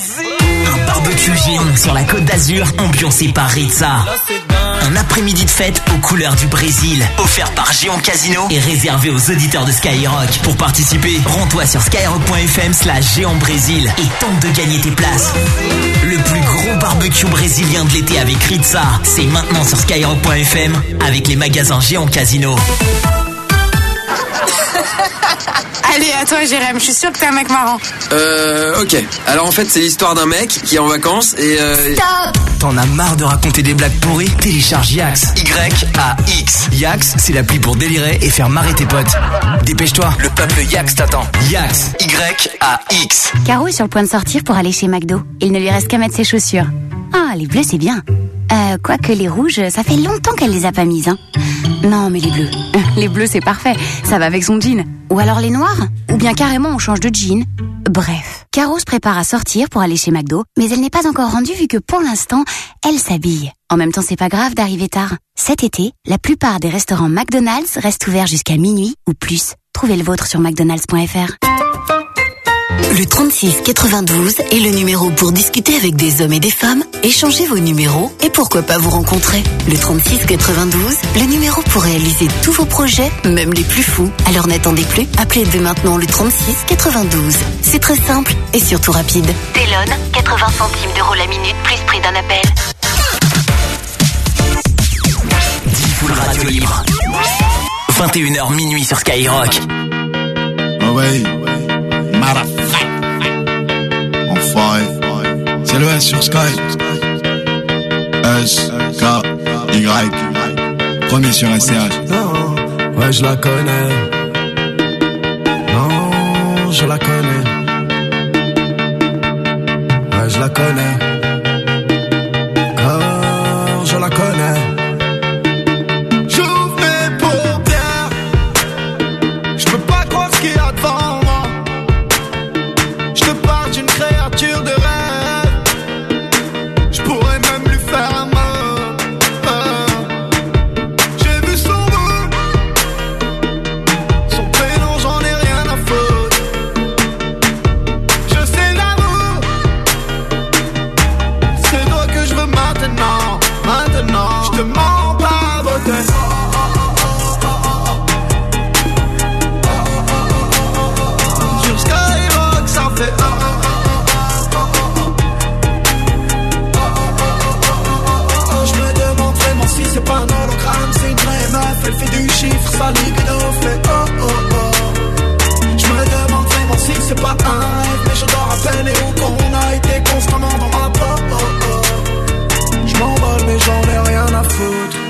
Barbecue géant sur la côte d'Azur, ambiancé par Ritza. Un après-midi de fête aux couleurs du Brésil, offert par Géant Casino et réservé aux auditeurs de Skyrock. Pour participer, rends-toi sur skyrock.fm slash géant Brésil et tente de gagner tes places. Le plus gros barbecue brésilien de l'été avec Ritza, c'est maintenant sur skyrock.fm avec les magasins Géant Casino. Allez, à toi, Jérém. Je suis sûre que t'es un mec marrant. Euh, ok. Alors en fait, c'est l'histoire d'un mec qui est en vacances et euh, T'en as marre de raconter des blagues pourries? Télécharge Yax. Y-A-X. Yax, c'est l'appli pour délirer et faire marrer tes potes. Dépêche-toi, le peuple Yax t'attend. Yax. Y-A-X. Caro est sur le point de sortir pour aller chez McDo. Il ne lui reste qu'à mettre ses chaussures. Ah, les bleus, c'est bien. Euh, quoique les rouges, ça fait longtemps qu'elle les a pas mises, hein. Non, mais les bleus. Les bleus, c'est parfait. Ça va avec son jean. Ou alors les noirs Ou bien carrément, on change de jean. Bref. Caro se prépare à sortir pour aller chez McDo, mais elle n'est pas encore rendue vu que pour l'instant, elle s'habille. En même temps, c'est pas grave d'arriver tard. Cet été, la plupart des restaurants McDonald's restent ouverts jusqu'à minuit ou plus. Trouvez le vôtre sur mcdonalds.fr. Le 36 92 est le numéro pour discuter avec des hommes et des femmes, échanger vos numéros et pourquoi pas vous rencontrer. Le 36 92, le numéro pour réaliser tous vos projets, même les plus fous. Alors n'attendez plus, appelez dès maintenant le 36 92. C'est très simple et surtout rapide. Telon, 80 centimes d'euros la minute plus prix d'un appel. Radio Libre. 21h minuit sur Skyrock. Ah ouais. Enfoiré. C'est le S sur Sky. S, K, Y. Premier sur SCH. Ouais, je la connais. Non, je la connais. Ouais, je la connais.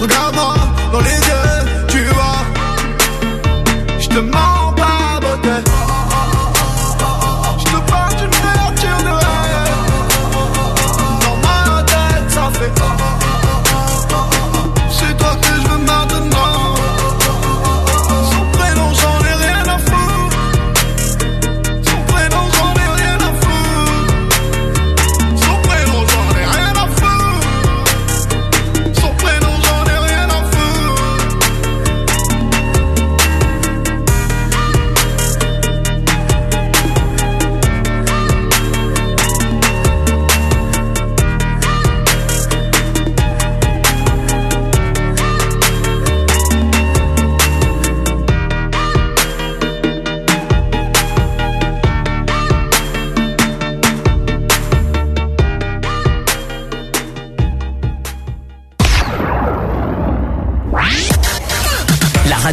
Ouais.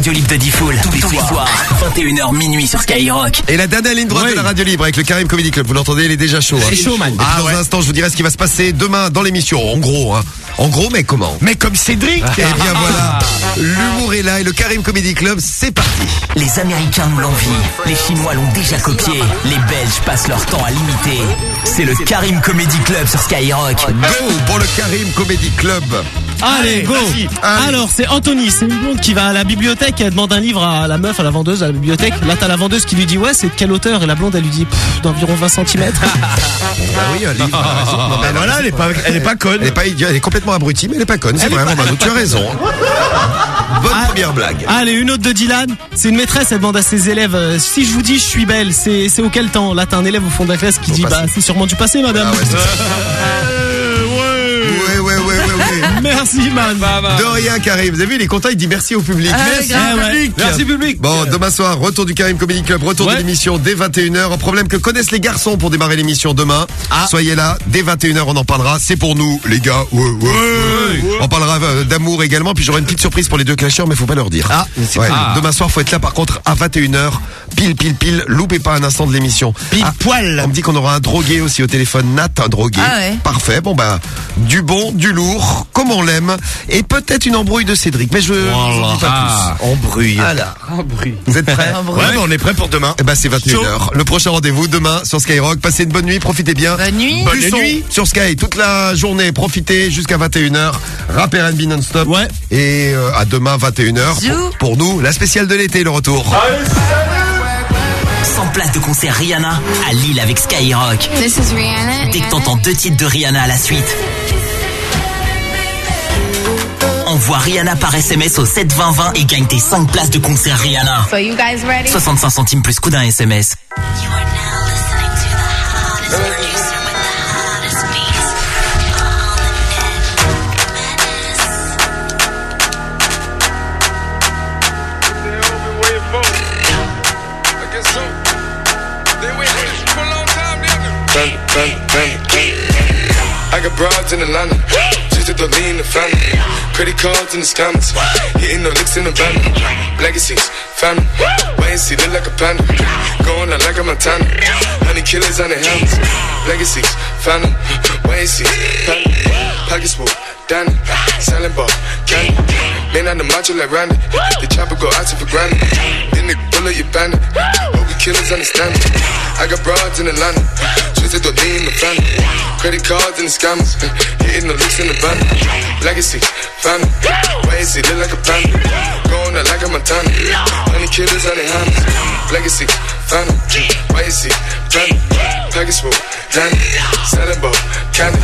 Radio libre de Diffoul, tous les soirs, 21h minuit sur Skyrock. Et la dernière ligne droite de la radio libre avec le Karim Comedy Club, vous l'entendez, il est déjà chaud. hein. C'est chaud, man. Et puis Ah dans ouais. un instant, je vous dirai ce qui va se passer demain dans l'émission. En gros, hein. En gros, mais comment Mais comme Cédric Eh bien voilà, l'humour est là et le Karim Comedy Club, c'est parti. Les Américains nous l'envient, les Chinois l'ont déjà copié, les Belges passent leur temps à l'imiter. C'est le Karim Comedy Club sur Skyrock. Go pour le Karim Comedy Club. Allez, go Allez. Alors, c'est Anthony, c'est une blonde qui va à la bibliothèque, elle demande un livre à la meuf, à la vendeuse à la bibliothèque. Là, t'as la vendeuse qui lui dit, ouais, c'est de quelle hauteur? Et la blonde, elle lui dit, d'environ 20 cm. Ah oui, un livre. elle a raison. Non, mais voilà, elle est pas, elle est pas conne. Elle est pas idiote, elle est complètement abrutie, mais elle est pas conne. C'est vrai, Romano, tu as raison. Bonne Ah. première blague. Allez, une autre de Dylan. C'est une maîtresse, elle demande à ses élèves, euh, si je vous dis je suis belle, c'est c'est auquel temps? Là, t'as un élève au fond de la classe qui dit, bah, c'est sûrement du passé, madame. Ah Ouais, Merci, man. De rien, Karim. Vous avez vu, il est content, il dit merci au public. Ah, merci, grave. Ouais, public. Merci public. Bon, demain soir, retour du Karim Comedy Club, retour de l'émission dès 21h. Un problème que connaissent les garçons pour démarrer l'émission demain. Ah. Soyez là, dès 21h, on en parlera. C'est pour nous, les gars. Ouais, ouais, ouais. On parlera euh, d'amour également, puis j'aurai une petite surprise pour les deux clasheurs, mais faut pas leur dire. Ah, cool. Demain soir, faut être là par contre à 21h. Pile, pile, pile. Loupez pas un instant de l'émission. Pile Ah, poil. On me dit qu'on aura un drogué aussi au téléphone. Nat, un drogué. Ah ouais. Parfait. Bon bah, du bon, du lourd, comme on l'aime, et peut-être une embrouille de Cédric. Mais je en dis pas Ah. plus. Embrouille. Vous êtes prêts Embrouille. Ouais, mais on est prêt pour demain. Eh ben c'est 21h. Le prochain rendez-vous demain sur Skyrock. Passez une bonne nuit, profitez bien. Bonne nuit. Du Bonne son nuit. sur Sky toute la journée. Profitez jusqu'à 21h. Rap R&B non-stop. Ouais. Et euh, à demain 21h. Zou. Pour, pour nous, la spéciale de l'été, le retour. 100 places de concert Rihanna à Lille avec Skyrock. This is Rihanna. Dès que t'entends deux titres de Rihanna à la suite. Envoie Rihanna par SMS au 72020 et gagne tes 5 places de concert Rihanna. So you guys ready? 65 centimes plus coup d'un SMS. I got broads in Atlanta. To lean the family. Credit cards in the scammers. Hitting the licks in the van. Legacies, family. Wait and see, look like a panda. Going out like a Montana. Honey killers on the helmets. Legacies, family. Wait and see, family. Pockets full, Danny. Selling ball, candy. Man on the macho like Randy. The chopper go out to for granted. Then they bullet your bandit. Killers understand me. I got broads in Atlanta, twisted to lean the family. Credit cards and the scammers, hitting the licks in the van. Legacy, family, why is he look like a panda? Going out like a Montana, honey killers on their hands. Legacy, family, why is he family? Package full, Danny, selling ball, candy.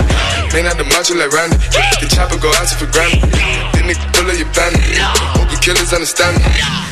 Man out the macho like Randy, the chopper go out to for granted. Then nigga pull up your bandit, hope the killers understand me.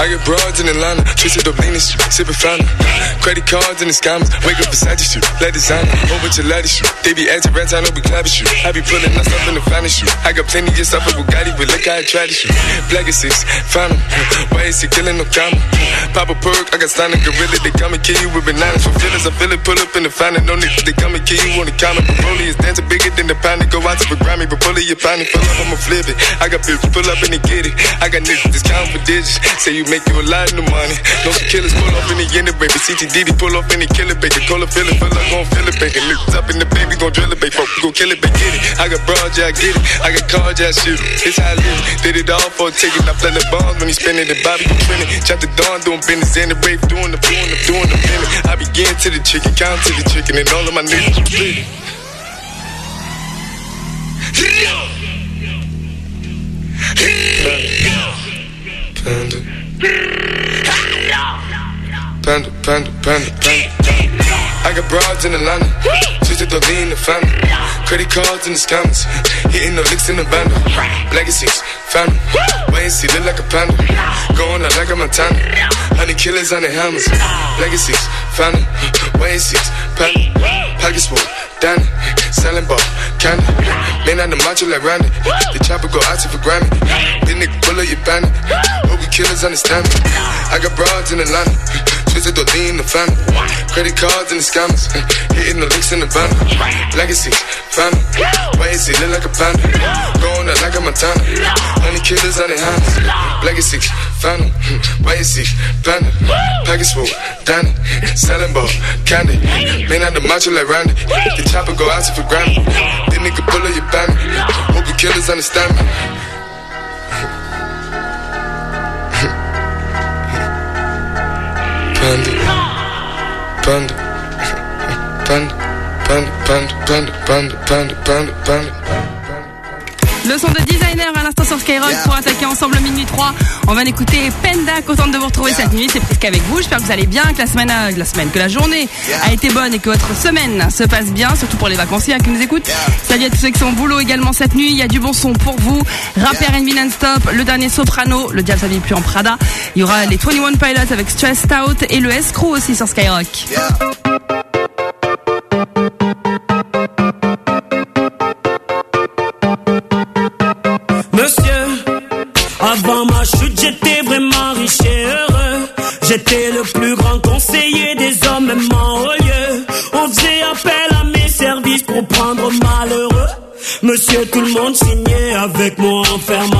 I get broads in Atlanta, twisted up lean street, sipping fountain. Credit cards and the scammers, wake up beside you let designer, bunch of ladder shoot. They be acting rats, I know we clapping shoot. I be pulling my stuff in the finest shoot. I got plenty of stuff with Bugatti, but look how I to shoot. Black is six, found. Why is he killing no comma? Pop a perk, I got signed a gorilla, they come and kill you with bananas for feelings. I feel it, pull up in the fountain, no niggas, they come and kill you on the counter. Broly is dancing bigger than the pound, go out to the Grammy, but pull it, your pound, pull up, I'ma flip it. I got bitches, pull up and they get it. I got niggas, just count for digits. Say you make you a lot of money. No killers pull off in the end, baby. CTDD pull off in the killer, baby. Call a feeling, feel like gon' feel it, baby. Lift up in the baby, gon' drill it, baby. Fuck, gon' kill it, baby. Get it. I got broad, yeah, I get it. I got cards, yeah, I shoot it. It's how I live. Did it all for a ticket. I play the bombs when he spinning the Bobby, you spinning. Chop the dawn, doing business, and the brave, doing the doing the doing the minute. I begin to the chicken, count to the chicken, and all of my niggas split. Panda. Panda, panda, panda, panda. I got broads in Atlanta, twisted to lean the family. Credit cards in the scammers, hitting the licks in the band. Legacies, family, wait and see, look like a panda. Going out like a Montana, honey killers on the hammers. Legacies, family, wait and see, panda. Pockets full, Danny, selling ball, candy. Man on the macho like Randy, the chopper go out to for Grammy. Then nigga pull up your bandit, killers understand me. I got broads in the Atlanta, twisted to lean the family. Credit cards and the scammers, hitting the licks in the van. Legacy, family, why is look like a panda? Going out like a Montana, honey killers on their hands. Legacy, family, why is he panda? Package full, Danny, selling ball, candy. Man out the macho like Randy, the chopper go out for Grammy. Then nigga pull up your bandit, hope the killers understand me. Le son de designer à l'instant sur Skyrock pour attaquer ensemble minuit 3. On va l'écouter Penda, contente de vous retrouver cette nuit. C'est presque avec vous. J'espère que vous allez bien, que la semaine, a- la semaine, que la journée a été bonne et que votre semaine se passe bien, surtout pour les vacanciers hein, qui nous écoutent. Salut à tous ceux qui sont au boulot également cette nuit. Il y a du bon son pour vous. Rapper NB non-stop, le dernier soprano, le diable s'habille plus en Prada. Il y aura les 21 Pilots avec Stressed Out et le Escrow aussi sur Skyrock. Monsieur, tout le monde signait avec moi en fermant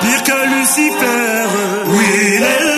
pire que Lucifer. Oui, l'élève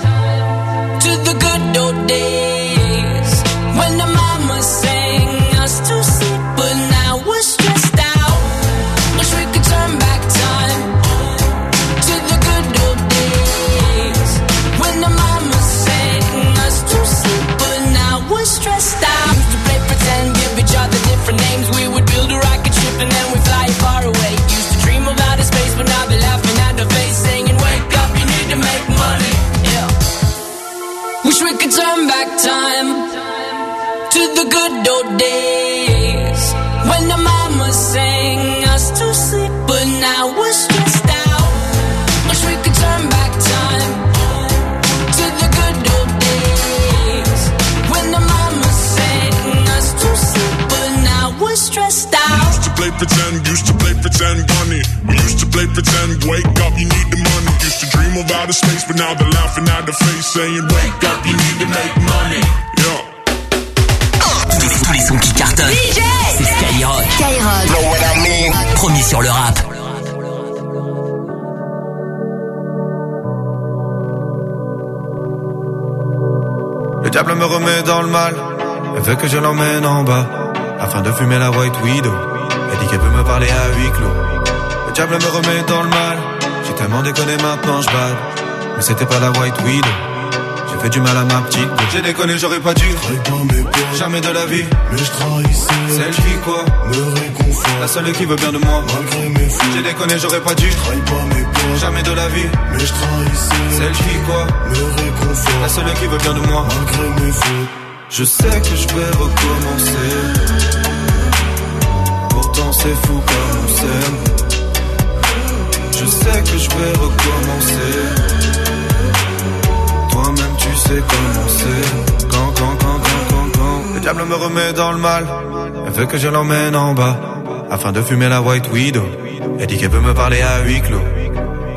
pretend, used to play pretend bunny. We used to play pretend, wake up, you need the money. Used to dream of outer space, but now they're laughing at the face, saying, wake up, you need to make money. Yeah. Tous les, tous les sons qui cartonnent. C'est Skyrock. Skyrock. Premier sur le rap. Le diable me remet dans le mal, elle veut que je l'emmène en bas. afin de fumer la white widow. Elle dit qu'elle veut me parler à huis clos. Le diable me remet dans le mal. J'ai tellement déconné maintenant je bade. Mais c'était pas la white widow. J'ai fait du mal à ma petite. J'ai déconné, j'aurais pas dû. Jamais de la vie. Mais je trahissais. Celle qui quoi? Me réconfort. La seule qui veut bien de moi. Malgré mes. J'ai déconné, j'aurais pas dû. Pas mes peurs. Jamais de la vie. Mais je trahissais. Celle qui quoi? Me réconfort. La seule qui veut bien de moi. Malgré mes fautes. Je sais que je vais recommencer. Pourtant c'est fou comme on s'aime. Je sais que je vais recommencer. Toi-même tu sais comment c'est. Quand, quand, quand, quand, quand, quand. Le diable me remet dans le mal. Elle veut que je l'emmène en bas. Afin de fumer la white widow. Elle dit qu'elle veut me parler à huis clos.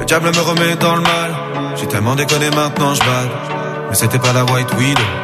Le diable me remet dans le mal. J'ai tellement déconné maintenant je. Mais c'était pas la white widow.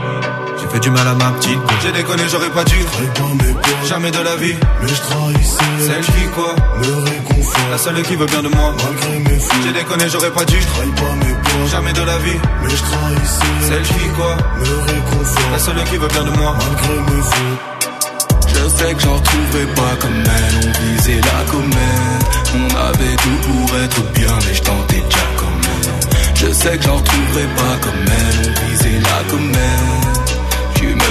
J'ai fait du mal à ma petite. J'ai déconné, j'aurais pas dû. Trahis pas mes peurs. Jamais de la vie. Mais je trahissais. Celle qui quoi Me réconfort. La seule qui veut bien de moi. Malgré mes fautes. J'ai déconné, j'aurais pas dû. Trahis pas mes peurs. Jamais de la vie. Mais je trahissais. Celle qui quoi Me réconfort. La seule qui veut bien de moi. Malgré mes fautes. Je sais que j'en retrouverai pas comme elle, on visait la comète. On avait tout pour être bien, mais je tentais déjà quand même. Je sais que j'en retrouverai pas comme elle, on visait la comète.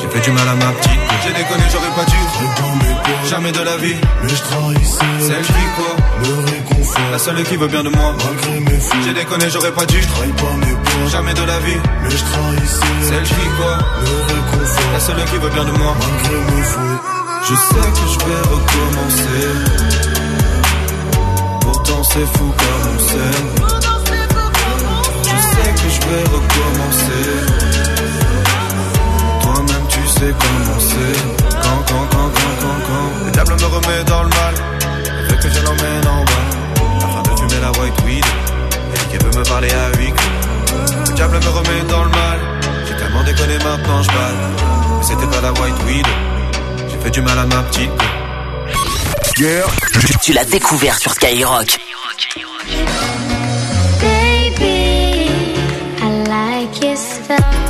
J'ai fait du mal à ma petite. J'ai déconné, j'aurais pas dû. Pas. Jamais de la vie. Mais je trahissais. Celle qui quoi Me réconfort. La seule qui veut bien de moi. Malgré mes fautes. J'ai déconné, j'aurais pas dû. Trahis pas mes peurs. Jamais de la vie. Mais je trahissais. Celle qui quoi Me réconfort. La seule qui veut bien de moi. Malgré mes fautes. Je sais que je vais recommencer. Pourtant c'est fou comme on s'aime. Je sais que je vais recommencer. C'est. Quand, quand, quand, quand, quand, quand. Le diable me remet dans le mal. Veut que je l'emmène en bas. Afin de fumer la white weed. Elle dit qu'elle veut me parler à huis clos. Le diable me remet dans le mal. J'ai tellement déconné maintenant je bats. Mais c'était pas la white weed. J'ai fait du mal à ma petite. Yeah. Tu l'as découvert sur Skyrock. Baby, I like your stuff.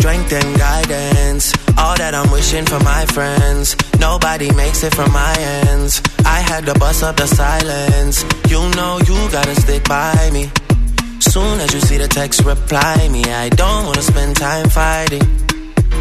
Strength and guidance. All that I'm wishing for my friends. Nobody makes it from my ends. I had to bust up the silence. You know you gotta stick by me. Soon as you see the text, reply me. I don't wanna spend time fighting.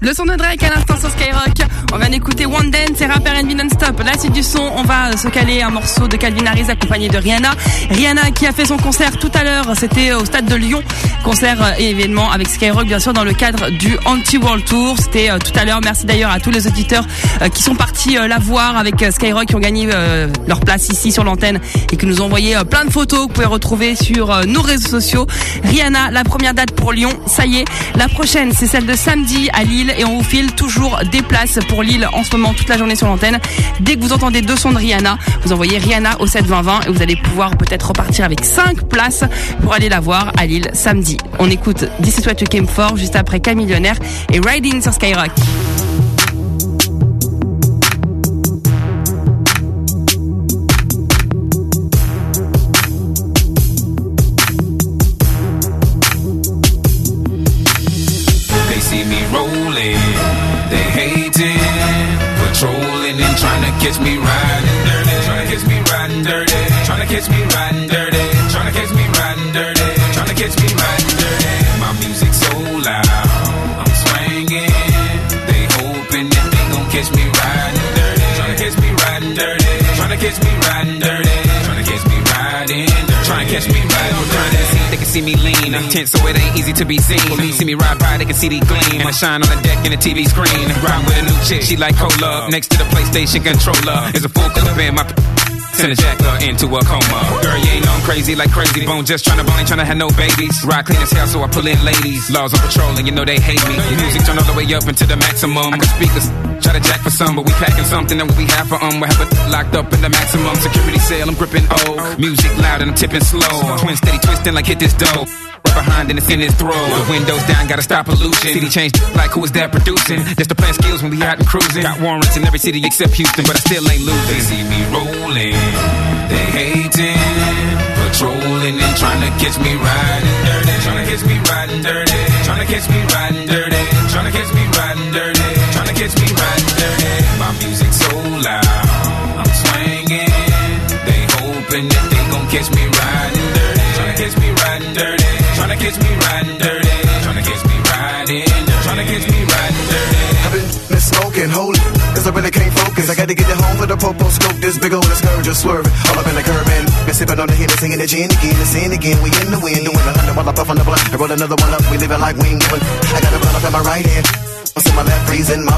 Le son de Drake à l'instant sur Skyrock. On vient d'écouter One Dance et Rapper NB Non-Stop. La suite du son, on va se caler un morceau de Calvin Harris accompagné de Rihanna. Rihanna qui a fait son concert tout à l'heure, c'était au stade de Lyon. Concert euh, et événement avec Skyrock bien sûr dans le cadre du Anti-World Tour. C'était euh, tout à l'heure. Merci d'ailleurs à tous les auditeurs euh, qui sont partis la voir avec Skyrock, qui ont gagné leur place ici sur l'antenne et qui nous ont envoyé plein de photos que vous pouvez retrouver sur nos réseaux sociaux. Rihanna, la première date pour Lyon, ça y est. La prochaine, c'est celle de samedi à Lille et on vous file toujours des places pour Lille en ce moment toute la journée sur l'antenne. Dès que vous entendez deux sons de Rihanna, vous envoyez Rihanna au 72020 et vous allez pouvoir peut-être repartir avec 5 places pour aller la voir à Lille samedi. On écoute This is what you came for juste après Camillionnaire et Riding sur Skyrock. See me lean, I'm tense so it ain't easy to be seen. Police see me ride by, they can see the gleam. I shine on the deck in the TV screen. Ride with a new chick, she like cola. Next to the PlayStation controller is a full clip in my. Send a jacker into a coma. Girl, you ain't on crazy like crazy bone. Just tryna bone, ain't tryna have no babies. Ride clean as hell, so I pull in ladies. Laws on patrol, and you know they hate me. Music turn all the way up into the maximum. I can speak this, try to jack for some, but we packing something that we have for um. We have locked up in the maximum security cell. I'm gripping O. Music loud and I'm tipping slow. Twin steady twisting like hit this dough. Right behind and it's in his throat. The windows down, gotta stop pollution. City changed like who is that producing? Just the plan skills when we out and cruising. Got warrants in every city except Houston, but I still ain't losing. They see me rolling, they hating, patrolling and trying to catch me riding dirty, trying to catch me riding dirty, trying to catch me riding dirty, trying to catch me riding dirty, catch me riding dirty. My music so loud, I'm swinging. They hoping that they gon' catch me riding dirty, trying to catch me riding dirty, trying to catch me riding dirty, trying to catch me riding to catch me riding dirty. I've been, been smoking, holy, cause I really can't focus. I gotta get it home for the popo scope. This big old skirt just swerving. All up in the curb and been sipping on the hit singing the gin again and sin again. We in the wind, doing a hundred while I puff on the blunt. I roll another one up, we living like we ain't. I got a blunt up in my right hand. What's in my left, freezing my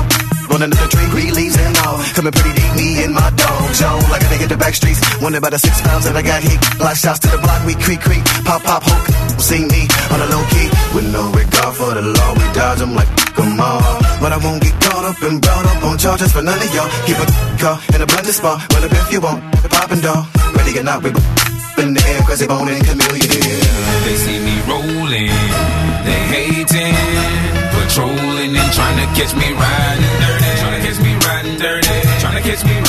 Running up the tree, green leaves and all. Coming pretty deep, me and my dog zone. Like I hit the back streets. Wonder about the six pounds that I got hit. Block shots to the block, we creak, creak. Pop, pop, hook. See me on a low key. With no regard for the law, we dodge them like, come on. But I won't get caught up and brought up on charges for none of y'all. Keep a car in a blended spot. Well, if you want, poppin' dog. Ready or not, we in the air, they bone and chameleon. They see me rolling, patrolling and trying to catch me riding dirty, trying to catch me riding dirty, trying to catch me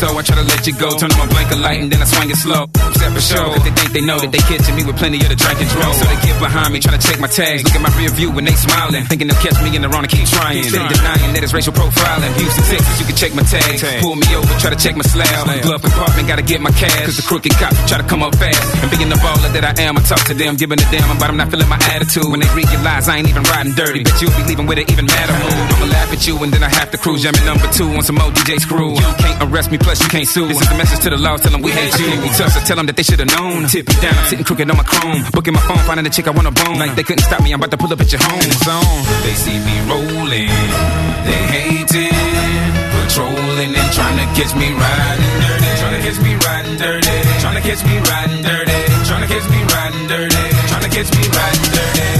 so I try to let you go. Turn on my blinker light and then I swing it slow. Step for show, cause they think they know that they catching me with plenty of the drink and drove. So they get behind me, try to check my tags. Look at my rear view when they smiling. Thinking they'll catch me in the wrong and keep trying. Steady denying that it's racial profiling. Houston, Texas, you can check my tags. Pull me over, try to check my slab. Glove compartment, gotta get my cash. Cause the crooked cop try to come up fast. And being the baller that I am, I talk to them, giving a damn about I'm not feeling my attitude. When they realize I ain't even riding dirty, bet you'll be leaving with it even matter mood. I'ma laugh at you and then I have to cruise. Jamming number two on some old DJ screw. You can't arrest me, you can't sue. This is the message to the law, tell them we hate you. We tough, so tell them that they should've known. Tip me down, I'm sitting crooked on my chrome. Booking my phone, finding a chick I wanna bone. Like they couldn't stop me, I'm about to pull up at your home. On. They see me rolling, they hating, patrolling and trying to catch me riding dirty. Trying to catch me riding dirty. Trying to catch me riding dirty. Trying to catch me riding dirty. Trying to catch me riding dirty.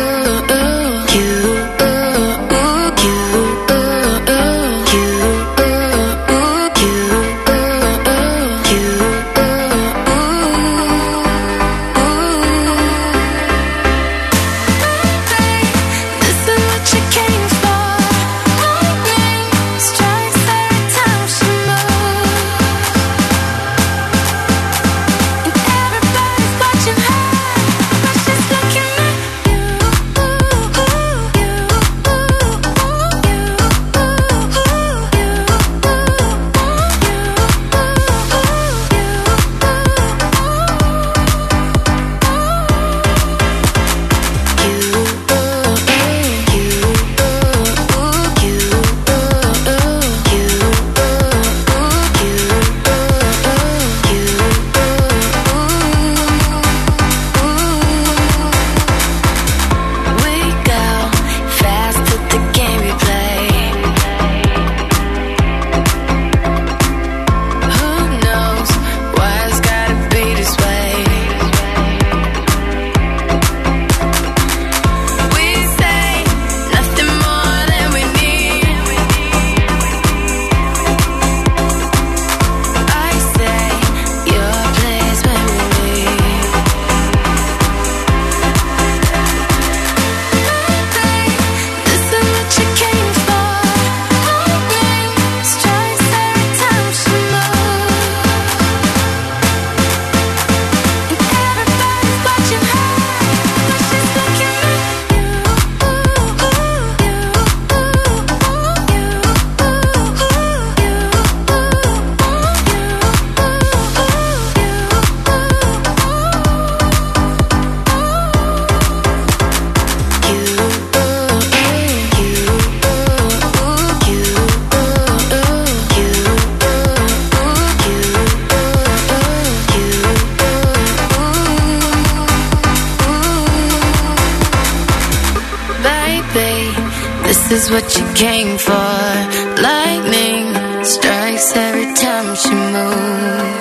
For. Lightning strikes every time she moves.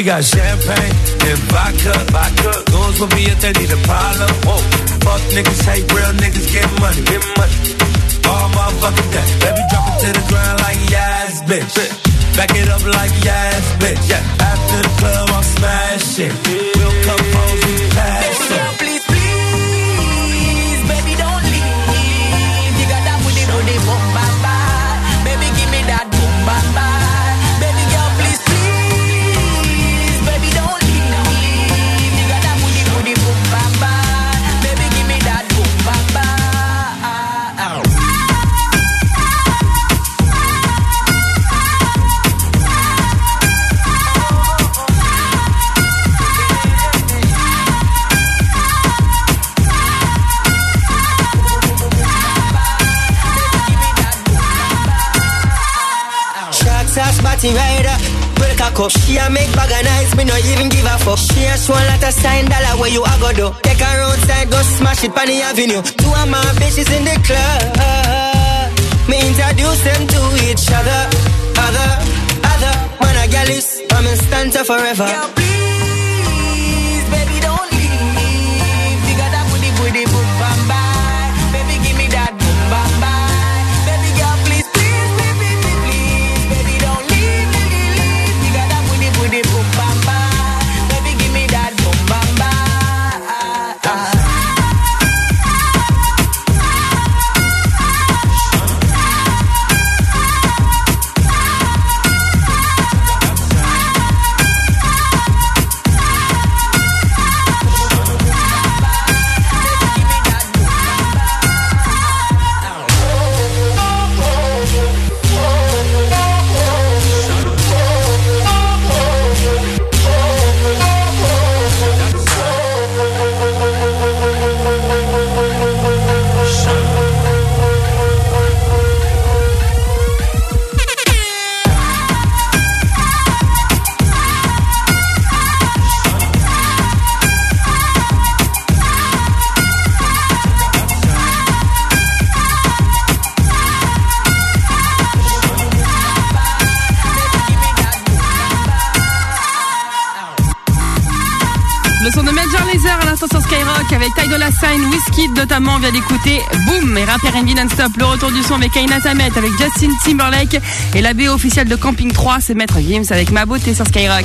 We got champagne it Sign, Whiskey notamment, vient d'écouter Boom et Rap R&B non-stop. Le retour du son avec Aina Samet, avec Justin Timberlake et la BO officielle de Camping 3, c'est Maître Gims avec Ma Beauté sur Skyrock.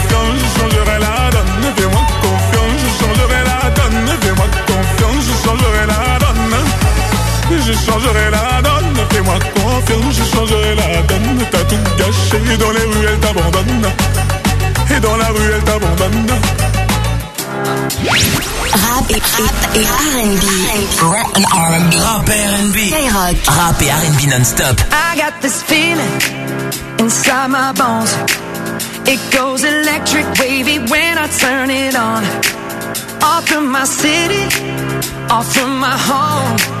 changerai la donne. Fais-moi confiance, je changerai la donne. T'as tout gâché dans les rues, elle t'abandonne. Et dans la rue, elle t'abandonne. Rap et, rap et R&B. Rap and R&B. Rap et R&B. Skyrock. Rap et R&B non-stop. I got this feeling inside my bones. It goes electric wavy when I turn it on. Off from my city, off from my home.